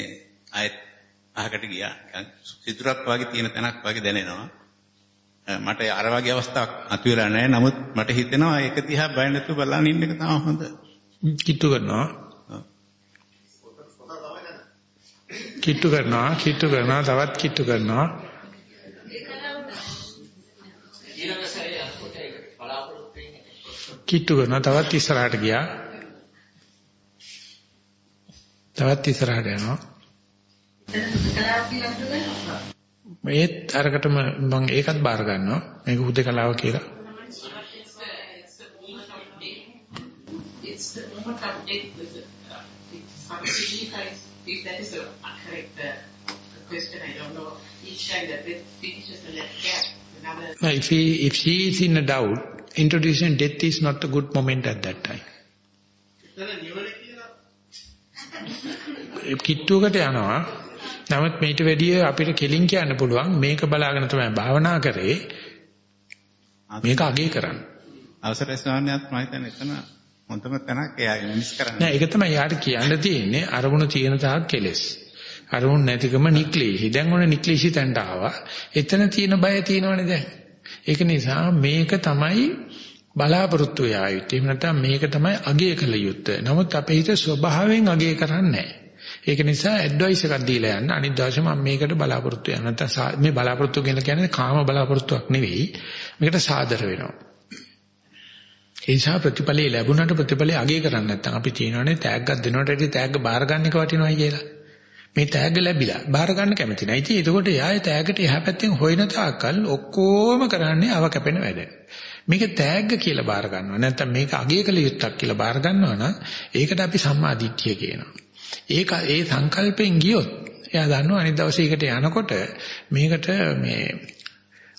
S22: ආයෙත් අහකට ගියා. සිතුරක් වගේ තියෙන තැනක් වගේ දැනෙනවා. මට අර වගේ අවස්ථාවක් අතු වෙලා නැහැ. නමුත් මට හිතෙනවා ඒක දිහා බය නැතුව බලන් ඉන්න එක තමයි හොඳ.
S1: කිට්ටු කරනවා. කිට්ටු කරනවා, කිට්ටු කරනවා, තවත් කිට්ටු කරනවා. කිට්ටු කරනවා, තවත් ඉස්සරහට ගියා. තවත් ඉස්සරහට යනවා. මේත් අරකටම මම ඒකත් බාර ගන්නවා. මේක හුදේකලාව කියලා.
S23: It's the moment of death with the, uh, some signifies, if that is a correct uh, question, I don't know. Each time that finishes the left gap, another.
S1: No, if he if she is in a doubt, introducing death is not a good moment at that time. කිට්ටුවකට යනවා නමුත් මේට වැඩිය අපිට කෙලින් කියන්න පුළුවන් මේක බලාගෙන තමයි භාවනා කරේ මේක අගේ කරන්න.
S22: අවසරයි ස්වාමීන් වහන්සේ මම එතන හොඳම තැනක් එයා මිස් කරන්නේ.
S1: නෑ ඒක තමයි යාට කියන්න තියෙන්නේ අරමුණ තියෙන තාක් කෙලෙස්. අරමුණ නැතිකම නික්ලේශි. දැන් ඔන්න නික්ලේශි තැනට ආවා. එතන තියෙන බය තියෙනවනේ දැන්. ඒක නිසා මේක තමයි බලාපොරොත්තු යා යුත්තේ. එහෙම නැත්නම් මේක තමයි අගේ කළ යුත්තේ. නමුත් අපේ හිත ස්වභාවයෙන් අගේ කරන්නේ නැහැ. ඒක නිසා ඇඩ්වයිස් එකක් දීලා යන්න අනිත් දවසේ මම මේකට බලාපොරොත්තු වෙනවා. නැත්නම් මේ බලාපොරොත්තු කියලා කියන්නේ කාම බලාපොරොත්තුවක් නෙවෙයි. මේකට සාදර වෙනවා. ඒ නිසා ප්‍රතිඵලය ලැබුණාට ප්‍රතිඵලය අගය කරන්නේ නැත්නම් අපි කියනවානේ තෑග්ගක් දෙනවට වැඩිය තෑග්ග බාර ගන්න එක වටිනවයි කියලා. මේ තෑග්ග ලැබිලා බාර ගන්න කැමති නැහැ. ඉතින් එතකොට එයා තෑග්ගට එහා පැත්තෙන් හොයන තාක්කල් ඔක්කොම කරන්නේ අව කැපෙන වැඩ. මේක තෑග්ග කියලා බාර ගන්නවා. නැත්නම් මේක අගය කළ යුත්තක් කියලා බාර ගන්නවා නම් ඒකට අපි සම්මා දිට්ඨිය කියනවා. ඒක ඒ සංකල්පෙන් ගියොත් එයා දන්නවා අනිත් දවසේ ඒකට යනකොට මේකට මේ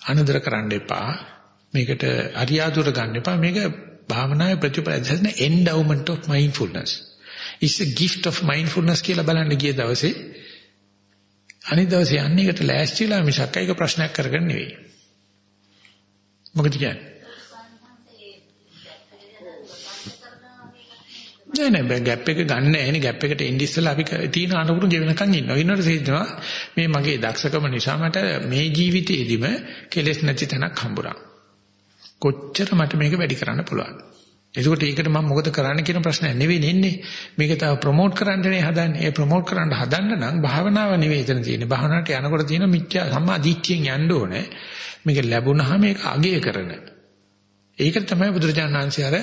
S1: අනදර කරන්න එපා. මේකට අරියාදුර ගන්න එපා. මේක භාවනාවේ ප්‍රතිඵල that's an endowment of mindfulness. it's a gift of mindfulness කියලා බලන්න ගිය දවසේ අනිත් දවසේ යන්නේ එකට ලෑස්තිලා මිසක් ඒක ප්‍රශ්නයක් කරගෙන නෙවෙයි. මොකද කියන්නේ? නෑ නෑ ગેප් එක ගන්න නැහැ නේ ગેප් එකට එන්න ඉස්සෙල්ලා අපි තියෙන අනුකුරු ගෙවෙනකන් ඉන්නවා. ඊනොට තේරෙනවා මේ මගේ දක්ෂකම නිසා මට මේ ජීවිතේදිම කෙලෙස් නැති තැනක් හම්බුණා. කොච්චර මට මේක වැඩි කරන්න පුළුවන්. එතකොට ඒකට මම මොකද කරන්න කියන ප්‍රශ්නයක් නෙවෙයි එන්නේ. මේක තව ප්‍රොමෝට් කරන්නනේ හදන්නේ. ඒ ප්‍රොමෝට් කරන්න හදන්න නම් භාවනාව නෙවෙයි එතන තියෙන්නේ. භාවනාවට යනකොට තියෙන මිත්‍යා සම්මා දිට්ඨියෙන් යන්න ඕනේ. මේක ලැබුණාම මේක අගය කරන. ඒක තමයි බුදුරජාණන් වහන්සේ අර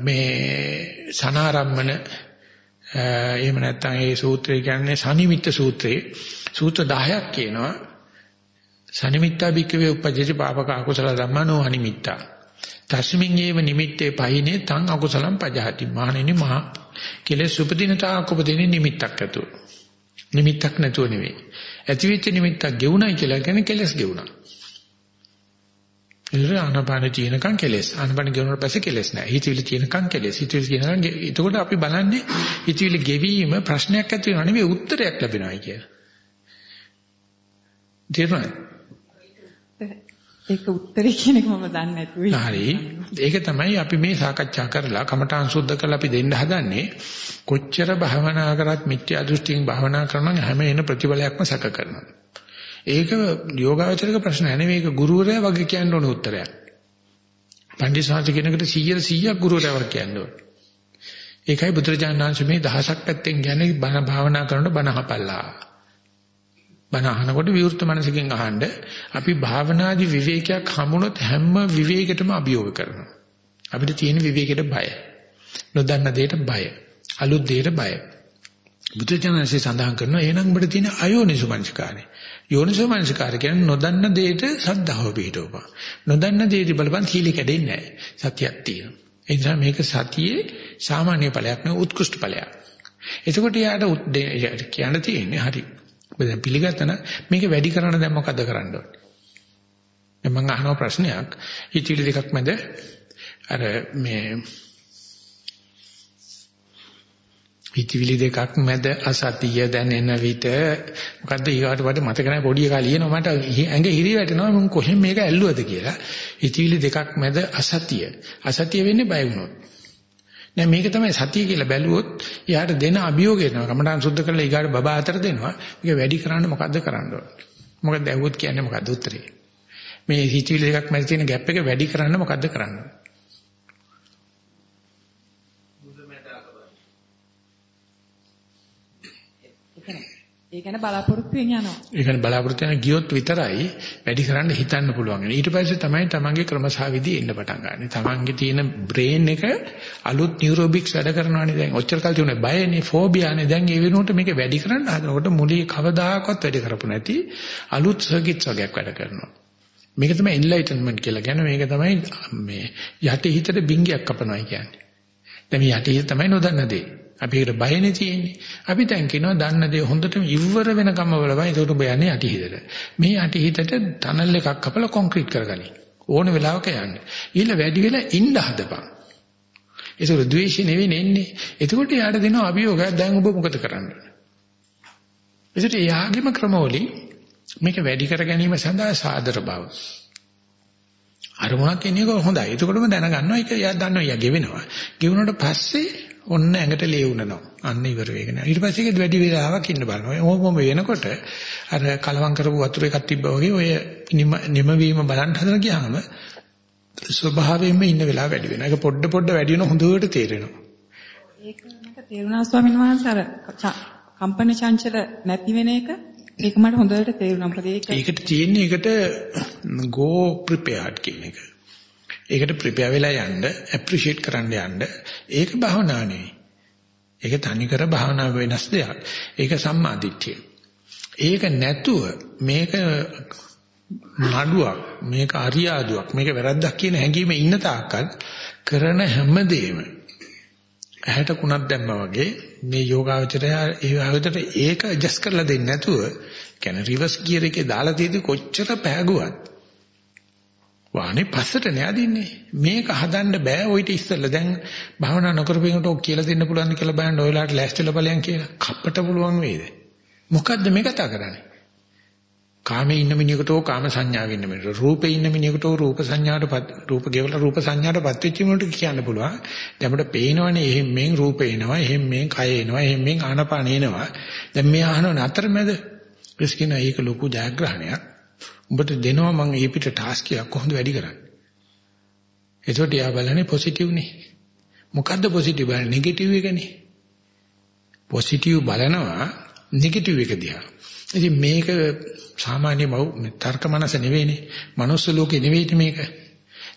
S1: මේ සනාරම්මන එහෙම නැත්නම් ඒ සූත්‍රය කියන්නේ සනිමිත්ත සූත්‍රයේ. සූත්‍ර 10ක් කියනවා. සනිමිත්තා භික්කවේ උපජ්ජති පාපක අකුසල ධම්මනෝ අනිමිත්තා. තස්මින් ඒව නිමිත්තේ පහිනේ තං අකුසලම් පජහති. මහණෙනි මහ කෙලෙස් උපදින තාක් උපදින නිමිත්තක් ඇතුව. නිමිත්තක් නැතුව නෙවෙයි. ඇතිවෙච්ච නිමිත්තක් ගෙවුණයි කියලා කියන්නේ කෙලෙස් ගෙවුණා. ඉතින් ආනපාන තියෙනකන් කෙලෙස්. ආනපාන ගෙවුනට පස්සේ කෙලෙස් නැහැ. හිතවිලි තියෙනකන් කෙලෙස්. හිතවිලි තියෙනකන් එතකොට අපි බලන්නේ හිතවිලි ගෙවීම ප්‍රශ්නයක් ඇති වෙනවා නෙවෙයි උත්තරයක් ලැබෙනවායි කියලා. තේරුණාද?
S16: ඒක උත්තරේ කියන එක මම දන්නේ නැතුයි.
S1: හරි. ඒක තමයි අපි මේ සාකච්ඡා කරලා කමඨාන් සුද්ධ කරලා අපි දෙන්න හදන්නේ. කොච්චර භවනා කරත් මිත්‍යා දෘෂ්ටියෙන් භවනා කරනවා හැම එන ප්‍රතිඵලයක්ම සැක කරනවා. ඒක යෝගාවචරක ප්‍රශ්න නෙවෙයි ඒක ගුරුවරයා වගේ කියන්න ඕන උත්තරයක්. පණ්ඩිතසාංශ කෙනෙකුට 100 100ක් ගුරුවරයා වගේ කියන්න ඕන. ඒකයි බුදුරජාණන් වහන්සේ මේ දහසක් පැත්තෙන් කියන්නේ බණ භාවනා කරනකොට බණ අහපල්ලා. බණ අහනකොට විවෘත මනසකින් අහන්න අපි භාවනාදි විවේකයක් හමුනොත් හැම විවේකයකටම අභියෝග කරනවා. අපිට තියෙන විවේකයට බය. නොදන්න දෙයට බය. අලුත් දෙයට බය. බුදුචානන්සේ සඳහන් කරනවා එහෙනම් ඔබට තියෙන අයෝනිසුමංස්කාරය. යෝනිසුමංස්කාරය කියන්නේ නොදන්න දෙයට සද්ධාව පිටවපන්. නොදන්න දෙයට බලපන් සීල කැඩෙන්නේ නැහැ. සතියක් තියෙනවා. ඒ නිසා මේක සතියේ සාමාන්‍ය ඵලයක් නෙවෙයි උත්කෘෂ්ඨ ඵලයක්. එතකොට යාට කියන්න තියෙන්නේ හරි. ඔබ දැන් පිළිගත්තන මේක වැඩි කරන්න දැන් මොකද කරන්න ඕනේ? දැන් මම අහන ප්‍රශ්නයක් හිතවිලි දෙකක් මැද අර මේ හිතවිලි දෙකක් මැද අසතිය දැනෙන විට මොකද්ද ඊගාට වට මතක නැහැ පොඩි එකා ලියනවා මට ඇඟ හිරි වැටෙනවා මම කොහෙන් මේක ඇල්ලුවද කියලා. හිතවිලි දෙකක් මැද අසතිය. අසතිය වෙන්නේ බය වුණොත්. නෑ මේක තමයි සතිය කියලා බැලුවොත් එයාට දෙන අභියෝගය එනවා. කමඨාන් සුද්ධ කරලා ඊගාට බබා අතර දෙනවා. මේක වැඩි කරන්න මොකද්ද කරන්න ඕනේ? මොකද ඇහුවොත් කියන්නේ මොකද්ද උත්තරේ? මේ හිතවිලි දෙකක් මැද තියෙන ગેප් එක වැඩි කරන්න මොකද්ද කරන්න ඕනේ?
S16: ඒ කියන්නේ බලාපොරොත්තු වෙන යනවා.
S1: ඒ කියන්නේ බලාපොරොත්තු වෙන ගියොත් විතරයි වැඩි කරන්න හිතන්න පුළුවන්. ඊට පස්සේ තමයි තමන්ගේ ක්‍රමසහවිදි එන්න පටන් ගන්න. තමන්ගේ තියෙන බ්‍රේන් එක අලුත් නියුරෝබික්ස් වැඩ කරනවානේ දැන්. ඔච්චර කල් තිබුණේ බයනේ, ෆෝබියානේ. දැන් ඒ වෙනුවට මේක වැඩි කරන්න හදනකොට මුලිය කවදාකවත් වැඩි කරපු නැති අලුත් සර්කිට්ස් වගේක් වැඩ කරනවා. මේක තමයි එන්ලයිටන්මන්ට් කියලා කියන්නේ. මේක තමයි මේ යටි හිතට බින්ගයක් කපනවා කියන්නේ. දැන් මේ යටි හිත තමයි නොදන්න දේ. අපි ඒකට බයනේ තියෙන්නේ. අපි දැන් කියනවා දන්න දේ හොඳටම ඉවර වෙනකම්ම බලපන්. ඒකට ඔබ යන්නේ අටිහිතට. මේ අටිහිතට ටනල් එකක් කපලා කොන්ක්‍රීට් කරගනි. ඕන වෙලාවක යන්න. ඊළ වැඩි වෙලා ඉන්න හදපන්. ඒසොර ද්වේෂය නෙවෙයි එන්නේ. එතකොට යාට දෙනවා අභියෝගයක් දැන් ඔබ මොකද කරන්නේ? ඒසට යාගෙම ක්‍රමවලින් මේක වැඩි කර ගැනීම සඳහා සාදර බව. අරමුණක් එන්නේ කොහොඳයි. එතකොටම දැනගන්නවා ඒක එයා දන්නවා එයා ගෙවෙනවා. ගෙවුනට පස්සේ ඔන්න ඇඟට ලේ උනනවා. අන්න ඉවර වෙගෙන. ඊට පස්සේ ඒක වැඩි වෙලාවක් ඉන්න බලනවා. ඕමම වෙනකොට අර කලවම් කරපු වතුර එකක් තිබ්බා වගේ ඔය නිමවීම බලන්න හදන ගියාම ස්වභාවයෙන්ම ඉන්න වෙලාව වැඩි වෙනවා. ඒක පොඩ පොඩ වැඩි වෙන හොඳට තේරෙනවා.
S16: ඒක මට තේරුණා ස්වාමීන් වහන්සේ අර කම්පන චංචල නැති වෙන එක ඒක මට හොඳට තේරුණා. මොකද ඒක
S1: ඒකට තියෙන්නේ ඒකට go prepared කියන එක. ඒකට ප්‍රිපෙයාර් වෙලා යන්න, ඇප්‍රීෂিয়েට් කරන්න යන්න. ඒක භාවනා නෙවෙයි. ඒක තනිකර භාවනා වෙනස් දෙයක්. ඒක සම්මාදිට්ඨිය. ඒක නැතුව මේක නඩුවක් මේක අරියාදුවක් මේක වැරද්දක් කියන හැඟීමේ ඉන්න තාක්කල් කරන හැමදේම ඇහැට කුණක් දැම්මා වගේ මේ යෝගාවචරය ඒ ආයතට ඒක ඇඩ්ජස්ට් කරලා දෙන්නේ නැතුව කියන්නේ රිවර්ස් ගියර් එකේ දාලා තියෙදි කොච්චර පෑගුවත් වාහනේ පස්සට නෑදින්නේ. මේක හදන්න බෑ ඔయిత ඉස්සෙල්ලා. දැන් භාවනා නොකරපෙන්නට ඔක් කියලා දෙන්න පුළුවන්ද කියලා බලන්න ඔයලාට ලෑස්තිලා බලයන් කියලා. කප්පට පුළුවන් වේද? මොකද්ද මේ කතා කරන්නේ? කාමේ ඉන්න මිනිහෙකුට ඕ කාම සංඥාවෙ ඉන්න මිනිහෙකුට රූපේ ඉන්න මිනිහෙකුට ඕ රූප සංඥාවටපත් රූප ගෙවල රූප සංඥාවටපත් වෙච්ච මිනිහෙකුට කියන්න පුළුවන්. දැන් අපිට පේනවනේ එහෙන් මෙන් රූපේ එනවා එහෙන් මෙන් කය එනවා එහෙන් මෙන් ආනපාන එනවා. දැන් මේ අහනවනේ අතරමැද. කිස්කින ඒක ලොකු ජයග්‍රහණයක්. උඹට දෙනවා මම මේ පිට ටාස්ක් එකක් කොහොමද වැඩි කරන්නේ එතකොට යා බලන්නේ පොසිටිව් නේ මොකද්ද පොසිටිව් බලන්නේ නෙගටිව් එකනේ පොසිටිව් බලනවා නෙගටිව් එක දිහා ඉතින් මේක සාමාන්‍ය තර්ක මනස නෙවෙයිනේ. මනුස්ස ලෝකේ නෙවෙයිනේ මේක.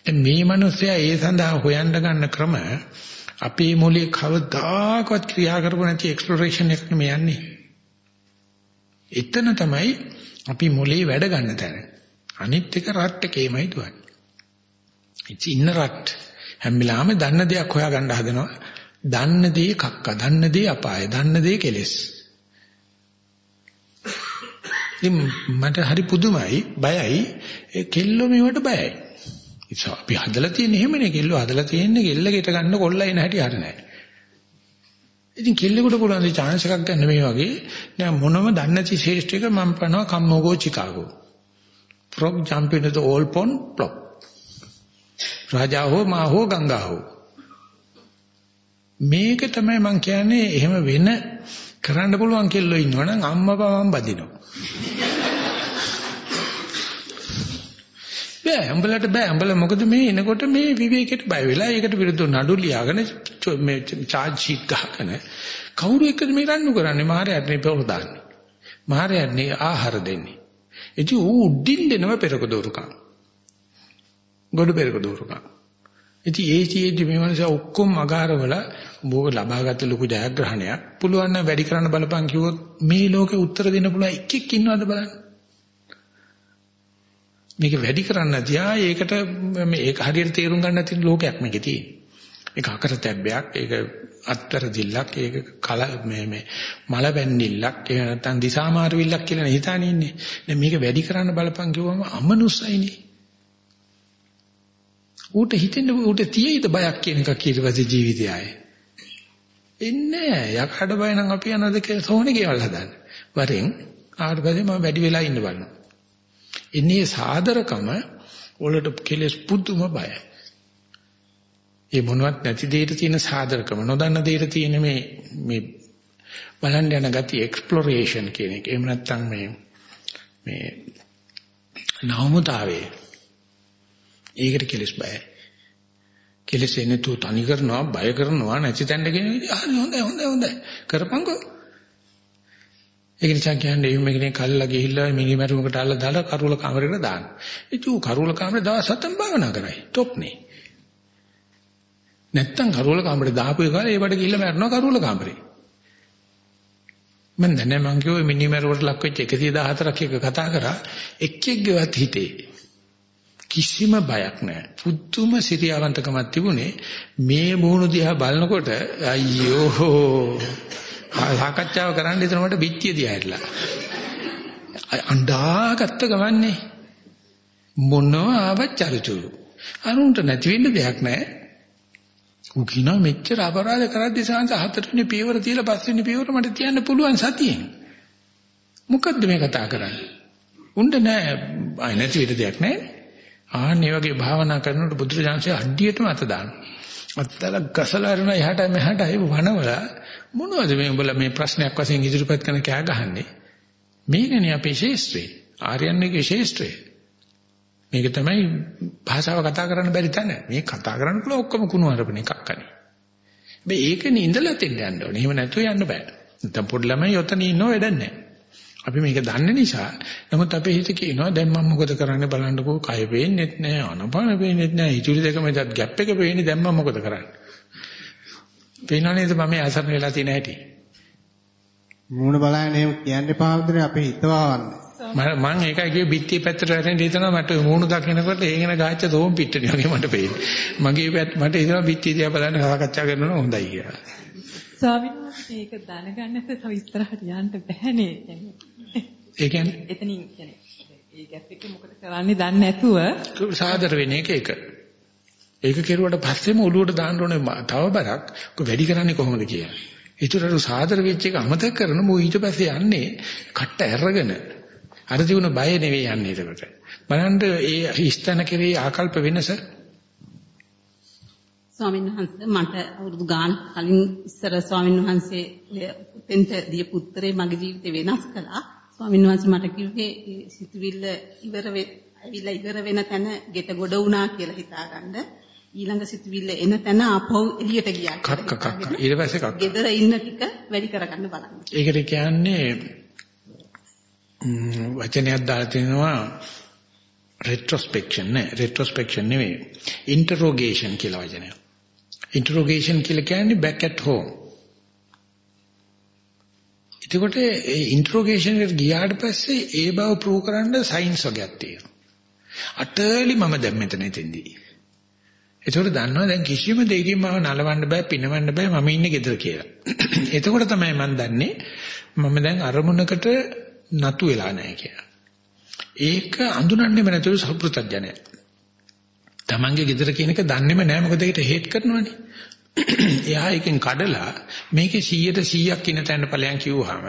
S1: දැන් මේ මිනිස්සයා ඒ සඳහා හොයන්න ගන්න ක්‍රම අපේ මොලේ කවදාකවත් ක්‍රියා කරපො නැති එක්ස්ප්ලොරේෂන් එකක් නෙමෙයි යන්නේ. එතන තමයි අපි මොලේ වැඩ ගන්න තැන. අනිත් එක රට් එකේමයි දුවන්නේ. ඉති ඉන්න රට් හැම වෙලාවෙම දන්න දෙයක් හොයාගන්න හදනවා. දන්න දේ කක්ක, දන්න දේ අපාය, දන්න දේ කෙලෙස්. ඉතින් මට හරි පුදුමයි බයයි ඒ කෙල්ලෝ මේවට බයයි. ඉතින් අපි හදලා තියෙන්නේ එහෙමනේ කෙල්ලෝ හදලා තියෙන්නේ කෙල්ල ගෙට ගන්න කොල්ලා එන හැටි හරිනේ. ඉතින් කෙල්ලෙකුට පුළුවන් දී chance එකක් ගන්න මේ වගේ නෑ මොනම දන්නේ නැති ශේෂ්ඨයක මම පනවා කම්මෝගෝ චිකාගෝ. frog jump into the old pond plop. රාජා හෝ මා හෝ ගංගා හෝ. මේක තමයි මම කියන්නේ එහෙම වෙන කරන්න පුළුවන් කෙල්ලෝ ඉන්නවනම් අම්මා පවන් බදිනවා. බෑ උඹලට බෑ. උඹලා මොකද මේ එනකොට මේ විවේකයට බය වෙලා ඒකට විරුද්ධව නඩු ලියාගෙන මේ charge sheet ගහගෙන කවුරු එක්කද මේ රණ්ඩු කරන්නේ? මහරයට මේ පොර දාන්නේ මහරයට නේ ආහාර දෙන්නේ. ඉතින් ඌ උඩින් දෙනව පෙරක දෝරුකම් ගොඩ පෙරක දෝරුකම් ඉතින් ඒ චීදී මේ මනස ඔක්කොම අගාරවල බෝග ලබාගත්ත ලොකු ජයග්‍රහණයක්. පුළුවන් නම් වැඩි කරන්න බලපන් කිව්වොත් මේ ලෝකේ උත්තර දෙන්න පුළුවන් එක් එක් ඉන්නවද බලන්න. මේක වැඩි කරන්න තියා ඒකට මේක හරියට තේරුම් ගන්න නැති ලෝකයක් මේකේ තියෙන්නේ. ඒක අකරතැබ්බයක්, ඒක අත්තරදිල්ලක්, ඒක කල මේ මේ මල බැන්නිල්ලක්, ඒක නැත්නම් දිසාමාරුවිල්ලක් කියලා හිතානේ ඉන්නේ. දැන් මේක වැඩි කරන්න බලපන් කිව්වම අමනුස්සයිනේ. ඌට හිතෙන්න ඌට තියෙයිද බයක් කියන එක කීරවද ජීවිතය ආයේ. එන්නේ යකඩ බය නම් අපි යනවාද කියලා සෝනේ ගෙවල් හදන්න. වරෙන් ආවට පස්සේ මම වැඩි වෙලා ඉන්න බලනවා. එන්නේ සාදරකම වලට කෙලස් පුදුම බයයි. ඒ මොනවත් නැති දෙයට තියෙන සාදරකම නොදන්න දෙයට තියෙන මේ මේ බලන්න යන ගතිය එක්ස්ප්ලොරේෂන් කියන එක. එහෙම නැත්නම් මේ මේ නවමුතාවේ ඒකට කෙලස් බයයි. කෙලස් එන්නේ තු තනි කරනවා බය කරනවා නැති තැනට ගෙන හරි හොඳයි හොඳයි හොඳයි කරපන්කෝ ඒක නිසා කියන්නේ එහෙම කෙනෙක් කල්ලා ගිහිල්ලා මිනිමැරුමකට අල්ල දාලා කරුවල කාමරේට දාන්න. ඉතින් ඌ කරුවල කාමරේ දවස් හතම භාවනා කරයි. টොප්නේ. නැත්තම් කරුවල කාමරේ දාපු එක ඒවට ගිහිල්ලා මැරෙනවා කරුවල කාමරේ. මම දැන් මං කිව්වේ මිනිමැරුමට ලක් වෙච්ච 114ක් එක කතා කරා එක්කෙක්ගේවත් හිතේ කිසිම බයක් නැහැ. පුදුම සිරියාවන්තකමක් තිබුණේ මේ මූණු දිහා බලනකොට අයියෝ සාකච්ඡාව කරන්න ඉතන මට පිටිය දිහා හැරිලා. අඬාගත්ත ගමන්නේ මොනව ආවත් චරිචුරු. අරුන්ට නැති වෙන්න දෙයක් නැහැ. ඌ කියනවා මෙච්චර අපරාධ කරද්දී සංස හතරවෙනි පියවර තියලා පස්වෙනි පියවර මට තියන්න පුළුවන් සතියෙන්. මොකද්ද මේ කතා කරන්නේ? උණ්ඩ නෑ ආය නැති වෙන්න දෙයක් නෑ. ආන්නේ වගේ භාවනා කරනකොට බුදුරජාන්සේ අඩියටම අත දානවා. අත්තල ගසලා අරන එහාට මෙහාට ඒ වනවල මොනවද මේ උඹලා මේ ප්‍රශ්නයක් වශයෙන් ඉදිරිපත් කරන කෑ ගහන්නේ? මේකනේ අපේ ශේෂ්ත්‍රය. ආර්යයන්ගේ ශේෂ්ත්‍රය. මේක තමයි භාෂාව කතා කරන්න බැරි තැන. මේ කතා කරන්න පුළුවන් ඔක්කොම කුණු අරපණ එකක් අනේ. මේ ඒකනේ ඉඳලා තින්න යන්න ඕනේ. එහෙම නැතුව යන්න බෑ. නැත්නම් පොඩි ළමයි යොතන ඉන්නව වැඩක් නැහැ. අපි මේක දන්න නිසා නමුත් අපේ හිත කියනවා දැන් මම මොකද කරන්නේ බලන්නකෝ කය පේන්නෙත් නැහැ අනපාන පේන්නෙත් නැහැ ඉතුරු දෙක මැදත් ગેප් එක පේන්නේ දැන් මම මොකද කරන්නේ පේනව නේද මම අසරණ වෙලා තියෙන හැටි
S2: මූණ බලන්න එහෙම කියන්න එපා හඳුනේ අපේ හිතවවන්නේ
S1: මම ඒකයි කිව්වේ බිත්තිය පැත්තට වැටෙන්න හිතනවා මට මූණ දකින්නකොට ඒගෙන ගාච්ච තෝම් පිට්ටනිය වගේ මට පේන්නේ. මගේ පැත්ත මට හිතෙනවා බිත්තිය දිහා බලන්න සාකච්ඡා කරනවා හොඳයි කියලා.
S16: ස්වාමීන් වහන්සේ ඒක දැනගන්න නැත්නම් තව ඉස්සරහට යන්න බෑනේ.
S1: ඒ කියන්නේ
S16: එතනින් කියන්නේ ඒ ගැප් එක මොකද කරන්නේ දන්නේ නැතුව
S1: සාදර වෙන එක එක. ඒක කෙරුවට පස්සෙම ඔළුවට දාන්න ඕනේ තව බරක්. ඔක වැඩි කරන්නේ කොහොමද කියලා. ඊටතර සාදර වෙච්ච එක අමතක කරන මෝ ඊට පස්සේ යන්නේ කට්ට ඇරගෙන අර තිබුණ බය නෙවෙයි යන්නේ ඒකට. බලන්න ඒ හිස්තන කෙරේ ආකල්ප වෙනස
S12: ස්වාමීන් වහන්සේ මට අවුරුදු ගාන කලින් ඉස්සර ස්වාමීන් වහන්සේ උතෙන්ට දීපු උත්තරේ මගේ ජීවිතේ වෙනස් කළා. ස්වාමීන් වහන්සේ මට කිව්වේ සිතුවිල්ල ඉවර වෙවිලා ඉවර වෙන තැන ගෙට ගොඩ වුණා කියලා හිතාගන්න. ඊළඟ සිතුවිල්ල එන තැන ආපහු එළියට ගියා.
S1: කක්ක කක්ක ඊට පස්සේ කක්ක.
S12: ගෙදර ඉන්න ටික වැඩි කරගන්න බලන්න.
S1: ඒකට කියන්නේ වචනයක් දාලා තිනවා retrospection නේ retrospection නෙවෙයි interrogation කියලා වචනය. interrogation කියලා කියන්නේ back at home. එතකොට ඒ interrogation එකට ගියාට පස්සේ ඒ බව ප්‍රූව් කරන්න සයන්ස් වර්ගයක් තියෙනවා. අටලි මම දැන් මෙතන ඉතින්දී. ඒතකොට දන්නවා දැන් කිසිම දෙයකින් මම නලවන්න බෑ පිනවන්න බෑ මම ඉන්නේ ගෙදර කියලා. එතකොට තමයි මම දන්නේ මම දැන් අරමුණකට නතු වෙලා නැහැ කියලා. ඒක අඳුනන්නෙම නැතුව සපෘතඥය. Tamange ගෙදර කියන එක දන්නේම නැහැ මොකද ඒකට හේට් කරනවනේ. එයා එකෙන් කඩලා මේකේ 100ට 100ක් ඉන්න තැන ඵලයන් කිව්වහම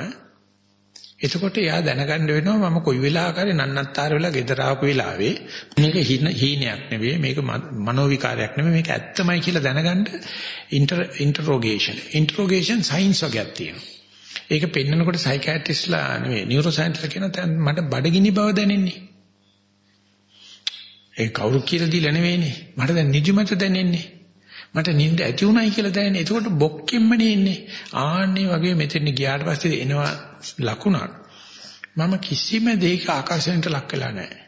S1: එතකොට එයා දැනගන්න වෙනවා මම කොයි වෙලාවකරි නන්නත්තර වෙලා ගෙදර ආපු වෙලාවේ මේක හීනයක් නෙවෙයි මේක මනෝ විකාරයක් නෙවෙයි මේක ඇත්තමයි කියලා දැනගන්න ඉන්ටරෝගේෂන් ඉන්ටරෝගේෂන් සයන්ස් වර්ගයක් තියෙනවා ඒක පෙන්නකොට සයිකියාට්‍රිස්ලා නෙවෙයි නියුරෝ සයන්ටිස්ලා කියන තැන මට බඩගිනි බව දැනෙන්නේ. ඒ කවුරු කියලා දීලා නෙවෙයිනේ. මට දැන් නිදිමත දැනෙන්නේ. මට නිින්ද ඇති උනායි කියලා දැනෙන්නේ. ඒකට බොක්කෙම්මනේ ඉන්නේ. ආන්නේ වගේ මෙතෙන් ගියාට පස්සේ එනවා ලකුණක්. මම කිසිම දෙයක ආකර්ෂණයට ලක් වෙලා නැහැ.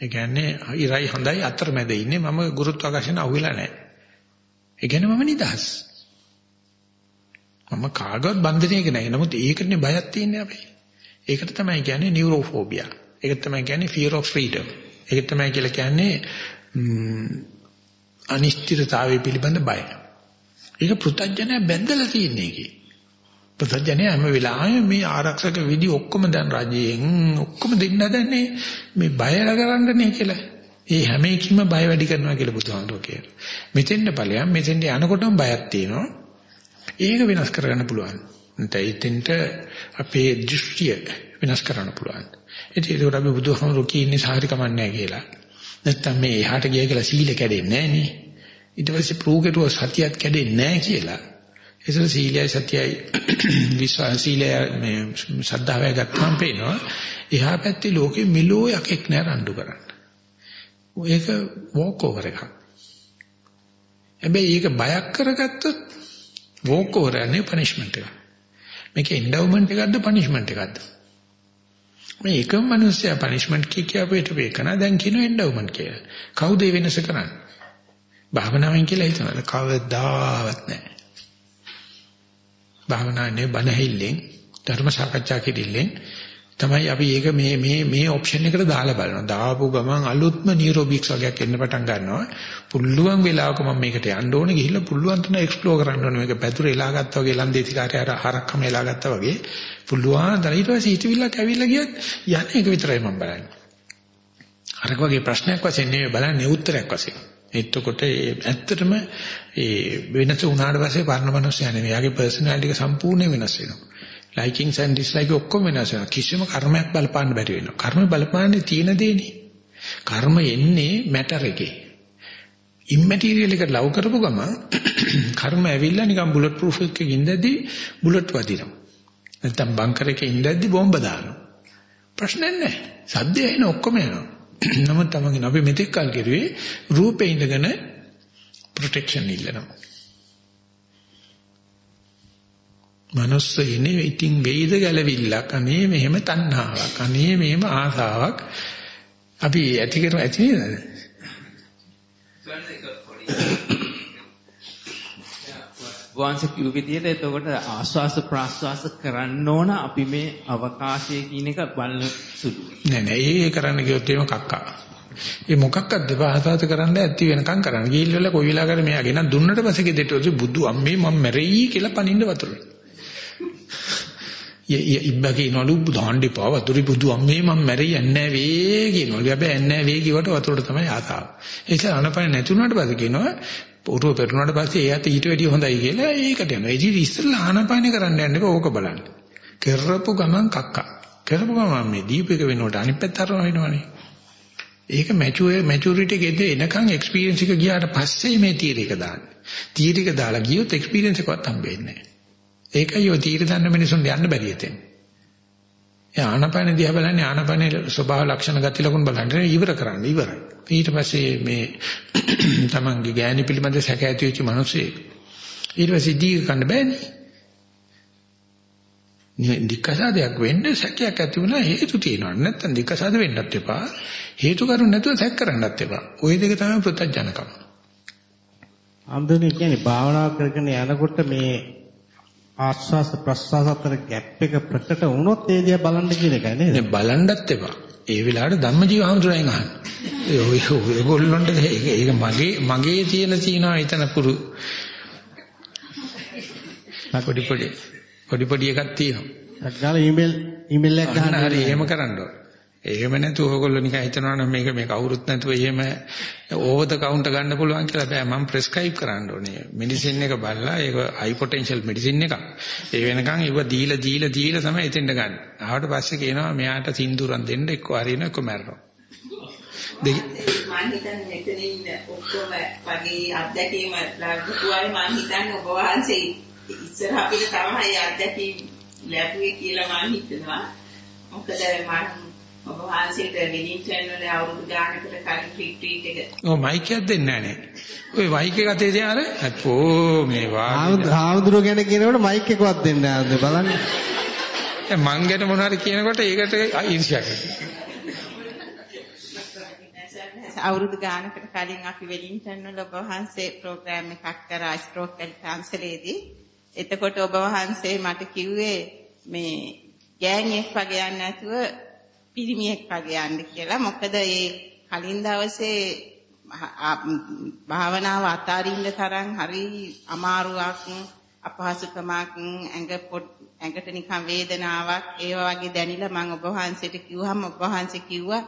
S1: ඒ කියන්නේ ඉරයි හොඳයි අතරමැද ඉන්නේ මම ගුරුත්වාකර්ෂණ අහුවෙලා නැහැ. ඒ කියන්නේ මම නිදහස්. මම කාගවත් බන්ධනයක නැහැ. නමුත් ඒකනේ බයක් තියෙන්නේ අපි. ඒකට තමයි කියන්නේ නියුරෝෆෝබියා. ඒක තමයි කියන්නේ fear of freedom. ඒක තමයි කියලා කියන්නේ අනිශ්චිතතාවය පිළිබඳ බය. ඒක පෘථජ්ජනය බැඳලා තියෙන්නේ ඒකේ. පෘථජ්ජනය හැම වෙලාවෙම මේ ආරක්ෂක විදි ඔක්කොම දැන් රජයෙන් ඔක්කොම දෙන්න හදන්නේ මේ බය කරන්නනේ කියලා. ඒ හැම එකකින්ම බය වැඩි කරනවා කියලා බුදුහාමුදුරුවෝ කියනවා. මෙතෙන්ද ඵලයන් මෙතෙන්ද යනකොටම බයක් තියෙනවා. ඒක වෙනස් කරගන්න පුළුවන්. නැත්නම් එතෙන්ට අපේ දෘෂ්ටිය වෙනස් කරන්න පුළුවන්. ඉතින් ඒක අපි බුදුහාමුදුරුවෝ කියන්නේ සාහරි කමන්නේ කියලා. නැත්නම් මේ එහාට ගිය කියලා සීල කැඩෙන්නේ නැහැ නේ. ඊට පස්සේ ප්‍රූව් කෙරුවා සතියත් කැඩෙන්නේ නැහැ කියලා. ඒසල සීලයයි සතියයි විශ්වාස සීලය මේ ශ්‍රද්ධාවය ගත්තාම පේනවා එහා පැත්තේ ලෝකෙ මිලෝ යකෙක් නෑ රණ්ඩු කරන්න. ඒක වෝක් ඕවර් එකක්. හැබැයි ඒක බයක් කරගත්තොත් වෝක් ඕවර් යන්නේ පනිෂ්මන්ට් එක. මේක එන්ඩවුමන්ට් එකක්ද පනිෂ්මන්ට් එකක්ද? මේ එකම මිනිස්සයා පනිෂ්මන්ට් කිය කියපු හිටපු එකන දැන් කියන එන්ඩවුමන්ට් කියලා. කවුද ඒ වෙනස කරන්නේ? භාවනාවෙන් කියලා හිතනවාද? කවදාවත් නැහැ. භාවනාවේ බණහිල්ලෙන් ධර්ම සාකච්ඡා කිරිල්ලෙන් තමයි අපි ඒක මේ මේ මේ ඔප්ෂන් එකට දාලා බලනවා. දාපු ගමන් අලුත්ම නියුරෝබික්ස් වගේක් එන්න පටන් ගන්නවා. පුළුවන් වෙලාවක මම මේකට යන්න ඕනේ ගිහිල්ලා පුළුවන් තරම් එක්ස්ප්ලෝර් කරන්න ඕනේ. මේක පැතුර එලා ගත්තා වගේ ලන්දේසි කාර්යය අර හරක්කම එලා ගත්තා වගේ පුළුවන් තරම් ඊට පස්සේ හිතවිල්ලක් ඇවිල්ලා ගියත් යන්නේ ඒක විතරයි මම බලන්නේ. අරක වගේ ප්‍රශ්නයක් වශයෙන් නෙවෙයි බලන්නේ උත්තරයක් වශයෙන්. එතකොට ඇත්තටම ඒ වෙනස උනාට පස්සේ පරණ මනුස්සයා නෙවෙයි. යාගේ පර්සනැලිටි එක සම්පූර්ණයෙන් වෙනස් වෙනවා. ලයිකින්ස් ඇන්ඩ් ඩිස්ලයික් ඔක්කොම වෙනස් වෙනවා. කිසිම කර්මයක් බලපාන්න බැරි වෙනවා. කර්ම බලපාන්නේ තියෙන දේනේ. කර්ම එන්නේ මැටර් එකේ. ඉම්මැටීරියල් එකට ලව් කරපු ගමන් කර්ම ඇවිල්ලා නිකන් බුලට් ප්‍රූෆ් එකකින් ඉඳදී බුලට් වදිනවා. නැත්තම් බංකර් එකේ ඉඳද්දි බෝම්බ දානවා. ප්‍රශ්නයක් නැහැ. සද්දය එන ඔක්කොම එනවා. නමුත් තමයි අපි මෙතෙක් කල් කරුවේ රූපේ ඉඳගෙන ප්‍රොටෙක්ෂන් ඉල්ලනවා. මනුස්ස ඉන්නේ ඉතින් වෙයිද ගැලවිල්ලක් අනේ මෙහෙම තණ්හාවක් අනේ මෙහෙම ආසාවක් අපි ඇති කරව ඇති නේද
S24: වංශ කිව් විදිහට එතකොට ආස්වාස ප්‍රාස්වාස කරන්න ඕන අපි මේ අවකාශය කියන එක බලන සුළු.
S1: නෑ නෑ ඒ කරන්න ගියොත් එහෙම කක්කා. ඒ මොකක්වත් දෙපාසාත කරන්න ඇති වෙනකම් කරන්න. ගිහිල්ලා කොයි වෙලාවකරි මෙයා ගෙනත් දුන්නට පස්සේ ගෙදරට බුදු අම්මේ මම මැරෙයි කියලා පනින්න වතුරට. ඉබ්බගේ නළු දාන්න එපා වතුරේ බුදු අම්මේ මම මැරෙයි යන්නේ වේ කියනවලු. හැබැයි යන්නේ වේ කිව්වට වතුරට තමයි ආසාව. ඒ නිසා අනපන නැති වුණාට පස්සේ කියනවා උරුව පෙරුණාට පස්සේ එයාට ඊට වැඩිය හොඳයි කියලා ඒකට යනවා. ඒ ඉතින් ඉස්සෙල්ලා ආනපාන කරන්න යන්න එපා ඕක බලන්න. කරපු ගමන් කක්කා. කරපු ගමන් මේ දීපයක වෙනකොට අනිත් පැත්ත අරනවා වෙනවනේ. ඒක මැචුර් මැචුරිටි එකේදී එනකන් එක්ස්පීරියන්ස් එක ගියාට පස්සේ මේ තීර එක දාන්නේ. තීර එක දාලා ගියොත් එක්ස්පීරියන්ස් එකවත් හම්බෙන්නේ නැහැ. ඒකයි ඔය තීර දන්න මිනිසුන් යන්න බැරි හිතෙන්. ඒ ආනපන දිහා බලන්නේ ආනපනේ ස්වභාව ලක්ෂණ ගති ලකුණු බලන්නේ ඉවර කරන්න ඉවරයි. ඊට පස්සේ මේ තමන්ගේ ගෑණි පිළිබඳ සැක ඇති වෙච්ච මිනිස්සේ ඊට පස්සේ දීග කන්න බෑනේ. දික්කසාදයක් වෙන්න සැකයක් ඇති වුණා හේතු තියෙනවා. නැත්තම් දික්කසාද වෙන්නත් එපා. හේතු කරුණ නැතුව සැක කරන්නත් එපා. ওই දෙක තමයි පෘථජනකම.
S2: ආම්දනේ කියන්නේ භාවනා කරගෙන යනකොට මේ ආස්වාස ප්‍රස්වාස අතර ગેප් එක ප්‍රකට වුණොත් ඒ දිහා බලන්න කියන එකයි නේද?
S1: නේ බලන්නත් එපා. ඒ වෙලාවට ධම්මජීව හඳුරෙන් අහන්න. ඔය ඔයගොල්ලොන්ට ඒක මගේ මගේ තියෙන තියෙනවා එතන පුරු. පොඩි පොඩි පොඩි පොඩි එකක් තියෙනවා.
S2: අග්ගාල ඊමේල් ඊමේල් එකක් ගන්න
S1: හරි එහෙම කරන්න ඕන. එහෙම නැතුව ඔයගොල්ලෝ නිකන් හිතනවා නම් මේක මේ කවුරුත් නැතුව එහෙම ඕවර් ද කවුන්ටර් ගන්න පුළුවන් කියලා බෑ මම ප්‍රෙස්ක්‍රයිබ් කරන්න ඕනේ. මෙඩිසින් එක බලලා ඒක හයි පොටෙන්ෂල් මෙඩිසින් එකක්. ඒ වෙනකන් ඒව දීලා දීලා දීලා තමයි එතෙන්ට ගන්න. ආවට පස්සේ කියනවා මෙයාට සින්දුරන් දෙන්න එක්ක හරියන එක්ක මැරෙනවා.
S8: මම හිතන්නේ මෙතන ඉන්න ඔක්කොම වගේ අත්දැකීම ලැබුවායි මම හිතන්නේ ඔබ වහන්සේ ඉස්සර අපිට තමයි අත්දැකීම් ලැබුවේ කියලා මම හිතනවා. මොකද මම ඔබ වහන්සේට වෙලින්ටන් වල අවුරුදු ගානකට කලින් රිට්‍රීට් එක.
S1: ඔව් මයික් එකක් දෙන්නේ නැහැ නේ. ඔය මයික් එක අතේ තියාර අපෝ මේ වාගේ.
S2: ආවුදුර ගැන කියනකොට මයික් එකවත් දෙන්නේ නැහැ බලන්න.
S1: දැන් මං ගැන මොනවාරි කියනකොට ඒකට ඊර්ෂ්‍යා කරනවා.
S8: අවුරුදු ගානකට කලින් අපි වෙලින්ටන් වල ඔබ වහන්සේ ප්‍රෝග්‍රෑම් එකක් කරා ස්ට්‍රෝක් කැන්සලේදී. එතකොට ඔබ වහන්සේ මට කිව්වේ මේ ගෑණියෙක් වගේ යන්නේ නැතුව පිරිමියෙක් වගේ යන්න කියලා. මොකද ඒ කලින් දවසේ භාවනාව අතාරින්න තරම් හරි අමාරුවක් අපහසුකමක් ඇඟ පොඩ් ඇඟට නිකන් වේදනාවක් ඒ වගේ දැනිලා මම ඔබ වහන්සේට කිව්වම ඔබ වහන්සේ කිව්වා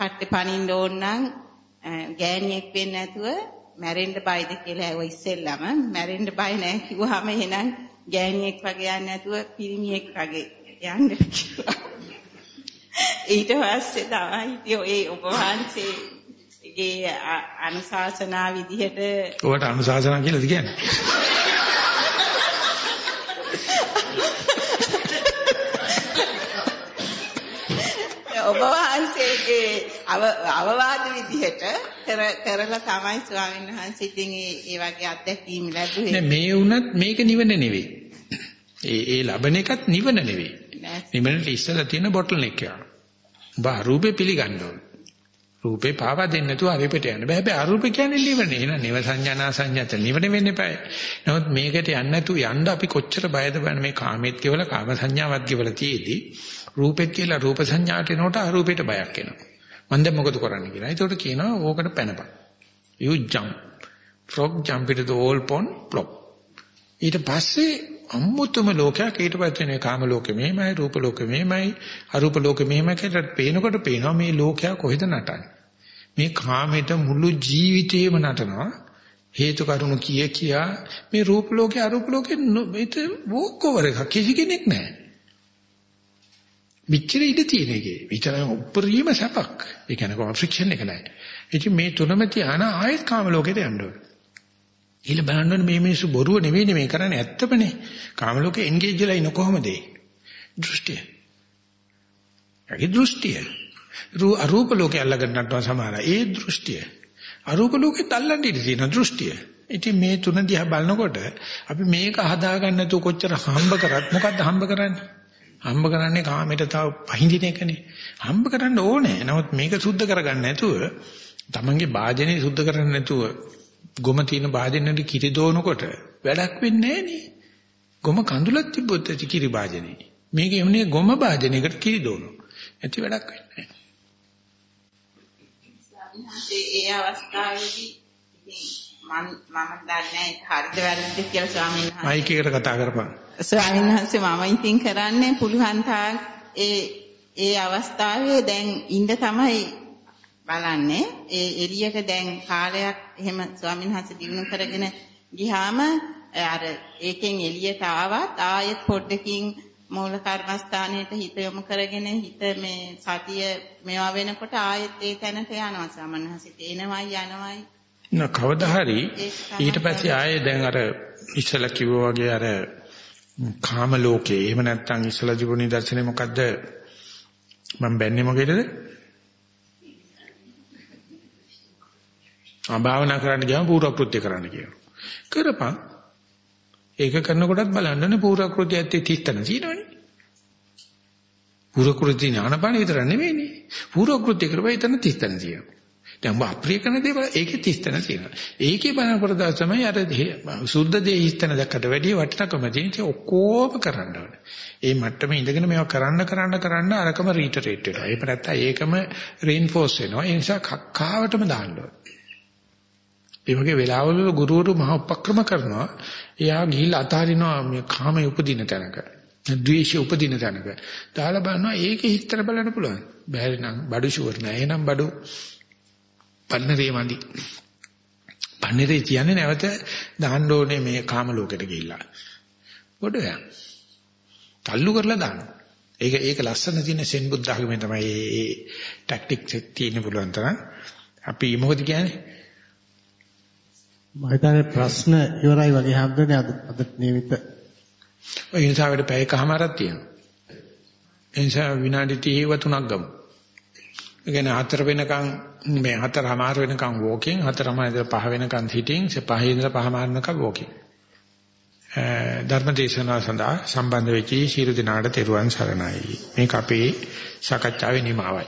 S8: කට්ටේ පනින්න ඕන නම් ගෑණියෙක් වෙන්නේ නැතුව මැරෙන්න බයද කියලා ඇහුවා ඉස්සෙල්ලම මැරෙන්න බය නැහැ කිව්වහම එහෙනම් ගෑණියෙක් වගේ යන්නේ නැතුව පිරිමියෙක් වගේ යන්න කිව්වා ඊට පස්සේ තමයි ඉතින් ඒ ඔබ වහන්සේගේ අනුශාසනා විදිහට
S1: ඔබට අනුශාසනා කියලාද කියන්නේ?
S8: ඔබ වහන්සේගේ අවවාද විදිහට කර කරලා තමයි ස්වාමීන් වහන්සේ ඉතින් ඒ වගේ අත්දැකීම් ලැබුවේ.
S1: නෑ මේ වුණත් මේක නිවන නෙවෙයි. ඒ ඒ ලබන එකත් නිවන නෙවෙයි. නිවනට ඉස්සලා තියෙන බොටල් නෙක් එක. ඔබ අරූපේ පිළිගන්න ඕන. රූපේ පාවා දෙන්නේ නැතුව අරූපෙට යන්න බෑ. හැබැයි අරූපේ කියන්නේ නිවන. එහෙනම් නිව සංඥානා සංඥාත නිවන වෙන්න එපායි. නමුත් මේකට යන්න නැතුව යන්න අපි කොච්චර බයද බලන්න මේ කාමෙත් කියලා කාම සංඥාවත් කියලා තියේදී රූපෙත් කියලා රූප සංඥාට එනකොට අරූපෙට බයක් එනවා. මම දැන් මොකද කරන්නේ කියලා. ඒකට කියනවා ඕකට පැනපන්. you jump. frog jump into the old pond plop. ඊට පස්සේ අමුතුම ලෝකයක් ඊට පස්සේ මේ කාම ලෝකෙ මෙහෙමයි රූප ලෝකෙ මෙහෙමයි අරූප ලෝකෙ මෙහෙමයි කියලා පේනකොට පේනවා මේ ලෝකයා කොහෙද නටන්නේ. මේ කාමෙට මුළු ජීවිතේම නටනවා. හේතු කරුණු කිය කියා මේ රූප ලෝකේ අරූප ලෝකේ මේක වෝක් ඕවර් එක කිසි කෙනෙක් නැහැ. විචිර ඉඳ තියෙන එකේ. විතර උපරිම සැපක්. ඒ කියන්නේ කොහොම ෆ්‍රික්ෂන් එක නැහැ ඉතින් මේ තුනම තියාන ආයෙත් කාම ලෝකෙට යන්න ඕනේ. ඊළ බලන්න ඕනේ මේ මිනිස්සු බොරුව නෙවෙයි මේ කරන්නේ ඇත්තමනේ. කාම ලෝකේ එන්ගේජ් වෙලා ඉන්න කොහමද ඒ? දෘෂ්ටිය. ඒ දෘෂ්ටිය. රූ අරූප ලෝකේ අල්ලගෙන නටනවා සමහර. ඒ දෘෂ්ටිය. අරූප ලෝකෙත් අල්ලන්න ඉඩ තියෙන දෘෂ්ටිය. ඉතින් මේ තුන දිහා බලනකොට අපි මේක හදාගන්න නැතුව කොච්චර හම්බ කරත් මොකද්ද හම්බ කරන්නේ? හම්බ කරන්නේ කාමයට තව පහඳින එකනේ. හම්බ කරන්න ඕනේ. නමුත් මේක සුද්ධ කරගන්න නැතුව තමන්ගේ වාදනේ සුද්ධ කරන්නේ නැතුව ගොම තියෙන වාදනෙට කිරි දෝනකොට වැඩක් වෙන්නේ නැහැ ගොම කඳුලක් තිබ්බොත් ඇති කිරි වාදනේ. මේක එමුනේ ගොම වාදනයකට කිරි දෝනවා. ඇති වැඩක් වෙන්නේ
S8: නැහැ. ඒ අවස්ථාවේදී මම මම දන්නේ හරිද වැරදිද කියලා ස්වාමීන් වහන්සේ.
S1: මයික් එකට කතා කරපන්.
S8: ස්වාමීන් වහන්සේ මම ඉතින් කරන්නේ පුළුවන් තාක් ඒ ඒ අවස්ථාවේ දැන් ඉන්න තමයි බලන්නේ. ඒ එළියක දැන් කාලයක් එහෙම ස්වාමීන් වහන්සේ දිනු කරගෙන ගියාම අර ඒකෙන් එළියට ආවත් ආයෙත් පොඩ්ඩකින් මූල කර්මස්ථානයට හිත යොමු කරගෙන හිත මේ සතිය මේවා වෙනකොට ආයෙත් ඒ තැනට යනවා. සමනහසිත එනවයි යනවයි
S1: නෑ කවදා හරි ඊට පස්සේ ආයේ දැන් අර ඉස්සලා කිව්වා වගේ අර කාම ලෝකේ. එහෙම නැත්නම් ඉස්සලා ජීවුනි දර්ශනේ මොකද්ද? මම බැන්නේ මොකේදද භාවනා කරන්න ගියාම පූර්වකෘත්‍ය කරන්න කියනවා කරපන් ඒක කරනකොටත් බලන්නනේ පූර්වකෘත්‍ය ඇත්තේ තිස්තන තියෙනවනේ පූර්වකෘත්‍ය ඥානපාන විතර නෙවෙයිනේ පූර්වකෘත්‍ය කරපුවා එතන තිස්තන තියෙනවා දැන් ඔබ අප්‍රිය කරන දේවල් ඒකේ තිස්තන තියෙනවා. ඒකේ බලනකොට තමයි අර සුද්ධ දේ හිස්තන දැක්කට වැඩිය වටිනකම තියෙන ඔක්කොම කරන්න ඕනේ. ඒ මට්ටමේ ඉඳගෙන මේවා කරන්න කරන්න කරන්න අරකම රීටරේට් වෙනවා. ඒක නැත්තම් ඒකම රේන්ෆෝස් වෙනවා. ඒ නිසා කක්කාවටම දාන්න ඕනේ. ඒ වගේ වෙලාවල ගුරුවරු මහ උපක්‍රම කරනවා. එයා ගිහිල්ලා අතාරිනවා මේ කාමයේ උපදින තැනක. ද්වේෂය උපදින තැනක. දාලා බලනවා ඒකේ හිතතර බලන්න පුළුවන්. බැරි නම් බඩු ෂුවර් නෑ. එහෙනම් බඩු පන්නරේ මදි. පන්නරේ කියන්නේ නැවත දාන්න ඕනේ මේ කාම ලෝකෙට ගිහිල්ලා. පොඩ යන්න. තල්ලු කරලා දාන්න. ඒක ඒක ලස්සන තියෙන සෙන් බුද්ධ ආගමේ තමයි මේ ටැක්ටික්ස් තියෙන්න පුළුවන් තරම්. අපි මොකද කියන්නේ?
S2: මම හිතන්නේ ප්‍රශ්න ඉවරයි වගේ හම්බුනේ අද අද නියමිත.
S1: ඔය නිසා වැඩ පැයකමාරක් තියෙනවා. ඒ නිසා විනාඩි 30 තුනක් ගමු. ඒ කියන්නේ හතර වෙනකන් මේ හතරමාර වෙනකන් වෝකින් හතරමාර පහ වෙනකන් හිටින් පහේ ඉඳලා පහමාරනකන් වෝකින් ධර්මදේශනා සඳහා සම්බන්ධ වෙච්චි ශිරු දිනාට තෙරුවන් සරණයි මේක අපේ සාකච්ඡාවේ නිමාවයි